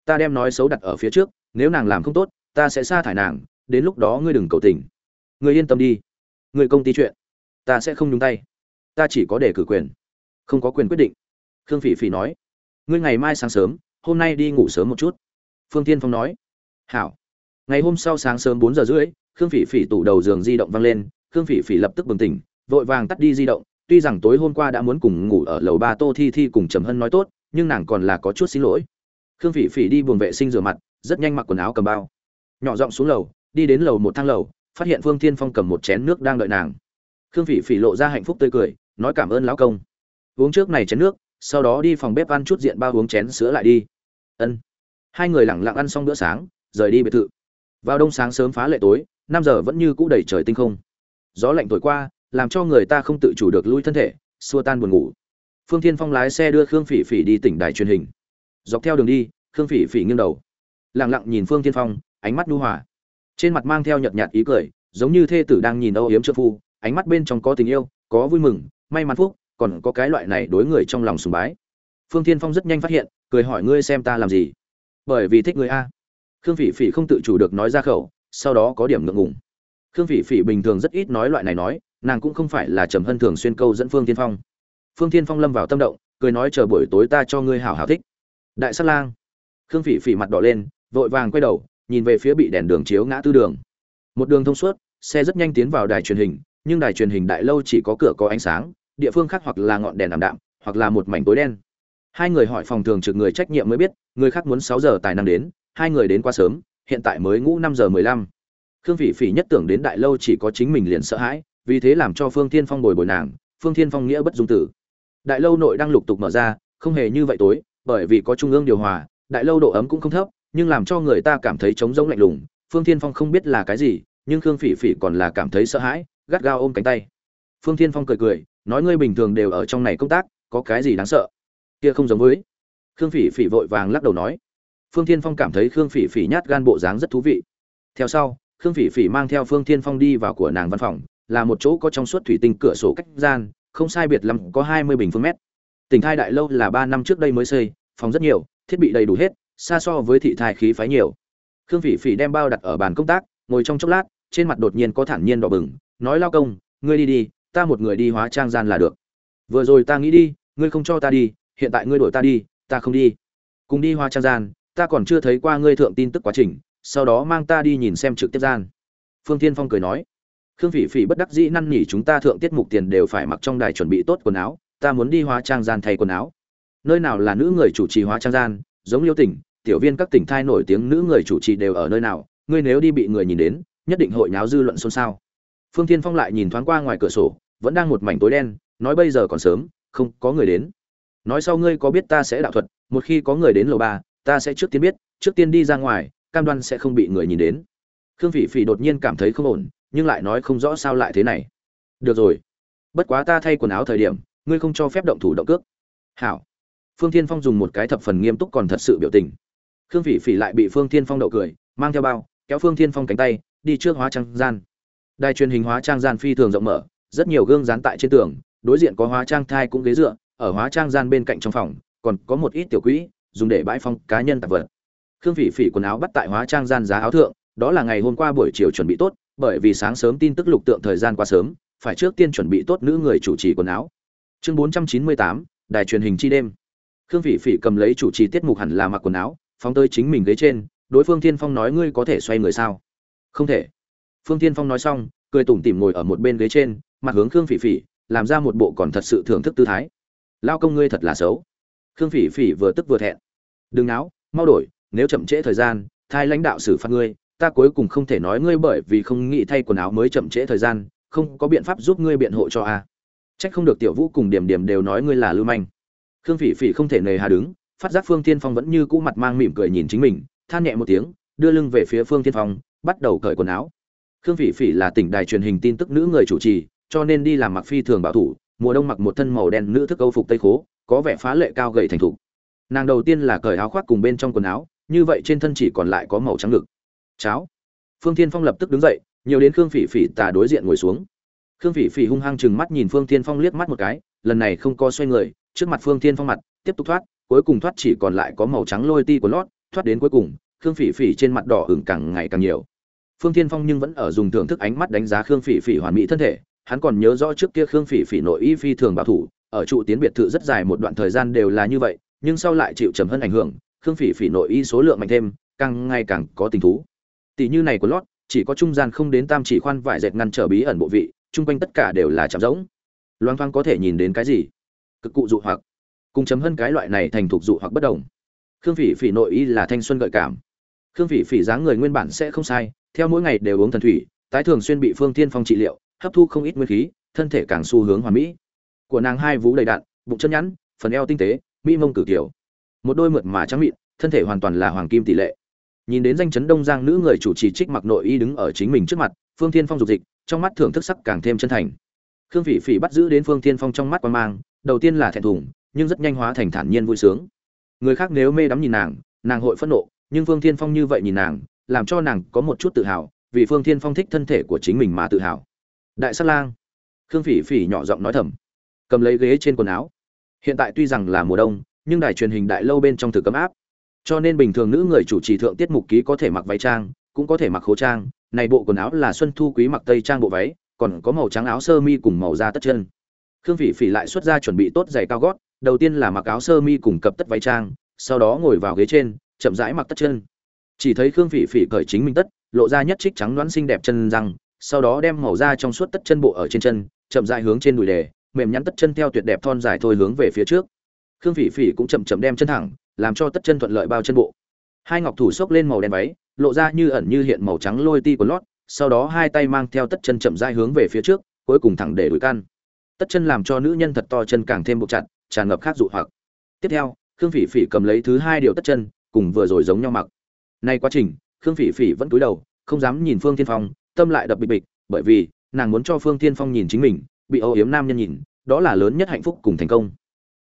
Ta đem nói xấu đặt ở phía trước, nếu nàng làm không tốt, ta sẽ sa thải nàng, đến lúc đó ngươi đừng cầu tình. Ngươi yên tâm đi. Người công ty chuyện, ta sẽ không nhúng tay. Ta chỉ có để cử quyền, không có quyền quyết định. Khương phỉ phỉ nói, ngươi ngày mai sáng sớm, hôm nay đi ngủ sớm một chút. Phương tiên phong nói, hảo. Ngày hôm sau sáng sớm bốn giờ rưỡi, khương phỉ phỉ tủ đầu giường di động vang lên khương phỉ phỉ lập tức bừng tỉnh, vội vàng tắt đi di động, tuy rằng tối hôm qua đã muốn cùng ngủ ở lầu ba tô thi thi cùng trầm hân nói tốt, nhưng nàng còn là có chút xin lỗi. Khương phỉ phỉ đi buồng vệ sinh rửa mặt, rất nhanh mặc quần áo cầm bao. Nhỏ giọng xuống lầu, đi đến lầu một thang lầu, phát hiện phương thiên phong cầm một chén nước đang đợi nàng. Khương phỉ phỉ lộ ra hạnh phúc tươi cười, nói cảm ơn lão công. Uống trước này chén nước, sau đó đi phòng bếp ăn chút diện bao uống chén sữa lại đi. Ân. Hai người lẳng lặng ăn xong bữa sáng, rời đi biệt thự. Vào đông sáng sớm phá lệ tối, năm giờ vẫn như cũ đầy trời tinh không gió lạnh thổi qua, làm cho người ta không tự chủ được lui thân thể, xua tan buồn ngủ. Phương thiên phong lái xe đưa khương phỉ phỉ đi tỉnh đài truyền hình. Dọc theo đường đi, khương phỉ phỉ nghiêng đầu. Lẳng lặng nhìn phương thiên phong, ánh mắt nhu hòa. Trên mặt mang theo nhợt nhạt ý cười, giống như thê tử đang nhìn âu yếm trợ phu, ánh mắt bên trong có tình yêu, có vui mừng, may mắn phúc, còn có cái loại này đối người trong lòng sùng bái. Phương thiên phong rất nhanh phát hiện, cười hỏi ngươi xem ta làm gì? Bởi vì thích người a. Khương phỉ phỉ không tự chủ được nói ra khẩu, sau đó có điểm ngượng ngùng khương phỉ phỉ bình thường rất ít nói loại này nói, nàng cũng không phải là trầm hân thường xuyên câu dẫn phương tiên phong. Phương tiên phong lâm vào tâm động, cười nói chờ buổi tối ta cho ngươi hảo hảo thích. Đại sát lang. Khương phỉ phỉ mặt đỏ lên, vội vàng quay đầu, nhìn về phía bị đèn đường chiếu ngã tư đường. Một đường thông suốt, xe rất nhanh tiến vào đài truyền hình, nhưng đài truyền hình đại lâu chỉ có cửa có ánh sáng, địa phương khác hoặc là ngọn đèn ảm đạm, hoặc là một mảnh tối đen. Hai người hỏi phòng thường trực người trách nhiệm mới biết, người khác muốn sáu giờ tài năng đến, hai người đến quá sớm, hiện tại mới ngủ năm giờ mười lăm khương phỉ phỉ nhất tưởng đến đại lâu chỉ có chính mình liền sợ hãi, vì thế làm cho phương thiên phong bồi bồi nàng, phương thiên phong nghĩa bất dung tử. Đại lâu nội đang lục tục mở ra, không hề như vậy tối, bởi vì có trung ương điều hòa, đại lâu độ ấm cũng không thấp, nhưng làm cho người ta cảm thấy trống rỗng lạnh lùng, phương thiên phong không biết là cái gì, nhưng khương phỉ phỉ còn là cảm thấy sợ hãi, gắt gao ôm cánh tay. Phương thiên phong cười cười, nói ngươi bình thường đều ở trong này công tác, có cái gì đáng sợ? Kia không giống với. Khương phỉ phỉ vội vàng lắc đầu nói. Phương thiên phong cảm thấy khương phỉ phỉ nhát gan bộ dáng rất thú vị. Theo sau khương phỉ phỉ mang theo phương thiên phong đi vào của nàng văn phòng, là một chỗ có trong suốt thủy tinh cửa sổ cách gian, không sai biệt lắm có hai mươi bình phương mét. Tỉnh thai đại lâu là ba năm trước đây mới xây, phòng rất nhiều, thiết bị đầy đủ hết, xa so với thị thai khí phái nhiều. Khương phỉ phỉ đem bao đặt ở bàn công tác, ngồi trong chốc lát, trên mặt đột nhiên có thản nhiên đỏ bừng, nói lao công, ngươi đi đi, ta một người đi hóa trang gian là được. Vừa rồi ta nghĩ đi, ngươi không cho ta đi, hiện tại ngươi đổi ta đi, ta không đi. Cùng đi hóa trang gian, ta còn chưa thấy qua ngươi thượng tin tức quá trình sau đó mang ta đi nhìn xem trực tiếp gian. Phương tiên phong cười nói, khương phỉ phỉ bất đắc dĩ năn nỉ chúng ta thượng tiết mục tiền đều phải mặc trong đài chuẩn bị tốt quần áo, ta muốn đi hóa trang gian thay quần áo. Nơi nào là nữ người chủ trì hóa trang gian, giống liêu tỉnh, tiểu viên các tỉnh thai nổi tiếng nữ người chủ trì đều ở nơi nào, ngươi nếu đi bị người nhìn đến, nhất định hội nháo dư luận xôn xao. Phương thiên phong lại nhìn thoáng qua ngoài cửa sổ, vẫn đang một mảnh tối đen, nói bây giờ còn sớm, không có người đến. Nói sau ngươi có biết ta sẽ đạo thuật, một khi có người đến lầu ba, ta sẽ trước tiên biết, trước tiên đi ra ngoài cam đoan sẽ không bị người nhìn đến. Khương phỉ phỉ đột nhiên cảm thấy không ổn, nhưng lại nói không rõ sao lại thế này. Được rồi. Bất quá ta thay quần áo thời điểm, ngươi không cho phép động thủ động cước. Hảo. Phương thiên phong dùng một cái thập phần nghiêm túc còn thật sự biểu tình. Khương phỉ phỉ lại bị phương thiên phong đậu cười, mang theo bao, kéo phương thiên phong cánh tay, đi trước hóa trang gian. Đài truyền hình hóa trang gian phi thường rộng mở, rất nhiều gương dán tại trên tường, đối diện có hóa trang thai cũng ghế dựa, ở hóa trang gian bên cạnh trong phòng, còn có một ít tiểu quỹ, dùng để bãi phong cá nhân tạp vật khương phỉ phỉ quần áo bắt tại hóa trang gian giá áo thượng, đó là ngày hôm qua buổi chiều chuẩn bị tốt, bởi vì sáng sớm tin tức lục tượng thời gian quá sớm, phải trước tiên chuẩn bị tốt nữ người chủ trì quần áo. Chương bốn trăm chín mươi tám, đài truyền hình chi đêm. Khương phỉ phỉ cầm lấy chủ trì tiết mục hẳn là mặc quần áo, phóng tới chính mình ghế trên, đối phương thiên phong nói, ngươi có thể xoay người sao? Không thể. Phương thiên phong nói xong, cười tủm tỉm ngồi ở một bên ghế trên, mặt hướng khương phỉ phỉ, làm ra một bộ còn thật sự thưởng thức tư thái. Lao công ngươi thật là xấu. Khương phỉ phỉ vừa tức vừa thẹn. Đừng náo, mau đổi nếu chậm trễ thời gian thai lãnh đạo xử phạt ngươi, ta cuối cùng không thể nói ngươi bởi vì không nghĩ thay quần áo mới chậm trễ thời gian, không có biện pháp giúp ngươi biện hộ cho a. Trách không được tiểu vũ cùng điểm điểm đều nói ngươi là lưu manh. Khương phỉ phỉ không thể nề hà đứng, phát giác phương tiên phong vẫn như cũ mặt mang mỉm cười nhìn chính mình, than nhẹ một tiếng, đưa lưng về phía phương tiên phong, bắt đầu cởi quần áo. Khương phỉ phỉ là tỉnh đài truyền hình tin tức nữ người chủ trì, cho nên đi làm mặc phi thường bảo thủ, mùa đông mặc một thân màu đen nữ thức âu phục tây khố, có vẻ phá lệ cao gầy thành thục. Nàng đầu tiên là cởi áo khoác cùng bên trong quần áo như vậy trên thân chỉ còn lại có màu trắng ngực. Cháo. Phương thiên phong lập tức đứng dậy, nhiều đến khương phỉ phỉ tà đối diện ngồi xuống. Khương phỉ phỉ hung hăng chừng mắt nhìn phương thiên phong liếc mắt một cái, lần này không có xoay người, trước mặt phương thiên phong mặt, tiếp tục thoát, cuối cùng thoát chỉ còn lại có màu trắng lôi ti của lót, thoát đến cuối cùng, khương phỉ phỉ trên mặt đỏ ửng càng ngày càng nhiều. Phương thiên phong nhưng vẫn ở dùng thưởng thức ánh mắt đánh giá khương phỉ phỉ hoàn mỹ thân thể, hắn còn nhớ rõ trước kia khương phỉ phỉ nội y phi thường bảo thủ, ở trụ tiến biệt thự rất dài một đoạn thời gian đều là như vậy, nhưng sau lại chịu trầm hơn ảnh hưởng khương phỉ phỉ nội y số lượng mạnh thêm, càng ngày càng có tình thú. Tỷ như này của lót, chỉ có trung gian không đến tam chỉ khoan vải dệt ngăn trở bí ẩn bộ vị, chung quanh tất cả đều là chạm rỗng. Loang thoang có thể nhìn đến cái gì? Cực cụ dụ hoặc. Cùng chấm hơn cái loại này thành thục dụ hoặc bất đồng. Khương phỉ phỉ nội y là thanh xuân gợi cảm. Khương phỉ phỉ dáng người nguyên bản sẽ không sai, theo mỗi ngày đều uống thần thủy, tái thường xuyên bị phương tiên phong trị liệu, hấp thu không ít nguyên khí, thân thể càng xu hướng hoàn mỹ. Của nàng hai vú đầy đạn, bụng chân nhẵn, phần eo tinh tế, mỹ mông cử kiểu một đôi mượt mà trắng mịn, thân thể hoàn toàn là hoàng kim tỷ lệ. Nhìn đến danh chấn đông giang nữ người chủ trì trích mặc nội y đứng ở chính mình trước mặt, phương thiên phong dục dịch, trong mắt thưởng thức sắc càng thêm chân thành. Khương phỉ phỉ bắt giữ đến phương thiên phong trong mắt quan mang, đầu tiên là thẹn thùng, nhưng rất nhanh hóa thành thản nhiên vui sướng. Người khác nếu mê đắm nhìn nàng nàng hội phẫn nộ, nhưng phương thiên phong như vậy nhìn nàng, làm cho nàng có một chút tự hào, vì phương thiên phong thích thân thể của chính mình mà tự hào. Đại sát lang. Khương phỉ phỉ nhỏ giọng nói thầm, cầm lấy ghế trên quần áo. Hiện tại tuy rằng là mùa đông nhưng đài truyền hình đại lâu bên trong thực cấm áp. Cho nên bình thường nữ người chủ trì thượng tiết mục ký có thể mặc váy trang, cũng có thể mặc khố trang. Này bộ quần áo là xuân thu quý mặc tây trang bộ váy, còn có màu trắng áo sơ mi cùng màu da tất chân. Khương phỉ phỉ lại xuất ra chuẩn bị tốt giày cao gót, đầu tiên là mặc áo sơ mi cùng cập tất váy trang, sau đó ngồi vào ghế trên, chậm rãi mặc tất chân. Chỉ thấy khương phỉ phỉ cởi chính mình tất, lộ ra nhất trích trắng đoán xinh đẹp chân răng, sau đó đem màu da trong suốt tất chân bộ ở trên chân, chậm rãi hướng trên đùi đề, mềm nhắn tất chân theo tuyệt đẹp thon dài thôi hướng về phía trước khương phỉ phỉ cũng chậm chậm đem chân thẳng, làm cho tất chân thuận lợi bao chân bộ. Hai ngọc thủ xốc lên màu đen váy, lộ ra như ẩn như hiện màu trắng lôi ti của lót, sau đó hai tay mang theo tất chân chậm rãi hướng về phía trước, cuối cùng thẳng để đuổi căn. Tất chân làm cho nữ nhân thật to chân càng thêm buộc chặt, tràn ngập khác dụ hoặc. Tiếp theo, khương phỉ phỉ cầm lấy thứ hai điều tất chân, cùng vừa rồi giống nhau mặc. Nay quá trình, khương phỉ phỉ vẫn cúi đầu, không dám nhìn phương tiên phong, tâm lại đập bịch bịch, bởi vì nàng muốn cho phương tiên phong nhìn chính mình, bị âu yếm nam nhân nhìn, đó là lớn nhất hạnh phúc cùng thành công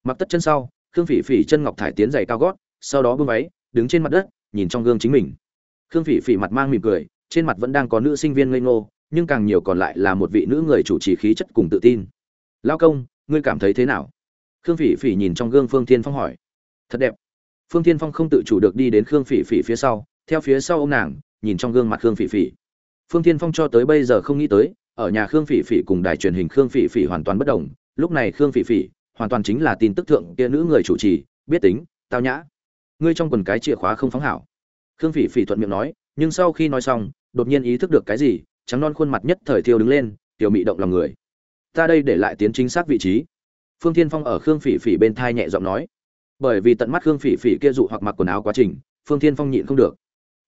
mặc tất chân sau, khương phỉ phỉ chân ngọc thải tiến giày cao gót, sau đó bưng váy, đứng trên mặt đất, nhìn trong gương chính mình. Khương phỉ phỉ mặt mang mỉm cười, trên mặt vẫn đang có nữ sinh viên ngây ngô, nhưng càng nhiều còn lại là một vị nữ người chủ trì khí chất cùng tự tin. Lao công, ngươi cảm thấy thế nào? Khương phỉ phỉ nhìn trong gương phương thiên phong hỏi. Thật đẹp. Phương thiên phong không tự chủ được đi đến khương phỉ phỉ phía sau, theo phía sau ô m nàng, nhìn trong gương mặt khương phỉ phỉ. Phương thiên phong cho tới bây giờ không nghĩ tới, ở nhà khương phỉ phỉ cùng đài truyền hình khương phỉ phỉ hoàn toàn bất đồng, lúc này khương phỉ phỉ hoàn toàn chính là tin tức thượng kia nữ người chủ trì, biết tính, tao nhã. Ngươi trong quần cái chìa khóa không phóng hảo. Khương phỉ phỉ thuận miệng nói, nhưng sau khi nói xong, đột nhiên ý thức được cái gì, trắng non khuôn mặt nhất thời thiêu đứng lên, tiểu mị động lòng người. Ta đây để lại tiến chính xác vị trí. Phương thiên phong ở khương phỉ phỉ bên thai nhẹ giọng nói. Bởi vì tận mắt khương phỉ phỉ kia dụ hoặc mặc quần áo quá trình, phương thiên phong nhịn không được.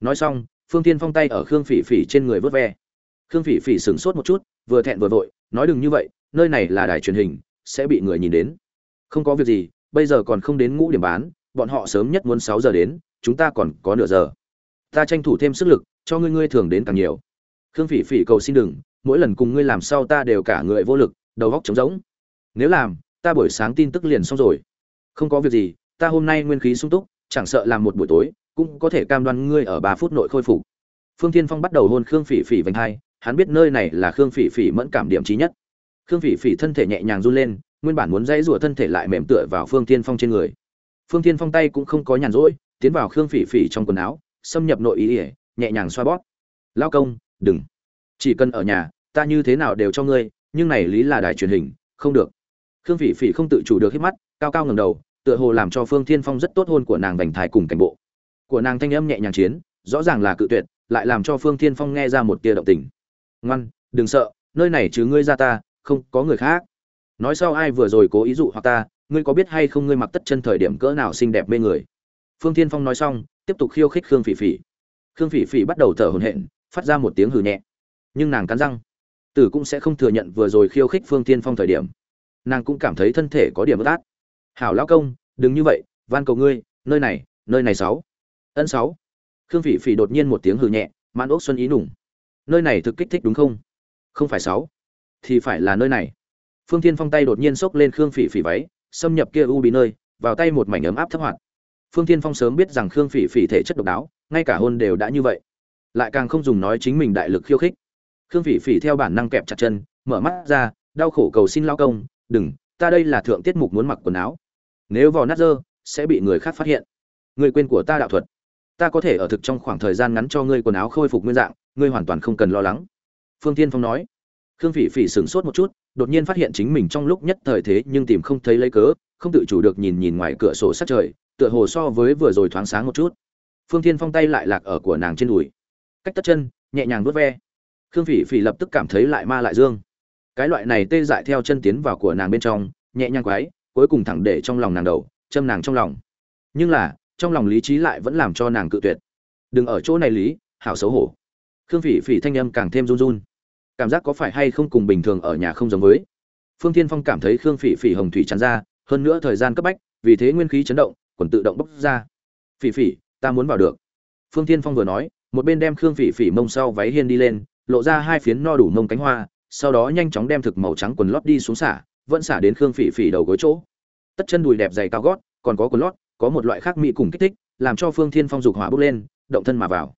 Nói xong, phương thiên phong tay ở khương phỉ phỉ trên người vớt ve. Khương phỉ phỉ sửng sốt một chút, vừa thẹn vừa vội, nói đừng như vậy, nơi này là đài truyền hình sẽ bị người nhìn đến. Không có việc gì, bây giờ còn không đến ngũ điểm bán, bọn họ sớm nhất muốn sáu giờ đến, chúng ta còn có nửa giờ. Ta tranh thủ thêm sức lực, cho ngươi ngươi thường đến càng nhiều. Khương phỉ phỉ cầu xin đừng, mỗi lần cùng ngươi làm sao ta đều cả người vô lực, đầu óc trống rỗng. Nếu làm, ta buổi sáng tin tức liền xong rồi. Không có việc gì, ta hôm nay nguyên khí sung túc, chẳng sợ làm một buổi tối, cũng có thể cam đoan ngươi ở ba phút nội khôi phục. Phương thiên phong bắt đầu hôn khương phỉ phỉ vành hai, hắn biết nơi này là khương phỉ phỉ mẫn cảm điểm trí nhất khương phỉ phỉ thân thể nhẹ nhàng run lên, nguyên bản muốn dãy rủa thân thể lại mềm tựa vào phương thiên phong trên người. Phương thiên phong tay cũng không có nhàn rỗi, tiến vào khương phỉ phỉ trong quần áo, xâm nhập nội ý ỉa nhẹ nhàng xoa bóp. Lao công, đừng. Chỉ cần ở nhà, ta như thế nào đều cho ngươi, nhưng này lý là đài truyền hình, không được. Khương phỉ phỉ không tự chủ được hít mắt, cao cao ngầm đầu, tựa hồ làm cho phương thiên phong rất tốt hôn của nàng vành thái cùng cảnh bộ. Của nàng thanh âm nhẹ nhàng chiến, rõ ràng là cự tuyệt, lại làm cho phương thiên phong nghe ra một tia động tình. Ngoan, đừng sợ, nơi này chứ ngươi ra ta không có người khác. Nói sau ai vừa rồi cố ý dụ hoặc ta, ngươi có biết hay không ngươi mặc tất chân thời điểm cỡ nào xinh đẹp mê người? Phương thiên phong nói xong, tiếp tục khiêu khích khương phỉ phỉ. Khương phỉ phỉ bắt đầu thở hổn hển, phát ra một tiếng hừ nhẹ. Nhưng nàng cắn răng. Tử cũng sẽ không thừa nhận vừa rồi khiêu khích phương tiên phong thời điểm. Nàng cũng cảm thấy thân thể có điểm bất át. Hảo lão công, đừng như vậy, van cầu ngươi, nơi này nơi này sáu. Ân sáu. Khương phỉ phỉ đột nhiên một tiếng hừ nhẹ, mãn ốc xuân ý nùng. Nơi này thực kích thích đúng không? Không phải sáu thì phải là nơi này. Phương thiên phong tay đột nhiên xốc lên khương phỉ phỉ váy, xâm nhập kia u bí nơi, vào tay một mảnh ấm áp thấp hoạt. Phương thiên phong sớm biết rằng khương phỉ phỉ thể chất độc đáo, ngay cả hôn đều đã như vậy. Lại càng không dùng nói chính mình đại lực khiêu khích. Khương phỉ phỉ theo bản năng kẹp chặt chân, mở mắt ra, đau khổ cầu xin lao công, đừng, ta đây là thượng tiết mục muốn mặc quần áo. Nếu vò nát dơ, sẽ bị người khác phát hiện. Người quên của ta đạo thuật. Ta có thể ở thực trong khoảng thời gian ngắn cho ngươi quần áo khôi phục nguyên dạng, ngươi hoàn toàn không cần lo lắng. Phương tiên phong nói khương phỉ phỉ sửng sốt một chút, đột nhiên phát hiện chính mình trong lúc nhất thời thế nhưng tìm không thấy lấy cớ, không tự chủ được nhìn nhìn ngoài cửa sổ sát trời, tựa hồ so với vừa rồi thoáng sáng một chút. Phương thiên phong tay lại lạc ở của nàng trên đùi. Cách tất chân, nhẹ nhàng vuốt ve. Khương phỉ phỉ lập tức cảm thấy lại ma lại dương. Cái loại này tê dại theo chân tiến vào của nàng bên trong, nhẹ nhàng quái, cuối cùng thẳng để trong lòng nàng đầu, châm nàng trong lòng. Nhưng là, trong lòng lý trí lại vẫn làm cho nàng cự tuyệt. Đừng ở chỗ này lý, hảo xấu hổ. Khương phỉ phỉ thanh âm càng thêm run run cảm giác có phải hay không cùng bình thường ở nhà không giống với. Phương tiên phong cảm thấy khương phỉ phỉ hồng thủy chắn ra, hơn nữa thời gian cấp bách, vì thế nguyên khí chấn động, quần tự động bốc ra. Phỉ phỉ, ta muốn vào được. Phương tiên phong vừa nói, một bên đem khương phỉ phỉ mông sau váy hiên đi lên, lộ ra hai phiến no đủ mông cánh hoa, sau đó nhanh chóng đem thực màu trắng quần lót đi xuống xả, vẫn xả đến khương phỉ phỉ đầu gối chỗ. Tất chân đùi đẹp dày cao gót, còn có quần lót, có một loại khác mỹ cùng kích thích, làm cho phương thiên phong dục hỏa bốc lên, động thân mà vào.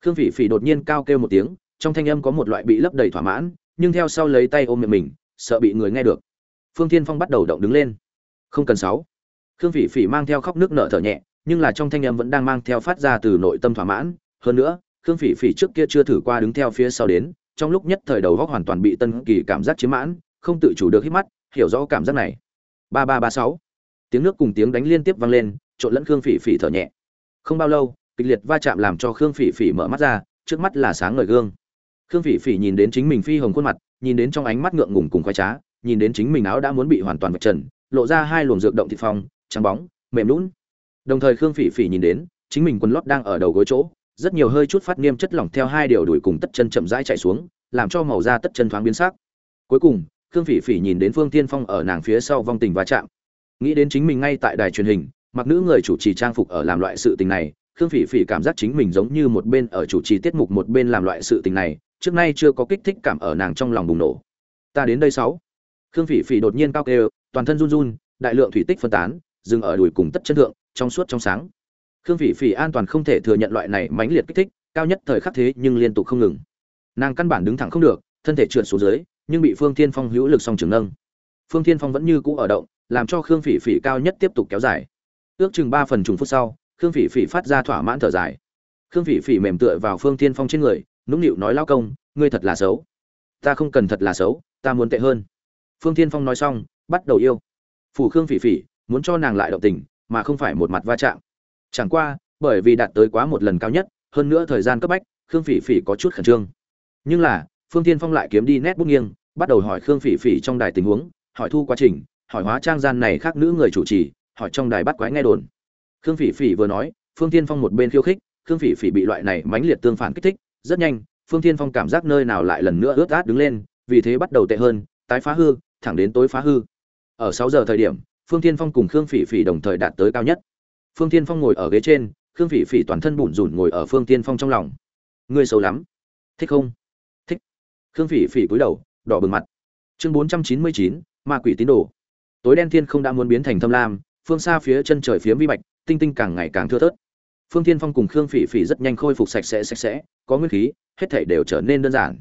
Khương phỉ phỉ đột nhiên cao kêu một tiếng trong thanh âm có một loại bị lấp đầy thỏa mãn, nhưng theo sau lấy tay ôm miệng mình, sợ bị người nghe được. Phương thiên phong bắt đầu động đứng lên. Không cần sáu. Khương phỉ phỉ mang theo khóc nước nở thở nhẹ, nhưng là trong thanh âm vẫn đang mang theo phát ra từ nội tâm thỏa mãn. Hơn nữa, khương phỉ phỉ trước kia chưa thử qua đứng theo phía sau đến, trong lúc nhất thời đầu góc hoàn toàn bị tân kỳ cảm giác chiếm mãn, không tự chủ được hít mắt, hiểu rõ cảm giác này. Ba ba ba sáu. Tiếng nước cùng tiếng đánh liên tiếp vang lên, trộn lẫn khương phỉ phỉ thở nhẹ. Không bao lâu, kịch liệt va chạm làm cho khương phỉ phỉ mở mắt ra, trước mắt là sáng ngời gương khương phỉ phỉ nhìn đến chính mình phi hồng khuôn mặt, nhìn đến trong ánh mắt ngượng ngùng cùng khoái trá, nhìn đến chính mình áo đã muốn bị hoàn toàn vạch trần, lộ ra hai luồng dược động thịt phong, trắng bóng, mềm lún. Đồng thời khương phỉ phỉ nhìn đến, chính mình quần lót đang ở đầu gối chỗ, rất nhiều hơi chút phát nghiêm chất lỏng theo hai điều đuổi cùng tất chân chậm rãi chạy xuống, làm cho màu da tất chân thoáng biến sắc. Cuối cùng, khương phỉ phỉ nhìn đến phương tiên phong ở nàng phía sau vong tình va chạm. Nghĩ đến chính mình ngay tại đài truyền hình, mặc nữ người chủ trì trang phục ở làm loại sự tình này, khương phỉ phỉ cảm giác chính mình giống như một bên ở chủ trì tiết mục một bên làm loại sự tình này trước nay chưa có kích thích cảm ở nàng trong lòng bùng nổ. Ta đến đây sáu. Khương phỉ phỉ đột nhiên cao kêu, toàn thân run run, đại lượng thủy tích phân tán, dừng ở đùi cùng tất chân thượng, trong suốt trong sáng. Khương phỉ phỉ an toàn không thể thừa nhận loại này mãnh liệt kích thích, cao nhất thời khắc thế nhưng liên tục không ngừng. Nàng căn bản đứng thẳng không được, thân thể trượt xuống dưới, nhưng bị phương thiên phong hữu lực song trường nâng. Phương thiên phong vẫn như cũ ở động, làm cho khương phỉ phỉ cao nhất tiếp tục kéo dài. Ước chừng ba phần trùng phút sau, khương phỉ phỉ phát ra thỏa mãn thở dài. Khương phỉ phỉ mềm tựa vào phương thiên phong trên người nũng nịu nói lao công, ngươi thật là xấu. Ta không cần thật là xấu, ta muốn tệ hơn. Phương thiên phong nói xong, bắt đầu yêu. Phủ khương phỉ phỉ muốn cho nàng lại động tình, mà không phải một mặt va chạm. Chẳng qua, bởi vì đạt tới quá một lần cao nhất, hơn nữa thời gian cấp bách, khương phỉ phỉ có chút khẩn trương. Nhưng là, phương Thiên phong lại kiếm đi nét bút nghiêng, bắt đầu hỏi khương phỉ phỉ trong đài tình huống, hỏi thu quá trình, hỏi hóa trang gian này khác nữ người chủ trì, hỏi trong đài bắt quái nghe đồn. Khương phỉ phỉ vừa nói, phương Thiên phong một bên khiêu khích, khương phỉ phỉ bị loại này mãnh liệt tương phản kích thích rất nhanh, phương thiên phong cảm giác nơi nào lại lần nữa ướt át đứng lên, vì thế bắt đầu tệ hơn, tái phá hư, thẳng đến tối phá hư. Ở sáu giờ thời điểm, phương thiên phong cùng khương phỉ phỉ đồng thời đạt tới cao nhất. Phương thiên phong ngồi ở ghế trên, khương phỉ phỉ toàn thân bủn rủn ngồi ở phương tiên phong trong lòng. Ngươi xấu lắm. Thích không? Thích. Khương phỉ phỉ cúi đầu, đỏ bừng mặt. Chương bốn trăm chín mươi chín, ma quỷ tín đồ. Tối đen thiên không đã muốn biến thành thâm lam, phương xa phía chân trời phía vi bạch, tinh tinh càng ngày càng thưa thớt. Phương tiên phong cùng khương phỉ phỉ rất nhanh khôi phục sạch sẽ sạch sẽ có nguyên khí, hết thảy đều trở nên đơn giản.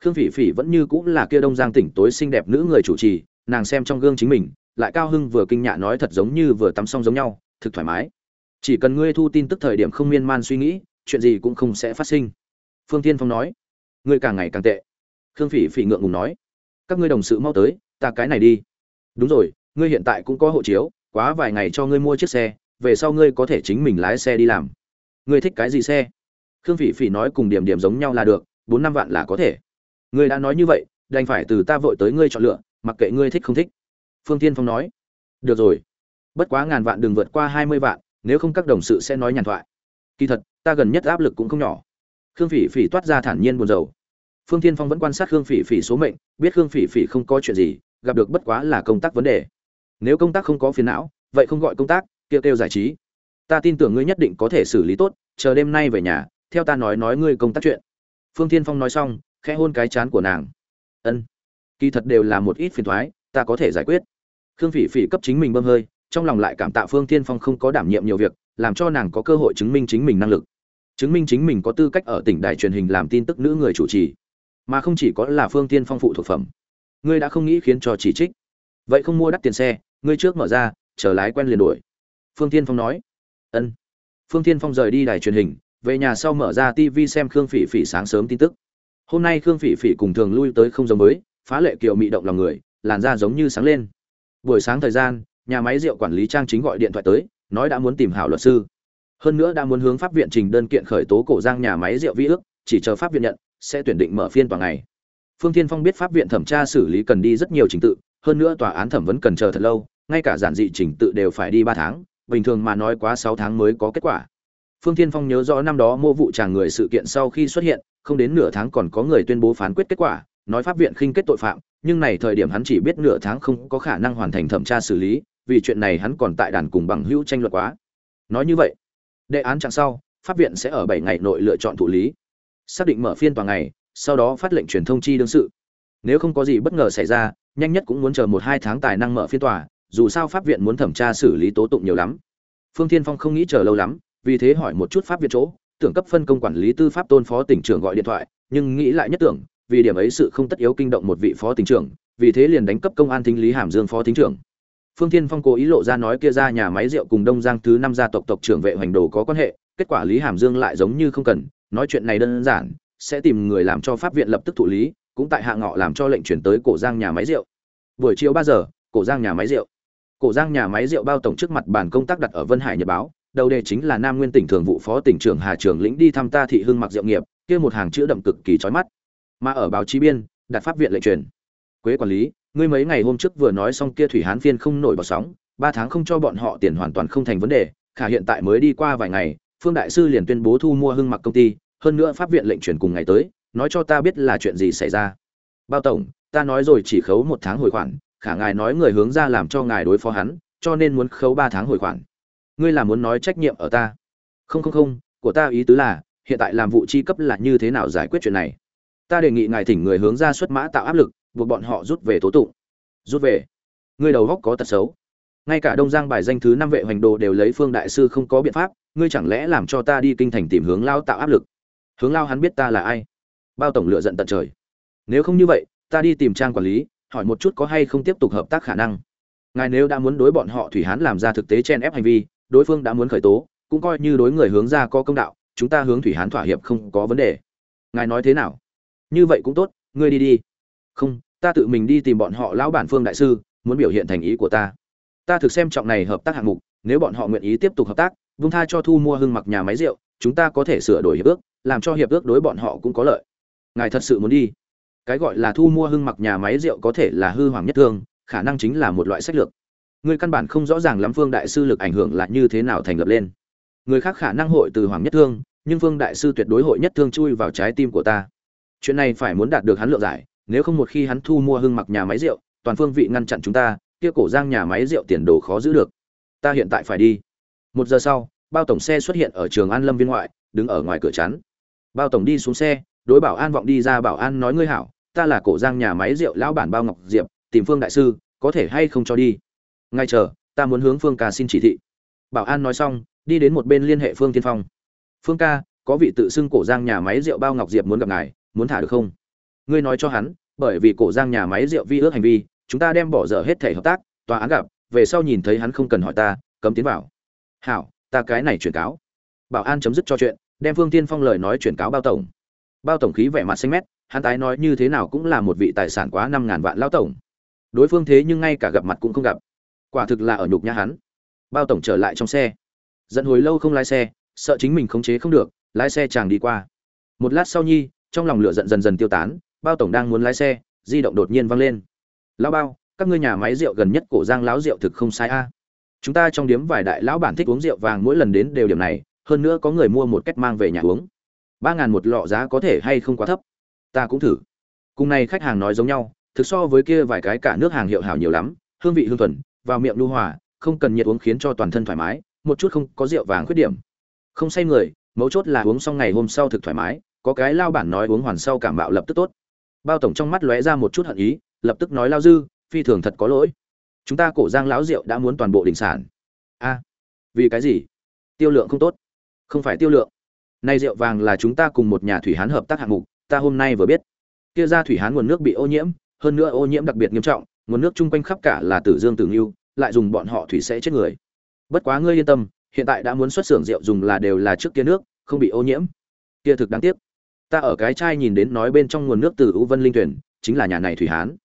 Khương phỉ phỉ vẫn như cũng là kia đông giang tỉnh tối xinh đẹp nữ người chủ trì, nàng xem trong gương chính mình, lại cao hưng vừa kinh nhạ nói thật giống như vừa tắm xong giống nhau, thực thoải mái. Chỉ cần ngươi thu tin tức thời điểm không miên man suy nghĩ, chuyện gì cũng không sẽ phát sinh. Phương tiên phong nói, ngươi càng ngày càng tệ. Khương phỉ phỉ ngượng ngùng nói, các ngươi đồng sự mau tới, ta cái này đi. Đúng rồi, ngươi hiện tại cũng có hộ chiếu, quá vài ngày cho ngươi mua chiếc xe, về sau ngươi có thể chính mình lái xe đi làm. Ngươi thích cái gì xe? Khương phỉ phỉ nói cùng điểm điểm giống nhau là được, bốn năm vạn là có thể. Ngươi đã nói như vậy, đành phải từ ta vội tới ngươi chọn lựa, mặc kệ ngươi thích không thích. Phương tiên phong nói. Được rồi. Bất quá ngàn vạn đừng vượt qua hai mươi vạn, nếu không các đồng sự sẽ nói nhàn thoại. Kỳ thật, ta gần nhất áp lực cũng không nhỏ. Khương phỉ phỉ toát ra thản nhiên buồn rầu. Phương tiên phong vẫn quan sát khương phỉ phỉ số mệnh, biết khương phỉ phỉ không có chuyện gì, gặp được bất quá là công tác vấn đề. Nếu công tác không có phiền não, vậy không gọi công tác, kêu kêu giải trí. Ta tin tưởng ngươi nhất định có thể xử lý tốt, chờ đêm nay về nhà theo ta nói nói ngươi công tác chuyện. Phương Thiên phong nói xong, khẽ hôn cái chán của nàng. Ân, kỳ thật đều là một ít phiền thoái, ta có thể giải quyết. Khương phỉ phỉ cấp chính mình bơm hơi, trong lòng lại cảm tạ phương Thiên phong không có đảm nhiệm nhiều việc, làm cho nàng có cơ hội chứng minh chính mình năng lực. Chứng minh chính mình có tư cách ở tỉnh đài truyền hình làm tin tức nữ người chủ trì. Mà không chỉ có là phương tiên phong phụ thuộc phẩm. Ngươi đã không nghĩ khiến cho chỉ trích. Vậy không mua đắt tiền xe, ngươi trước mở ra, chờ lái quen liền đuổi. Phương tiên phong nói. Ân. Phương tiên phong rời đi đài truyền hình về nhà sau mở ra tv xem khương phỉ phỉ sáng sớm tin tức. Hôm nay khương phỉ phỉ cùng thường lui tới không giống mới phá lệ kiều mị động lòng người, làn da giống như sáng lên. Buổi sáng thời gian, nhà máy rượu quản lý trang chính gọi điện thoại tới, nói đã muốn tìm hảo luật sư. Hơn nữa đã muốn hướng pháp viện trình đơn kiện khởi tố cổ giang nhà máy rượu vi ước, chỉ chờ pháp viện nhận, sẽ tuyển định mở phiên tòa ngày. Phương tiên phong biết pháp viện thẩm tra xử lý cần đi rất nhiều trình tự, hơn nữa tòa án thẩm vấn cần chờ thật lâu, ngay cả giản dị trình tự đều phải đi ba tháng, bình thường mà nói quá sáu tháng mới có kết quả phương Thiên phong nhớ rõ năm đó mô vụ chàng người sự kiện sau khi xuất hiện, không đến nửa tháng còn có người tuyên bố phán quyết kết quả, nói pháp viện khinh kết tội phạm, nhưng này thời điểm hắn chỉ biết nửa tháng không có khả năng hoàn thành thẩm tra xử lý, vì chuyện này hắn còn tại đàn cùng bằng hữu tranh luận quá. Nói như vậy đề án chặng sau, pháp viện sẽ ở bảy ngày nội lựa chọn thụ lý. Xác định mở phiên toàn ngày, sau đó phát lệnh truyền thông chi đương sự. Nếu không có gì bất ngờ xảy ra, nhanh nhất cũng muốn chờ một hai tháng tài năng mở phiên tòa, dù sao pháp viện muốn thẩm tra xử lý tố tụng nhiều lắm. Phương thiên phong không nghĩ chờ lâu lắm vì thế hỏi một chút pháp viện chỗ, tưởng cấp phân công quản lý tư pháp tôn phó tỉnh trưởng gọi điện thoại, nhưng nghĩ lại nhất tưởng, vì điểm ấy sự không tất yếu kinh động một vị phó tỉnh trưởng, vì thế liền đánh cấp công an thính lý hàm dương phó thính trưởng. Phương thiên phong cố ý lộ ra nói kia ra nhà máy rượu cùng đông giang thứ năm gia tộc tộc trưởng vệ hoành đồ có quan hệ, kết quả lý hàm dương lại giống như không cần, nói chuyện này đơn giản, sẽ tìm người làm cho pháp viện lập tức thụ lý, cũng tại hạ ngọ làm cho lệnh chuyển tới cổ giang nhà máy rượu. Buổi chiều ba giờ, cổ giang nhà máy rượu. Cổ giang nhà máy rượu bao tổng trước mặt bàn công tác đặt ở vân hải nhật báo đầu đề chính là nam nguyên tỉnh thường vụ phó tỉnh trưởng hà trường lĩnh đi thăm ta thị hương mặc Diệu nghiệp, kia một hàng chữ đậm cực kỳ chói mắt. Mà ở báo chí biên, đặt pháp viện lệnh truyền. Quế quản lý, ngươi mấy ngày hôm trước vừa nói xong kia thủy hán phiên không nổi bọt sóng, ba tháng không cho bọn họ tiền hoàn toàn không thành vấn đề, khả hiện tại mới đi qua vài ngày, phương đại sư liền tuyên bố thu mua hưng mặc công ty, hơn nữa pháp viện lệnh truyền cùng ngày tới, nói cho ta biết là chuyện gì xảy ra. Bao tổng, ta nói rồi chỉ khấu một tháng hồi khoản, khả ngài nói người hướng ra làm cho ngài đối phó hắn, cho nên muốn khấu ba tháng hồi khoản ngươi là muốn nói trách nhiệm ở ta? Không không không, của ta ý tứ là, hiện tại làm vụ chi cấp là như thế nào giải quyết chuyện này? Ta đề nghị ngài thỉnh người hướng ra xuất mã tạo áp lực, buộc bọn họ rút về tố tụng. Rút về? Ngươi đầu góc có tật xấu. Ngay cả đông giang bài danh thứ năm vệ hoành đồ đều lấy phương đại sư không có biện pháp, ngươi chẳng lẽ làm cho ta đi kinh thành tìm hướng lao tạo áp lực? Hướng lao hắn biết ta là ai? Bao tổng lựa giận tận trời. Nếu không như vậy, ta đi tìm trang quản lý, hỏi một chút có hay không tiếp tục hợp tác khả năng. Ngài nếu đã muốn đối bọn họ thủy hán làm ra thực tế chen ép hành vi đối phương đã muốn khởi tố, cũng coi như đối người hướng ra có công đạo, chúng ta hướng thủy hán thỏa hiệp không có vấn đề. Ngài nói thế nào? Như vậy cũng tốt, ngươi đi đi. Không, ta tự mình đi tìm bọn họ lão bản phương đại sư, muốn biểu hiện thành ý của ta. Ta thực xem trọng này hợp tác hạng mục, nếu bọn họ nguyện ý tiếp tục hợp tác, vung tha cho thu mua hưng mặc nhà máy rượu, chúng ta có thể sửa đổi hiệp ước, làm cho hiệp ước đối bọn họ cũng có lợi. Ngài thật sự muốn đi? Cái gọi là thu mua hưng mặc nhà máy rượu có thể là hư hoàng nhất thương khả năng chính là một loại sách lược người căn bản không rõ ràng lắm phương đại sư lực ảnh hưởng là như thế nào thành lập lên. Người khác khả năng hội từ hoàng nhất thương, nhưng phương đại sư tuyệt đối hội nhất thương chui vào trái tim của ta. Chuyện này phải muốn đạt được hắn lượng giải, nếu không một khi hắn thu mua hưng mặc nhà máy rượu, toàn phương vị ngăn chặn chúng ta, kia cổ giang nhà máy rượu tiền đồ khó giữ được. Ta hiện tại phải đi. Một giờ sau, bao tổng xe xuất hiện ở trường an lâm viên ngoại, đứng ở ngoài cửa chắn. Bao tổng đi xuống xe, đối bảo an vọng đi ra bảo an nói ngươi hảo, ta là cổ giang nhà máy rượu lão bản bao ngọc diệp, tìm phương đại sư, có thể hay không cho đi ngay chờ, ta muốn hướng phương ca xin chỉ thị. Bảo an nói xong, đi đến một bên liên hệ phương tiên phong. Phương ca, có vị tự xưng cổ giang nhà máy rượu bao ngọc diệp muốn gặp ngài, muốn thả được không? Ngươi nói cho hắn, bởi vì cổ giang nhà máy rượu vi ước hành vi, chúng ta đem bỏ dở hết thể hợp tác, tòa án gặp, về sau nhìn thấy hắn không cần hỏi ta, cấm tiến vào. Hảo, ta cái này chuyển cáo. Bảo an chấm dứt cho chuyện, đem phương tiên phong lời nói chuyển cáo bao tổng. Bao tổng khí vẻ mặt xanh mét, hắn tái nói như thế nào cũng là một vị tài sản quá năm ngàn vạn lão tổng. Đối phương thế nhưng ngay cả gặp mặt cũng không gặp quả thực là ở nhục nhã hắn. Bao tổng trở lại trong xe. Dẫn hồi lâu không lái xe, sợ chính mình khống chế không được, lái xe chàng đi qua. Một lát sau nhi, trong lòng lửa giận dần dần tiêu tán, bao tổng đang muốn lái xe, di động đột nhiên văng lên. Lão bao, các ngươi nhà máy rượu gần nhất cổ giang lão rượu thực không sai a. Chúng ta trong điếm vài đại lão bản thích uống rượu vàng, mỗi lần đến đều điểm này, hơn nữa có người mua một cách mang về nhà uống. Ba ngàn một lọ giá có thể hay không quá thấp? Ta cũng thử. Cùng này khách hàng nói giống nhau, thực so với kia vài cái cả nước hàng hiệu hảo nhiều lắm, hương vị hương thuần vào miệng lưu hòa, không cần nhiệt uống khiến cho toàn thân thoải mái, một chút không có rượu vàng khuyết điểm. Không say người, mấu chốt là uống xong ngày hôm sau thực thoải mái, có cái lao bản nói uống hoàn sau cảm mạo lập tức tốt. Bao tổng trong mắt lóe ra một chút hận ý, lập tức nói lao dư, phi thường thật có lỗi. Chúng ta cổ giang lão rượu đã muốn toàn bộ đỉnh sản. A, vì cái gì? Tiêu lượng không tốt. Không phải tiêu lượng. Nay rượu vàng là chúng ta cùng một nhà thủy hán hợp tác hạng mục, ta hôm nay vừa biết. Kia ra thủy hán nguồn nước bị ô nhiễm, hơn nữa ô nhiễm đặc biệt nghiêm trọng nguồn nước chung quanh khắp cả là tử dương tử ngưu lại dùng bọn họ thủy sẽ chết người. Bất quá ngươi yên tâm, hiện tại đã muốn xuất xưởng rượu dùng là đều là trước kia nước, không bị ô nhiễm. Kia thực đáng tiếc. Ta ở cái chai nhìn đến nói bên trong nguồn nước từ U vân linh tuyển chính là nhà này thủy hán.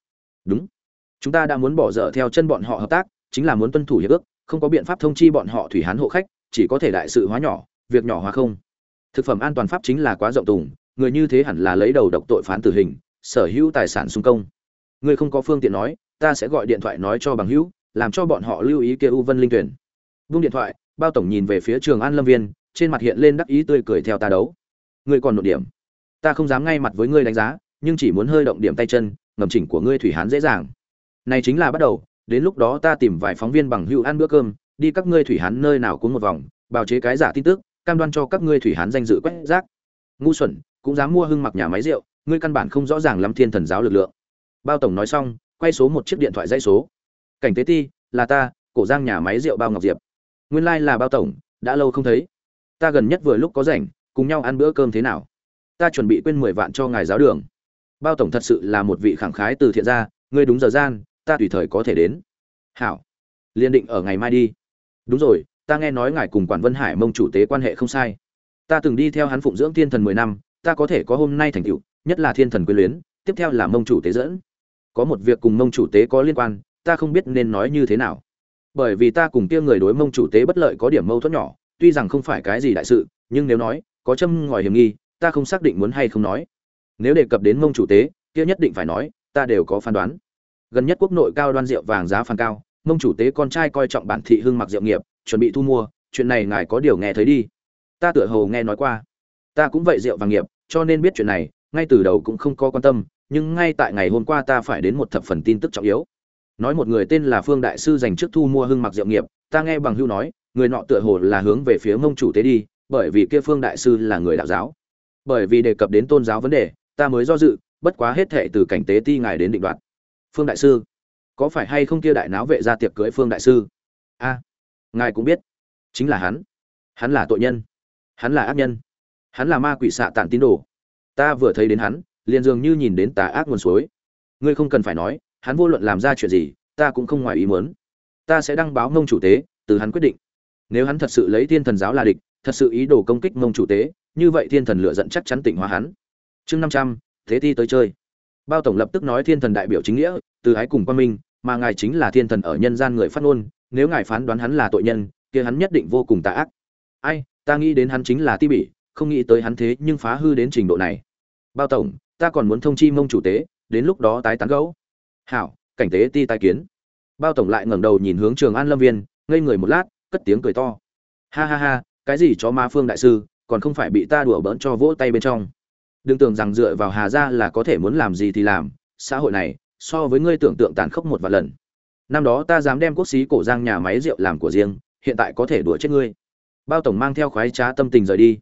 Đúng. Chúng ta đã muốn bỏ dở theo chân bọn họ hợp tác, chính là muốn tuân thủ hiệp ước, không có biện pháp thông chi bọn họ thủy hán hộ khách, chỉ có thể đại sự hóa nhỏ, việc nhỏ hóa không. Thực phẩm an toàn pháp chính là quá rộng tùng, người như thế hẳn là lấy đầu độc tội phán tử hình, sở hữu tài sản xung công. Người không có phương tiện nói ta sẽ gọi điện thoại nói cho bằng hữu, làm cho bọn họ lưu ý kia u vân linh tuyển vung điện thoại, bao tổng nhìn về phía trường an lâm viên, trên mặt hiện lên đắc ý tươi cười theo ta đấu. Ngươi còn nội điểm. Ta không dám ngay mặt với ngươi đánh giá, nhưng chỉ muốn hơi động điểm tay chân, ngầm chỉnh của ngươi thủy hán dễ dàng. Này chính là bắt đầu, đến lúc đó ta tìm vài phóng viên bằng hữu ăn bữa cơm, đi các ngươi thủy hán nơi nào cũng một vòng, bào chế cái giả tin tức, cam đoan cho các ngươi thủy hán danh dự quét rác. Ngu xuẩn, cũng dám mua hưng mặc nhà máy rượu, ngươi căn bản không rõ ràng lắm thiên thần giáo lực lượng. Bao tổng nói xong quay số một chiếc điện thoại dây số. Cảnh tế ti, là ta, cổ giang nhà máy rượu bao ngọc diệp. Nguyên lai là bao tổng, đã lâu không thấy. Ta gần nhất vừa lúc có rảnh, cùng nhau ăn bữa cơm thế nào? Ta chuẩn bị quên mười vạn cho ngài giáo đường. Bao tổng thật sự là một vị khẳng khái từ thiện gia, ngươi đúng giờ gian, ta tùy thời có thể đến. Hảo. Liên định ở ngày mai đi. Đúng rồi, ta nghe nói ngài cùng quản vân hải mông chủ tế quan hệ không sai. Ta từng đi theo hắn phụng dưỡng thiên thần mười năm, ta có thể có hôm nay thành tựu, nhất là thiên thần quyền luyến, tiếp theo là mông chủ tế dẫn có một việc cùng mông chủ tế có liên quan, ta không biết nên nói như thế nào. Bởi vì ta cùng kia người đối mông chủ tế bất lợi có điểm mâu thuẫn nhỏ, tuy rằng không phải cái gì đại sự, nhưng nếu nói, có châm ngòi hiểm nghi, ta không xác định muốn hay không nói. Nếu đề cập đến mông chủ tế, kia nhất định phải nói, ta đều có phán đoán. Gần nhất quốc nội cao đoan rượu vàng giá phàn cao, mông chủ tế con trai coi trọng bản thị hương mặc rượu nghiệp, chuẩn bị thu mua, chuyện này ngài có điều nghe thấy đi. Ta tựa hồ nghe nói qua. Ta cũng vậy rượu vàng nghiệp, cho nên biết chuyện này, ngay từ đầu cũng không có quan tâm nhưng ngay tại ngày hôm qua ta phải đến một thập phần tin tức trọng yếu. Nói một người tên là phương đại sư dành trước thu mua hưng mặc diệu nghiệp, ta nghe bằng hưu nói, người nọ tựa hồ là hướng về phía mông chủ tế đi, bởi vì kia phương đại sư là người đạo giáo. Bởi vì đề cập đến tôn giáo vấn đề, ta mới do dự, bất quá hết thệ từ cảnh tế ti ngài đến định đoạt. Phương đại sư, có phải hay không kia đại náo vệ ra tiệc cưới phương đại sư? A, ngài cũng biết. Chính là hắn. Hắn là tội nhân. Hắn là ác nhân. Hắn là ma quỷ xạ tản tín đồ. Ta vừa thấy đến hắn liền dường như nhìn đến tà ác nguồn suối. Ngươi không cần phải nói, hắn vô luận làm ra chuyện gì, ta cũng không ngoài ý muốn. Ta sẽ đăng báo ngông chủ tế, từ hắn quyết định. Nếu hắn thật sự lấy thiên thần giáo là địch, thật sự ý đồ công kích ngông chủ tế, như vậy thiên thần lựa dẫn chắc chắn tỉnh hóa hắn. Chương năm trăm, thế thi tới chơi. Bao tổng lập tức nói thiên thần đại biểu chính nghĩa, từ ái cùng quan minh, mà ngài chính là thiên thần ở nhân gian người phát ngôn, nếu ngài phán đoán hắn là tội nhân, kia hắn nhất định vô cùng tà ác. Ai, ta nghĩ đến hắn chính là ti bỉ, không nghĩ tới hắn thế nhưng phá hư đến trình độ này. Bao tổng ta còn muốn thông chi mông chủ tế, đến lúc đó tái tán gấu hảo, cảnh tế ti tai kiến. Bao tổng lại ngẩng đầu nhìn hướng trường an lâm viên, ngây người một lát, cất tiếng cười to. Ha ha ha, cái gì cho ma phương đại sư, còn không phải bị ta đùa bỡn cho vỗ tay bên trong. Đừng tưởng rằng dựa vào hà gia là có thể muốn làm gì thì làm, xã hội này, so với ngươi tưởng tượng tàn khốc một vài lần. Năm đó ta dám đem quốc xí cổ giang nhà máy rượu làm của riêng, hiện tại có thể đùa chết ngươi. Bao tổng mang theo khoái trá tâm tình rời đi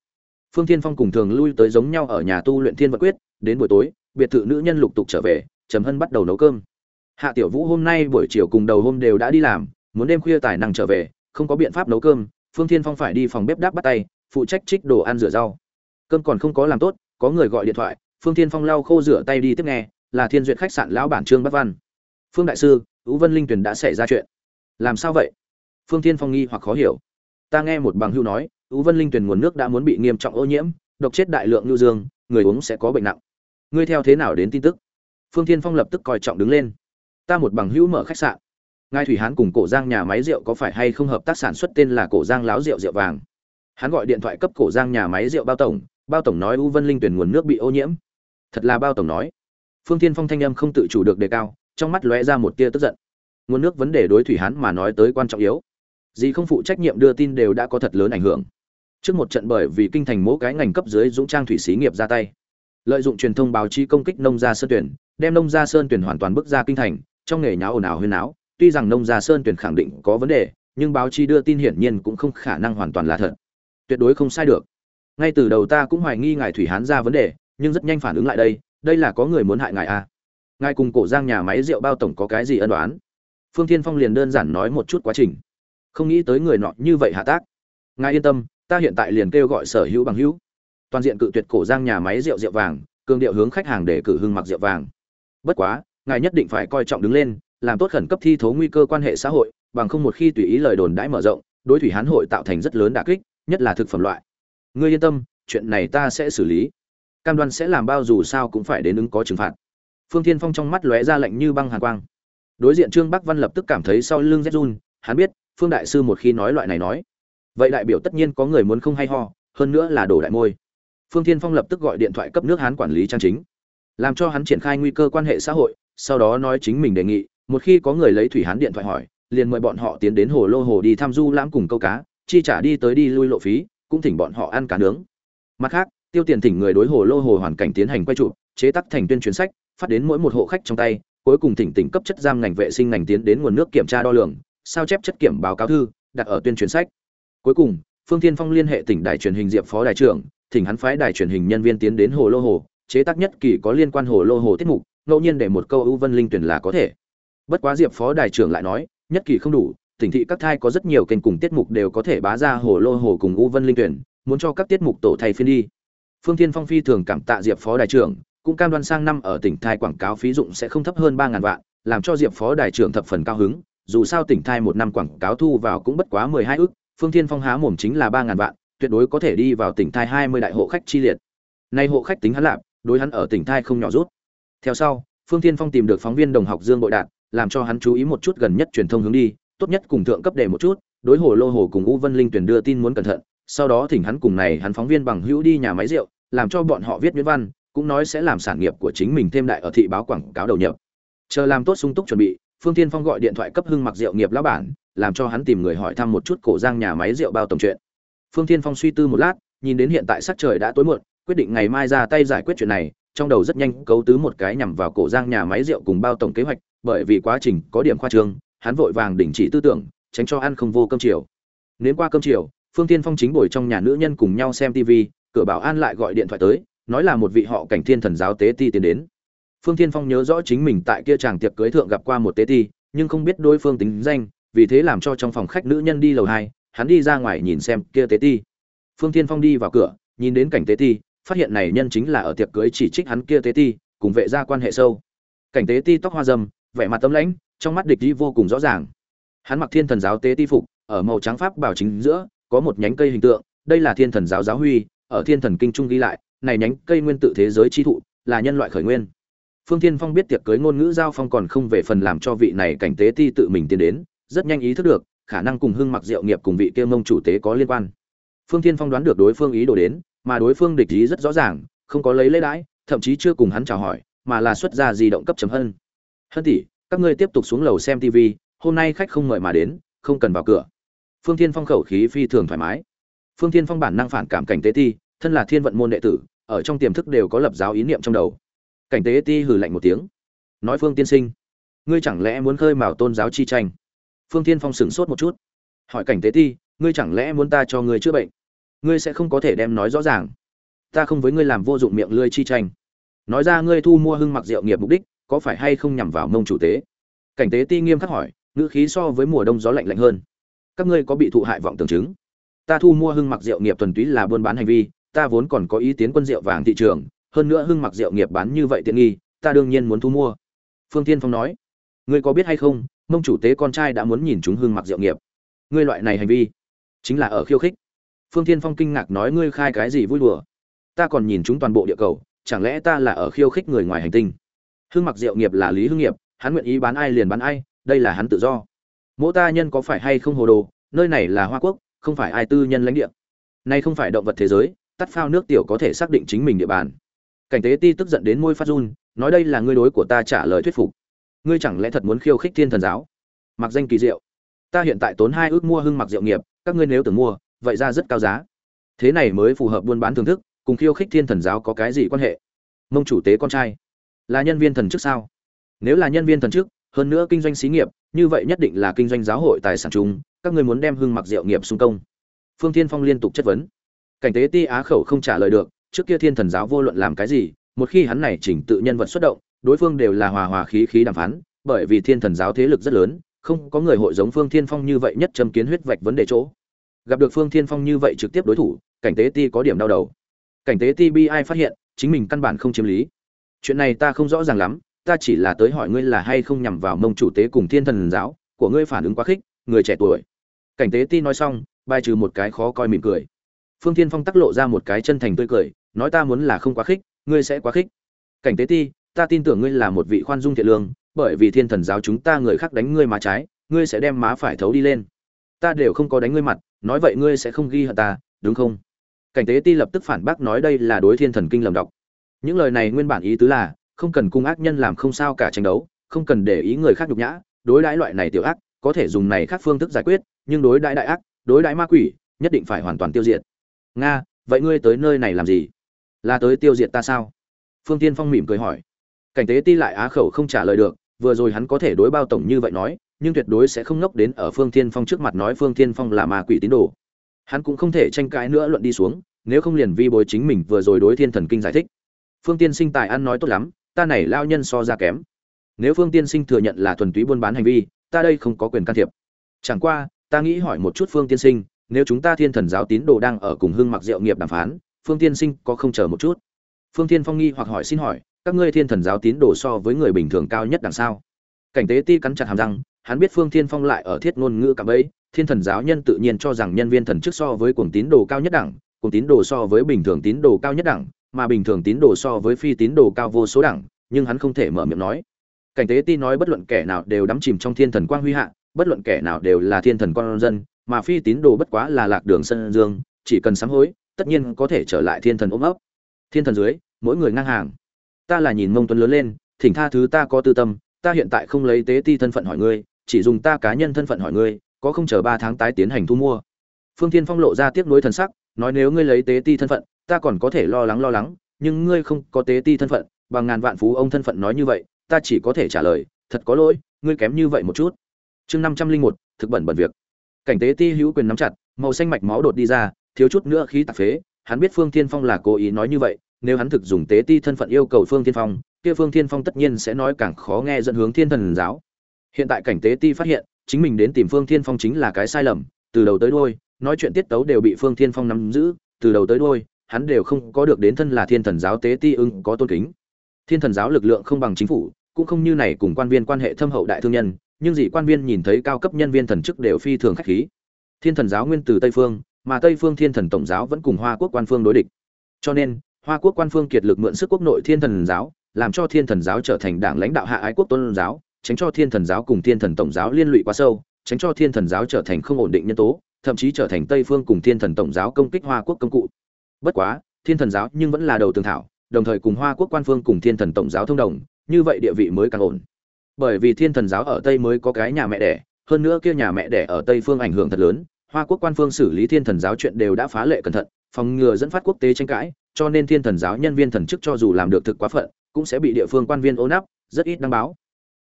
phương thiên phong cùng thường lui tới giống nhau ở nhà tu luyện thiên vật quyết, đến buổi tối, biệt thự nữ nhân lục tục trở về, trầm hân bắt đầu nấu cơm. Hạ tiểu vũ hôm nay buổi chiều cùng đầu hôm đều đã đi làm, muốn đêm khuya tài năng trở về, không có biện pháp nấu cơm, phương thiên phong phải đi phòng bếp đáp bắt tay, phụ trách trích đồ ăn rửa rau. Cơm còn không có làm tốt, có người gọi điện thoại, phương thiên phong lau khô rửa tay đi tiếp nghe, là thiên duyệt khách sạn lão bản trương bắc văn. Phương đại sư, ú vân linh tuyền đã xảy ra chuyện. Làm sao vậy? Phương thiên phong nghi hoặc khó hiểu. Ta nghe một bằng hưu nói ú vân linh tuyền nguồn nước đã muốn bị nghiêm trọng ô nhiễm, độc chết đại lượng lưu dương, người uống sẽ có bệnh nặng. Ngươi theo thế nào đến tin tức? Phương thiên phong lập tức coi trọng đứng lên. Ta một bằng hữu mở khách sạn. Ngài thủy hán cùng cổ giang nhà máy rượu có phải hay không hợp tác sản xuất tên là cổ giang láo rượu rượu vàng? Hắn gọi điện thoại cấp cổ giang nhà máy rượu bao tổng bao tổng nói u vân linh tuyển nguồn nước bị ô nhiễm. Thật là bao tổng nói. Phương Thiên phong thanh âm không tự chủ được đề cao, trong mắt lóe ra một tia tức giận. Nguồn nước vấn đề đối thủy hán mà nói tới quan trọng yếu. Gì không phụ trách nhiệm đưa tin đều đã có thật lớn ảnh hưởng trước một trận bởi vì kinh thành mỗi cái ngành cấp dưới dũng trang thủy xí nghiệp ra tay. Lợi dụng truyền thông báo chí công kích nông gia sơn tuyển, đem nông gia sơn tuyển hoàn toàn bước ra kinh thành, trong nghề nháo ồn ào huyên náo tuy rằng nông gia sơn tuyển khẳng định có vấn đề, nhưng báo chí đưa tin hiển nhiên cũng không khả năng hoàn toàn là thật. Tuyệt đối không sai được. Ngay từ đầu ta cũng hoài nghi ngài thủy hán ra vấn đề, nhưng rất nhanh phản ứng lại đây đây là có người muốn hại ngài à. ngài cùng cổ giang nhà máy rượu bao tổng có cái gì ân đoán phương thiên phong liền đơn giản nói một chút quá trình. Không nghĩ tới người nọ như vậy hạ tác. Ngài yên tâm ta hiện tại liền kêu gọi sở hữu bằng hữu. Toàn diện cự tuyệt cổ giang nhà máy rượu rượu vàng, cường điệu hướng khách hàng để cử hưng mặc rượu vàng. Bất quá, ngài nhất định phải coi trọng đứng lên, làm tốt khẩn cấp thi thố nguy cơ quan hệ xã hội, bằng không một khi tùy ý lời đồn đãi mở rộng, đối thủy hán hội tạo thành rất lớn đả kích, nhất là thực phẩm loại. Ngươi yên tâm, chuyện này ta sẽ xử lý. Cam đoan sẽ làm bao dù sao cũng phải đến ứng có trừng phạt. Phương thiên phong trong mắt lóe ra lạnh như băng hàn quang. Đối diện trương bắc văn lập tức cảm thấy sau lưng rét run, hắn biết, phương đại sư một khi nói loại này nói vậy đại biểu tất nhiên có người muốn không hay ho, hơn nữa là đổ đại môi. Phương thiên phong lập tức gọi điện thoại cấp nước hán quản lý trang chính, làm cho hắn triển khai nguy cơ quan hệ xã hội, sau đó nói chính mình đề nghị, một khi có người lấy thủy hán điện thoại hỏi, liền mời bọn họ tiến đến hồ lô hồ đi tham du lãm cùng câu cá, chi trả đi tới đi lui lộ phí, cũng thỉnh bọn họ ăn cá nướng. Mặt khác, tiêu tiền thỉnh người đối hồ lô hồ hoàn cảnh tiến hành quay trụ, chế tác thành tuyên truyền sách, phát đến mỗi một hộ khách trong tay, cuối cùng thỉnh tỉnh cấp chất giam ngành vệ sinh ngành tiến đến nguồn nước kiểm tra đo lường, sao chép chất kiểm báo cáo thư, đặt ở tuyên truyền sách cuối cùng, phương thiên phong liên hệ tỉnh đài truyền hình diệp phó đài trưởng, thỉnh hắn phái đài truyền hình nhân viên tiến đến hồ lô hồ, chế tác nhất kỳ có liên quan hồ lô hồ tiết mục, ngẫu nhiên để một câu ưu vân linh tuyển là có thể. Bất quá diệp phó đài trưởng lại nói, nhất kỳ không đủ, tỉnh thị các thai có rất nhiều kênh cùng tiết mục đều có thể bá ra hồ lô hồ cùng ưu vân linh tuyển muốn cho các tiết mục tổ thay phiên đi. Phương thiên phong phi thường cảm tạ diệp phó đài trưởng, cũng cam đoan sang năm ở tỉnh thai quảng cáo phí dụng sẽ không thấp hơn ba ngàn vạn, làm cho diệp phó đài trưởng thập phần cao hứng, dù sao tỉnh thai một năm quảng cáo thu vào cũng bất quá mười hai ước phương thiên phong há mồm chính là ba ngàn vạn, tuyệt đối có thể đi vào tỉnh thai hai mươi đại hộ khách chi liệt. Nay hộ khách tính hắn lạp, đối hắn ở tỉnh thai không nhỏ rút. Theo sau, phương thiên phong tìm được phóng viên đồng học dương bội đạt, làm cho hắn chú ý một chút gần nhất truyền thông hướng đi, tốt nhất cùng thượng cấp đề một chút, đối hồ lô hồ cùng u vân linh tuyển đưa tin muốn cẩn thận, sau đó thỉnh hắn cùng này hắn phóng viên bằng hữu đi nhà máy rượu, làm cho bọn họ viết viết văn, cũng nói sẽ làm sản nghiệp của chính mình thêm đại ở thị báo quảng cáo đầu nhập. Chờ làm tốt sung túc chuẩn bị, phương Thiên phong gọi điện thoại cấp hưng mặc rượu nghiệp lão bản làm cho hắn tìm người hỏi thăm một chút cổ giang nhà máy rượu bao tổng chuyện. Phương Thiên phong suy tư một lát, nhìn đến hiện tại sắc trời đã tối muộn, quyết định ngày mai ra tay giải quyết chuyện này, trong đầu rất nhanh cấu tứ một cái nhằm vào cổ giang nhà máy rượu cùng bao tổng kế hoạch, bởi vì quá trình có điểm khoa trương, hắn vội vàng đình chỉ tư tưởng, tránh cho ăn không vô cơm chiều. Nếm qua cơm chiều, phương tiên phong chính ngồi trong nhà nữ nhân cùng nhau xem tv cửa bảo an lại gọi điện thoại tới, nói là một vị họ cảnh thiên thần giáo tế ti tiến đến. Phương tiên phong nhớ rõ chính mình tại kia chàng tiệc cưới thượng gặp qua một tế ti, nhưng không biết đối phương tính danh vì thế làm cho trong phòng khách nữ nhân đi lầu hai, hắn đi ra ngoài nhìn xem kia tế ti. Phương tiên phong đi vào cửa, nhìn đến cảnh tế ti, phát hiện này nhân chính là ở tiệc cưới chỉ trích hắn kia tế ti, cùng vệ gia quan hệ sâu. Cảnh tế ti tóc hoa dâm vẻ mặt tấm lãnh, trong mắt địch đi vô cùng rõ ràng. Hắn mặc thiên thần giáo tế ti phục, ở màu trắng pháp bảo chính giữa, có một nhánh cây hình tượng, đây là thiên thần giáo giáo huy, ở thiên thần kinh trung ghi lại, này nhánh cây nguyên tự thế giới chi thụ, là nhân loại khởi nguyên. Phương thiên phong biết tiệc cưới ngôn ngữ giao phong còn không về phần làm cho vị này cảnh tế ti tự mình tiến đến rất nhanh ý thức được, khả năng cùng hưng mặc diệu nghiệp cùng vị kia mông chủ tế có liên quan. Phương thiên phong đoán được đối phương ý đồ đến, mà đối phương địch ý rất rõ ràng, không có lấy lễ đãi, thậm chí chưa cùng hắn chào hỏi, mà là xuất ra di động cấp chấm hơn. hân tỷ, các ngươi tiếp tục xuống lầu xem tv hôm nay khách không mời mà đến, không cần vào cửa. Phương thiên phong khẩu khí phi thường thoải mái. Phương thiên phong bản năng phản cảm cảnh tế ti, thân là thiên vận môn đệ tử, ở trong tiềm thức đều có lập giáo ý niệm trong đầu. Cảnh tế ti hừ lạnh một tiếng, nói phương tiên sinh, ngươi chẳng lẽ muốn khơi mào tôn giáo chi tranh? Phương tiên phong sửng sốt một chút. Hỏi cảnh tế ti, ngươi chẳng lẽ muốn ta cho ngươi chữa bệnh? Ngươi sẽ không có thể đem nói rõ ràng. Ta không với ngươi làm vô dụng miệng lưỡi chi tranh. Nói ra ngươi thu mua hưng mặc rượu nghiệp mục đích, có phải hay không nhằm vào mông chủ tế? Cảnh tế ti nghiêm khắc hỏi, ngữ khí so với mùa đông gió lạnh lạnh hơn. Các ngươi có bị thụ hại vọng tưởng chứng? Ta thu mua hưng mặc rượu nghiệp thuần túy là buôn bán hành vi, ta vốn còn có ý tiến quân rượu vàng thị trường, hơn nữa hưng mặc rượu nghiệp bán như vậy tiện nghi, ta đương nhiên muốn thu mua. Phương tiên phong nói, ngươi có biết hay không mông chủ tế con trai đã muốn nhìn chúng Hương mặc Diệu nghiệp. Ngươi loại này hành vi, chính là ở khiêu khích. Phương Thiên phong kinh ngạc nói ngươi khai cái gì vui đùa? Ta còn nhìn chúng toàn bộ địa cầu, chẳng lẽ ta là ở khiêu khích người ngoài hành tinh? Hương mặc diệu nghiệp là lý hương nghiệp, hắn nguyện ý bán ai liền bán ai, đây là hắn tự do. Mỗi ta nhân có phải hay không hồ đồ, nơi này là hoa quốc, không phải ai tư nhân lãnh địa. Nay không phải động vật thế giới, tắt phao nước tiểu có thể xác định chính mình địa bàn. Cảnh tế ti tức giận đến môi phát run, nói đây là ngươi đối của ta trả lời thuyết phục ngươi chẳng lẽ thật muốn khiêu khích thiên thần giáo? Mặc danh kỳ diệu. Ta hiện tại tốn hai ước mua hưng mặc diệu nghiệp, các ngươi nếu tưởng mua, vậy ra rất cao giá. Thế này mới phù hợp buôn bán thưởng thức, cùng khiêu khích thiên thần giáo có cái gì quan hệ? Mông chủ tế con trai. Là nhân viên thần chức sao? Nếu là nhân viên thần chức, hơn nữa kinh doanh xí nghiệp, như vậy nhất định là kinh doanh giáo hội tài sản chúng các ngươi muốn đem hưng mặc diệu nghiệp xung công. Phương thiên phong liên tục chất vấn. Cảnh tế ti á khẩu không trả lời được, trước kia thiên thần giáo vô luận làm cái gì, một khi hắn này chỉnh tự nhân vật xuất động đối phương đều là hòa hòa khí khí đàm phán, bởi vì thiên thần giáo thế lực rất lớn, không có người hội giống phương thiên phong như vậy nhất châm kiến huyết vạch vấn đề chỗ. Gặp được phương thiên phong như vậy trực tiếp đối thủ, cảnh tế ti có điểm đau đầu. Cảnh tế ti bi ai phát hiện, chính mình căn bản không chiếm lý. Chuyện này ta không rõ ràng lắm, ta chỉ là tới hỏi ngươi là hay không nhằm vào mông chủ tế cùng thiên thần giáo, của ngươi phản ứng quá khích, người trẻ tuổi. Cảnh tế ti nói xong, bài trừ một cái khó coi mỉm cười. Phương thiên phong tắc lộ ra một cái chân thành tươi cười, nói ta muốn là không quá khích, ngươi sẽ quá khích. Cảnh tế ti ta tin tưởng ngươi là một vị khoan dung thiện lương, bởi vì thiên thần giáo chúng ta người khác đánh ngươi má trái, ngươi sẽ đem má phải thấu đi lên. Ta đều không có đánh ngươi mặt, nói vậy ngươi sẽ không ghi hận ta, đúng không? Cảnh tế ti lập tức phản bác nói đây là đối thiên thần kinh lầm đọc. Những lời này nguyên bản ý tứ là, không cần cung ác nhân làm không sao cả tranh đấu, không cần để ý người khác nhục nhã, đối đãi loại này tiểu ác, có thể dùng này khác phương thức giải quyết, nhưng đối đãi đại ác, đối đãi ma quỷ, nhất định phải hoàn toàn tiêu diệt. Nga, vậy ngươi tới nơi này làm gì? Là tới tiêu diệt ta sao? Phương tiên phong mỉm cười hỏi cảnh tế ti lại á khẩu không trả lời được, vừa rồi hắn có thể đối bao tổng như vậy nói, nhưng tuyệt đối sẽ không ngốc đến ở phương Thiên phong trước mặt nói phương Thiên phong là ma quỷ tín đồ. Hắn cũng không thể tranh cãi nữa luận đi xuống, nếu không liền vi bối chính mình vừa rồi đối thiên thần kinh giải thích. Phương tiên sinh tài ăn nói tốt lắm, ta này lao nhân so ra kém. Nếu phương tiên sinh thừa nhận là thuần túy buôn bán hành vi, ta đây không có quyền can thiệp. Chẳng qua, ta nghĩ hỏi một chút phương tiên sinh, nếu chúng ta thiên thần giáo tín đồ đang ở cùng Hương mặc diệu nghiệp đàm phán, phương tiên sinh có không chờ một chút? Phương tiên phong nghi hoặc hỏi xin hỏi các ngươi thiên thần giáo tín đồ so với người bình thường cao nhất đằng sao cảnh tế ti cắn chặt hàm răng, hắn biết phương thiên phong lại ở thiết ngôn ngữ cạm ấy thiên thần giáo nhân tự nhiên cho rằng nhân viên thần chức so với cuồng tín đồ cao nhất đẳng, cuồng tín đồ so với bình thường tín đồ cao nhất đẳng, mà bình thường tín đồ so với phi tín đồ cao vô số đẳng, nhưng hắn không thể mở miệng nói. Cảnh tế ti nói bất luận kẻ nào đều đắm chìm trong thiên thần quang huy hạ, bất luận kẻ nào đều là thiên thần con dân, mà phi tín đồ bất quá là lạc đường sân dương, chỉ cần sám hối, tất nhiên có thể trở lại thiên thần ôm ấp. Thiên thần dưới, mỗi người ngang hàng ta là nhìn mông tuấn lớn lên, thỉnh tha thứ ta có tư tâm, ta hiện tại không lấy tế ti thân phận hỏi ngươi, chỉ dùng ta cá nhân thân phận hỏi ngươi, có không chờ ba tháng tái tiến hành thu mua. Phương thiên phong lộ ra tiếc nuối thần sắc, nói nếu ngươi lấy tế ti thân phận, ta còn có thể lo lắng lo lắng, nhưng ngươi không có tế ti thân phận, bằng ngàn vạn phú ông thân phận nói như vậy, ta chỉ có thể trả lời, thật có lỗi, ngươi kém như vậy một chút. Chương năm trăm linh một, thực bẩn bẩn việc. Cảnh tế ti hữu quyền nắm chặt, màu xanh mạch máu đột đi ra, thiếu chút nữa khí tạc phế, hắn biết phương thiên phong là cố ý nói như vậy nếu hắn thực dùng tế ti thân phận yêu cầu phương thiên phong, kia phương thiên phong tất nhiên sẽ nói càng khó nghe dẫn hướng thiên thần giáo. Hiện tại cảnh tế ti phát hiện, chính mình đến tìm phương thiên phong chính là cái sai lầm, từ đầu tới đuôi, nói chuyện tiết tấu đều bị phương thiên phong nắm giữ, từ đầu tới đuôi, hắn đều không có được đến thân là thiên thần giáo tế ti ưng có tôn kính. Thiên thần giáo lực lượng không bằng chính phủ, cũng không như này cùng quan viên quan hệ thâm hậu đại thương nhân, nhưng dị quan viên nhìn thấy cao cấp nhân viên thần chức đều phi thường khách khí. Thiên thần giáo nguyên từ tây phương, mà tây phương thiên thần tổng giáo vẫn cùng hoa quốc quan phương đối địch. Cho nên hoa quốc quan phương kiệt lực mượn sức quốc nội thiên thần giáo, làm cho thiên thần giáo trở thành đảng lãnh đạo hạ ái quốc tôn giáo, tránh cho thiên thần giáo cùng thiên thần tổng giáo liên lụy quá sâu, tránh cho thiên thần giáo trở thành không ổn định nhân tố, thậm chí trở thành tây phương cùng thiên thần tổng giáo công kích hoa quốc công cụ. Bất quá, thiên thần giáo nhưng vẫn là đầu tường thảo, đồng thời cùng hoa quốc quan phương cùng thiên thần tổng giáo thông đồng, như vậy địa vị mới càng ổn. Bởi vì thiên thần giáo ở tây mới có cái nhà mẹ đẻ, hơn nữa kia nhà mẹ đẻ ở tây phương ảnh hưởng thật lớn hoa quốc quan phương xử lý thiên thần giáo chuyện đều đã phá lệ cẩn thận, phòng ngừa dẫn phát quốc tế tranh cãi, cho nên thiên thần giáo nhân viên thần chức cho dù làm được thực quá phận, cũng sẽ bị địa phương quan viên ô nắp rất ít đăng báo.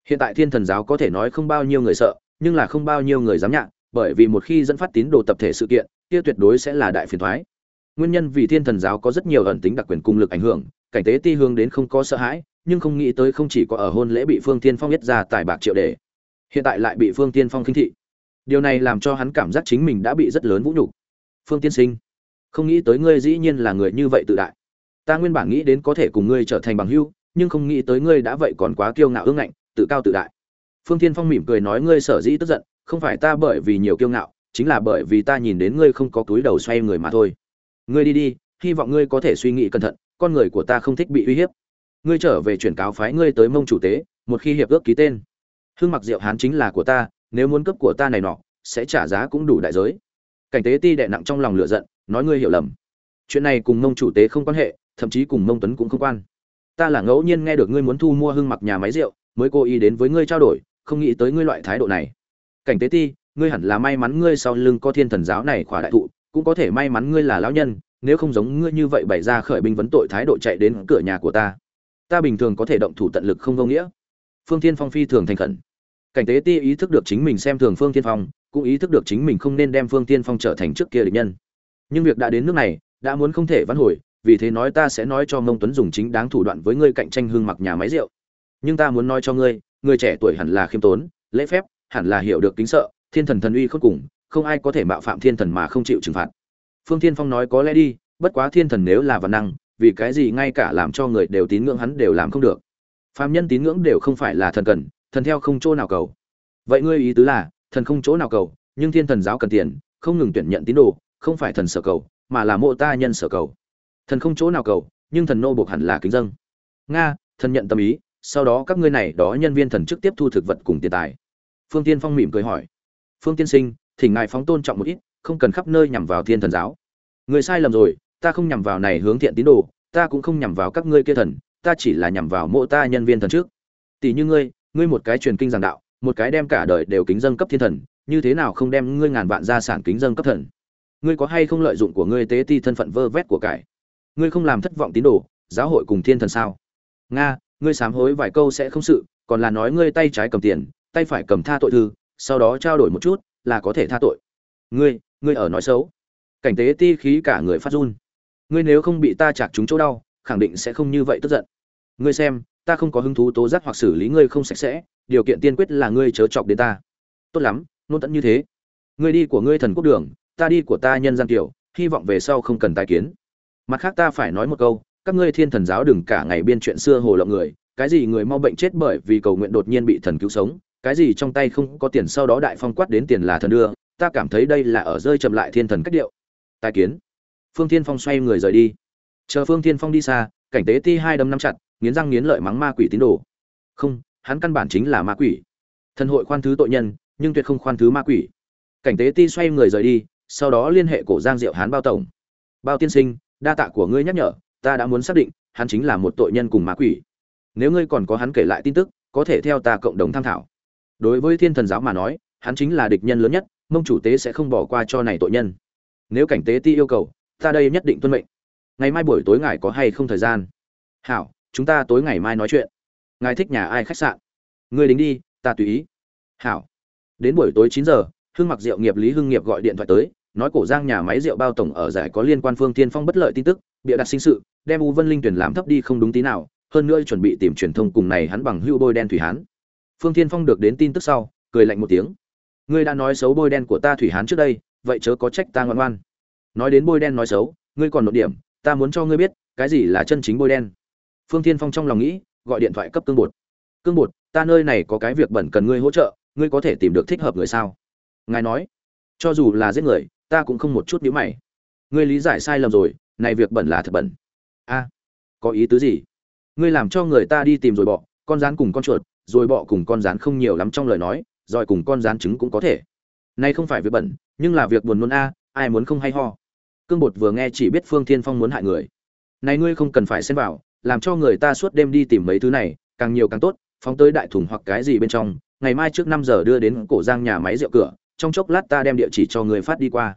Hiện tại thiên thần giáo có thể nói không bao nhiêu người sợ, nhưng là không bao nhiêu người dám nhạ, bởi vì một khi dẫn phát tín đồ tập thể sự kiện, kia tuyệt đối sẽ là đại phiền thoái. Nguyên nhân vì thiên thần giáo có rất nhiều ẩn tính đặc quyền cung lực ảnh hưởng, cảnh tế ti hướng đến không có sợ hãi, nhưng không nghĩ tới không chỉ có ở hôn lễ bị phương tiên phong nhất ra tài bạc triệu đề, hiện tại lại bị phương tiên phong khinh thị điều này làm cho hắn cảm giác chính mình đã bị rất lớn vũ nhục. Phương tiên sinh, không nghĩ tới ngươi dĩ nhiên là người như vậy tự đại. Ta nguyên bản nghĩ đến có thể cùng ngươi trở thành bằng hữu, nhưng không nghĩ tới ngươi đã vậy còn quá kiêu ngạo ương ngạnh, tự cao tự đại. Phương tiên phong mỉm cười nói ngươi sở dĩ tức giận, không phải ta bởi vì nhiều kiêu ngạo, chính là bởi vì ta nhìn đến ngươi không có túi đầu xoay người mà thôi. Ngươi đi đi, hy vọng ngươi có thể suy nghĩ cẩn thận, con người của ta không thích bị uy hiếp. Ngươi trở về chuyển cáo phái ngươi tới mông chủ tế, một khi hiệp ước ký tên. Hương mặc diệu hán chính là của ta nếu muốn cấp của ta này nọ, sẽ trả giá cũng đủ đại giới. Cảnh tế ti đệ nặng trong lòng lựa giận, nói ngươi hiểu lầm. Chuyện này cùng mông chủ tế không quan hệ, thậm chí cùng mông tuấn cũng không quan. Ta là ngẫu nhiên nghe được ngươi muốn thu mua hương mặc nhà máy rượu, mới cố ý đến với ngươi trao đổi, không nghĩ tới ngươi loại thái độ này. Cảnh tế ti, ngươi hẳn là may mắn ngươi sau lưng có thiên thần giáo này khỏa đại thụ, cũng có thể may mắn ngươi là lão nhân, nếu không giống ngươi như vậy bày ra khởi binh vấn tội thái độ chạy đến cửa nhà của ta. Ta bình thường có thể động thủ tận lực không vô nghĩa. Phương thiên phong phi thường thành khẩn cảnh tế ti ý thức được chính mình xem thường phương thiên phong, cũng ý thức được chính mình không nên đem phương thiên phong trở thành trước kia địch nhân. Nhưng việc đã đến nước này, đã muốn không thể vãn hồi, vì thế nói ta sẽ nói cho mông tuấn dùng chính đáng thủ đoạn với ngươi cạnh tranh hương mặc nhà máy rượu. Nhưng ta muốn nói cho ngươi, người trẻ tuổi hẳn là khiêm tốn, lễ phép, hẳn là hiểu được kính sợ, thiên thần thần uy khốt cùng, không ai có thể mạo phạm thiên thần mà không chịu trừng phạt. Phương thiên phong nói có lẽ đi, bất quá thiên thần nếu là văn năng, vì cái gì ngay cả làm cho người đều tín ngưỡng hắn đều làm không được. Phàm nhân tín ngưỡng đều không phải là thần cần thần theo không chỗ nào cầu. Vậy ngươi ý tứ là, thần không chỗ nào cầu, nhưng thiên thần giáo cần tiền, không ngừng tuyển nhận tín đồ, không phải thần sở cầu, mà là mộ ta nhân sở cầu. Thần không chỗ nào cầu, nhưng thần nô buộc hẳn là kính dâng. Nga, thần nhận tâm ý, sau đó các ngươi này đó nhân viên thần chức tiếp thu thực vật cùng tiền tài. Phương tiên phong mỉm cười hỏi. Phương tiên sinh, thỉnh ngài phóng tôn trọng một ít, không cần khắp nơi nhằm vào thiên thần giáo. Người sai lầm rồi, ta không nhằm vào này hướng thiện tín đồ, ta cũng không nhằm vào các ngươi kia thần, ta chỉ là nhằm vào mộ ta nhân viên thần trước tỷ như ngươi ngươi một cái truyền kinh giảng đạo, một cái đem cả đời đều kính dâng cấp thiên thần, như thế nào không đem ngươi ngàn vạn gia sản kính dâng cấp thần? Ngươi có hay không lợi dụng của ngươi tế ti thân phận vơ vét của cải? Ngươi không làm thất vọng tín đồ, giáo hội cùng thiên thần sao? Nga, ngươi sám hối vài câu sẽ không sự, còn là nói ngươi tay trái cầm tiền, tay phải cầm tha tội thư, sau đó trao đổi một chút, là có thể tha tội. Ngươi ngươi ở nói xấu. Cảnh tế ti khí cả người phát run. Ngươi nếu không bị ta chạc chúng chỗ đau, khẳng định sẽ không như vậy tức giận. Ngươi xem ta không có hứng thú tố giác hoặc xử lý ngươi không sạch sẽ, điều kiện tiên quyết là ngươi chớ chọc đến ta. Tốt lắm, nôn tận như thế. Ngươi đi của ngươi thần quốc đường, ta đi của ta nhân gian kiểu hy vọng về sau không cần tài kiến. Mặt khác ta phải nói một câu, các ngươi thiên thần giáo đừng cả ngày biên chuyện xưa hồ lộng người, cái gì người mau bệnh chết bởi vì cầu nguyện đột nhiên bị thần cứu sống, cái gì trong tay không có tiền sau đó đại phong quát đến tiền là thần đưa, ta cảm thấy đây là ở rơi chậm lại thiên thần cách điệu. Tài kiến. Phương thiên phong xoay người rời đi. Chờ phương thiên phong đi xa, cảnh tế ti hai đấm nắm chặt nghiến răng nghiến lợi mắng ma quỷ tín đồ. Không, hắn căn bản chính là ma quỷ. Thần hội khoan thứ tội nhân, nhưng tuyệt không khoan thứ ma quỷ. Cảnh tế ti xoay người rời đi, sau đó liên hệ cổ giang diệu hán bao tổng. Bao tiên sinh, đa tạ của ngươi nhắc nhở, ta đã muốn xác định, hắn chính là một tội nhân cùng ma quỷ. Nếu ngươi còn có hắn kể lại tin tức, có thể theo ta cộng đồng tham thảo đối với thiên thần giáo mà nói, hắn chính là địch nhân lớn nhất, mông chủ tế sẽ không bỏ qua cho này tội nhân. Nếu cảnh tế ti yêu cầu, ta đây nhất định tuân mệnh. Ngày mai buổi tối ngài có hay không thời gian? Hảo chúng ta tối ngày mai nói chuyện. Ngài thích nhà ai khách sạn? Người đính đi, ta tùy ý. Hảo. Đến buổi tối chín giờ, hưng mặc rượu nghiệp lý hưng nghiệp gọi điện thoại tới, nói cổ giang nhà máy rượu bao tổng ở giải có liên quan phương tiên phong bất lợi tin tức, bịa đặt sinh sự, đem u vân linh tuyển làm thấp đi không đúng tí nào, hơn nữa chuẩn bị tìm truyền thông cùng này hắn bằng hưu bôi đen thủy hán. Phương tiên phong được đến tin tức sau, cười lạnh một tiếng. Ngươi đã nói xấu bôi đen của ta thủy hán trước đây, vậy chớ có trách ta ngoan ngoan. Nói đến bôi đen nói xấu, ngươi còn nội điểm, ta muốn cho ngươi biết, cái gì là chân chính bôi đen phương Thiên phong trong lòng nghĩ, gọi điện thoại cấp cương bột. Cương bột, ta nơi này có cái việc bẩn cần ngươi hỗ trợ, ngươi có thể tìm được thích hợp người sao? Ngài nói, cho dù là giết người, ta cũng không một chút nhíu mày. Ngươi lý giải sai lầm rồi, này việc bẩn là thật bẩn. A, có ý tứ gì? Ngươi làm cho người ta đi tìm rồi bọ, con rán cùng con chuột, rồi bọ cùng con rán không nhiều lắm trong lời nói rồi cùng con rán trứng cũng có thể. Nay không phải việc bẩn, nhưng là việc buồn nôn a, ai muốn không hay ho. Cương bột vừa nghe chỉ biết phương thiên phong muốn hại người. Này ngươi không cần phải xen vào làm cho người ta suốt đêm đi tìm mấy thứ này, càng nhiều càng tốt, phóng tới đại thùng hoặc cái gì bên trong, ngày mai trước năm giờ đưa đến cổ giang nhà máy rượu cửa, trong chốc lát ta đem địa chỉ cho người phát đi qua.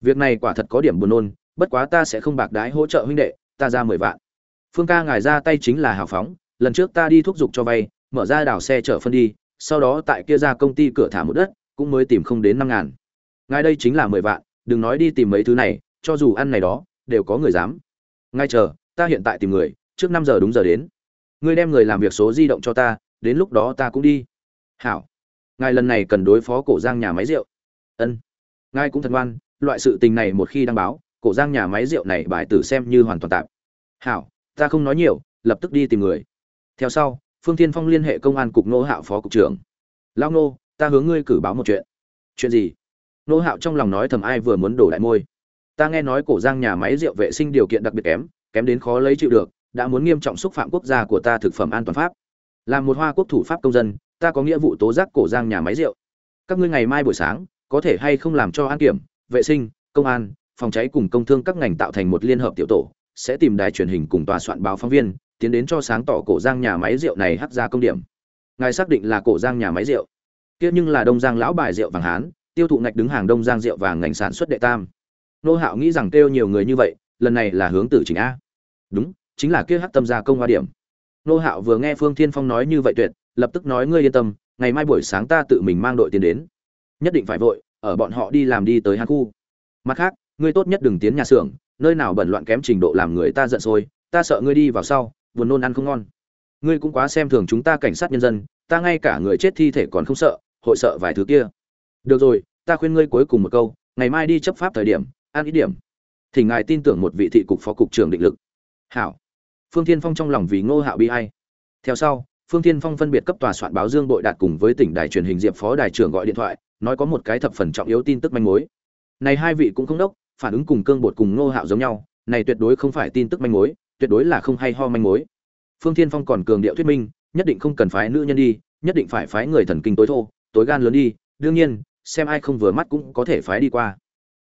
Việc này quả thật có điểm buồn nôn, bất quá ta sẽ không bạc đái hỗ trợ huynh đệ, ta ra mười vạn. Phương ca ngài ra tay chính là hào phóng, lần trước ta đi thúc giục cho vay, mở ra đào xe chở phân đi, sau đó tại kia ra công ty cửa thả một đất, cũng mới tìm không đến năm ngàn. Ngay đây chính là mười vạn, đừng nói đi tìm mấy thứ này, cho dù ăn này đó, đều có người dám. Ngay chờ, ta hiện tại tìm người trước năm giờ đúng giờ đến. Ngươi đem người làm việc số di động cho ta, đến lúc đó ta cũng đi. Hảo. Ngài lần này cần đối phó cổ giang nhà máy rượu. Ân. Ngài cũng thật ngoan, loại sự tình này một khi đăng báo, cổ giang nhà máy rượu này bài tử xem như hoàn toàn tạm. Hảo, ta không nói nhiều, lập tức đi tìm người. Theo sau, phương tiên phong liên hệ công an cục nô hạo phó cục trưởng. Lao nô ta hướng ngươi cử báo một chuyện. Chuyện gì? Nô hạo trong lòng nói thầm ai vừa muốn đổ đại môi. Ta nghe nói cổ giang nhà máy rượu vệ sinh điều kiện đặc biệt kém kém đến khó lấy chịu được đã muốn nghiêm trọng xúc phạm quốc gia của ta thực phẩm an toàn pháp. Làm một hoa quốc thủ pháp công dân, ta có nghĩa vụ tố giác cổ giang nhà máy rượu. Các ngươi ngày mai buổi sáng, có thể hay không làm cho an kiểm, vệ sinh, công an, phòng cháy cùng công thương các ngành tạo thành một liên hợp tiểu tổ, sẽ tìm đài truyền hình cùng tòa soạn báo phóng viên, tiến đến cho sáng tỏ cổ giang nhà máy rượu này hắc ra công điểm. Ngài xác định là cổ giang nhà máy rượu. Kia nhưng là đông giang lão bài rượu vàng hán, tiêu thụ ngạch đứng hàng đông giang rượu vàng ngành sản xuất đệ tam. Nô hạo nghĩ rằng kêu nhiều người như vậy, lần này là hướng tử chỉnh a. Đúng chính là kia hắc tâm gia công hoa điểm. Nô hạo vừa nghe phương thiên phong nói như vậy tuyệt, lập tức nói ngươi yên tâm, ngày mai buổi sáng ta tự mình mang đội tiền đến. Nhất định phải vội, ở bọn họ đi làm đi tới hang khu. Mặt khác, ngươi tốt nhất đừng tiến nhà xưởng, nơi nào bẩn loạn kém trình độ làm người ta giận sôi, ta sợ ngươi đi vào sau, buồn nôn ăn không ngon. Ngươi cũng quá xem thường chúng ta cảnh sát nhân dân, ta ngay cả người chết thi thể còn không sợ, hội sợ vài thứ kia. Được rồi, ta khuyên ngươi cuối cùng một câu, ngày mai đi chấp pháp thời điểm, ăn ít điểm. Thì ngài tin tưởng một vị thị cục phó cục trưởng định lực. Hảo phương thiên phong trong lòng vì ngô hạo bi hay. Theo sau, phương thiên phong phân biệt cấp tòa soạn báo dương bội đạt cùng với tỉnh đài truyền hình diệp phó đài trưởng gọi điện thoại, nói có một cái thập phần trọng yếu tin tức manh mối. Này hai vị cũng không đốc, phản ứng cùng cương bột cùng ngô hạo giống nhau, này tuyệt đối không phải tin tức manh mối, tuyệt đối là không hay ho manh mối. Phương thiên phong còn cường điệu thuyết minh, nhất định không cần phái nữ nhân đi, nhất định phải phái người thần kinh tối thô, tối gan lớn đi, đương nhiên, xem ai không vừa mắt cũng có thể phái đi qua.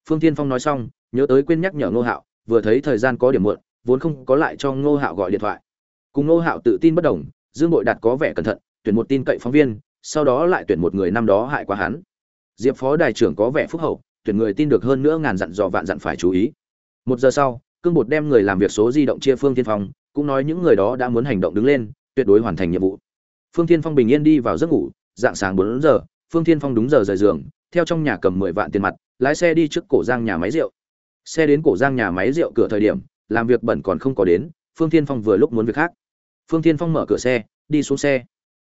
Phương thiên phong nói xong, nhớ tới quên nhắc nhở ngô hạo, vừa thấy thời gian có điểm muộn vốn không có lại cho ngô hạo gọi điện thoại. Cùng ngô hạo tự tin bất đồng, dương bội đạt có vẻ cẩn thận, tuyển một tin cậy phóng viên, sau đó lại tuyển một người năm đó hại quá hắn. Diệp phó đại trưởng có vẻ phúc hậu, tuyển người tin được hơn nữa ngàn dặn dò vạn dặn phải chú ý. Một giờ sau, cương bột đem người làm việc số di động chia phương tiên phong, cũng nói những người đó đã muốn hành động đứng lên, tuyệt đối hoàn thành nhiệm vụ. Phương Thiên phong bình yên đi vào giấc ngủ, dạng sáng bốn giờ, phương Thiên phong đúng giờ rời giường, theo trong nhà cầm mười vạn tiền mặt, lái xe đi trước cổ giang nhà máy rượu. Xe đến cổ giang nhà máy rượu cửa thời điểm làm việc bẩn còn không có đến, phương tiên phong vừa lúc muốn việc khác. Phương tiên phong mở cửa xe, đi xuống xe.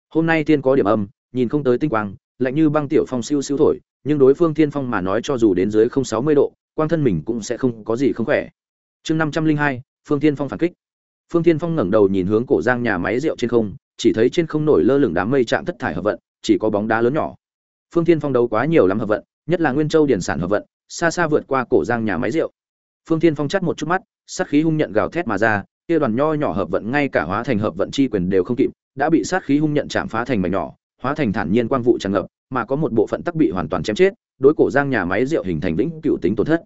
Hôm nay tiên có điểm âm, nhìn không tới tinh quang, lạnh như băng tiểu phong siêu siêu thổi, nhưng đối phương thiên phong mà nói cho dù đến dưới không sáu mươi độ, quang thân mình cũng sẽ không có gì không khỏe. Chương năm trăm linh hai, phương thiên phong phản kích. Phương thiên phong ngẩng đầu nhìn hướng cổ giang nhà máy rượu trên không, chỉ thấy trên không nổi lơ lửng đám mây chạm thất thải hợp vận, chỉ có bóng đá lớn nhỏ. Phương thiên phong đấu quá nhiều lắm hợp vận, nhất là nguyên châu điển sản hợp vận, xa xa vượt qua cổ giang nhà máy rượu. Phương thiên phong chắt một chút mắt sát khí hung nhận gào thét mà ra, kia đoàn nho nhỏ hợp vận ngay cả hóa thành hợp vận chi quyền đều không kịp, đã bị sát khí hung nhận chạm phá thành mảnh nhỏ, hóa thành thản nhiên quang vụ tràn ngập, mà có một bộ phận tắc bị hoàn toàn chém chết, đối cổ giang nhà máy rượu hình thành vĩnh cựu tính tổn thất.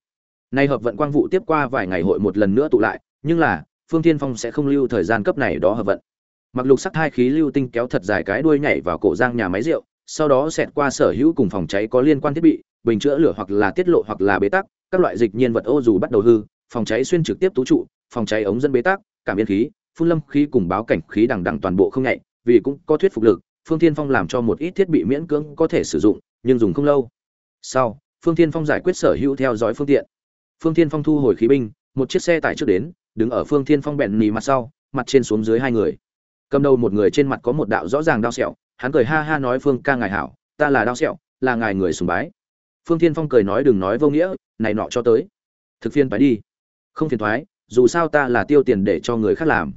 Nay hợp vận quang vụ tiếp qua vài ngày hội một lần nữa tụ lại, nhưng là, phương thiên phong sẽ không lưu thời gian cấp này đó hợp vận. Mặc lục sắc hai khí lưu tinh kéo thật dài cái đuôi nhảy vào cổ giang nhà máy rượu, sau đó xẹt qua sở hữu cùng phòng cháy có liên quan thiết bị, bình chữa lửa hoặc là tiết lộ hoặc là bế tắc, các loại dịch nhiên vật ô dù bắt đầu hư phòng cháy xuyên trực tiếp tú trụ, phòng cháy ống dẫn bế tắc, cảm biến khí, phun lâm khí cùng báo cảnh khí đằng đằng toàn bộ không nhạy, vì cũng có thuyết phục lực, phương thiên phong làm cho một ít thiết bị miễn cưỡng có thể sử dụng, nhưng dùng không lâu. Sau, phương thiên phong giải quyết sở hữu theo dõi phương tiện. Phương thiên phong thu hồi khí binh, một chiếc xe tải trước đến, đứng ở phương thiên phong bẹn nì mặt sau, mặt trên xuống dưới hai người. Cầm đầu một người trên mặt có một đạo rõ ràng đau sẹo, hắn cười ha ha nói, phương ca ngài hảo, ta là đau sẹo, là ngài người sùng bái. Phương thiên phong cười nói, đừng nói vô nghĩa, này nọ cho tới. Thực phiên phải đi không phiền thoái, dù sao ta là tiêu tiền để cho người khác làm.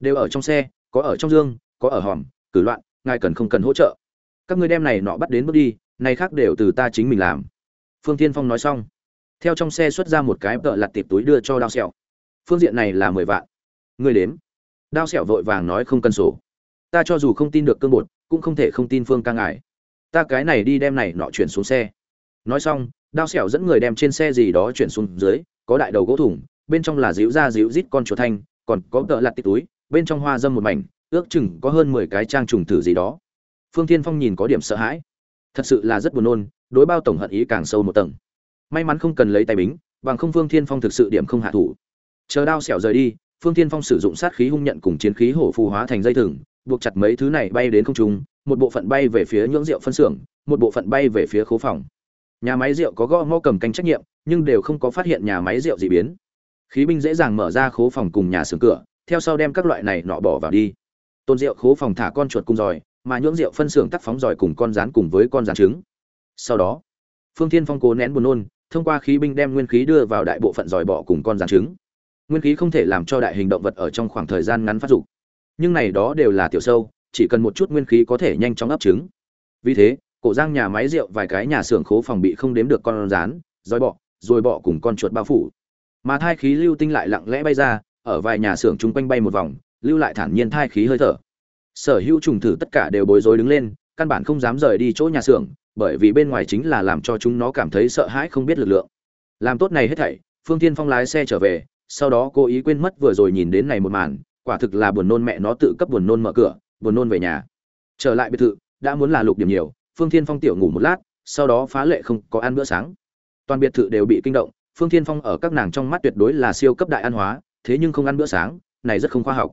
Đều ở trong xe, có ở trong dương, có ở hòm, cử loạn, ngài cần không cần hỗ trợ. Các ngươi đem này nọ bắt đến bước đi, này khác đều từ ta chính mình làm. Phương tiên phong nói xong. Theo trong xe xuất ra một cái tợ lặt tiệp túi đưa cho đao sẹo. Phương diện này là mười vạn. Người đếm. Đao sẹo vội vàng nói không cần sổ. Ta cho dù không tin được cương bột, cũng không thể không tin phương ca ngài. Ta cái này đi đem này nọ chuyển xuống xe. Nói xong, đao sẹo dẫn người đem trên xe gì đó chuyển xuống dưới có đại đầu gỗ thủng, bên trong là díu ra díu rít con chuột thanh, còn có tợ lặt tít túi, bên trong hoa dâm một mảnh, ước chừng có hơn mười cái trang trùng tử gì đó. Phương thiên phong nhìn có điểm sợ hãi. Thật sự là rất buồn nôn, đối bao tổng hận ý càng sâu một tầng. May mắn không cần lấy tay bính, bằng không phương thiên phong thực sự điểm không hạ thủ. Chờ đao xẻo rời đi, phương thiên phong sử dụng sát khí hung nhận cùng chiến khí hổ phù hóa thành dây thừng, buộc chặt mấy thứ này bay đến không trung, một bộ phận bay về phía nhưỡng rượu phân xưởng, một bộ phận bay về phía khố phòng. Nhà máy rượu có gõ ngõ cầm canh trách nhiệm nhưng đều không có phát hiện nhà máy rượu dị biến. Khí binh dễ dàng mở ra khố phòng cùng nhà xưởng cửa, theo sau đem các loại này nọ bỏ vào đi. Tôn rượu khố phòng thả con chuột cung giỏi mà nhưỡng rượu phân xưởng tắt phóng giỏi cùng con rán cùng với con rán trứng. Sau đó, phương thiên phong cố nén buồn nôn, thông qua khí binh đem nguyên khí đưa vào đại bộ phận giỏi bọ cùng con rán trứng. Nguyên khí không thể làm cho đại hình động vật ở trong khoảng thời gian ngắn phát dục. Nhưng này đó đều là tiểu sâu, chỉ cần một chút nguyên khí có thể nhanh chóng ấp trứng. Vì thế, cổ giang nhà máy rượu vài cái nhà xưởng khố phòng bị không đếm được con rán roi bọ rồi bọ cùng con chuột bao phủ. Mà thai khí lưu tinh lại lặng lẽ bay ra, ở vài nhà xưởng chung quanh bay một vòng, lưu lại thản nhiên thai khí hơi thở. Sở hữu trùng thử tất cả đều bối rối đứng lên, căn bản không dám rời đi chỗ nhà xưởng, bởi vì bên ngoài chính là làm cho chúng nó cảm thấy sợ hãi không biết lực lượng. Làm tốt này hết thảy, phương tiên phong lái xe trở về, sau đó cố ý quên mất vừa rồi nhìn đến này một màn, quả thực là buồn nôn mẹ nó tự cấp buồn nôn mở cửa, buồn nôn về nhà. Trở lại biệt thự, đã muốn là lục điểm nhiều, phương thiên phong tiểu ngủ một lát, sau đó phá lệ không có ăn bữa sáng toàn biệt thự đều bị kinh động, phương thiên phong ở các nàng trong mắt tuyệt đối là siêu cấp đại ăn hóa, thế nhưng không ăn bữa sáng, này rất không khoa học.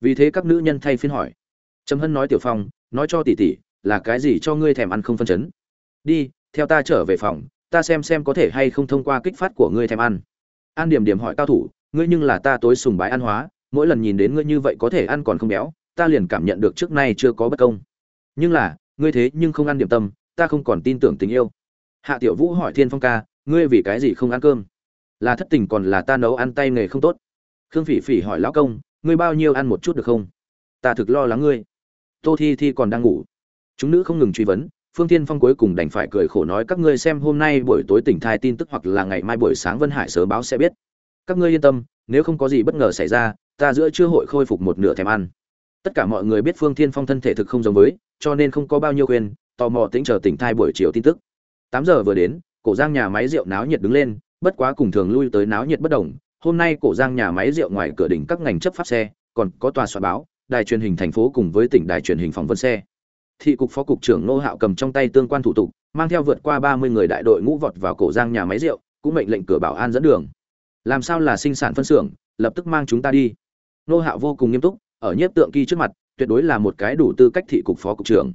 Vì thế các nữ nhân thay phiên hỏi. Trầm hân nói tiểu phong, nói cho tỷ tỷ, là cái gì cho ngươi thèm ăn không phân chấn? Đi, theo ta trở về phòng, ta xem xem có thể hay không thông qua kích phát của ngươi thèm ăn. An điểm điểm hỏi cao thủ, ngươi nhưng là ta tối sùng bái ăn hóa, mỗi lần nhìn đến ngươi như vậy có thể ăn còn không béo, ta liền cảm nhận được trước nay chưa có bất công. Nhưng là, ngươi thế nhưng không ăn điểm tâm, ta không còn tin tưởng tình yêu. Hạ tiểu vũ hỏi thiên phong ca ngươi vì cái gì không ăn cơm? Là thất tình còn là ta nấu ăn tay nghề không tốt? Khương phỉ phỉ hỏi lão công, ngươi bao nhiêu ăn một chút được không? Ta thực lo lắng ngươi. Tô thi thi còn đang ngủ. Chúng nữ không ngừng truy vấn, phương tiên phong cuối cùng đành phải cười khổ nói các ngươi xem hôm nay buổi tối tỉnh thai tin tức hoặc là ngày mai buổi sáng vân hải sớm báo sẽ biết. Các ngươi yên tâm, nếu không có gì bất ngờ xảy ra, ta giữa chưa hội khôi phục một nửa thèm ăn. Tất cả mọi người biết phương thiên phong thân thể thực không giống với, cho nên không có bao nhiêu khuyên, tò mò tính chờ tỉnh thai buổi chiều tin tức. Tám giờ vừa đến cổ giang nhà máy rượu náo nhiệt đứng lên, bất quá cùng thường lui tới náo nhiệt bất đồng. Hôm nay cổ giang nhà máy rượu ngoài cửa đỉnh các ngành chấp pháp xe, còn có tòa soạn báo, đài truyền hình thành phố cùng với tỉnh đài truyền hình phỏng vấn xe. Thị cục phó cục trưởng nô hạo cầm trong tay tương quan thủ tục, mang theo vượt qua ba mươi người đại đội ngũ vọt vào cổ giang nhà máy rượu, cũng mệnh lệnh cửa bảo an dẫn đường. Làm sao là sinh sản phân xưởng, lập tức mang chúng ta đi. Nô hạo vô cùng nghiêm túc, ở nhiếp tượng kỳ trước mặt, tuyệt đối là một cái đủ tư cách thị cục phó cục trưởng.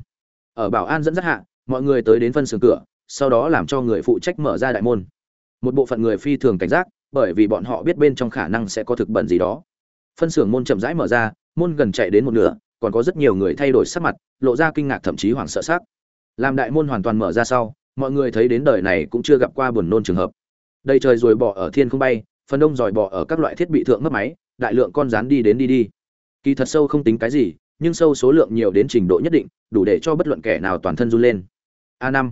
Ở bảo an dẫn dắt hạ, mọi người tới đến phân xưởng cửa sau đó làm cho người phụ trách mở ra đại môn. Một bộ phận người phi thường cảnh giác, bởi vì bọn họ biết bên trong khả năng sẽ có thực bẩn gì đó. Phân xưởng môn chậm rãi mở ra, môn gần chạy đến một nửa, còn có rất nhiều người thay đổi sắc mặt, lộ ra kinh ngạc thậm chí hoảng sợ sắc. Làm đại môn hoàn toàn mở ra sau, mọi người thấy đến đời này cũng chưa gặp qua buồn nôn trường hợp. Đầy trời rồi bỏ ở thiên không bay, phần đông dòi bỏ ở các loại thiết bị thượng mất máy, đại lượng con rán đi đến đi đi. Kỳ thật sâu không tính cái gì, nhưng sâu số lượng nhiều đến trình độ nhất định, đủ để cho bất luận kẻ nào toàn thân run lên. A năm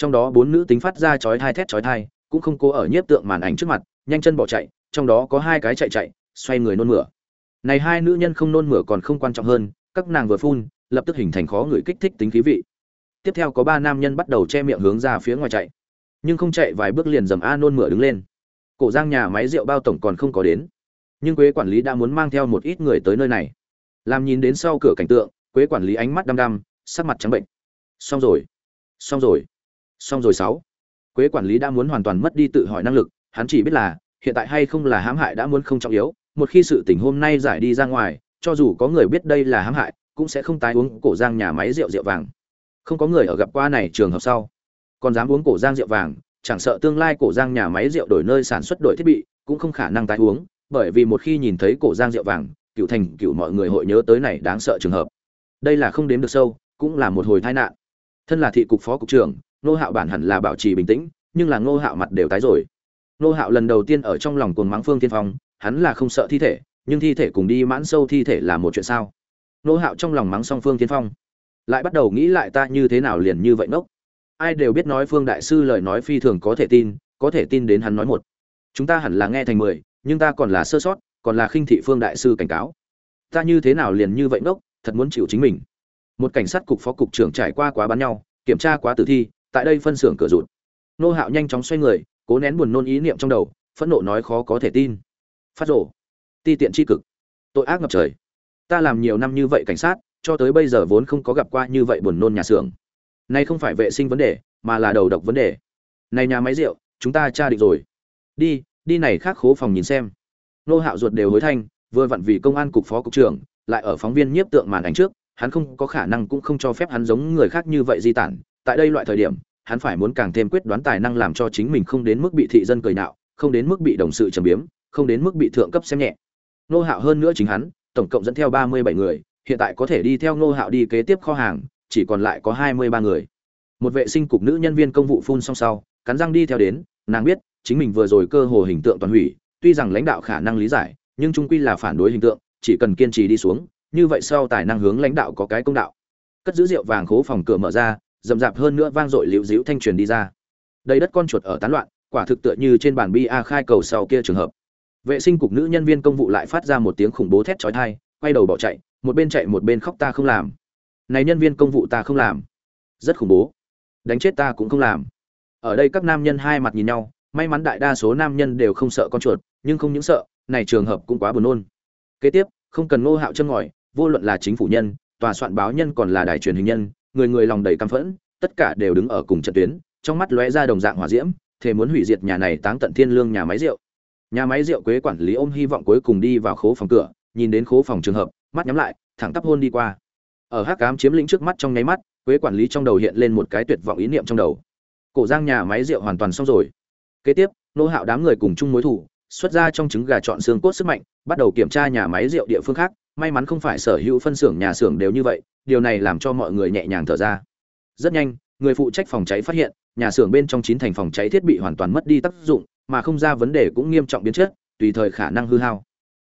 trong đó bốn nữ tính phát ra chói thai thét chói thai cũng không cố ở nhiếp tượng màn ảnh trước mặt, nhanh chân bỏ chạy, trong đó có hai cái chạy chạy, xoay người nôn mửa. Này hai nữ nhân không nôn mửa còn không quan trọng hơn, các nàng vừa phun, lập tức hình thành khó người kích thích tính khí vị. Tiếp theo có ba nam nhân bắt đầu che miệng hướng ra phía ngoài chạy. Nhưng không chạy vài bước liền dầm a nôn mửa đứng lên. Cổ giang nhà máy rượu bao tổng còn không có đến. Nhưng quế quản lý đã muốn mang theo một ít người tới nơi này. Làm nhìn đến sau cửa cảnh tượng, quế quản lý ánh mắt đăm đăm, sắc mặt trắng bệnh. Xong rồi. Xong rồi xong rồi sáu. Quế quản lý đã muốn hoàn toàn mất đi tự hỏi năng lực, hắn chỉ biết là, hiện tại hay không là hãm hại đã muốn không trọng yếu, một khi sự tình hôm nay giải đi ra ngoài, cho dù có người biết đây là hãm hại, cũng sẽ không tái uống cổ giang nhà máy rượu rượu vàng. Không có người ở gặp qua này trường hợp sau. Còn dám uống cổ giang rượu vàng, chẳng sợ tương lai cổ giang nhà máy rượu đổi nơi sản xuất đổi thiết bị, cũng không khả năng tái uống, bởi vì một khi nhìn thấy cổ giang rượu vàng, cựu thành, cựu mọi người hội nhớ tới này đáng sợ trường hợp. Đây là không đếm được sâu, cũng là một hồi tai nạn. Thân là thị cục phó cục trưởng nô hạo bản hẳn là bảo trì bình tĩnh, nhưng là ngô hạo mặt đều tái rồi. Nô hạo lần đầu tiên ở trong lòng cồn mắng phương tiên phong, hắn là không sợ thi thể, nhưng thi thể cùng đi mãn sâu thi thể là một chuyện sao? Nô hạo trong lòng mắng song phương tiên phong. Lại bắt đầu nghĩ lại ta như thế nào liền như vậy ngốc? Ai đều biết nói phương đại sư lời nói phi thường có thể tin, có thể tin đến hắn nói một. Chúng ta hẳn là nghe thành mười, nhưng ta còn là sơ sót, còn là khinh thị phương đại sư cảnh cáo. Ta như thế nào liền như vậy ngốc, thật muốn chịu chính mình. Một cảnh sát cục phó cục trưởng trải qua quá bắn nhau, kiểm tra quá tử thi tại đây phân xưởng cửa rụt. Nô hạo nhanh chóng xoay người, cố nén buồn nôn ý niệm trong đầu, phẫn nộ nói khó có thể tin. Phát rổ ti tiện tri cực. Tội ác ngập trời. Ta làm nhiều năm như vậy cảnh sát, cho tới bây giờ vốn không có gặp qua như vậy buồn nôn nhà xưởng. Nay không phải vệ sinh vấn đề, mà là đầu độc vấn đề. Này nhà máy rượu, chúng ta tra định rồi. Đi đi này khác khố phòng nhìn xem. Nô hạo ruột đều hối thanh, vừa vặn vì công an cục phó cục trưởng, lại ở phóng viên nhiếp tượng màn ảnh trước, hắn không có khả năng cũng không cho phép hắn giống người khác như vậy di tản tại đây loại thời điểm, hắn phải muốn càng thêm quyết đoán tài năng làm cho chính mình không đến mức bị thị dân cười nạo không đến mức bị đồng sự trầm biếm, không đến mức bị thượng cấp xem nhẹ. Nô hạo hơn nữa chính hắn, tổng cộng dẫn theo ba mươi bảy người, hiện tại có thể đi theo nô hạo đi kế tiếp kho hàng, chỉ còn lại có hai mươi ba người. Một vệ sinh cục nữ nhân viên công vụ phun xong sau, cắn răng đi theo đến, nàng biết, chính mình vừa rồi cơ hồ hình tượng toàn hủy, tuy rằng lãnh đạo khả năng lý giải, nhưng trung quy là phản đối hình tượng, chỉ cần kiên trì đi xuống, như vậy sau tài năng hướng lãnh đạo có cái công đạo. Cất giữ rượu vàng khố phòng cửa mở ra rậm rạp hơn nữa vang dội liễu dĩu thanh truyền đi ra. Đầy đất con chuột ở tán loạn, quả thực tựa như trên bàn bi a khai cầu sau kia trường hợp. Vệ sinh cục nữ nhân viên công vụ lại phát ra một tiếng khủng bố thét chói tai, quay đầu bỏ chạy, một bên chạy một bên khóc ta không làm. Này nhân viên công vụ ta không làm. Rất khủng bố. Đánh chết ta cũng không làm. Ở đây các nam nhân hai mặt nhìn nhau, may mắn đại đa số nam nhân đều không sợ con chuột, nhưng không những sợ, này trường hợp cũng quá buồn nôn. Kế tiếp, không cần ngô hạo chân ngòi vô luận là chính phủ nhân, tòa soạn báo nhân còn là đài truyền hình nhân người người lòng đầy căm phẫn, tất cả đều đứng ở cùng trận tuyến, trong mắt lóe ra đồng dạng hỏa diễm, thề muốn hủy diệt nhà này táng tận thiên lương nhà máy rượu. Nhà máy rượu quế quản lý ôm hy vọng cuối cùng đi vào khố phòng cửa, nhìn đến khố phòng trường hợp, mắt nhắm lại, thẳng tắp hôn đi qua. Ở hắc ám chiếm lĩnh trước mắt trong nháy mắt, quế quản lý trong đầu hiện lên một cái tuyệt vọng ý niệm trong đầu. Cổ giang nhà máy rượu hoàn toàn xong rồi. Kế tiếp, nô hạo đám người cùng chung mối thủ, xuất ra trong trứng gà chọn xương cốt sức mạnh, bắt đầu kiểm tra nhà máy rượu địa phương khác may mắn không phải sở hữu phân xưởng nhà xưởng đều như vậy, điều này làm cho mọi người nhẹ nhàng thở ra. Rất nhanh, người phụ trách phòng cháy phát hiện, nhà xưởng bên trong chín thành phòng cháy thiết bị hoàn toàn mất đi tác dụng, mà không ra vấn đề cũng nghiêm trọng biến chất, tùy thời khả năng hư hao.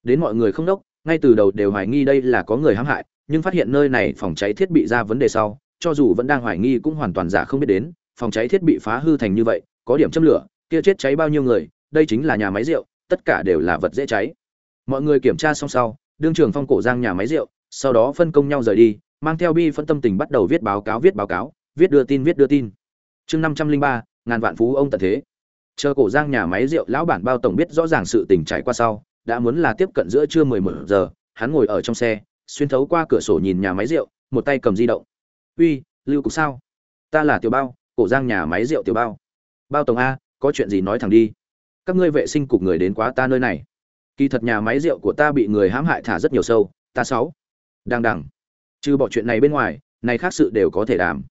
Đến mọi người không đốc, ngay từ đầu đều hoài nghi đây là có người hãm hại, nhưng phát hiện nơi này phòng cháy thiết bị ra vấn đề sau, cho dù vẫn đang hoài nghi cũng hoàn toàn giả không biết đến, phòng cháy thiết bị phá hư thành như vậy, có điểm châm lửa, kia chết cháy bao nhiêu người, đây chính là nhà máy rượu, tất cả đều là vật dễ cháy. Mọi người kiểm tra xong sau đương trường phong cổ giang nhà máy rượu, sau đó phân công nhau rời đi, mang theo bi phân tâm tình bắt đầu viết báo cáo, viết báo cáo, viết đưa tin, viết đưa tin. Chương năm trăm linh ba, ngàn vạn phú ông tận thế. Chờ cổ giang nhà máy rượu lão bản bao tổng biết rõ ràng sự tình trải qua sau, đã muốn là tiếp cận giữa trưa mười một giờ, hắn ngồi ở trong xe, xuyên thấu qua cửa sổ nhìn nhà máy rượu, một tay cầm di động. Uy, lưu cục sao? Ta là tiểu bao, cổ giang nhà máy rượu tiểu bao. Bao tổng a, có chuyện gì nói thẳng đi. Các ngươi vệ sinh cục người đến quá ta nơi này kỳ thật nhà máy rượu của ta bị người hãm hại thả rất nhiều sâu, ta sáu. Đang đằng. Trừ bỏ chuyện này bên ngoài, này khác sự đều có thể đảm.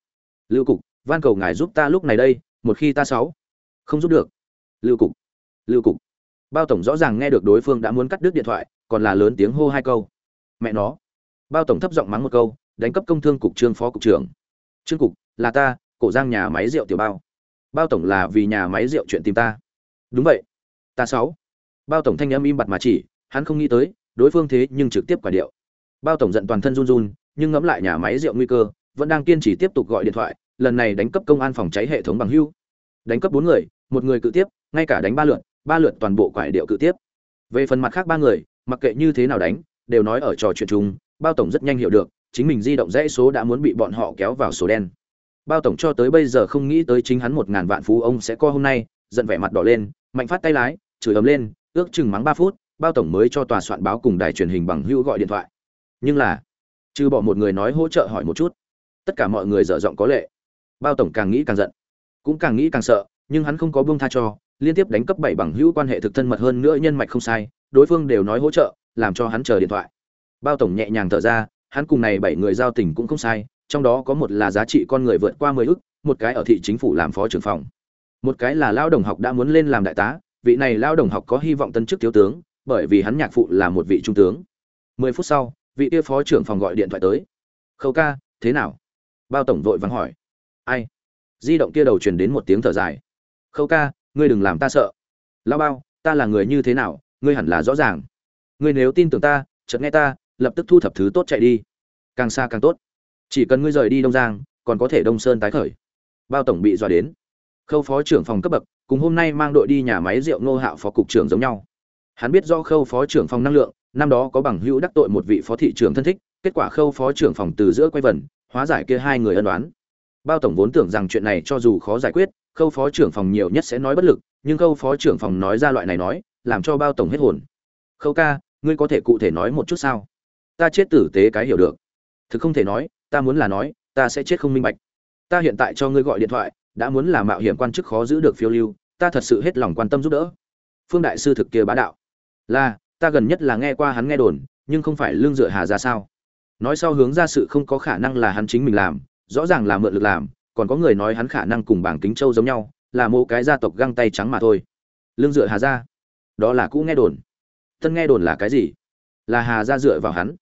Lưu cục, van cầu ngài giúp ta lúc này đây, một khi ta sáu. Không giúp được. Lưu cục. Lưu cục. Bao tổng rõ ràng nghe được đối phương đã muốn cắt đứt điện thoại, còn là lớn tiếng hô hai câu. Mẹ nó. Bao tổng thấp giọng mắng một câu, đánh cấp công thương cục trương phó cục trưởng. Trương cục, là ta, cổ giang nhà máy rượu tiểu bao. Bao tổng là vì nhà máy rượu chuyện tìm ta. Đúng vậy. Ta sáu bao tổng thanh âm im bặt mà chỉ, hắn không nghĩ tới, đối phương thế nhưng trực tiếp quả điệu. Bao tổng giận toàn thân run run, nhưng ngẫm lại nhà máy rượu nguy cơ, vẫn đang kiên trì tiếp tục gọi điện thoại, lần này đánh cấp công an phòng cháy hệ thống bằng hưu. Đánh cấp bốn người, một người cự tiếp, ngay cả đánh ba lượt ba lượt toàn bộ quải điệu cự tiếp. Về phần mặt khác ba người, mặc kệ như thế nào đánh, đều nói ở trò chuyện chung, bao tổng rất nhanh hiểu được, chính mình di động dãy số đã muốn bị bọn họ kéo vào số đen. Bao tổng cho tới bây giờ không nghĩ tới chính hắn một ngàn vạn phú ông sẽ co hôm nay, giận vẻ mặt đỏ lên, mạnh phát tay lái, chửi ấm lên ước chừng mắng ba phút, bao tổng mới cho tòa soạn báo cùng đài truyền hình bằng hữu gọi điện thoại. Nhưng là, trừ bỏ một người nói hỗ trợ hỏi một chút, tất cả mọi người dở giọng có lệ. Bao tổng càng nghĩ càng giận, cũng càng nghĩ càng sợ, nhưng hắn không có buông tha cho, liên tiếp đánh cấp bảy bằng hữu quan hệ thực thân mật hơn nữa nhân mạch không sai, đối phương đều nói hỗ trợ, làm cho hắn chờ điện thoại. Bao tổng nhẹ nhàng thở ra, hắn cùng này bảy người giao tình cũng không sai, trong đó có một là giá trị con người vượt qua mười ước, một cái ở thị chính phủ làm phó trưởng phòng. Một cái là lao đồng học đã muốn lên làm đại tá vị này lao đồng học có hy vọng tân chức thiếu tướng, bởi vì hắn nhạc phụ là một vị trung tướng. Mười phút sau, vị kia phó trưởng phòng gọi điện thoại tới. Khâu ca, thế nào? Bao tổng vội vắng hỏi. Ai? Di động kia đầu truyền đến một tiếng thở dài. Khâu ca, ngươi đừng làm ta sợ. Lao bao, ta là người như thế nào, ngươi hẳn là rõ ràng. Ngươi nếu tin tưởng ta, chợt nghe ta, lập tức thu thập thứ tốt chạy đi. Càng xa càng tốt. Chỉ cần ngươi rời đi đông giang, còn có thể đông sơn tái khởi. Bao tổng bị dọa đến. Khâu phó trưởng phòng cấp bậc cùng hôm nay mang đội đi nhà máy rượu nô hạo phó cục trưởng giống nhau. Hắn biết do khâu phó trưởng phòng năng lượng, năm đó có bằng hữu đắc tội một vị phó thị trưởng thân thích, kết quả khâu phó trưởng phòng từ giữa quay vần, hóa giải kia hai người ân đoán bao tổng vốn tưởng rằng chuyện này cho dù khó giải quyết, khâu phó trưởng phòng nhiều nhất sẽ nói bất lực, nhưng khâu phó trưởng phòng nói ra loại này nói, làm cho bao tổng hết hồn. Khâu ca, ngươi có thể cụ thể nói một chút sao? Ta chết tử tế cái hiểu được. Thực không thể nói, ta muốn là nói, ta sẽ chết không minh bạch. Ta hiện tại cho ngươi gọi điện thoại đã muốn là mạo hiểm quan chức khó giữ được phiêu lưu, ta thật sự hết lòng quan tâm giúp đỡ. Phương đại sư thực kia bá đạo. Là, ta gần nhất là nghe qua hắn nghe đồn, nhưng không phải lương dựa hà ra sao. Nói sau hướng ra sự không có khả năng là hắn chính mình làm, rõ ràng là mượn lực làm, còn có người nói hắn khả năng cùng bảng kính châu giống nhau, là một cái gia tộc găng tay trắng mà thôi. Lương dựa hà ra. Đó là cũ nghe đồn. Tân nghe đồn là cái gì? Là hà ra dựa vào hắn.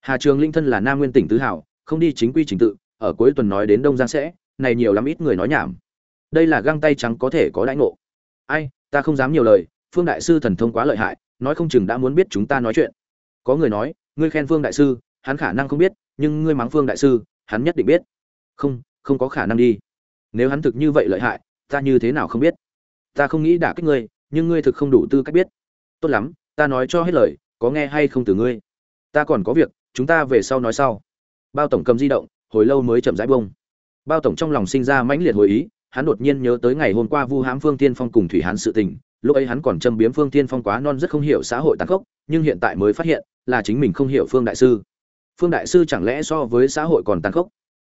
Hà trường linh thân là nam nguyên tỉnh tứ hảo, không đi chính quy trình tự, ở cuối tuần nói đến đông giang sẽ này nhiều lắm ít người nói nhảm. Đây là găng tay trắng có thể có đãi ngộ. Ai, ta không dám nhiều lời, phương đại sư thần thông quá lợi hại, nói không chừng đã muốn biết chúng ta nói chuyện. Có người nói, ngươi khen phương đại sư, hắn khả năng không biết, nhưng ngươi mắng phương đại sư, hắn nhất định biết. Không không có khả năng đi. Nếu hắn thực như vậy lợi hại, ta như thế nào không biết? Ta không nghĩ đả kích ngươi, nhưng ngươi thực không đủ tư cách biết. Tốt lắm, ta nói cho hết lời, có nghe hay không từ ngươi? Ta còn có việc, chúng ta về sau nói sau. Bao tổng cầm di động, hồi lâu mới chậm rãi bông bao tổng trong lòng sinh ra mãnh liệt hồi ý, hắn đột nhiên nhớ tới ngày hôm qua vu hãm phương tiên phong cùng thủy hán sự tình, lúc ấy hắn còn châm biếm phương tiên phong quá non rất không hiểu xã hội tàn khốc, nhưng hiện tại mới phát hiện là chính mình không hiểu phương đại sư. Phương đại sư chẳng lẽ so với xã hội còn tàn khốc?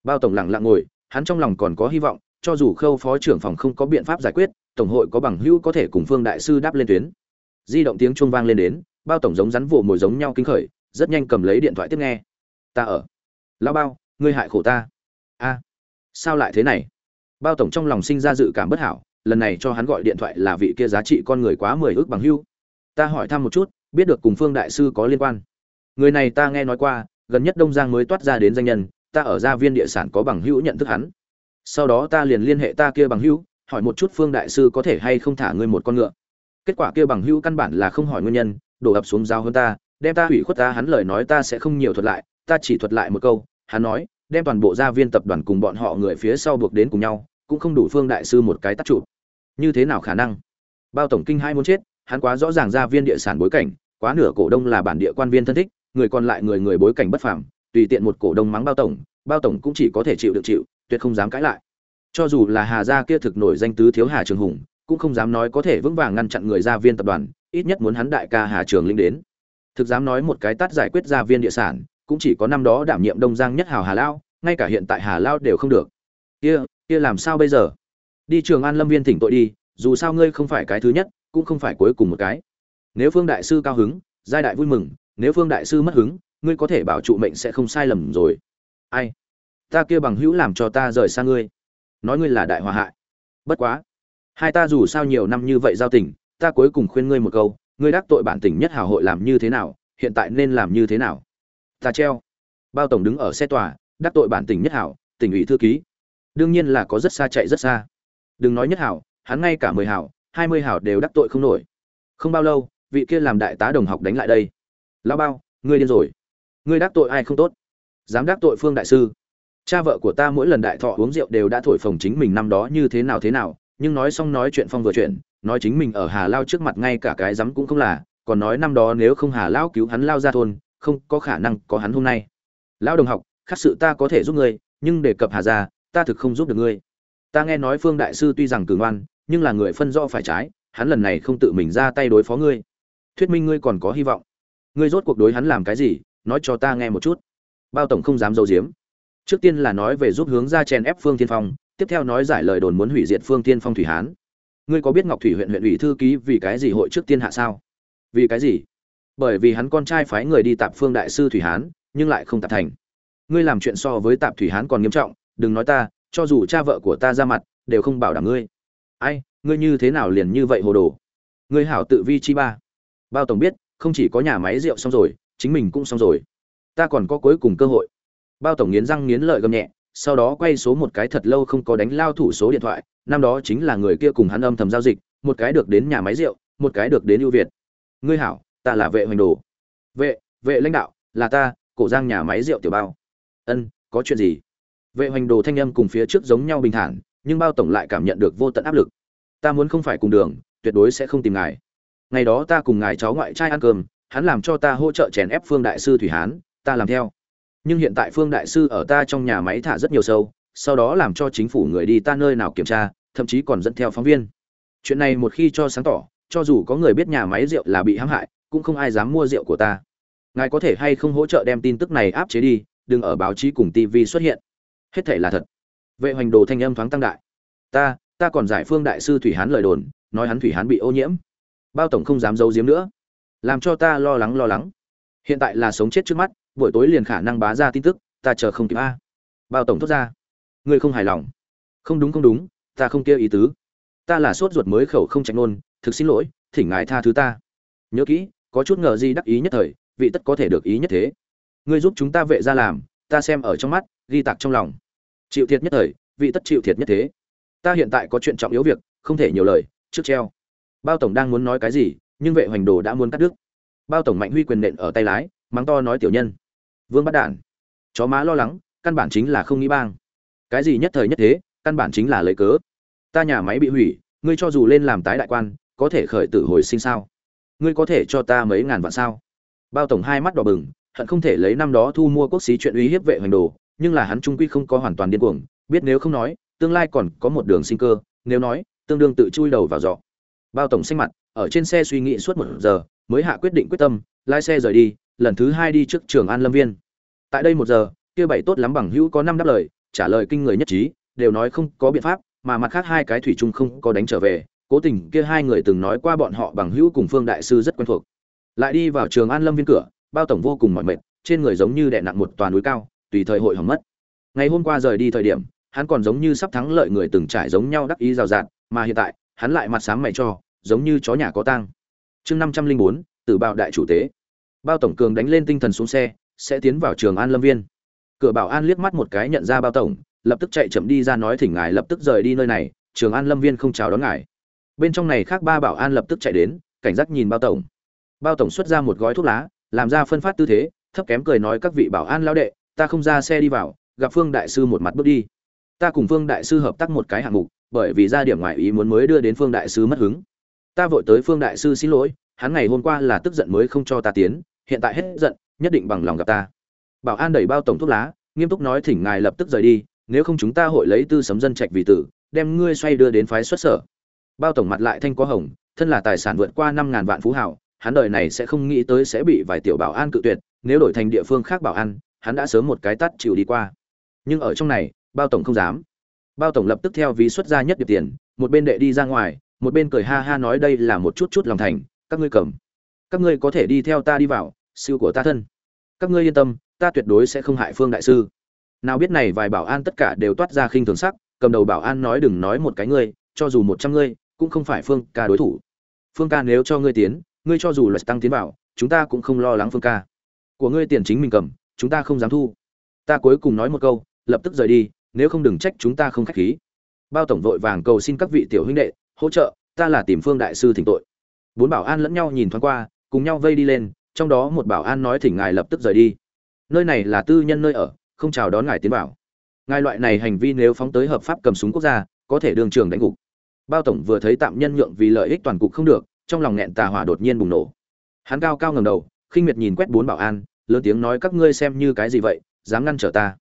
Bao tổng lặng lặng ngồi, hắn trong lòng còn có hy vọng, cho dù khâu phó trưởng phòng không có biện pháp giải quyết, tổng hội có bằng hữu có thể cùng phương đại sư đáp lên tuyến. Di động tiếng chuông vang lên đến, bao tổng giống rắn vụ mồi giống nhau kinh khởi, rất nhanh cầm lấy điện thoại tiếp nghe. Ta ở. Lão bao, ngươi hại khổ ta. A sao lại thế này? Bao tổng trong lòng sinh ra dự cảm bất hảo, lần này cho hắn gọi điện thoại là vị kia giá trị con người quá mười ước bằng hưu. Ta hỏi thăm một chút, biết được cùng phương đại sư có liên quan. Người này ta nghe nói qua, gần nhất đông giang mới toát ra đến danh nhân, ta ở gia viên địa sản có bằng hữu nhận thức hắn. Sau đó ta liền liên hệ ta kia bằng hữu, hỏi một chút phương đại sư có thể hay không thả ngươi một con ngựa. Kết quả kia bằng hữu căn bản là không hỏi nguyên nhân, đổ ập xuống giao hơn ta, đem ta hủy khuất ta, hắn lời nói ta sẽ không nhiều thuật lại, ta chỉ thuật lại một câu, hắn nói đem toàn bộ gia viên tập đoàn cùng bọn họ người phía sau buộc đến cùng nhau, cũng không đủ phương đại sư một cái tắt trụ. Như thế nào khả năng? Bao tổng kinh hai muốn chết, hắn quá rõ ràng gia viên địa sản bối cảnh, quá nửa cổ đông là bản địa quan viên thân thích, người còn lại người người bối cảnh bất phàm, tùy tiện một cổ đông mắng bao tổng bao tổng cũng chỉ có thể chịu được chịu, tuyệt không dám cãi lại. Cho dù là hà gia kia thực nổi danh tứ thiếu hà trường hùng, cũng không dám nói có thể vững vàng ngăn chặn người gia viên tập đoàn, ít nhất muốn hắn đại ca hà trường linh đến. Thực dám nói một cái tát giải quyết gia viên địa sản cũng chỉ có năm đó đảm nhiệm đông giang nhất hào hà lao, ngay cả hiện tại hà lao đều không được. Kia kia làm sao bây giờ? Đi trường an lâm viên thỉnh tội đi, dù sao ngươi không phải cái thứ nhất, cũng không phải cuối cùng một cái. Nếu phương đại sư cao hứng, giai đại vui mừng, nếu phương đại sư mất hứng, ngươi có thể bảo trụ mệnh sẽ không sai lầm rồi. Ai? Ta kia bằng hữu làm cho ta rời xa ngươi. Nói ngươi là đại hòa hại. Bất quá. Hai ta dù sao nhiều năm như vậy giao tình, ta cuối cùng khuyên ngươi một câu, ngươi đắc tội bản tỉnh nhất hào hội làm như thế nào, hiện tại nên làm như thế nào? Ta treo. Bao tổng đứng ở xe tòa, đắc tội bản tỉnh nhất hảo, tỉnh ủy thư ký. Đương nhiên là có rất xa chạy rất xa. Đừng nói nhất hảo, hắn ngay cả mười hảo, hai mươi hảo đều đắc tội không nổi. Không bao lâu, vị kia làm đại tá đồng học đánh lại đây. Lao bao, ngươi điên rồi. Ngươi đắc tội ai không tốt? Dám đắc tội phương đại sư. Cha vợ của ta mỗi lần đại thọ uống rượu đều đã thổi phồng chính mình năm đó như thế nào thế nào, nhưng nói xong nói chuyện phong vừa chuyện, nói chính mình ở hà lao trước mặt ngay cả cái dám cũng không là, còn nói năm đó nếu không hà lao cứu hắn lao ra thôn không có khả năng có hắn hôm nay. Lão đồng học, khác sự ta có thể giúp ngươi, nhưng đề cập hà gia, ta thực không giúp được ngươi. Ta nghe nói phương đại sư tuy rằng cường oan nhưng là người phân rõ phải trái, hắn lần này không tự mình ra tay đối phó ngươi. Thuyết minh ngươi còn có hy vọng. Ngươi rốt cuộc đối hắn làm cái gì, nói cho ta nghe một chút. Bao tổng không dám giấu diếm trước tiên là nói về giúp hướng ra chèn ép phương tiên phong, tiếp theo nói giải lời đồn muốn hủy diệt phương tiên phong thủy hán. Ngươi có biết ngọc thủy huyện huyện ủy thư ký vì cái gì hội trước tiên hạ sao? Vì cái gì? Bởi vì hắn con trai phái người đi tạp phương đại sư thủy hán, nhưng lại không tạp thành. Ngươi làm chuyện so với tạp thủy hán còn nghiêm trọng, đừng nói ta, cho dù cha vợ của ta ra mặt, đều không bảo đảm ngươi. Ai, ngươi như thế nào liền như vậy hồ đồ? Ngươi hảo tự vi chi ba. Bao tổng biết, không chỉ có nhà máy rượu xong rồi, chính mình cũng xong rồi. Ta còn có cuối cùng cơ hội. Bao tổng nghiến răng nghiến lợi gầm nhẹ, sau đó quay số một cái thật lâu không có đánh lao thủ số điện thoại, năm đó chính là người kia cùng hắn âm thầm giao dịch, một cái được đến nhà máy rượu, một cái được đến ưu việt. Ngươi hảo ta là vệ hoành đồ. Vệ vệ lãnh đạo, là ta, cổ giang nhà máy rượu tiểu bao. Ân, có chuyện gì? Vệ hoành đồ thanh âm cùng phía trước giống nhau bình thản, nhưng bao tổng lại cảm nhận được vô tận áp lực. Ta muốn không phải cùng đường, tuyệt đối sẽ không tìm ngài. Ngày đó ta cùng ngài cháu ngoại trai ăn cơm, hắn làm cho ta hỗ trợ chèn ép phương đại sư thủy hán, ta làm theo. Nhưng hiện tại phương đại sư ở ta trong nhà máy thả rất nhiều sâu, sau đó làm cho chính phủ người đi ta nơi nào kiểm tra, thậm chí còn dẫn theo phóng viên. Chuyện này một khi cho sáng tỏ, cho dù có người biết nhà máy rượu là bị hãm hại cũng không ai dám mua rượu của ta. Ngài có thể hay không hỗ trợ đem tin tức này áp chế đi, đừng ở báo chí cùng tv xuất hiện. Hết thể là thật. Vệ hoành đồ thanh âm thoáng tăng đại. Ta ta còn giải phương đại sư thủy hán lời đồn, nói hắn thủy hán bị ô nhiễm. Bao tổng không dám giấu giếm nữa. Làm cho ta lo lắng lo lắng. Hiện tại là sống chết trước mắt, buổi tối liền khả năng bá ra tin tức, ta chờ không kịp a. Bao tổng thốt ra. Ngươi không hài lòng. Không đúng không đúng, ta không kia ý tứ. Ta là sốt ruột mới khẩu không tránh nôn thực xin lỗi, thỉnh ngài tha thứ ta. Nhớ kỹ có chút ngờ gì đắc ý nhất thời, vị tất có thể được ý nhất thế. Ngươi giúp chúng ta vệ ra làm, ta xem ở trong mắt, ghi tạc trong lòng. Chịu thiệt nhất thời, vị tất chịu thiệt nhất thế. Ta hiện tại có chuyện trọng yếu việc, không thể nhiều lời, trước treo. Bao tổng đang muốn nói cái gì, nhưng vệ hoành đồ đã muốn cắt đứt. Bao tổng mạnh huy quyền nện ở tay lái, mắng to nói tiểu nhân. Vương bắt đản. Chó má lo lắng, căn bản chính là không nghĩ bang. Cái gì nhất thời nhất thế, căn bản chính là lấy cớ. Ta nhà máy bị hủy, ngươi cho dù lên làm tái đại quan, có thể khởi tử hồi sinh sao? Ngươi có thể cho ta mấy ngàn vạn sao? Bao tổng hai mắt đỏ bừng, hận không thể lấy năm đó thu mua quốc xí chuyện uy hiếp vệ hoành đồ, nhưng là hắn trung quy không có hoàn toàn điên cuồng, biết nếu không nói, tương lai còn có một đường sinh cơ, nếu nói, tương đương tự chui đầu vào giọ. Bao tổng xanh mặt, ở trên xe suy nghĩ suốt một giờ, mới hạ quyết định quyết tâm, lái xe rời đi, lần thứ hai đi trước trường an lâm viên. Tại đây một giờ, kia bảy tốt lắm bằng hữu có năm đáp lời, trả lời kinh người nhất trí, đều nói không có biện pháp, mà mặt khác hai cái thủy chung không có đánh trở về cố tình kia hai người từng nói qua bọn họ bằng hữu cùng phương đại sư rất quen thuộc. Lại đi vào trường an lâm viên cửa, bao tổng vô cùng mỏi mệt, trên người giống như đè nặng một toàn núi cao, tùy thời hội hỏng mất. Ngày hôm qua rời đi thời điểm, hắn còn giống như sắp thắng lợi người từng trải giống nhau đắc ý rào rạt, mà hiện tại, hắn lại mặt sáng mày cho, giống như chó nhà có tang. Chương năm trăm linh bốn tự bạo đại chủ tế. Bao tổng cường đánh lên tinh thần xuống xe, sẽ tiến vào trường an lâm viên. Cửa bảo an liếc mắt một cái nhận ra bao tổng, lập tức chạy chậm đi ra nói thỉnh ngài lập tức rời đi nơi này, trường an lâm viên không chào đón ngài bên trong này khác ba bảo an lập tức chạy đến, cảnh giác nhìn bao tổng. Bao tổng xuất ra một gói thuốc lá, làm ra phân phát tư thế, thấp kém cười nói các vị bảo an lao đệ, ta không ra xe đi vào, gặp phương đại sư một mặt bước đi. Ta cùng phương đại sư hợp tác một cái hạng mục, bởi vì ra điểm ngoại ý muốn mới đưa đến phương đại sư mất hứng. Ta vội tới phương đại sư xin lỗi, hắn ngày hôm qua là tức giận mới không cho ta tiến, hiện tại hết giận, nhất định bằng lòng gặp ta. Bảo an đẩy bao tổng thuốc lá, nghiêm túc nói thỉnh ngài lập tức rời đi, nếu không chúng ta hội lấy tư sấm dân trạch vì tử, đem ngươi xoay đưa đến phái xuất sở bao tổng mặt lại thanh có hồng, thân là tài sản vượt qua năm ngàn vạn phú hảo hắn đời này sẽ không nghĩ tới sẽ bị vài tiểu bảo an cự tuyệt, nếu đổi thành địa phương khác bảo an, hắn đã sớm một cái tắt chịu đi qua. Nhưng ở trong này, bao tổng không dám. Bao tổng lập tức theo ví xuất ra nhất điệp tiền, một bên đệ đi ra ngoài, một bên cười ha ha nói đây là một chút chút lòng thành, các ngươi cầm. Các ngươi có thể đi theo ta đi vào siêu của ta thân. Các ngươi yên tâm, ta tuyệt đối sẽ không hại phương đại sư. Nào biết này vài bảo an tất cả đều toát ra khinh thường sắc, cầm đầu bảo an nói đừng nói một cái ngươi, cho dù một trăm ngươi cũng không phải phương ca đối thủ. Phương ca nếu cho ngươi tiến, ngươi cho dù là tăng tiến vào, chúng ta cũng không lo lắng phương ca. Của ngươi tiền chính mình cầm, chúng ta không dám thu. Ta cuối cùng nói một câu, lập tức rời đi, nếu không đừng trách chúng ta không khách khí. Bao tổng vội vàng cầu xin các vị tiểu huynh đệ, hỗ trợ, ta là tìm phương đại sư thỉnh tội. Bốn bảo an lẫn nhau nhìn thoáng qua, cùng nhau vây đi lên, trong đó một bảo an nói thỉnh ngài lập tức rời đi. Nơi này là tư nhân nơi ở, không chào đón ngài tiến vào. Ngài loại này hành vi nếu phóng tới hợp pháp cầm súng quốc gia, có thể đường trường đánh gục bao tổng vừa thấy tạm nhân nhượng vì lợi ích toàn cục không được, trong lòng nghẹn tà hỏa đột nhiên bùng nổ. Hắn cao cao ngầm đầu, khinh miệt nhìn quét bốn bảo an, lớn tiếng nói các ngươi xem như cái gì vậy, dám ngăn trở ta.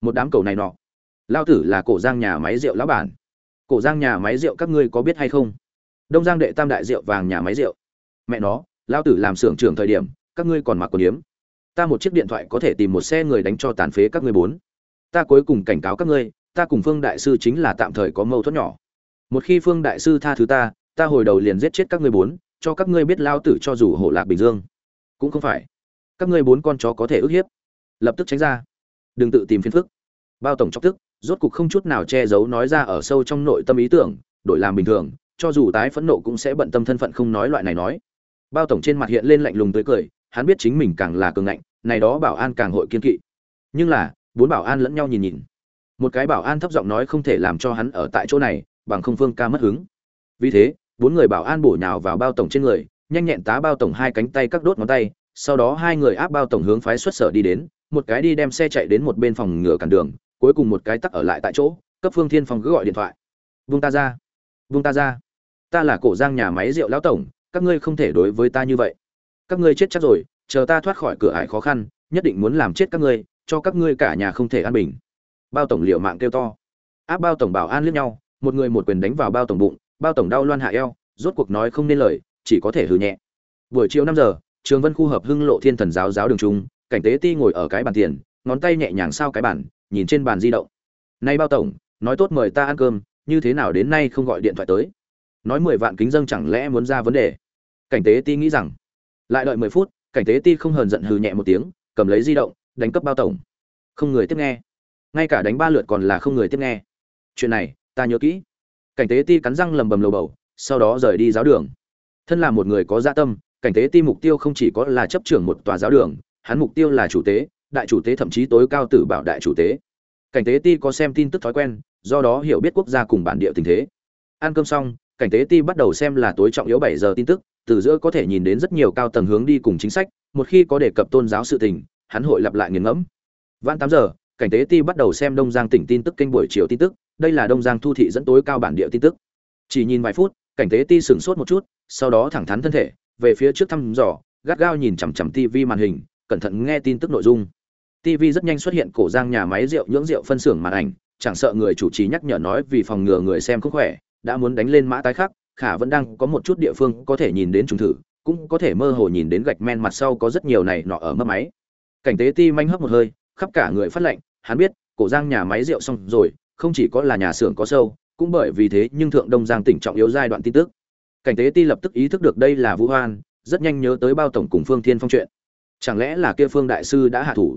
Một đám cầu này nọ. Lao tử là cổ giang nhà máy rượu lão bản. Cổ giang nhà máy rượu các ngươi có biết hay không? Đông giang đệ tam đại rượu vàng nhà máy rượu. Mẹ nó, lao tử làm xưởng trưởng thời điểm, các ngươi còn mặc quần yếm. Ta một chiếc điện thoại có thể tìm một xe người đánh cho tàn phế các ngươi bốn. Ta cuối cùng cảnh cáo các ngươi, ta cùng phương đại sư chính là tạm thời có mâu thuẫn nhỏ một khi phương đại sư tha thứ ta ta hồi đầu liền giết chết các ngươi bốn, cho các ngươi biết lao tử cho dù hổ lạc bình dương. Cũng không phải. Các ngươi bốn con chó có thể ức hiếp. Lập tức tránh ra. Đừng tự tìm phiền phức. Bao tổng chọc tức, rốt cục không chút nào che giấu nói ra ở sâu trong nội tâm ý tưởng, đổi làm bình thường, cho dù tái phẫn nộ cũng sẽ bận tâm thân phận không nói loại này nói. Bao tổng trên mặt hiện lên lạnh lùng tới cười, hắn biết chính mình càng là cường ngạnh, này đó bảo an càng hội kiên kỵ. Nhưng là, bốn bảo an lẫn nhau nhìn nhìn. Một cái bảo an thấp giọng nói không thể làm cho hắn ở tại chỗ này bằng không phương ca mất hứng. Vì thế, bốn người bảo an bổ nhào vào bao tổng trên người, nhanh nhẹn tá bao tổng hai cánh tay các đốt ngón tay, sau đó hai người áp bao tổng hướng phái xuất sở đi đến, một cái đi đem xe chạy đến một bên phòng ngừa cản đường, cuối cùng một cái tắc ở lại tại chỗ, cấp phương thiên phong cứ gọi điện thoại. Vung ta ra vung ta ra, ta là cổ giang nhà máy rượu lão tổng, các ngươi không thể đối với ta như vậy. Các ngươi chết chắc rồi, chờ ta thoát khỏi cửa ải khó khăn, nhất định muốn làm chết các ngươi, cho các ngươi cả nhà không thể an bình. Bao tổng liệu mạng kêu to. Áp bao tổng bảo an liếc nhau một người một quyền đánh vào bao tổng bụng, bao tổng đau loan hạ eo, rốt cuộc nói không nên lời, chỉ có thể hừ nhẹ. Buổi chiều năm giờ, trường vân khu hợp hưng lộ thiên thần giáo giáo đường trung, cảnh tế ti ngồi ở cái bàn tiền, ngón tay nhẹ nhàng sao cái bàn, nhìn trên bàn di động. Nay bao tổng, nói tốt mời ta ăn cơm, như thế nào đến nay không gọi điện thoại tới? Nói mười vạn kính dâng chẳng lẽ muốn ra vấn đề? Cảnh tế ti nghĩ rằng, lại đợi mười phút, cảnh tế ti không hờn giận hừ nhẹ một tiếng, cầm lấy di động, đánh cấp bao tổng. Không người tiếp nghe. Ngay cả đánh ba lượt còn là không người tiếp nghe. Chuyện này ta nhớ kỹ. Cảnh tế ti cắn răng lầm bầm lầu bầu, sau đó rời đi giáo đường. Thân là một người có dạ tâm, cảnh tế ti mục tiêu không chỉ có là chấp trưởng một tòa giáo đường, hắn mục tiêu là chủ tế, đại chủ tế thậm chí tối cao tử bảo đại chủ tế. Cảnh tế ti có xem tin tức thói quen, do đó hiểu biết quốc gia cùng bản địa tình thế. Ăn cơm xong, cảnh tế ti bắt đầu xem là tối trọng yếu bảy giờ tin tức, từ giữa có thể nhìn đến rất nhiều cao tầng hướng đi cùng chính sách, một khi có đề cập tôn giáo sự tình, hắn hội lặp lại nghiền ngẫm. Vãn tám giờ, cảnh tế ti bắt đầu xem đông giang tỉnh tin tức kênh buổi chiều tin tức đây là đông giang thu thị dẫn tối cao bản địa tin tức. Chỉ nhìn vài phút, cảnh tế ti sửng sốt một chút, sau đó thẳng thắn thân thể, về phía trước thăm dò, gắt gao nhìn chằm chằm tv màn hình, cẩn thận nghe tin tức nội dung. Tv rất nhanh xuất hiện cổ giang nhà máy rượu, nhưỡng rượu phân xưởng màn ảnh, chẳng sợ người chủ trì nhắc nhở nói vì phòng ngừa người xem không khỏe, đã muốn đánh lên mã tái khắc, khả vẫn đang có một chút địa phương có thể nhìn đến trùng thử, cũng có thể mơ hồ nhìn đến gạch men mặt sau có rất nhiều này nọ ở mấp máy. Cảnh tế ti manh hấp một hơi, khắp cả người phát lệnh, hắn biết, cổ giang nhà máy rượu xong rồi không chỉ có là nhà xưởng có sâu, cũng bởi vì thế nhưng thượng đông giang tỉnh trọng yếu giai đoạn tin tức. Cảnh tế ti lập tức ý thức được đây là vũ hoan, rất nhanh nhớ tới bao tổng cùng phương thiên phong chuyện. Chẳng lẽ là kia phương đại sư đã hạ thủ?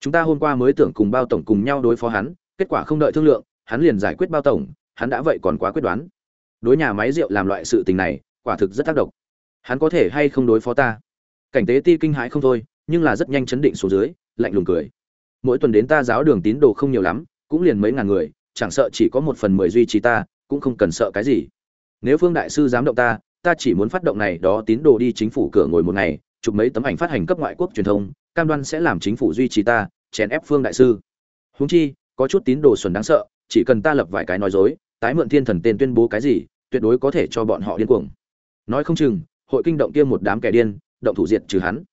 Chúng ta hôm qua mới tưởng cùng bao tổng cùng nhau đối phó hắn, kết quả không đợi thương lượng, hắn liền giải quyết bao tổng, hắn đã vậy còn quá quyết đoán. Đối nhà máy rượu làm loại sự tình này, quả thực rất tác động. Hắn có thể hay không đối phó ta? Cảnh tế ti kinh hãi không thôi, nhưng là rất nhanh chấn định xuống dưới, lạnh lùng cười. Mỗi tuần đến ta giáo đường tín đồ không nhiều lắm cũng liền mấy ngàn người, chẳng sợ chỉ có một phần mười duy trì ta, cũng không cần sợ cái gì. Nếu phương đại sư dám động ta ta chỉ muốn phát động này đó tín đồ đi chính phủ cửa ngồi một ngày, chụp mấy tấm ảnh phát hành cấp ngoại quốc truyền thông, cam đoan sẽ làm chính phủ duy trì ta, chèn ép phương đại sư. Huống chi, có chút tín đồ xuẩn đáng sợ, chỉ cần ta lập vài cái nói dối, tái mượn thiên thần tên tuyên bố cái gì, tuyệt đối có thể cho bọn họ điên cuồng. Nói không chừng, hội kinh động kia một đám kẻ điên, động thủ diệt trừ hắn.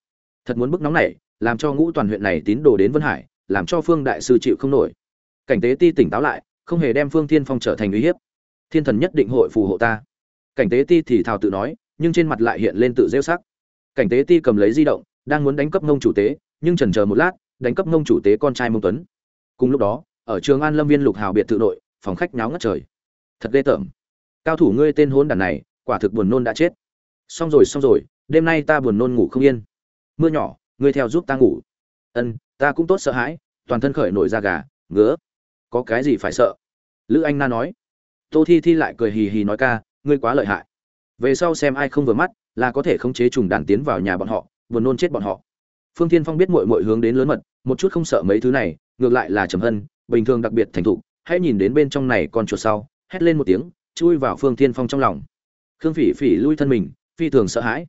Thật muốn bức nóng này, làm cho ngũ toàn huyện này tín đồ đến vân hải, làm cho phương đại sư chịu không nổi cảnh tế ti tỉnh táo lại, không hề đem phương thiên phong trở thành uy hiếp. Thiên thần nhất định hội phù hộ ta. Cảnh tế ti thì thào tự nói, nhưng trên mặt lại hiện lên tự rêu sắc. Cảnh tế ti cầm lấy di động, đang muốn đánh cấp ngông chủ tế, nhưng chần chờ một lát, đánh cấp ngông chủ tế con trai mông tuấn. Cùng lúc đó, ở trường an lâm viên lục hào biệt thự nội, phòng khách náo ngất trời. Thật ghê tởm. Cao thủ ngươi tên hôn đàn này, quả thực buồn nôn đã chết. Xong rồi xong rồi, đêm nay ta buồn nôn ngủ không yên. Mưa nhỏ, ngươi theo giúp ta ngủ. Ân, ta cũng tốt sợ hãi, toàn thân khởi nổi da gà, ngứa có cái gì phải sợ? Lữ anh na nói. Tô thi thi lại cười hì hì nói ca, ngươi quá lợi hại. Về sau xem ai không vừa mắt, là có thể khống chế trùng đàn tiến vào nhà bọn họ, buồn nôn chết bọn họ. Phương tiên phong biết mội mội hướng đến lớn mật, một chút không sợ mấy thứ này, ngược lại là trầm hân, bình thường đặc biệt thành thục, hãy nhìn đến bên trong này con chuột sau, hét lên một tiếng, chui vào phương tiên phong trong lòng. Khương phỉ phỉ lui thân mình, phi thường sợ hãi.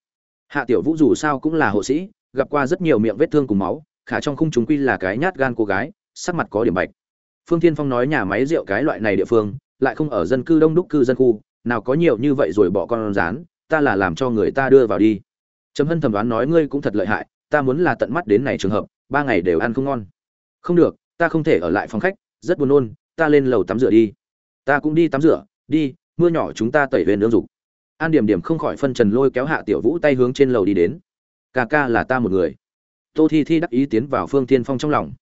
Hạ tiểu vũ dù sao cũng là hộ sĩ, gặp qua rất nhiều miệng vết thương cùng máu, khả trong khung chúng quy là cái nhát gan cô gái, sắc mặt có điểm bạch phương tiên phong nói nhà máy rượu cái loại này địa phương, lại không ở dân cư đông đúc cư dân khu, nào có nhiều như vậy rồi bỏ con rán, ta là làm cho người ta đưa vào đi. Trầm hân thẩm đoán nói ngươi cũng thật lợi hại, ta muốn là tận mắt đến này trường hợp, ba ngày đều ăn không ngon. Không được, ta không thể ở lại phòng khách, rất buồn nôn, ta lên lầu tắm rửa đi. Ta cũng đi tắm rửa, đi, mưa nhỏ chúng ta tẩy huyền lương dục. An điểm điểm không khỏi phân trần lôi kéo hạ tiểu vũ tay hướng trên lầu đi đến. Ca ca là ta một người. Tô thi thi đắc ý tiến vào phương tiên phong trong lòng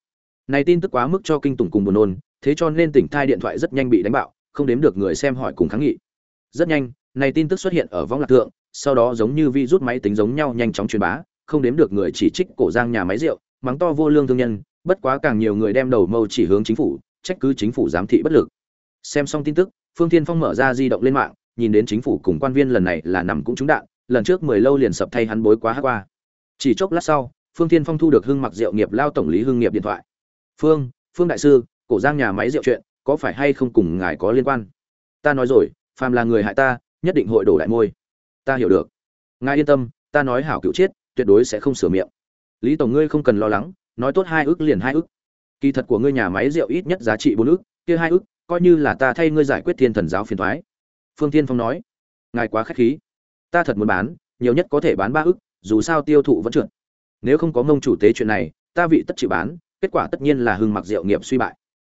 này tin tức quá mức cho kinh tủng cùng buồn nôn, thế cho nên tỉnh thai điện thoại rất nhanh bị đánh bạo, không đếm được người xem hỏi cùng kháng nghị. Rất nhanh, này tin tức xuất hiện ở võng lạc thượng, sau đó giống như vi rút máy tính giống nhau nhanh chóng truyền bá, không đếm được người chỉ trích cổ giang nhà máy rượu, mắng to vô lương thương nhân, bất quá càng nhiều người đem đầu mâu chỉ hướng chính phủ, trách cứ chính phủ giám thị bất lực. Xem xong tin tức, phương thiên phong mở ra di động lên mạng, nhìn đến chính phủ cùng quan viên lần này là nằm cũng trúng đạn, lần trước mười lâu liền sập thay hắn bối quá hát qua. Chỉ chốc lát sau, phương thiên phong thu được hưng mặc rượu nghiệp lao tổng lý hưng nghiệp điện thoại phương phương đại sư, cổ giang nhà máy rượu chuyện, có phải hay không cùng ngài có liên quan? Ta nói rồi, phàm là người hại ta, nhất định hội đổ đại môi. Ta hiểu được. Ngài yên tâm, ta nói hảo cựu chết, tuyệt đối sẽ không sửa miệng. Lý tổng ngươi không cần lo lắng, nói tốt hai ước liền hai ước kỳ thật của ngươi nhà máy rượu ít nhất giá trị bốn ước kia hai ước coi như là ta thay ngươi giải quyết thiên thần giáo phiền thoái. Phương tiên phong nói. Ngài quá khách khí. Ta thật muốn bán, nhiều nhất có thể bán ba ước dù sao tiêu thụ vẫn trượt. Nếu không có ngông chủ tế chuyện này, ta vị tất chịu bán kết quả tất nhiên là hưng mặc Diệu nghiệp suy bại.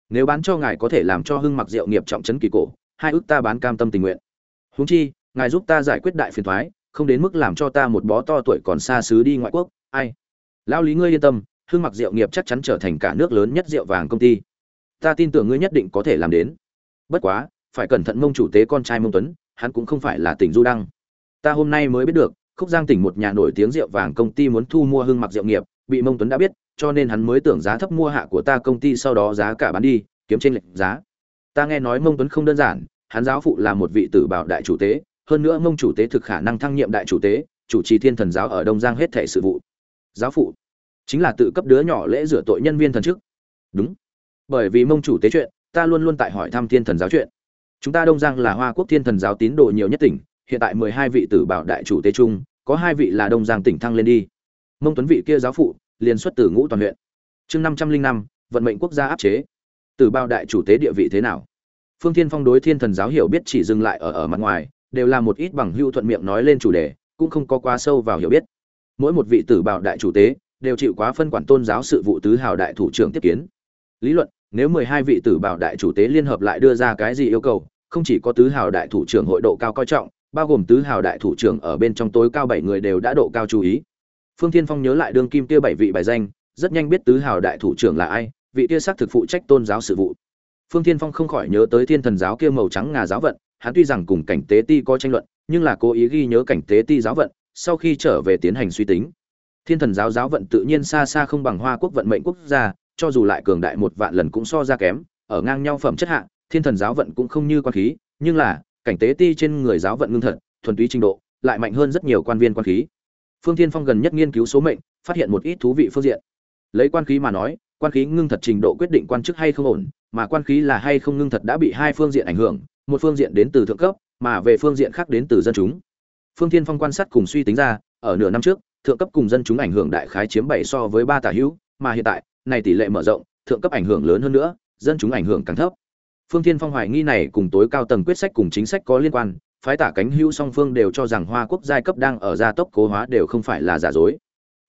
Nếu bán cho ngài có thể làm cho hưng mặc Diệu nghiệp trọng trấn kỳ cổ, hai ước ta bán cam tâm tình nguyện. Huống chi, ngài giúp ta giải quyết đại phiền thoái, không đến mức làm cho ta một bó to tuổi còn xa xứ đi ngoại quốc. Ai? Lão lý ngươi yên tâm hương mặc rượu nghiệp chắc chắn trở thành cả nước lớn nhất rượu vàng công ty. Ta tin tưởng ngươi nhất định có thể làm đến. Bất quá, phải cẩn thận mông chủ tế con trai mông tuấn, hắn cũng không phải là tỉnh du đăng. Ta hôm nay mới biết được, khúc giang tỉnh một nhà nổi tiếng rượu vàng công ty muốn thu mua hưng mặc rượu nghiệp bị mông tuấn đã biết, cho nên hắn mới tưởng giá thấp mua hạ của ta công ty sau đó giá cả bán đi, kiếm trên lệch giá. Ta nghe nói mông tuấn không đơn giản, hắn giáo phụ là một vị tử bảo đại chủ tế, hơn nữa mông chủ tế thực khả năng thăng nhiệm đại chủ tế, chủ trì thiên thần giáo ở đông giang hết thể sự vụ. Giáo phụ chính là tự cấp đứa nhỏ lễ rửa tội nhân viên thần chức. Đúng. Bởi vì mông chủ tế chuyện, ta luôn luôn tại hỏi thăm thiên thần giáo chuyện. Chúng ta đông giang là hoa quốc thiên thần giáo tín đồ nhiều nhất tỉnh, hiện tại mười hai vị tử bảo đại chủ tế trung có hai vị là đông giang tỉnh thăng lên đi. Mông tuấn vị kia giáo phụ liền xuất từ ngũ toàn huyện. Chương năm trăm linh năm, vận mệnh quốc gia áp chế. Từ bao đại chủ tế địa vị thế nào? Phương thiên phong đối thiên thần giáo hiểu biết chỉ dừng lại ở ở mặt ngoài, đều là một ít bằng hưu thuận miệng nói lên chủ đề, cũng không có quá sâu vào hiểu biết. Mỗi một vị tử bảo đại chủ tế, đều chịu quá phân quản tôn giáo sự vụ tứ hào đại thủ trưởng tiếp kiến. Lý luận, nếu mười hai vị tử bảo đại chủ tế liên hợp lại đưa ra cái gì yêu cầu, không chỉ có tứ hào đại thủ trưởng hội độ cao coi trọng, bao gồm tứ hào đại thủ trưởng ở bên trong tối cao bảy người đều đã độ cao chú ý phương thiên phong nhớ lại đương kim kia bảy vị bài danh, rất nhanh biết tứ hào đại thủ trưởng là ai, vị kia xác thực phụ trách tôn giáo sự vụ. Phương thiên phong không khỏi nhớ tới thiên thần giáo kia màu trắng ngà giáo vận, hắn tuy rằng cùng cảnh tế ti có tranh luận, nhưng là cố ý ghi nhớ cảnh tế ti giáo vận, sau khi trở về tiến hành suy tính. Thiên thần giáo giáo vận tự nhiên xa xa không bằng hoa quốc vận mệnh quốc gia, cho dù lại cường đại một vạn lần cũng so ra kém, ở ngang nhau phẩm chất hạ, thiên thần giáo vận cũng không như quan khí, nhưng là, cảnh tế ti trên người giáo vận ngưng thật, thuần túy trình độ, lại mạnh hơn rất nhiều quan viên quan khí phương thiên phong gần nhất nghiên cứu số mệnh, phát hiện một ít thú vị phương diện. Lấy quan khí mà nói, quan khí ngưng thật trình độ quyết định quan chức hay không ổn, mà quan khí là hay không ngưng thật đã bị hai phương diện ảnh hưởng, một phương diện đến từ thượng cấp, mà về phương diện khác đến từ dân chúng. Phương thiên phong quan sát cùng suy tính ra, ở nửa năm trước, thượng cấp cùng dân chúng ảnh hưởng đại khái chiếm bảy so với ba tả hữu, mà hiện tại, này tỷ lệ mở rộng, thượng cấp ảnh hưởng lớn hơn nữa, dân chúng ảnh hưởng càng thấp. Phương thiên phong hoài nghi này cùng tối cao tầng quyết sách cùng chính sách có liên quan phái tả cánh hữu song phương đều cho rằng hoa quốc giai cấp đang ở gia tốc cố hóa đều không phải là giả dối.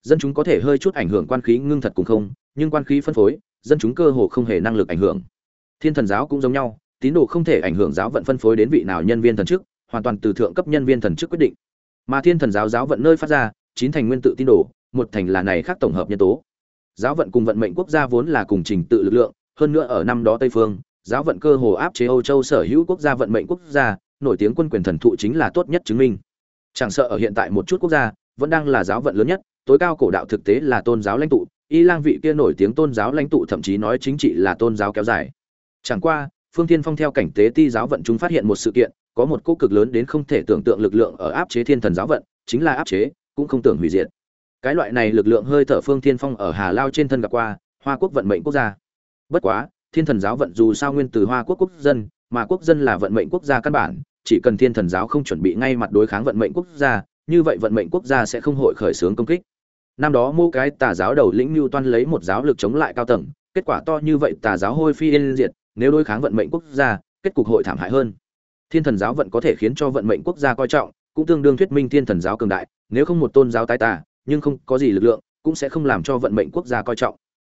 Dân chúng có thể hơi chút ảnh hưởng quan khí ngưng thật cũng không, nhưng quan khí phân phối, dân chúng cơ hồ không hề năng lực ảnh hưởng. Thiên thần giáo cũng giống nhau, tín đồ không thể ảnh hưởng giáo vận phân phối đến vị nào nhân viên thần chức, hoàn toàn từ thượng cấp nhân viên thần chức quyết định. Mà thiên thần giáo giáo vận nơi phát ra, chín thành nguyên tự tín đồ, một thành là này khác tổng hợp nhân tố. Giáo vận cùng vận mệnh quốc gia vốn là cùng trình tự lực lượng, hơn nữa ở năm đó tây phương, giáo vận cơ hồ áp chế âu châu sở hữu quốc gia vận mệnh quốc gia nổi tiếng quân quyền thần thụ chính là tốt nhất chứng minh. Chẳng sợ ở hiện tại một chút quốc gia vẫn đang là giáo vận lớn nhất, tối cao cổ đạo thực tế là tôn giáo lãnh tụ, y lang vị kia nổi tiếng tôn giáo lãnh tụ thậm chí nói chính trị là tôn giáo kéo dài. Chẳng qua, phương thiên phong theo cảnh tế ti giáo vận chúng phát hiện một sự kiện, có một cỗ cực lớn đến không thể tưởng tượng lực lượng ở áp chế thiên thần giáo vận, chính là áp chế, cũng không tưởng hủy diệt. Cái loại này lực lượng hơi thở phương thiên phong ở hà lao trên thân gặp qua, hoa quốc vận mệnh quốc gia. Bất quá, thiên thần giáo vận dù sao nguyên từ hoa quốc quốc dân, mà quốc dân là vận mệnh quốc gia căn bản chỉ cần thiên thần giáo không chuẩn bị ngay mặt đối kháng vận mệnh quốc gia, như vậy vận mệnh quốc gia sẽ không hội khởi xướng công kích. Năm đó mô cái tà giáo đầu lĩnh mưu toan lấy một giáo lực chống lại cao tầng, kết quả to như vậy tà giáo hôi phi yên diệt, nếu đối kháng vận mệnh quốc gia, kết cục hội thảm hại hơn. Thiên thần giáo vẫn có thể khiến cho vận mệnh quốc gia coi trọng, cũng tương đương thuyết minh thiên thần giáo cường đại, nếu không một tôn giáo tái tà, nhưng không có gì lực lượng, cũng sẽ không làm cho vận mệnh quốc gia coi trọng.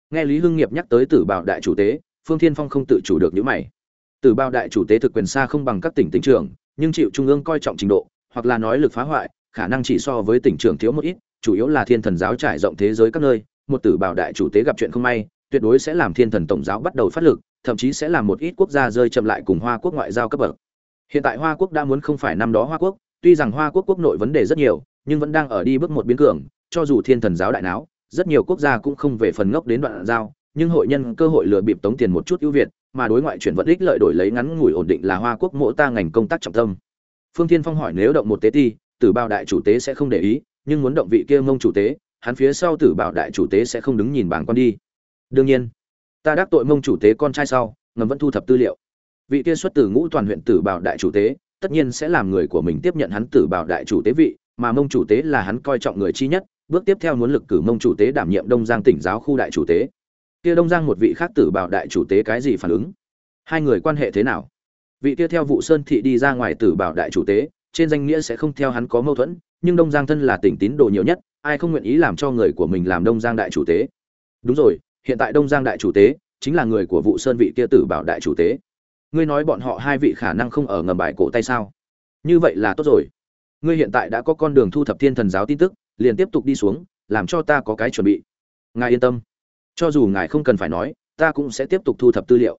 Nghe lý hưng nghiệp nhắc tới tử bảo đại chủ tế, phương thiên phong không tự chủ được những mày tử bao đại chủ tế thực quyền xa không bằng các tỉnh tỉnh trưởng, nhưng chịu trung ương coi trọng trình độ, hoặc là nói lực phá hoại, khả năng chỉ so với tỉnh trưởng thiếu một ít, chủ yếu là thiên thần giáo trải rộng thế giới các nơi, một tử bảo đại chủ tế gặp chuyện không may, tuyệt đối sẽ làm thiên thần tổng giáo bắt đầu phát lực, thậm chí sẽ làm một ít quốc gia rơi chậm lại cùng hoa quốc ngoại giao cấp bậc. Hiện tại hoa quốc đã muốn không phải năm đó hoa quốc, tuy rằng hoa quốc quốc nội vấn đề rất nhiều, nhưng vẫn đang ở đi bước một biến cường, cho dù thiên thần giáo đại não rất nhiều quốc gia cũng không về phần ngốc đến đoạn giao, nhưng hội nhân cơ hội lừa bịp tống tiền một chút ưu việt mà đối ngoại chuyển vận ích lợi đổi lấy ngắn ngủi ổn định là hoa quốc mộ ta ngành công tác trọng tâm. Phương thiên phong hỏi nếu động một tế ti, tử Bảo đại chủ tế sẽ không để ý, nhưng muốn động vị kia mông chủ tế, hắn phía sau tử bảo đại chủ tế sẽ không đứng nhìn bảng con đi. Đương nhiên, ta đắc tội mông chủ tế con trai sau, ngầm vẫn thu thập tư liệu. Vị kia xuất từ ngũ toàn huyện tử bảo đại chủ tế, tất nhiên sẽ làm người của mình tiếp nhận hắn tử bảo đại chủ tế vị, mà mông chủ tế là hắn coi trọng người chi nhất, bước tiếp theo muốn lực cử mông chủ tế đảm nhiệm đông giang tỉnh giáo khu đại chủ tế kia đông giang một vị khác tử bảo đại chủ tế cái gì phản ứng? Hai người quan hệ thế nào? Vị kia theo vụ sơn thị đi ra ngoài tử bảo đại chủ tế, trên danh nghĩa sẽ không theo hắn có mâu thuẫn, nhưng đông giang thân là tỉnh tín đồ nhiều nhất, ai không nguyện ý làm cho người của mình làm đông giang đại chủ tế? Đúng rồi, hiện tại đông giang đại chủ tế chính là người của vụ sơn vị kia tử bảo đại chủ tế. Ngươi nói bọn họ hai vị khả năng không ở ngầm bài cổ tay sao? Như vậy là tốt rồi. Ngươi hiện tại đã có con đường thu thập thiên thần giáo tin tức, liền tiếp tục đi xuống, làm cho ta có cái chuẩn bị. Ngài yên tâm cho dù ngài không cần phải nói, ta cũng sẽ tiếp tục thu thập tư liệu.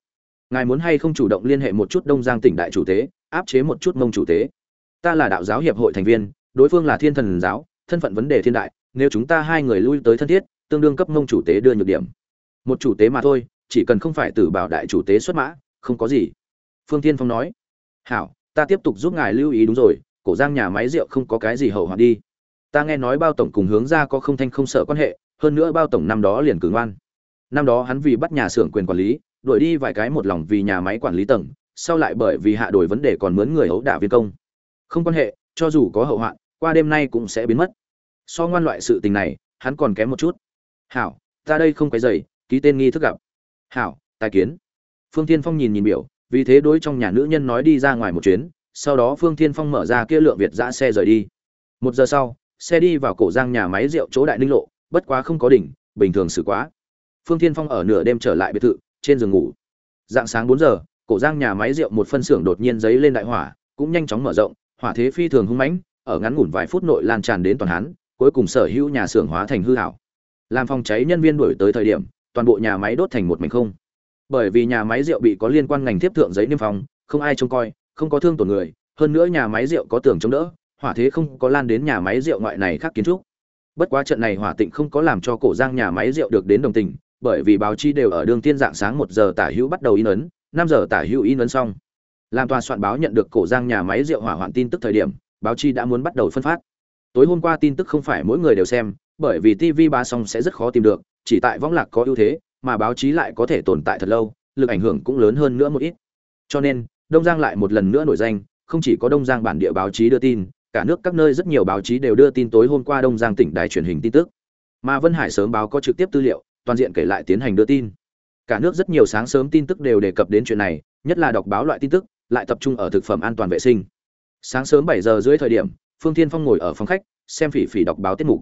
Ngài muốn hay không chủ động liên hệ một chút đông giang tỉnh đại chủ tế, áp chế một chút mông chủ tế. Ta là đạo giáo hiệp hội thành viên, đối phương là thiên thần giáo, thân phận vấn đề thiên đại, nếu chúng ta hai người lui tới thân thiết, tương đương cấp mông chủ tế đưa nhược điểm. Một chủ tế mà thôi, chỉ cần không phải tử bảo đại chủ tế xuất mã, không có gì. Phương tiên phong nói. Hảo, ta tiếp tục giúp ngài lưu ý đúng rồi, cổ giang nhà máy rượu không có cái gì hậu hoạn đi. Ta nghe nói bao tổng cùng hướng ra có không thanh không sợ quan hệ, hơn nữa bao tổng năm đó liền cử ngoan năm đó hắn vì bắt nhà xưởng quyền quản lý, đuổi đi vài cái một lòng vì nhà máy quản lý tầng, sau lại bởi vì hạ đổi vấn đề còn mướn người ấu đả viên công. Không quan hệ, cho dù có hậu hoạn, qua đêm nay cũng sẽ biến mất. So ngoan loại sự tình này, hắn còn kém một chút. Hảo, ta đây không cái giày ký tên nghi thức gặp. Hảo, tài kiến. Phương tiên phong nhìn nhìn biểu, vì thế đối trong nhà nữ nhân nói đi ra ngoài một chuyến, sau đó phương tiên phong mở ra kia lượng việt giã xe rời đi. Một giờ sau, xe đi vào cổ giang nhà máy rượu chỗ đại ninh lộ, bất quá không có đỉnh, bình thường xử quá phương Thiên phong ở nửa đêm trở lại biệt thự, trên giường ngủ. Dạng sáng bốn giờ, cổ giang nhà máy rượu một phân xưởng đột nhiên giấy lên đại hỏa, cũng nhanh chóng mở rộng, hỏa thế phi thường hung mãnh, ở ngắn ngủn vài phút nội lan tràn đến toàn hán cuối cùng sở hữu nhà xưởng hóa thành hư hảo. Làm phòng cháy nhân viên đuổi tới thời điểm, toàn bộ nhà máy đốt thành một mảnh không. Bởi vì nhà máy rượu bị có liên quan ngành tiếp thượng giấy niêm phong, không ai trông coi, không có thương tổn người, hơn nữa nhà máy rượu có tường chống đỡ, hỏa thế không có lan đến nhà máy rượu ngoại này khác kiến trúc. Bất quá trận này hỏa tịnh không có làm cho cổ giang nhà máy rượu được đến đồng tình bởi vì báo chí đều ở đường tiên dạng sáng một giờ tả hữu bắt đầu in ấn, năm giờ tả hữu in ấn xong. Làm tòa soạn báo nhận được cổ giang nhà máy rượu hỏa hoạn tin tức thời điểm, báo chí đã muốn bắt đầu phân phát. Tối hôm qua tin tức không phải mỗi người đều xem, bởi vì tv ba xong sẽ rất khó tìm được, chỉ tại võng lạc có ưu thế, mà báo chí lại có thể tồn tại thật lâu, lực ảnh hưởng cũng lớn hơn nữa một ít. Cho nên, đông giang lại một lần nữa nổi danh, không chỉ có đông giang bản địa báo chí đưa tin, cả nước các nơi rất nhiều báo chí đều đưa tin tối hôm qua đông giang tỉnh đài truyền hình tin tức. Mà vân hải sớm báo có trực tiếp tư liệu toàn diện kể lại tiến hành đưa tin. Cả nước rất nhiều sáng sớm tin tức đều đề cập đến chuyện này, nhất là đọc báo loại tin tức, lại tập trung ở thực phẩm an toàn vệ sinh. Sáng sớm bảy giờ rưỡi thời điểm, phương thiên phong ngồi ở phòng khách, xem phỉ phỉ đọc báo tiết mục.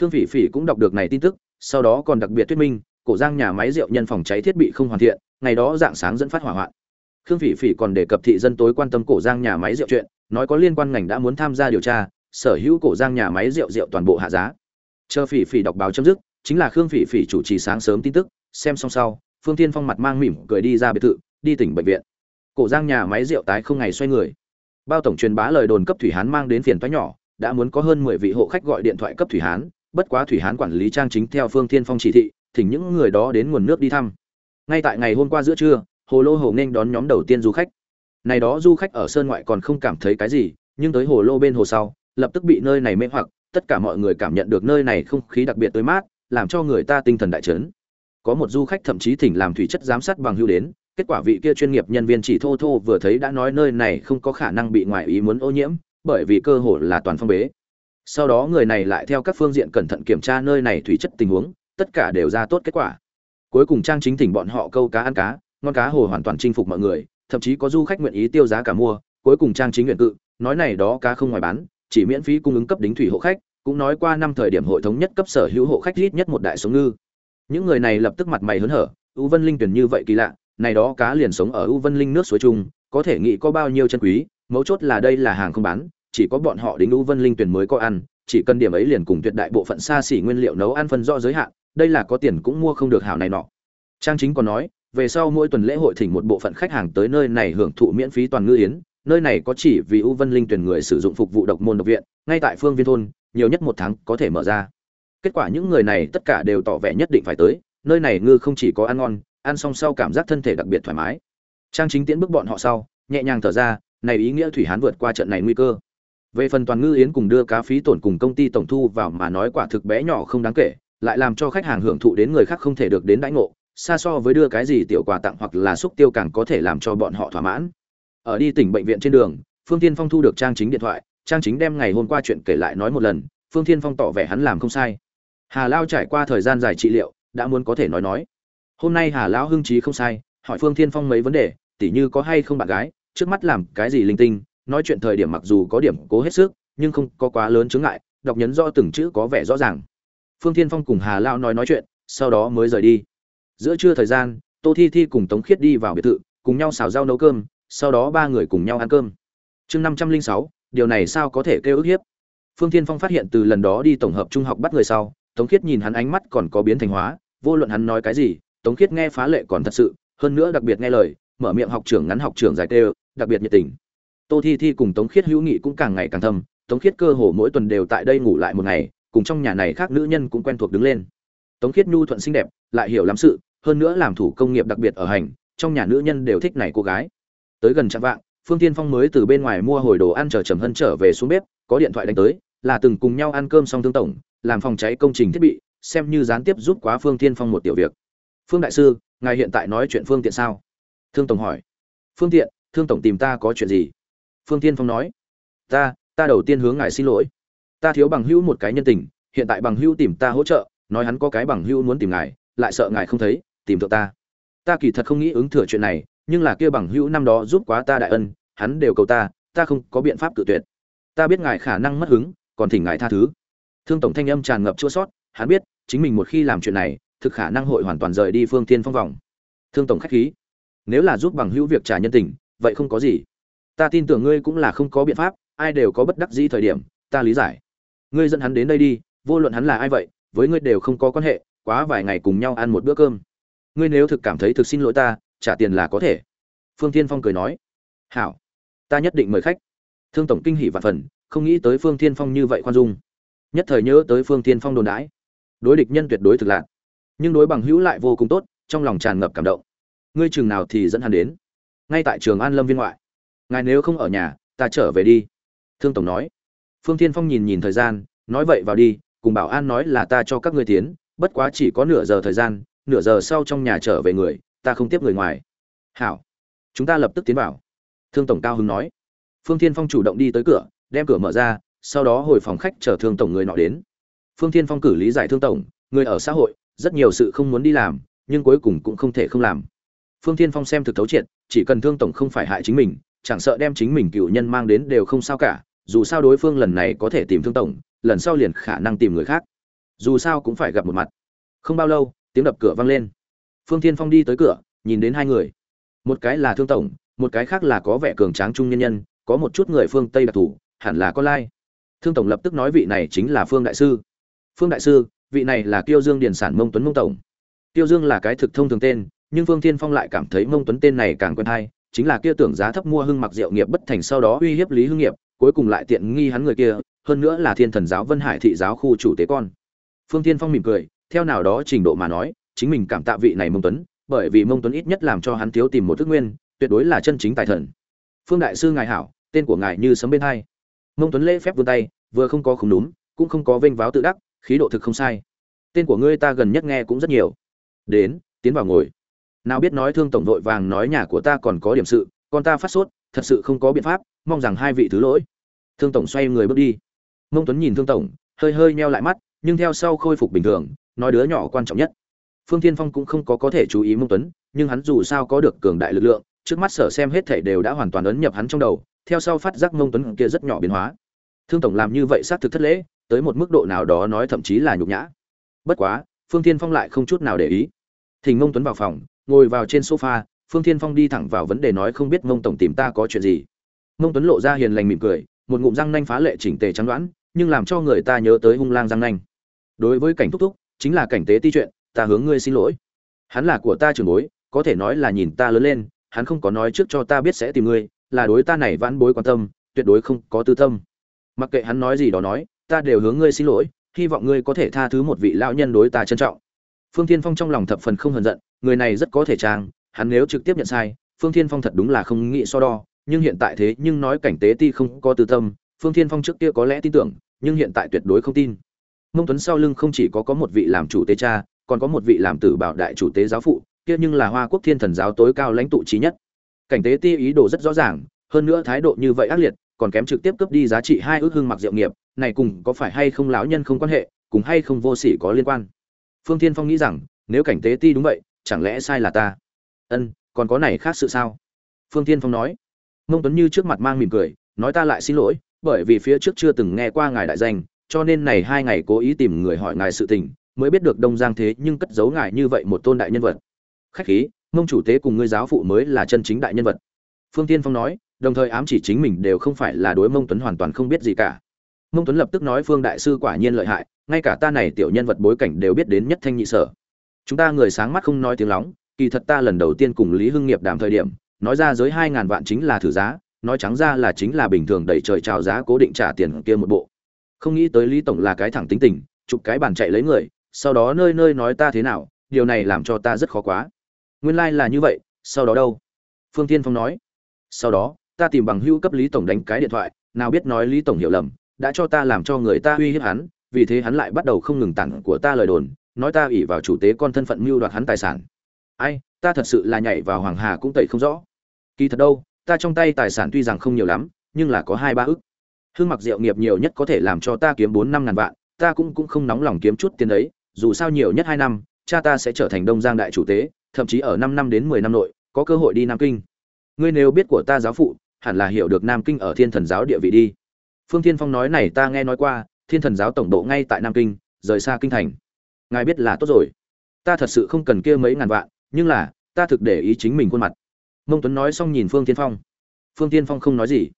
Khương phỉ phỉ cũng đọc được này tin tức, sau đó còn đặc biệt thuyết minh, cổ giang nhà máy rượu nhân phòng cháy thiết bị không hoàn thiện, ngày đó dạng sáng dẫn phát hỏa hoạn. Khương phỉ phỉ còn đề cập thị dân tối quan tâm cổ giang nhà máy rượu chuyện, nói có liên quan ngành đã muốn tham gia điều tra, sở hữu cổ giang nhà máy rượu rượu toàn bộ hạ giá. Chờ phỉ phỉ đọc báo chấm dứt chính là khương phỉ phỉ chủ trì sáng sớm tin tức, xem xong sau, phương tiên phong mặt mang mỉm cười đi ra biệt thự, đi tỉnh bệnh viện. Cổ giang nhà máy rượu tái không ngày xoay người. Bao tổng truyền bá lời đồn cấp thủy hán mang đến phiền toái nhỏ, đã muốn có hơn mười vị hộ khách gọi điện thoại cấp thủy hán, bất quá thủy hán quản lý trang chính theo phương tiên phong chỉ thị, thỉnh những người đó đến nguồn nước đi thăm. Ngay tại ngày hôm qua giữa trưa, hồ lô hồ nên đón nhóm đầu tiên du khách. Này đó du khách ở sơn ngoại còn không cảm thấy cái gì, nhưng tới hồ lô bên hồ sau, lập tức bị nơi này mê hoặc, tất cả mọi người cảm nhận được nơi này không khí đặc biệt tươi mát làm cho người ta tinh thần đại chấn. Có một du khách thậm chí thỉnh làm thủy chất giám sát bằng hưu đến, kết quả vị kia chuyên nghiệp nhân viên chỉ thô thô vừa thấy đã nói nơi này không có khả năng bị ngoại ý muốn ô nhiễm, bởi vì cơ hồ là toàn phong bế. Sau đó người này lại theo các phương diện cẩn thận kiểm tra nơi này thủy chất tình huống, tất cả đều ra tốt kết quả. Cuối cùng trang chính thỉnh bọn họ câu cá ăn cá, ngon cá hồ hoàn toàn chinh phục mọi người, thậm chí có du khách nguyện ý tiêu giá cả mua, cuối cùng trang chính nguyện cự, nói này đó cá không ngoài bán, chỉ miễn phí cung ứng cấp đính thủy hộ khách cũng nói qua năm thời điểm hội thống nhất cấp sở hữu hộ khách ít nhất một đại số ngư. Những người này lập tức mặt mày hớn hở, u vân linh tuyển như vậy kỳ lạ, này đó cá liền sống ở u vân linh nước suối chung, có thể nghĩ có bao nhiêu chân quý, mấu chốt là đây là hàng không bán, chỉ có bọn họ đến u vân linh tuyển mới có ăn, chỉ cần điểm ấy liền cùng tuyệt đại bộ phận xa xỉ nguyên liệu nấu ăn phân rõ giới hạn, đây là có tiền cũng mua không được hảo này nọ. Trang chính còn nói, về sau mỗi tuần lễ hội thỉnh một bộ phận khách hàng tới nơi này hưởng thụ miễn phí toàn ngư yến, nơi này có chỉ vì u vân linh tuyển người sử dụng phục vụ độc môn độc viện, ngay tại phương viên thôn nhiều nhất một tháng có thể mở ra. Kết quả những người này tất cả đều tỏ vẻ nhất định phải tới, nơi này ngư không chỉ có ăn ngon, ăn xong sau cảm giác thân thể đặc biệt thoải mái. Trang chính tiễn bước bọn họ sau, nhẹ nhàng thở ra, này ý nghĩa thủy hán vượt qua trận này nguy cơ. Về phần toàn ngư yến cùng đưa cá phí tổn cùng công ty tổng thu vào mà nói quả thực bé nhỏ không đáng kể, lại làm cho khách hàng hưởng thụ đến người khác không thể được đến đãi ngộ, xa so với đưa cái gì tiểu quà tặng hoặc là xúc tiêu càng có thể làm cho bọn họ thỏa mãn. Ở đi tỉnh bệnh viện trên đường, phương tiên phong thu được trang chính điện thoại trang chính đem ngày hôm qua chuyện kể lại nói một lần, phương Thiên phong tỏ vẻ hắn làm không sai. Hà lao trải qua thời gian dài trị liệu, đã muốn có thể nói nói. Hôm nay hà lão hưng trí không sai, hỏi phương Thiên phong mấy vấn đề, tỉ như có hay không bạn gái, trước mắt làm cái gì linh tinh, nói chuyện thời điểm mặc dù có điểm cố hết sức, nhưng không có quá lớn chướng ngại, đọc nhấn do từng chữ có vẻ rõ ràng. Phương Thiên phong cùng hà lao nói nói chuyện, sau đó mới rời đi. Giữa trưa thời gian, tô thi thi cùng tống khiết đi vào biệt thự, cùng nhau xào rau nấu cơm, sau đó ba người cùng nhau ăn cơm. Chương năm trăm linh sáu điều này sao có thể kêu ức hiếp? Phương tiên phong phát hiện từ lần đó đi tổng hợp trung học bắt người sau, tống khiết nhìn hắn ánh mắt còn có biến thành hóa, vô luận hắn nói cái gì, tống khiết nghe phá lệ còn thật sự, hơn nữa đặc biệt nghe lời, mở miệng học trưởng ngắn học trưởng dài tê đặc biệt nhiệt tình. Tô thi thi cùng tống khiết hữu nghị cũng càng ngày càng thâm, tống khiết cơ hồ mỗi tuần đều tại đây ngủ lại một ngày, cùng trong nhà này khác nữ nhân cũng quen thuộc đứng lên. Tống khiết nhu thuận xinh đẹp, lại hiểu lắm sự, hơn nữa làm thủ công nghiệp đặc biệt ở hành, trong nhà nữ nhân đều thích này cô gái. Tới gần trạm vạng phương tiên phong mới từ bên ngoài mua hồi đồ ăn chờ trầm hân trở về xuống bếp, có điện thoại đánh tới, là từng cùng nhau ăn cơm xong thương tổng, làm phòng cháy công trình thiết bị, xem như gián tiếp giúp quá phương tiên phong một tiểu việc. Phương đại sư, ngài hiện tại nói chuyện phương tiện sao? Thương tổng hỏi. Phương tiện, thương tổng tìm ta có chuyện gì? Phương tiên phong nói. Ta ta đầu tiên hướng ngài xin lỗi. Ta thiếu bằng hữu một cái nhân tình, hiện tại bằng hữu tìm ta hỗ trợ, nói hắn có cái bằng hữu muốn tìm ngài, lại sợ ngài không thấy, tìm được ta. Ta kỳ thật không nghĩ ứng thừa chuyện này, nhưng là kia bằng hữu năm đó giúp quá ta đại ân hắn đều cầu ta ta không có biện pháp cự tuyệt. Ta biết ngài khả năng mất hứng, còn thỉnh ngài tha thứ. Thương tổng thanh âm tràn ngập chua sót, hắn biết, chính mình một khi làm chuyện này, thực khả năng hội hoàn toàn rời đi phương thiên phong vòng. Thương tổng khách khí, nếu là giúp bằng hữu việc trả nhân tình, vậy không có gì. Ta tin tưởng ngươi cũng là không có biện pháp, ai đều có bất đắc dĩ thời điểm, ta lý giải. Ngươi dẫn hắn đến đây đi, vô luận hắn là ai vậy, với ngươi đều không có quan hệ, quá vài ngày cùng nhau ăn một bữa cơm. Ngươi nếu thực cảm thấy thực xin lỗi ta, trả tiền là có thể. Phương Thiên phong cười nói. Hảo ta nhất định mời khách. Thương tổng kinh hỉ và phần, không nghĩ tới phương Thiên phong như vậy khoan dung. Nhất thời nhớ tới phương Thiên phong đồn đãi. Đối địch nhân tuyệt đối thực lạc. Nhưng đối bằng hữu lại vô cùng tốt, trong lòng tràn ngập cảm động. Ngươi chừng nào thì dẫn hắn đến. Ngay tại trường an lâm viên ngoại. Ngài nếu không ở nhà, ta trở về đi. Thương tổng nói. Phương Thiên phong nhìn nhìn thời gian, nói vậy vào đi, cùng bảo an nói là ta cho các ngươi tiến, bất quá chỉ có nửa giờ thời gian, nửa giờ sau trong nhà trở về người, ta không tiếp người ngoài. Hảo. Chúng ta lập tức tiến vào thương tổng cao hứng nói. Phương Thiên phong chủ động đi tới cửa, đem cửa mở ra, sau đó hồi phòng khách chờ thương tổng người nọ đến. Phương Thiên phong cử lý giải thương tổng, người ở xã hội, rất nhiều sự không muốn đi làm, nhưng cuối cùng cũng không thể không làm. Phương Thiên phong xem thực thấu triệt, chỉ cần thương tổng không phải hại chính mình, chẳng sợ đem chính mình cựu nhân mang đến đều không sao cả, dù sao đối phương lần này có thể tìm thương tổng, lần sau liền khả năng tìm người khác. Dù sao cũng phải gặp một mặt. Không bao lâu, tiếng đập cửa vang lên. Phương Thiên phong đi tới cửa, nhìn đến hai người. Một cái là thương tổng một cái khác là có vẻ cường tráng trung nhân nhân, có một chút người phương tây đặc thù, hẳn là con lai. Thương tổng lập tức nói vị này chính là phương đại sư. Phương đại sư, vị này là tiêu dương điền sản mông tuấn mông tổng. Tiêu dương là cái thực thông thường tên, nhưng phương thiên phong lại cảm thấy mông tuấn tên này càng quen hay, chính là kia tưởng giá thấp mua hưng mặc rượu nghiệp bất thành sau đó uy hiếp lý hưng nghiệp, cuối cùng lại tiện nghi hắn người kia, hơn nữa là thiên thần giáo vân hải thị giáo khu chủ tế con. Phương thiên phong mỉm cười, theo nào đó trình độ mà nói, chính mình cảm tạ vị này mông tuấn, bởi vì mông tuấn ít nhất làm cho hắn thiếu tìm một thức nguyên tuyệt đối là chân chính tài thần. Phương đại sư ngài hảo, tên của ngài như sấm bên hai. Mông tuấn lễ phép vươn tay, vừa không có khủng đúng cũng không có vênh váo tự đắc, khí độ thực không sai. Tên của ngươi ta gần nhất nghe cũng rất nhiều. Đến, tiến vào ngồi. Nào biết nói thương tổng đội vàng nói nhà của ta còn có điểm sự, con ta phát sốt, thật sự không có biện pháp, mong rằng hai vị thứ lỗi. Thương tổng xoay người bước đi. Mông tuấn nhìn thương tổng, hơi hơi meo lại mắt, nhưng theo sau khôi phục bình thường, nói đứa nhỏ quan trọng nhất. Phương tiên phong cũng không có có thể chú ý mông tuấn, nhưng hắn dù sao có được cường đại lực lượng trước mắt sở xem hết thể đều đã hoàn toàn ấn nhập hắn trong đầu, theo sau phát giác mông tuấn kia rất nhỏ biến hóa. Thương tổng làm như vậy xác thực thất lễ, tới một mức độ nào đó nói thậm chí là nhục nhã. Bất quá, phương tiên phong lại không chút nào để ý. Thỉnh mông tuấn vào phòng, ngồi vào trên sofa, phương tiên phong đi thẳng vào vấn đề nói không biết mông tổng tìm ta có chuyện gì. Mông tuấn lộ ra hiền lành mỉm cười, một ngụm răng nanh phá lệ chỉnh tề trắng đoán, nhưng làm cho người ta nhớ tới hung lang răng nanh. Đối với cảnh thúc thúc, chính là cảnh tế ti chuyện, ta hướng ngươi xin lỗi. Hắn là của ta trưởng bối, có thể nói là nhìn ta lớn lên hắn không có nói trước cho ta biết sẽ tìm ngươi, là đối ta này vãn bối quan tâm, tuyệt đối không có tư tâm. Mặc kệ hắn nói gì đó nói, ta đều hướng ngươi xin lỗi, hy vọng ngươi có thể tha thứ một vị lão nhân đối ta trân trọng. Phương thiên phong trong lòng thập phần không hờn giận, người này rất có thể trang, hắn nếu trực tiếp nhận sai, phương thiên phong thật đúng là không nghĩ so đo, nhưng hiện tại thế nhưng nói cảnh tế ti không có tư tâm, phương thiên phong trước kia có lẽ tin tưởng, nhưng hiện tại tuyệt đối không tin. Mông tuấn sau lưng không chỉ có có một vị làm chủ tế cha, còn có một vị làm tử bảo đại chủ tế giáo phụ kia nhưng là hoa quốc thiên thần giáo tối cao lãnh tụ trí nhất. Cảnh tế ti ý đồ rất rõ ràng, hơn nữa thái độ như vậy ác liệt, còn kém trực tiếp cướp đi giá trị hai ước hương mặc diệu nghiệp, này cùng có phải hay không lão nhân không quan hệ, cùng hay không vô sỉ có liên quan. Phương thiên phong nghĩ rằng, nếu cảnh tế ti đúng vậy, chẳng lẽ sai là ta? Ân, còn có này khác sự sao? Phương thiên phong nói. Mông tuấn như trước mặt mang mỉm cười, nói ta lại xin lỗi, bởi vì phía trước chưa từng nghe qua ngài đại danh, cho nên này hai ngày cố ý tìm người hỏi ngài sự tình, mới biết được đông giang thế nhưng cất giấu ngài như vậy một tôn đại nhân vật khách khí, mông chủ tế cùng ngươi giáo phụ mới là chân chính đại nhân vật. Phương tiên phong nói, đồng thời ám chỉ chính mình đều không phải là đối mông tuấn hoàn toàn không biết gì cả. Mông tuấn lập tức nói phương đại sư quả nhiên lợi hại, ngay cả ta này tiểu nhân vật bối cảnh đều biết đến nhất thanh nhị sở. Chúng ta người sáng mắt không nói tiếng lóng, kỳ thật ta lần đầu tiên cùng lý hưng nghiệp đàm thời điểm, nói ra giới hai ngàn vạn chính là thử giá, nói trắng ra là chính là bình thường đẩy trời chào giá cố định trả tiền kia một bộ. Không nghĩ tới lý tổng là cái thẳng tính tình, chụp cái bàn chạy lấy người, sau đó nơi nơi nói ta thế nào, điều này làm cho ta rất khó quá nguyên lai là như vậy, sau đó đâu? Phương tiên phong nói. Sau đó, ta tìm bằng hữu cấp lý tổng đánh cái điện thoại, nào biết nói lý tổng hiểu lầm, đã cho ta làm cho người ta uy hiếp hắn, vì thế hắn lại bắt đầu không ngừng tặng của ta lời đồn, nói ta ủy vào chủ tế con thân phận mưu đoạt hắn tài sản. Ai, ta thật sự là nhảy vào hoàng hà cũng tẩy không rõ. Kỳ thật đâu, ta trong tay tài sản tuy rằng không nhiều lắm, nhưng là có hai ba ức. Hương mặc diệu nghiệp nhiều nhất có thể làm cho ta kiếm bốn năm ngàn vạn, ta cũng cũng không nóng lòng kiếm chút tiền đấy, dù sao nhiều nhất hai năm, cha ta sẽ trở thành đông giang đại chủ tế thậm chí ở năm năm đến mười năm nội, có cơ hội đi nam kinh. Ngươi nếu biết của ta giáo phụ, hẳn là hiểu được nam kinh ở thiên thần giáo địa vị đi. Phương thiên phong nói này ta nghe nói qua, thiên thần giáo tổng độ ngay tại nam kinh, rời xa kinh thành. Ngài biết là tốt rồi. Ta thật sự không cần kia mấy ngàn vạn, nhưng là, ta thực để ý chính mình khuôn mặt. Mông tuấn nói xong nhìn phương Thiên phong. Phương Thiên phong không nói gì.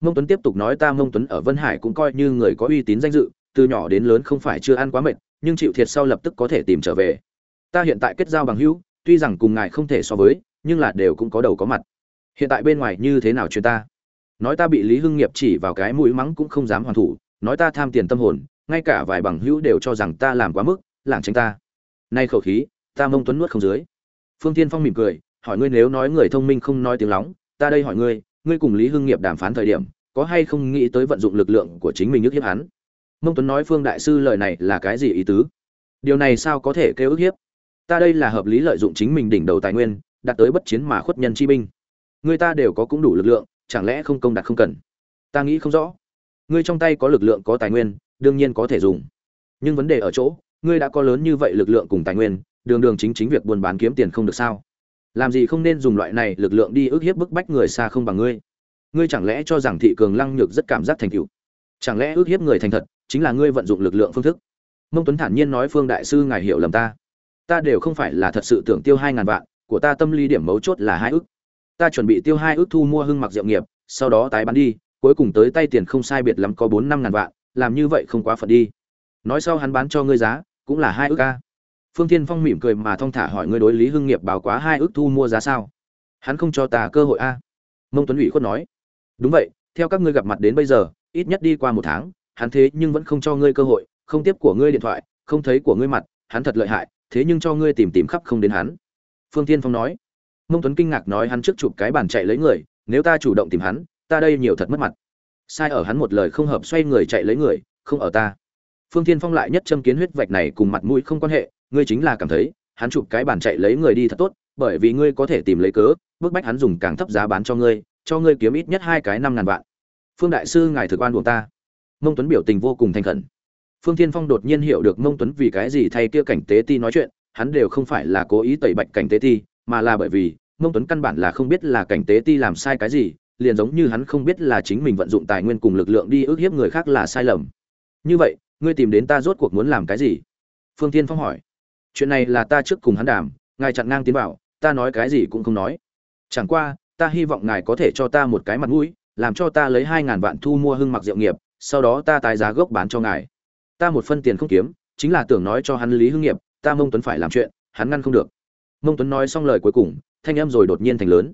Mông tuấn tiếp tục nói ta mông tuấn ở vân hải cũng coi như người có uy tín danh dự, từ nhỏ đến lớn không phải chưa ăn quá mệt, nhưng chịu thiệt sau lập tức có thể tìm trở về. Ta hiện tại kết giao bằng hữu tuy rằng cùng ngài không thể so với, nhưng là đều cũng có đầu có mặt. Hiện tại bên ngoài như thế nào chuyện ta? Nói ta bị lý hưng nghiệp chỉ vào cái mũi mắng cũng không dám hoàn thủ, nói ta tham tiền tâm hồn, ngay cả vài bằng hữu đều cho rằng ta làm quá mức, lảng tránh ta. Nay khẩu khí, ta mông tuấn nuốt không dưới. Phương tiên phong mỉm cười, hỏi ngươi nếu nói người thông minh không nói tiếng lóng, ta đây hỏi ngươi ngươi cùng lý hưng nghiệp đàm phán thời điểm, có hay không nghĩ tới vận dụng lực lượng của chính mình ức hiếp hắn? Mông tuấn nói phương đại sư lời này là cái gì ý tứ? Điều này sao có thể kêu ức hiếp? Ta đây là hợp lý lợi dụng chính mình đỉnh đầu tài nguyên, đạt tới bất chiến mà khuất nhân chi binh. Người ta đều có cũng đủ lực lượng, chẳng lẽ không công đạt không cần? Ta nghĩ không rõ. Ngươi trong tay có lực lượng có tài nguyên, đương nhiên có thể dùng. Nhưng vấn đề ở chỗ, ngươi đã có lớn như vậy lực lượng cùng tài nguyên, đường đường chính chính việc buôn bán kiếm tiền không được sao? Làm gì không nên dùng loại này lực lượng đi ức hiếp bức bách người xa không bằng ngươi? Ngươi chẳng lẽ cho rằng thị cường lăng nhược rất cảm giác thành cựu chẳng lẽ ức hiếp người thành thật, chính là ngươi vận dụng lực lượng phương thức? Mông tuấn thản nhiên nói, phương đại sư, ngài hiểu lầm ta ta đều không phải là thật sự tưởng tiêu hai ngàn vạn, của ta tâm lý điểm mấu chốt là hai ước. Ta chuẩn bị tiêu hai ước thu mua hưng mặc diệu nghiệp, sau đó tái bán đi, cuối cùng tới tay tiền không sai biệt lắm có bốn năm ngàn vạn, làm như vậy không quá phận đi. Nói sau hắn bán cho ngươi giá, cũng là hai ước ca phương Thiên phong mỉm cười mà thong thả hỏi ngươi đối lý hưng nghiệp báo quá hai ước thu mua giá sao? Hắn không cho ta cơ hội a. Mông tuấn ủy khuất nói. Đúng vậy, theo các ngươi gặp mặt đến bây giờ, ít nhất đi qua một tháng, hắn thế nhưng vẫn không cho ngươi cơ hội, không tiếp của ngươi điện thoại, không thấy của ngươi mặt, hắn thật lợi hại thế nhưng cho ngươi tìm tìm khắp không đến hắn. Phương tiên phong nói. Mông tuấn kinh ngạc nói hắn trước chụp cái bàn chạy lấy người, nếu ta chủ động tìm hắn, ta đây nhiều thật mất mặt. Sai ở hắn một lời không hợp xoay người chạy lấy người, không ở ta. Phương tiên phong lại nhất châm kiến huyết vạch này cùng mặt mũi không quan hệ, ngươi chính là cảm thấy, hắn chụp cái bàn chạy lấy người đi thật tốt, bởi vì ngươi có thể tìm lấy cớ, bức bách hắn dùng càng thấp giá bán cho ngươi cho ngươi kiếm ít nhất hai cái năm ngàn vạn. Phương đại sư ngài thực oan buộc ta. Mông tuấn biểu tình vô cùng thành khẩn phương thiên phong đột nhiên hiểu được mông tuấn vì cái gì thay kia cảnh tế ti nói chuyện, hắn đều không phải là cố ý tẩy bạch cảnh tế ti, mà là bởi vì, mông tuấn căn bản là không biết là cảnh tế ti làm sai cái gì, liền giống như hắn không biết là chính mình vận dụng tài nguyên cùng lực lượng đi ức hiếp người khác là sai lầm. Như vậy, ngươi tìm đến ta rốt cuộc muốn làm cái gì? Phương Thiên phong hỏi. Chuyện này là ta trước cùng hắn đàm, ngài chặn ngang tiến bảo, ta nói cái gì cũng không nói. Chẳng qua, ta hy vọng ngài có thể cho ta một cái mặt mũi, làm cho ta lấy hai ngàn vạn thu mua hưng mặc diệu nghiệp, sau đó ta tái giá gốc bán cho ngài ta một phân tiền không kiếm, chính là tưởng nói cho hắn lý hưng nghiệp, ta mông tuấn phải làm chuyện, hắn ngăn không được. Mông tuấn nói xong lời cuối cùng, thanh em rồi đột nhiên thành lớn.